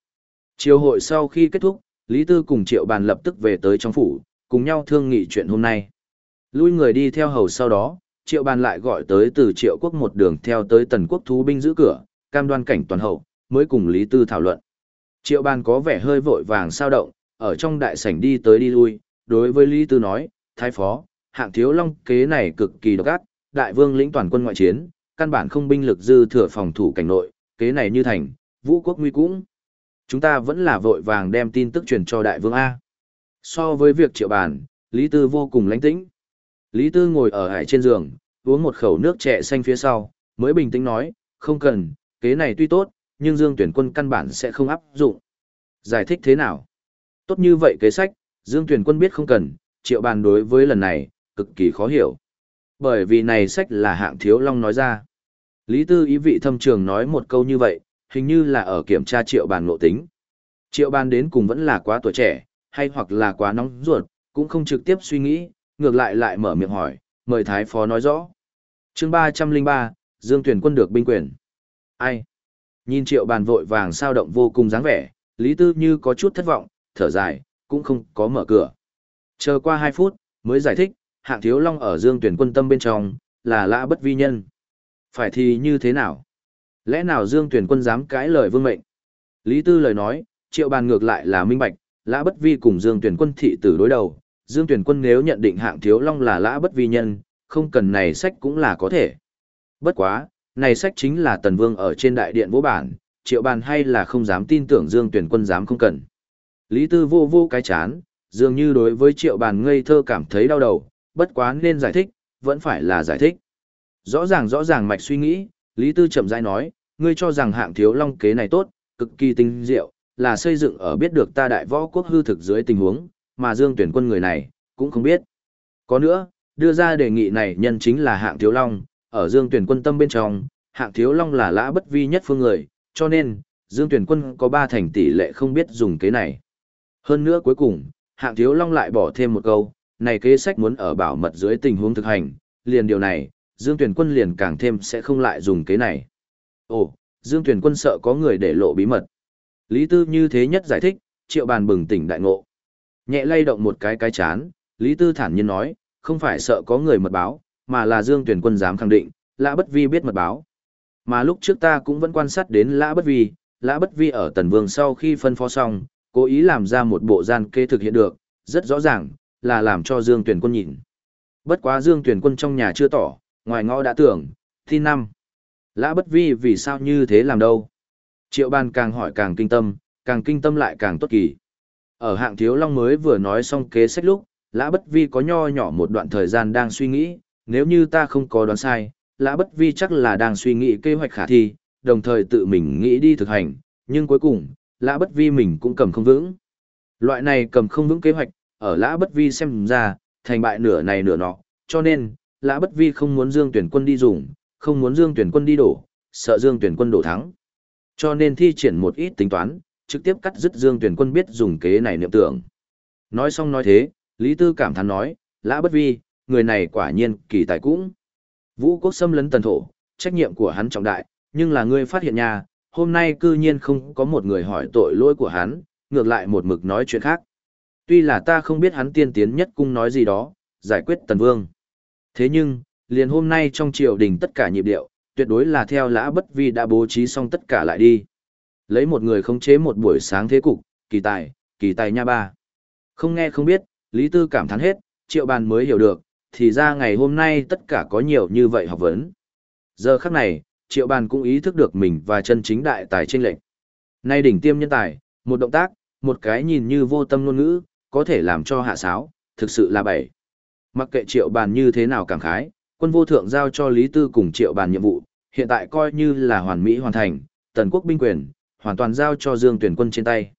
[SPEAKER 1] Chiều hội sau khi kết thúc, Lý Tư cùng Triệu Bàn lập tức về tới trong phủ, cùng nhau thương nghị chuyện hôm nay. Lui người đi theo hầu sau đó, Triệu Bàn lại gọi tới từ Triệu Quốc một đường theo tới Tần Quốc thú binh giữ cửa, cam đoan cảnh toàn hậu, mới cùng Lý Tư thảo luận. Triệu Bàn có vẻ hơi vội vàng sao động, ở trong đại sảnh đi tới đi lui, đối với Lý Tư nói, Thái Phó, hạng thiếu long kế này cực kỳ độc ác, đại vương lĩnh toàn quân ngoại chiến, căn bản không binh lực dư thừa phòng thủ cảnh nội, kế này như thành, vũ quốc nguy cũng. Chúng ta vẫn là vội vàng đem tin tức truyền cho đại vương A. So với việc triệu bàn, Lý Tư vô cùng lãnh tĩnh. Lý Tư ngồi ở hải trên giường, uống một khẩu nước trẻ xanh phía sau, mới bình tĩnh nói, không cần, kế này tuy tốt, nhưng Dương Tuyển Quân căn bản sẽ không áp dụng. Giải thích thế nào? Tốt như vậy kế sách, Dương Tuyển Quân biết không cần, triệu bàn đối với lần này, cực kỳ khó hiểu. Bởi vì này sách là hạng thiếu long nói ra. Lý Tư ý vị thâm trường nói một câu như vậy, hình như là ở kiểm tra triệu bàn ngộ tính. Triệu bàn đến cùng vẫn là quá tuổi trẻ, hay hoặc là quá nóng ruột, cũng không trực tiếp suy nghĩ, ngược lại lại mở miệng hỏi, mời Thái Phó nói rõ. chương 303, Dương Tuyển quân được binh quyền. Ai? Nhìn triệu bàn vội vàng sao động vô cùng dáng vẻ, Lý Tư như có chút thất vọng, thở dài, cũng không có mở cửa. Chờ qua 2 phút, mới giải thích, hạng thiếu long ở Dương Tuyển quân tâm bên trong, là lã bất vi nhân. Phải thì như thế nào? Lẽ nào Dương Tuyển quân dám cãi lời vương mệnh? Lý Tư lời nói, triệu bàn ngược lại là minh bạch, lã bất vi cùng Dương Tuyển quân thị tử đối đầu. Dương Tuyển quân nếu nhận định hạng thiếu long là lã bất vi nhân, không cần này sách cũng là có thể. Bất quá, này sách chính là tần vương ở trên đại điện vô bản, triệu bàn hay là không dám tin tưởng Dương Tuyển quân dám không cần. Lý Tư vô vô cái chán, dường như đối với triệu bàn ngây thơ cảm thấy đau đầu, bất quá nên giải thích, vẫn phải là giải thích. Rõ ràng rõ ràng mạch suy nghĩ, Lý Tư chậm rãi nói, ngươi cho rằng hạng thiếu long kế này tốt, cực kỳ tinh diệu, là xây dựng ở biết được ta đại võ quốc hư thực dưới tình huống, mà Dương tuyển quân người này, cũng không biết. Có nữa, đưa ra đề nghị này nhân chính là hạng thiếu long, ở Dương tuyển quân tâm bên trong, hạng thiếu long là lã bất vi nhất phương người, cho nên, Dương tuyển quân có ba thành tỷ lệ không biết dùng kế này. Hơn nữa cuối cùng, hạng thiếu long lại bỏ thêm một câu, này kế sách muốn ở bảo mật dưới tình huống thực hành, liền điều này, Dương Tuyển Quân liền càng thêm sẽ không lại dùng kế này. Ồ, Dương Tuyển Quân sợ có người để lộ bí mật. Lý Tư như thế nhất giải thích, triệu bàn bừng tỉnh đại ngộ. Nhẹ lay động một cái cái chán, Lý Tư thản nhiên nói, không phải sợ có người mật báo, mà là Dương Tuyển Quân dám khẳng định, Lã Bất Vi biết mật báo. Mà lúc trước ta cũng vẫn quan sát đến Lã Bất Vi, Lã Bất Vi ở Tần Vương sau khi phân phó xong, cố ý làm ra một bộ gian kê thực hiện được, rất rõ ràng, là làm cho Dương Tuyển Quân nhìn. Bất quá Dương Tuyển Quân trong nhà chưa tỏ, ngoài ngõ đã tưởng, tin năm. Lã bất vi vì sao như thế làm đâu? Triệu bàn càng hỏi càng kinh tâm, càng kinh tâm lại càng tốt kỳ. Ở hạng thiếu long mới vừa nói xong kế sách lúc, lã bất vi có nho nhỏ một đoạn thời gian đang suy nghĩ, nếu như ta không có đoán sai, lã bất vi chắc là đang suy nghĩ kế hoạch khả thi, đồng thời tự mình nghĩ đi thực hành, nhưng cuối cùng, lã bất vi mình cũng cầm không vững. Loại này cầm không vững kế hoạch, ở lã bất vi xem ra, thành bại nửa này nửa nọ, cho nên, lã bất vi không muốn dương tuyển quân đi dùng, không muốn dương tuyển quân đi đổ, sợ dương tuyển quân đổ thắng. Cho nên thi triển một ít tính toán, trực tiếp cắt dứt dương tuyển quân biết dùng kế này niệm tưởng. Nói xong nói thế, Lý Tư cảm thán nói, lã bất vi, người này quả nhiên kỳ tài cũng. Vũ quốc xâm lấn tần thổ, trách nhiệm của hắn trọng đại, nhưng là ngươi phát hiện nha, hôm nay cư nhiên không có một người hỏi tội lỗi của hắn, ngược lại một mực nói chuyện khác. Tuy là ta không biết hắn tiên tiến nhất cung nói gì đó, giải quyết tần vương. Thế nhưng, liền hôm nay trong triều đình tất cả nhịp điệu, tuyệt đối là theo lã bất vi đã bố trí xong tất cả lại đi. Lấy một người khống chế một buổi sáng thế cục, kỳ tài, kỳ tài nha ba. Không nghe không biết, Lý Tư cảm thán hết, triệu bàn mới hiểu được, thì ra ngày hôm nay tất cả có nhiều như vậy học vấn. Giờ khắc này, triệu bàn cũng ý thức được mình và chân chính đại tài trên lệnh. Nay đỉnh tiêm nhân tài, một động tác, một cái nhìn như vô tâm ngôn ngữ, có thể làm cho hạ sáo, thực sự là bảy. Mặc kệ triệu bàn như thế nào cảm khái, quân vô thượng giao cho Lý Tư cùng triệu bàn nhiệm vụ, hiện tại coi như là hoàn mỹ hoàn thành, tần quốc binh quyền, hoàn toàn giao cho Dương Tuyển quân trên tay.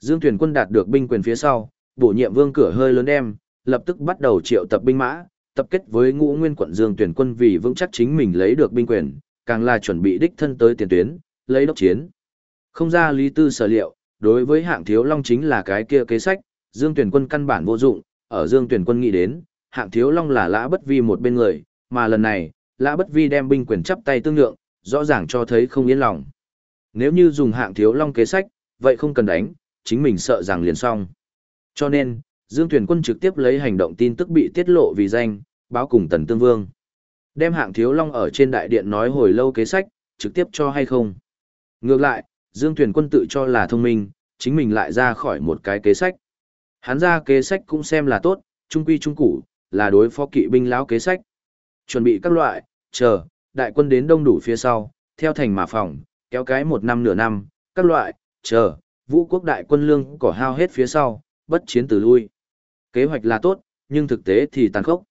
[SPEAKER 1] Dương Tuyển quân đạt được binh quyền phía sau, bổ nhiệm vương cửa hơi lớn đem, lập tức bắt đầu triệu tập binh mã, tập kết với ngũ nguyên quận Dương Tuyển quân vì vững chắc chính mình lấy được binh quyền, càng là chuẩn bị đích thân tới tiền tuyến, lấy đốc chiến. Không ra Lý Tư sở liệu, đối với hạng thiếu long chính là cái kia kế sách, Dương Tuyển quân căn bản vô dụng, ở Dương Tuyển quân nghĩ đến, hạng thiếu long là lã bất vi một bên người, mà lần này, lã bất vi đem binh quyền chắp tay tương lượng, rõ ràng cho thấy không yên lòng. Nếu như dùng hạng thiếu long kế sách, vậy không cần đánh, chính mình sợ rằng liền xong. Cho nên, Dương Tuyển quân trực tiếp lấy hành động tin tức bị tiết lộ vì danh, báo cùng Tần Tương Vương. Đem hạng thiếu long ở trên đại điện nói hồi lâu kế sách, trực tiếp cho hay không. Ngược lại, Dương Tuyển quân tự cho là thông minh, chính mình lại ra khỏi một cái kế sách. Hắn ra kế sách cũng xem là tốt, trung quy trung củ, là đối phó kỵ binh lão kế sách. Chuẩn bị các loại, chờ, đại quân đến đông đủ phía sau, theo thành mà phòng, kéo cái một năm nửa năm, các loại, chờ, vũ quốc đại quân lương cỏ hao hết phía sau, bất chiến từ lui. Kế hoạch là tốt, nhưng thực tế thì tàn khốc.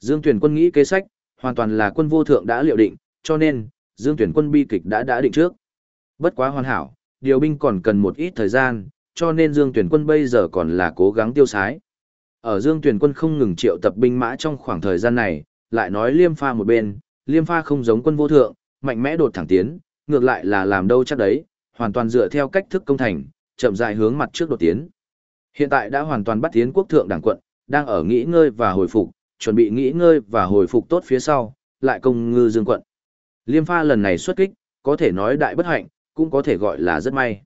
[SPEAKER 1] Dương tuyển quân nghĩ kế sách, hoàn toàn là quân vô thượng đã liệu định, cho nên, Dương tuyển quân bi kịch đã đã định trước. Bất quá hoàn hảo, điều binh còn cần một ít thời gian, cho nên Dương Tuyển quân bây giờ còn là cố gắng tiêu sái. Ở Dương Tuyển quân không ngừng triệu tập binh mã trong khoảng thời gian này, lại nói liêm pha một bên, liêm pha không giống quân vô thượng, mạnh mẽ đột thẳng tiến, ngược lại là làm đâu chắc đấy, hoàn toàn dựa theo cách thức công thành, chậm rãi hướng mặt trước đột tiến. Hiện tại đã hoàn toàn bắt tiến quốc thượng đảng quận, đang ở nghỉ ngơi và hồi phục, chuẩn bị nghỉ ngơi và hồi phục tốt phía sau, lại công ngư dương quận. Liêm pha lần này xuất kích, có thể nói đại bất hạnh, cũng có thể gọi là rất may.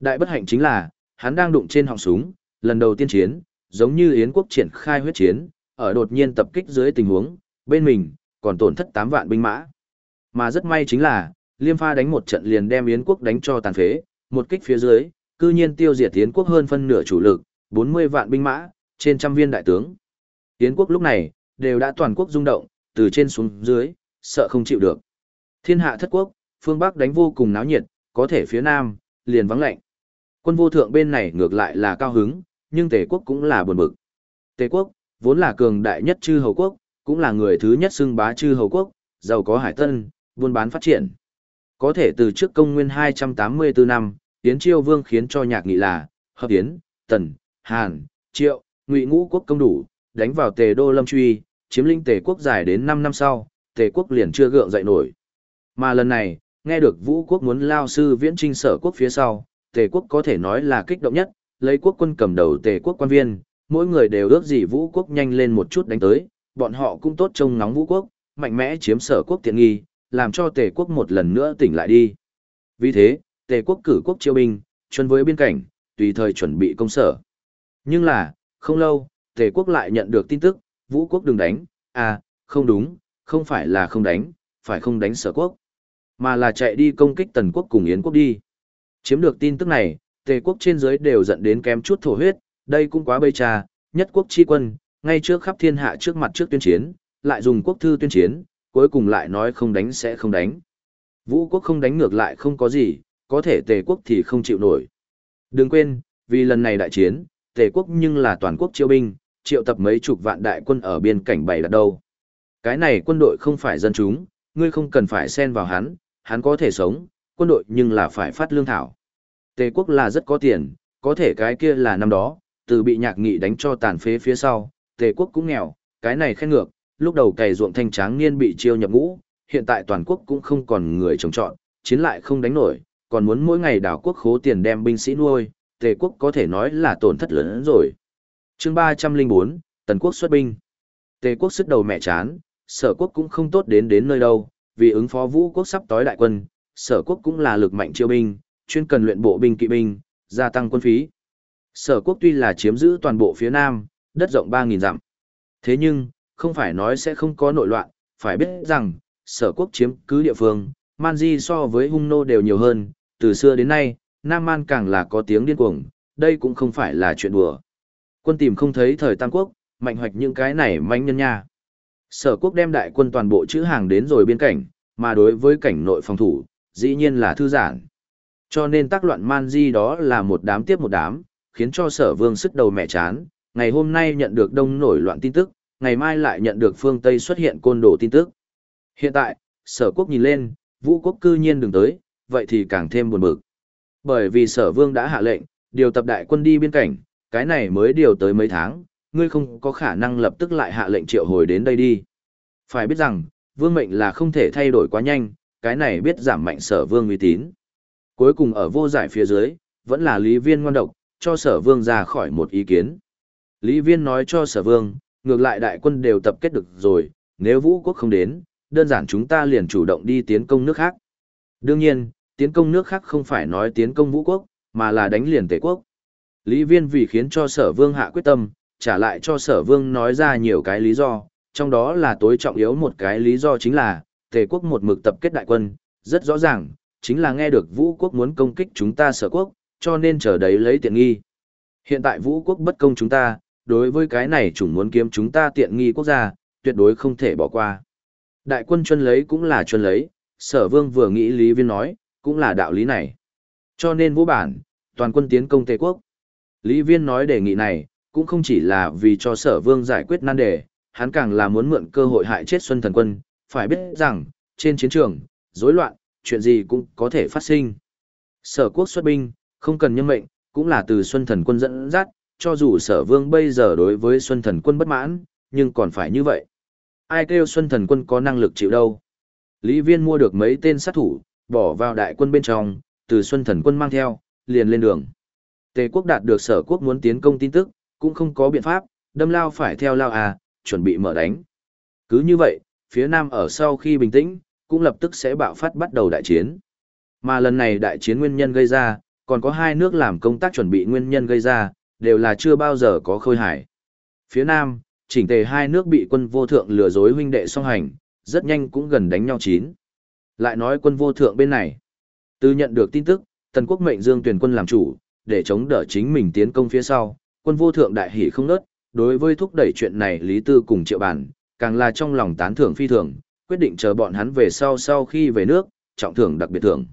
[SPEAKER 1] Đại bất hạnh chính là, hắn đang đụng trên họng súng, lần đầu tiên chiến, giống như Yến quốc triển khai huyết chiến, ở đột nhiên tập kích dưới tình huống, bên mình, còn tổn thất 8 vạn binh mã. Mà rất may chính là, Liêm Pha đánh một trận liền đem Yến quốc đánh cho tàn phế, một kích phía dưới, cư nhiên tiêu diệt Yến quốc hơn phân nửa chủ lực, 40 vạn binh mã, trên trăm viên đại tướng. Yến quốc lúc này, đều đã toàn quốc rung động, từ trên xuống dưới, sợ không chịu được. Thiên hạ thất quốc, phương Bắc đánh vô cùng náo nhiệt, có thể phía Nam, liền vắng lạnh. Quân vô thượng bên này ngược lại là cao hứng, nhưng tề quốc cũng là buồn bực. Tề quốc, vốn là cường đại nhất chư hầu quốc, cũng là người thứ nhất xưng bá chư hầu quốc, giàu có hải tân, buôn bán phát triển. Có thể từ trước công nguyên 284 năm, Yến Chiêu Vương khiến cho nhạc nghị là, hợp Yến, Tần, Hàn, Triệu, Ngụy Ngũ quốc công đủ, đánh vào Tề Đô Lâm Truy, chiếm lĩnh Tề quốc dài đến 5 năm sau, Tề quốc liền chưa gượng dậy nổi. Mà lần này, nghe được Vũ quốc muốn lao sư viễn trinh sở quốc phía sau, Tề quốc có thể nói là kích động nhất, lấy quốc quân cầm đầu Tề quốc quan viên, mỗi người đều ước gì Vũ quốc nhanh lên một chút đánh tới, bọn họ cũng tốt trông ngóng Vũ quốc, mạnh mẽ chiếm sở quốc tiện nghi, làm cho Tề quốc một lần nữa tỉnh lại đi. Vì thế, Tề quốc cử quốc chiêu binh, chuẩn với biên cảnh, tùy thời chuẩn bị công sở. Nhưng là, không lâu, Tề quốc lại nhận được tin tức, Vũ quốc đừng đánh, à, không đúng, không phải là không đánh, phải không đánh sở quốc, mà là chạy đi công kích Tần quốc cùng Yến quốc đi. Chiếm được tin tức này, Tề quốc trên dưới đều giận đến kém chút thổ huyết, đây cũng quá bây trà, nhất quốc chi quân, ngay trước khắp thiên hạ trước mặt trước tuyên chiến, lại dùng quốc thư tuyên chiến, cuối cùng lại nói không đánh sẽ không đánh. Vũ quốc không đánh ngược lại không có gì, có thể tề quốc thì không chịu nổi. Đừng quên, vì lần này đại chiến, tề quốc nhưng là toàn quốc chiêu binh, triệu tập mấy chục vạn đại quân ở biên cảnh bày đặt đâu. Cái này quân đội không phải dân chúng, ngươi không cần phải xen vào hắn, hắn có thể sống, quân đội nhưng là phải phát lương thảo. Tề quốc là rất có tiền, có thể cái kia là năm đó, từ bị nhạc nghị đánh cho tàn phế phía sau, tề quốc cũng nghèo, cái này khen ngược, lúc đầu cày ruộng thanh tráng niên bị chiêu nhập ngũ, hiện tại toàn quốc cũng không còn người trồng trọt, chiến lại không đánh nổi, còn muốn mỗi ngày đảo quốc khố tiền đem binh sĩ nuôi, tề quốc có thể nói là tổn thất lớn hơn rồi. chương 304, Tần quốc xuất binh. Tề quốc sức đầu mẹ chán, sở quốc cũng không tốt đến đến nơi đâu, vì ứng phó vũ quốc sắp tối đại quân, sở quốc cũng là lực mạnh chiêu binh, chuyên cần luyện bộ binh kỵ binh, gia tăng quân phí. Sở quốc tuy là chiếm giữ toàn bộ phía nam, đất rộng 3.000 dặm. Thế nhưng, không phải nói sẽ không có nội loạn, phải biết rằng, sở quốc chiếm cứ địa phương, man di so với hung nô đều nhiều hơn, từ xưa đến nay, Nam Man càng là có tiếng điên cuồng, đây cũng không phải là chuyện đùa. Quân tìm không thấy thời Tam Quốc, mạnh hoạch những cái này manh nhân nha. Sở quốc đem đại quân toàn bộ chữ hàng đến rồi biên cảnh, mà đối với cảnh nội phòng thủ, dĩ nhiên là thư giãn. Cho nên tác loạn man di đó là một đám tiếp một đám, khiến cho sở vương sức đầu mẹ chán, ngày hôm nay nhận được đông nổi loạn tin tức, ngày mai lại nhận được phương Tây xuất hiện côn đồ tin tức. Hiện tại, sở quốc nhìn lên, vũ quốc cư nhiên đừng tới, vậy thì càng thêm buồn bực. Bởi vì sở vương đã hạ lệnh, điều tập đại quân đi biên cảnh, cái này mới điều tới mấy tháng, ngươi không có khả năng lập tức lại hạ lệnh triệu hồi đến đây đi. Phải biết rằng, vương mệnh là không thể thay đổi quá nhanh, cái này biết giảm mạnh sở vương uy tín. Cuối cùng ở vô giải phía dưới, vẫn là lý viên ngoan độc, cho sở vương ra khỏi một ý kiến. Lý viên nói cho sở vương, ngược lại đại quân đều tập kết được rồi, nếu vũ quốc không đến, đơn giản chúng ta liền chủ động đi tiến công nước khác. Đương nhiên, tiến công nước khác không phải nói tiến công vũ quốc, mà là đánh liền tề quốc. Lý viên vì khiến cho sở vương hạ quyết tâm, trả lại cho sở vương nói ra nhiều cái lý do, trong đó là tối trọng yếu một cái lý do chính là, tề quốc một mực tập kết đại quân, rất rõ ràng, chính là nghe được vũ quốc muốn công kích chúng ta sở quốc, cho nên chờ đấy lấy tiện nghi. Hiện tại vũ quốc bất công chúng ta, đối với cái này chủng muốn kiếm chúng ta tiện nghi quốc gia, tuyệt đối không thể bỏ qua. Đại quân chuân lấy cũng là chuân lấy, sở vương vừa nghĩ lý viên nói, cũng là đạo lý này. Cho nên vũ bản, toàn quân tiến công Tề quốc. Lý viên nói đề nghị này, cũng không chỉ là vì cho sở vương giải quyết nan đề, hắn càng là muốn mượn cơ hội hại chết Xuân Thần Quân, phải biết rằng, trên chiến trường, rối loạn, chuyện gì cũng có thể phát sinh. Sở quốc xuất binh, không cần nhân mệnh, cũng là từ Xuân Thần quân dẫn dắt, cho dù sở vương bây giờ đối với Xuân Thần quân bất mãn, nhưng còn phải như vậy. Ai kêu Xuân Thần quân có năng lực chịu đâu. Lý Viên mua được mấy tên sát thủ, bỏ vào đại quân bên trong, từ Xuân Thần quân mang theo, liền lên đường. Tề quốc đạt được sở quốc muốn tiến công tin tức, cũng không có biện pháp, đâm lao phải theo lao à, chuẩn bị mở đánh. Cứ như vậy, phía Nam ở sau khi bình tĩnh, cũng lập tức sẽ bạo phát bắt đầu đại chiến. Mà lần này đại chiến nguyên nhân gây ra, còn có hai nước làm công tác chuẩn bị nguyên nhân gây ra, đều là chưa bao giờ có khơi hải. Phía Nam, chỉnh tề hai nước bị quân vô thượng lừa dối huynh đệ song hành, rất nhanh cũng gần đánh nhau chín. Lại nói quân vô thượng bên này. Từ nhận được tin tức, tần quốc mệnh dương tuyển quân làm chủ, để chống đỡ chính mình tiến công phía sau, quân vô thượng đại hỉ không nớt, đối với thúc đẩy chuyện này Lý Tư cùng triệu bản, càng là trong lòng tán thưởng phi thường, quyết định chờ bọn hắn về sau sau khi về nước, trọng thưởng đặc biệt thưởng.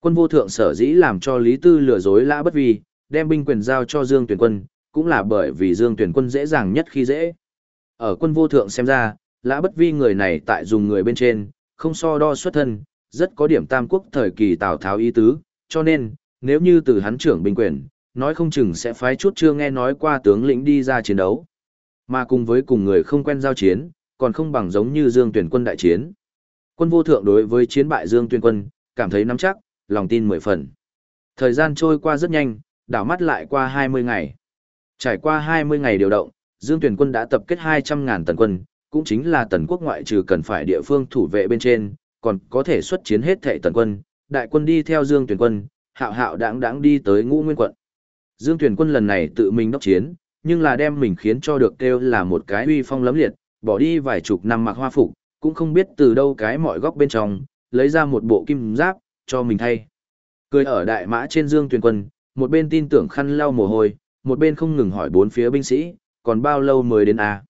[SPEAKER 1] Quân vô thượng sở dĩ làm cho Lý Tư lừa dối lã bất vi, đem binh quyền giao cho Dương Tuyển quân, cũng là bởi vì Dương Tuyển quân dễ dàng nhất khi dễ. Ở quân vô thượng xem ra, lã bất vi người này tại dùng người bên trên, không so đo xuất thân, rất có điểm tam quốc thời kỳ Tào Tháo ý tứ, cho nên, nếu như từ hắn trưởng binh quyền, nói không chừng sẽ phái chút chưa nghe nói qua tướng lĩnh đi ra chiến đấu. Mà cùng với cùng người không quen giao chiến, còn không bằng giống như Dương Tuyển quân đại chiến. Quân vô thượng đối với chiến bại Dương Tuyển quân, cảm thấy nắm chắc, lòng tin mười phần. Thời gian trôi qua rất nhanh, đảo mắt lại qua 20 ngày. Trải qua 20 ngày điều động, Dương Tuyển quân đã tập kết 200.000 tần quân, cũng chính là tần quốc ngoại trừ cần phải địa phương thủ vệ bên trên, còn có thể xuất chiến hết thệ tần quân, đại quân đi theo Dương Tuyển quân, hạo hạo đáng đáng đi tới ngũ nguyên quận. Dương Tuyển quân lần này tự mình đốc chiến, nhưng là đem mình khiến cho được kêu là một cái uy phong lấm liệt, bỏ đi vài chục năm mặc hoa phục, cũng không biết từ đâu cái mọi góc bên trong, lấy ra một bộ kim giáp, cho mình thay. Cười ở đại mã trên Dương Tuyển quân, một bên tin tưởng khăn lau mồ hôi, một bên không ngừng hỏi bốn phía binh sĩ, còn bao lâu mới đến à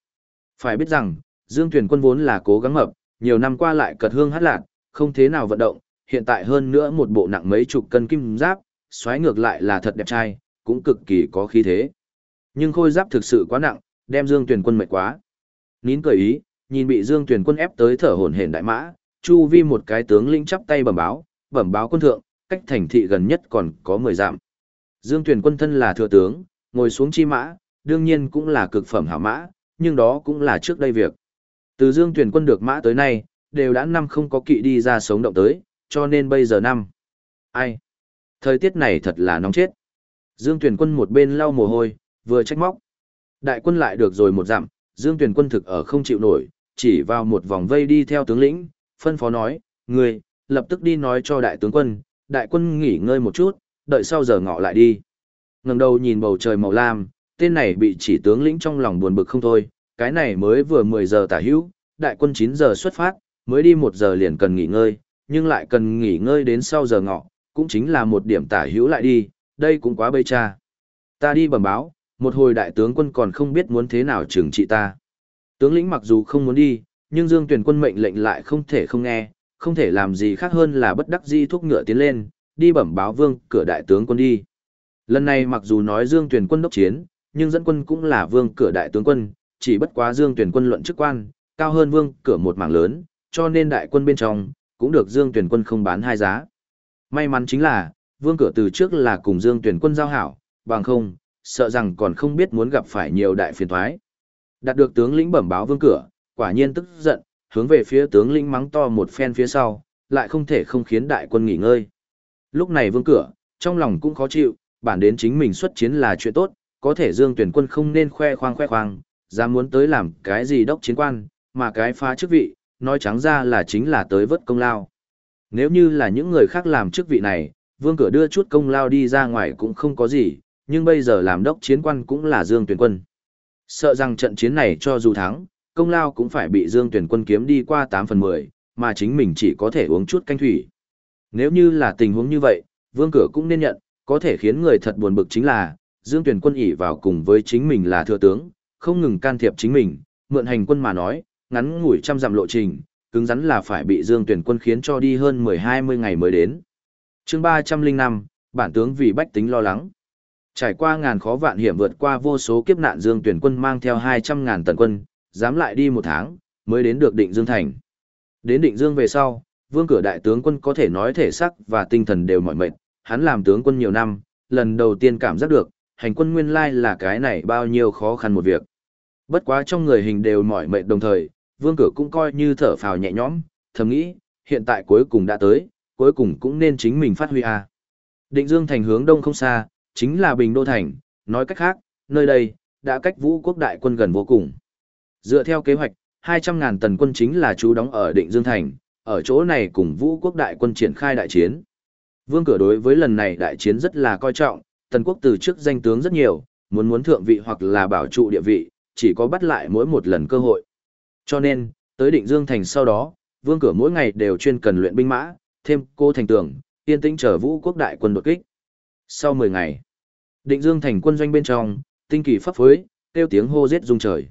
[SPEAKER 1] Phải biết rằng, Dương Tuyển quân vốn là cố gắng mập, nhiều năm qua lại cật hương hát lạc, không thế nào vận động, hiện tại hơn nữa một bộ nặng mấy chục cân kim giáp, xoáy ngược lại là thật đẹp trai, cũng cực kỳ có khí thế. Nhưng khôi giáp thực sự quá nặng, đem Dương Tuyển quân mệt quá. Nín cười ý, nhìn bị Dương Tuyền quân ép tới thở hổn hển đại mã, chu vi một cái tướng lĩnh chắp tay bẩm báo, bẩm báo quân thượng, cách thành thị gần nhất còn có 10 dặm. Dương Tuyền quân thân là thừa tướng, ngồi xuống chi mã, đương nhiên cũng là cực phẩm hảo mã, nhưng đó cũng là trước đây việc. Từ Dương Tuyền quân được mã tới nay, đều đã năm không có kỵ đi ra sống động tới, cho nên bây giờ năm. Ai? Thời tiết này thật là nóng chết. Dương Tuyền quân một bên lau mồ hôi, vừa trách móc. Đại quân lại được rồi một dặm, Dương Tuyển quân thực ở không chịu nổi, chỉ vào một vòng vây đi theo tướng lĩnh, phân phó nói, người, lập tức đi nói cho đại tướng quân, đại quân nghỉ ngơi một chút, đợi sau giờ ngọ lại đi. ngẩng đầu nhìn bầu trời màu lam, tên này bị chỉ tướng lĩnh trong lòng buồn bực không thôi, cái này mới vừa 10 giờ tả hữu, đại quân 9 giờ xuất phát, mới đi 1 giờ liền cần nghỉ ngơi, nhưng lại cần nghỉ ngơi đến sau giờ ngọ, cũng chính là một điểm tả hữu lại đi, đây cũng quá bây cha. Ta đi bẩm báo, một hồi đại tướng quân còn không biết muốn thế nào trừng trị ta. Tướng lĩnh mặc dù không muốn đi, nhưng Dương Tuyển quân mệnh lệnh lại không thể không nghe, không thể làm gì khác hơn là bất đắc di thúc ngựa tiến lên, đi bẩm báo vương cửa đại tướng quân đi. Lần này mặc dù nói Dương Tuyển quân đốc chiến, nhưng dẫn quân cũng là vương cửa đại tướng quân, chỉ bất quá Dương Tuyển quân luận chức quan, cao hơn vương cửa một mảng lớn, cho nên đại quân bên trong, cũng được Dương Tuyển quân không bán hai giá. May mắn chính là, vương cửa từ trước là cùng Dương Tuyển quân giao hảo, bằng không, sợ rằng còn không biết muốn gặp phải nhiều đại phiền thoái. Đạt được tướng lĩnh bẩm báo vương cửa, quả nhiên tức giận, hướng về phía tướng lĩnh mắng to một phen phía sau, lại không thể không khiến đại quân nghỉ ngơi. Lúc này vương cửa, trong lòng cũng khó chịu, bản đến chính mình xuất chiến là chuyện tốt, có thể Dương Tuyển quân không nên khoe khoang khoe khoang, dám muốn tới làm cái gì đốc chiến quan, mà cái phá chức vị, nói trắng ra là chính là tới vất công lao. Nếu như là những người khác làm chức vị này, vương cửa đưa chút công lao đi ra ngoài cũng không có gì, nhưng bây giờ làm đốc chiến quan cũng là Dương Tuyển quân. Sợ rằng trận chiến này cho dù thắng, công lao cũng phải bị Dương Tuyển quân kiếm đi qua 8 phần 10, mà chính mình chỉ có thể uống chút canh thủy. Nếu như là tình huống như vậy, vương cửa cũng nên nhận, có thể khiến người thật buồn bực chính là, Dương Tuyển quân ỉ vào cùng với chính mình là thừa tướng, không ngừng can thiệp chính mình, mượn hành quân mà nói, ngắn ngủi trăm dặm lộ trình, cứng rắn là phải bị Dương Tuyển quân khiến cho đi hơn 10-20 ngày mới đến. chương 305, bản tướng vì bách tính lo lắng. Trải qua ngàn khó vạn hiểm vượt qua vô số kiếp nạn Dương Tuyển quân mang theo 200 ngàn tần quân, dám lại đi một tháng, mới đến được định Dương Thành. Đến định Dương về sau, vương cửa đại tướng quân có thể nói thể sắc và tinh thần đều mỏi mệt, hắn làm tướng quân nhiều năm, lần đầu tiên cảm giác được, hành quân nguyên lai là cái này bao nhiêu khó khăn một việc. Bất quá trong người hình đều mỏi mệt đồng thời, vương cửa cũng coi như thở phào nhẹ nhõm, thầm nghĩ, hiện tại cuối cùng đã tới, cuối cùng cũng nên chính mình phát huy à. Định Dương thành hướng đông không xa, chính là Bình Đô thành, nói cách khác, nơi đây đã cách Vũ quốc đại quân gần vô cùng. Dựa theo kế hoạch, 200.000 tần quân chính là chú đóng ở Định Dương thành, ở chỗ này cùng Vũ quốc đại quân triển khai đại chiến. Vương cửa đối với lần này đại chiến rất là coi trọng, tần quốc từ trước danh tướng rất nhiều, muốn muốn thượng vị hoặc là bảo trụ địa vị, chỉ có bắt lại mỗi một lần cơ hội. Cho nên, tới Định Dương thành sau đó, vương cửa mỗi ngày đều chuyên cần luyện binh mã, thêm cô thành tường, yên tĩnh chờ vũ quốc đại quân đột kích. Sau 10 ngày, định dương thành quân doanh bên trong, tinh kỳ pháp phối, tiêu tiếng hô giết rung trời.